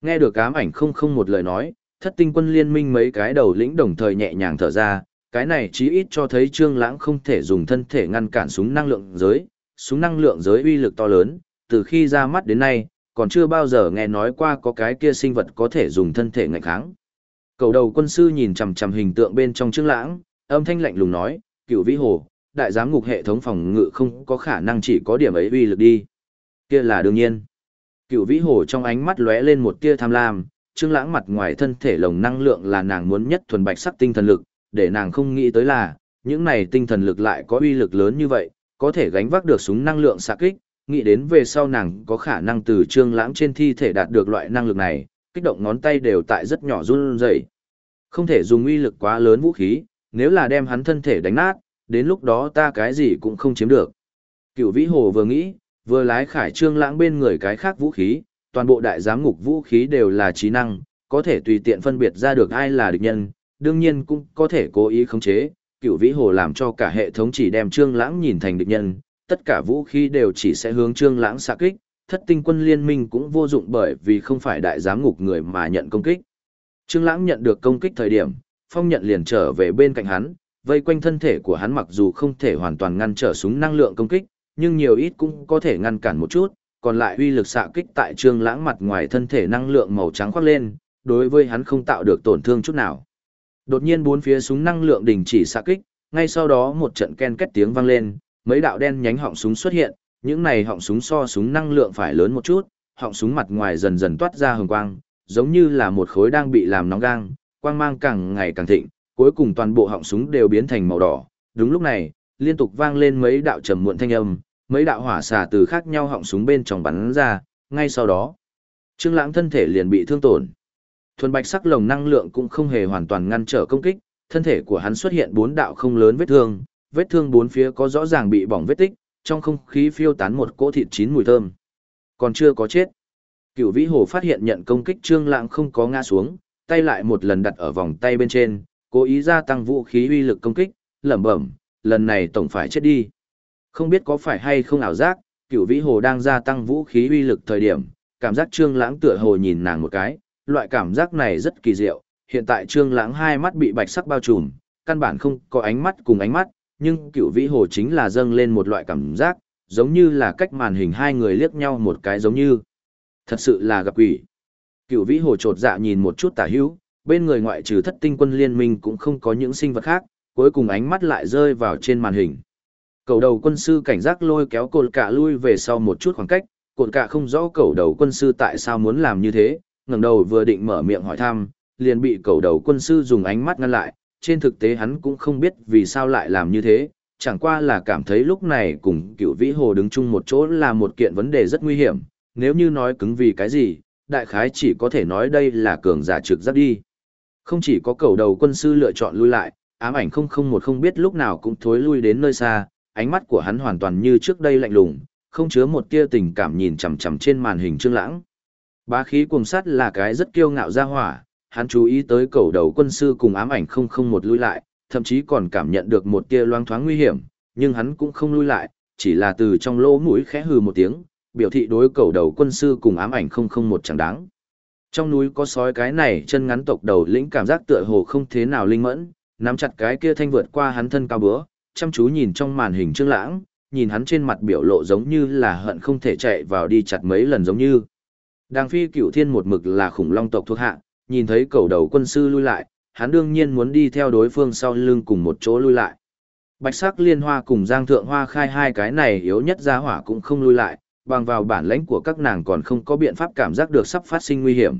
Nghe được ám ảnh không không một lời nói, thất tinh quân liên minh mấy cái đầu lĩnh đồng thời nhẹ nhàng thở ra, cái này chí ít cho thấy Trương Lãng không thể dùng thân thể ngăn cản súng năng lượng giới, súng năng lượng giới uy lực to lớn, từ khi ra mắt đến nay, còn chưa bao giờ nghe nói qua có cái kia sinh vật có thể dùng thân thể ngạnh kháng. Cầu đầu quân sư nhìn chằm chằm hình tượng bên trong Trương Lãng, âm thanh lạnh lùng nói, Cựu Vĩ Hồ, đại giám ngục hệ thống phòng ngự không có khả năng chỉ có điểm ấy uy lực đi." Kia là đương nhiên. Cựu Vĩ Hồ trong ánh mắt lóe lên một tia tham lam, Trương Lãng mặt ngoài thân thể lồng năng lượng là nàng muốn nhất thuần bạch sắc tinh thần lực, để nàng không nghĩ tới là, những này tinh thần lực lại có uy lực lớn như vậy, có thể gánh vác được súng năng lượng xạ kích, nghĩ đến về sau nàng có khả năng từ trương lãng trên thi thể đạt được loại năng lực này, kích động ngón tay đều tại rất nhỏ run rẩy. Không thể dùng uy lực quá lớn vũ khí, nếu là đem hắn thân thể đánh nát, đến lúc đó ta cái gì cũng không chiếm được. Cựu Vĩ Hồ vừa nghĩ, vừa lái khải trương lãng bên người cái khác vũ khí, toàn bộ đại giám ngục vũ khí đều là trí năng, có thể tùy tiện phân biệt ra được ai là địch nhân, đương nhiên cũng có thể cố ý khống chế. Cựu Vĩ Hồ làm cho cả hệ thống chỉ đem trương lãng nhìn thành địch nhân, tất cả vũ khí đều chỉ sẽ hướng trương lãng xạ kích, thất tinh quân liên minh cũng vô dụng bởi vì không phải đại giám ngục người mà nhận công kích. Trương lãng nhận được công kích thời điểm, phong nhận liền trở về bên cạnh hắn, vây quanh thân thể của hắn mặc dù không thể hoàn toàn ngăn trở súng năng lượng công kích, nhưng nhiều ít cũng có thể ngăn cản một chút, còn lại uy lực xạ kích tại trương lãng mặt ngoài thân thể năng lượng màu trắng khoác lên, đối với hắn không tạo được tổn thương chút nào. Đột nhiên bốn phía súng năng lượng đình chỉ xạ kích, ngay sau đó một trận ken két tiếng vang lên, mấy đạo đen nhánh họng súng xuất hiện, những này họng súng so súng năng lượng phải lớn một chút, họng súng mặt ngoài dần dần toát ra hồng quang, giống như là một khối đang bị làm nóng gang, quang mang càng ngày càng thịnh, cuối cùng toàn bộ họng súng đều biến thành màu đỏ. Đúng lúc này, liên tục vang lên mấy đạo trầm muộn thanh âm, mấy đạo hỏa xả từ khác nhau họng súng bên trong bắn ra, ngay sau đó, Trương Lãng thân thể liền bị thương tổn. Thuần bạch sắc lồng năng lượng cũng không hề hoàn toàn ngăn trở công kích, thân thể của hắn xuất hiện bốn đạo không lớn vết thương, vết thương bốn phía có rõ ràng bị bỏng vết tích, trong không khí phiêu tán một cỗ thịt chín mùi thơm. Còn chưa có chết. Cửu Vĩ Hồ phát hiện nhận công kích Trương Lãng không có ngã xuống, tay lại một lần đặt ở vòng tay bên trên, cố ý gia tăng vũ khí uy lực công kích, lẩm bẩm, lần này tổng phải chết đi. Không biết có phải hay không ảo giác, Cửu Vĩ Hồ đang gia tăng vũ khí uy lực thời điểm, cảm giác Trương Lãng tựa hồ nhìn nàng một cái, loại cảm giác này rất kỳ diệu, hiện tại Trương Lãng hai mắt bị bạch sắc bao trùm, căn bản không có ánh mắt cùng ánh mắt, nhưng cựu vĩ hồ chính là dâng lên một loại cảm giác, giống như là cách màn hình hai người liếc nhau một cái giống như. Thật sự là gặp quỷ. Cựu vĩ hồ trột dạ nhìn một chút tả hữu, bên người ngoại trừ thất tinh quân liên minh cũng không có những sinh vật khác, cuối cùng ánh mắt lại rơi vào trên màn hình. Cầu đầu quân sư cảnh giác lôi kéo cột cả lui về sau một chút khoảng cách, cột cả không rõ cầu đầu quân sư tại sao muốn làm như thế, ngẩng đầu vừa định mở miệng hỏi thăm, liền bị cầu đầu quân sư dùng ánh mắt ngăn lại, trên thực tế hắn cũng không biết vì sao lại làm như thế, chẳng qua là cảm thấy lúc này cùng cựu vĩ hồ đứng chung một chỗ là một kiện vấn đề rất nguy hiểm, nếu như nói cứng vì cái gì, đại khái chỉ có thể nói đây là cường giả trực giác đi. Không chỉ có cầu đầu quân sư lựa chọn lui lại, ám ảnh không không một không biết lúc nào cũng thối lui đến nơi xa, ánh mắt của hắn hoàn toàn như trước đây lạnh lùng, không chứa một tia tình cảm nhìn chằm chằm trên màn hình trương lãng. Bá khí cuồng sát là cái rất kiêu ngạo ra hỏa, hắn chú ý tới cầu đầu quân sư cùng ám ảnh không không một lui lại, thậm chí còn cảm nhận được một tia loang thoáng nguy hiểm, nhưng hắn cũng không lui lại, chỉ là từ trong lỗ mũi khẽ hừ một tiếng, biểu thị đối cầu đầu quân sư cùng ám ảnh không không một chẳng đáng. Trong núi có sói cái này chân ngắn tộc đầu lĩnh cảm giác tựa hồ không thế nào linh mẫn, nắm chặt cái kia thanh vượt qua hắn thân cao bữa, chăm chú nhìn trong màn hình trương lãng, nhìn hắn trên mặt biểu lộ giống như là hận không thể chạy vào đi chặt mấy lần giống như. Đàng phi cửu thiên một mực là khủng long tộc thuộc hạ, nhìn thấy cầu đầu quân sư lui lại, hắn đương nhiên muốn đi theo đối phương sau lưng cùng một chỗ lui lại. Bạch sắc liên hoa cùng giang thượng hoa khai hai cái này yếu nhất ra hỏa cũng không lui lại, bằng vào bản lãnh của các nàng còn không có biện pháp cảm giác được sắp phát sinh nguy hiểm.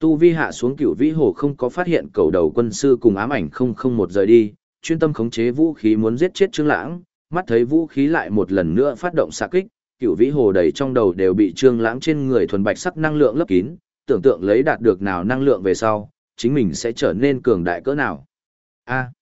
Tu vi hạ xuống cửu vĩ hồ không có phát hiện cầu đầu quân sư cùng ám ảnh không không một rời đi, chuyên tâm khống chế vũ khí muốn giết chết Trương Lãng, mắt thấy vũ khí lại một lần nữa phát động xạ kích, cửu vĩ hồ đầy trong đầu đều bị Trương Lãng trên người thuần bạch sắc năng lượng lấp kín, tưởng tượng lấy đạt được nào năng lượng về sau, chính mình sẽ trở nên cường đại cỡ nào. A.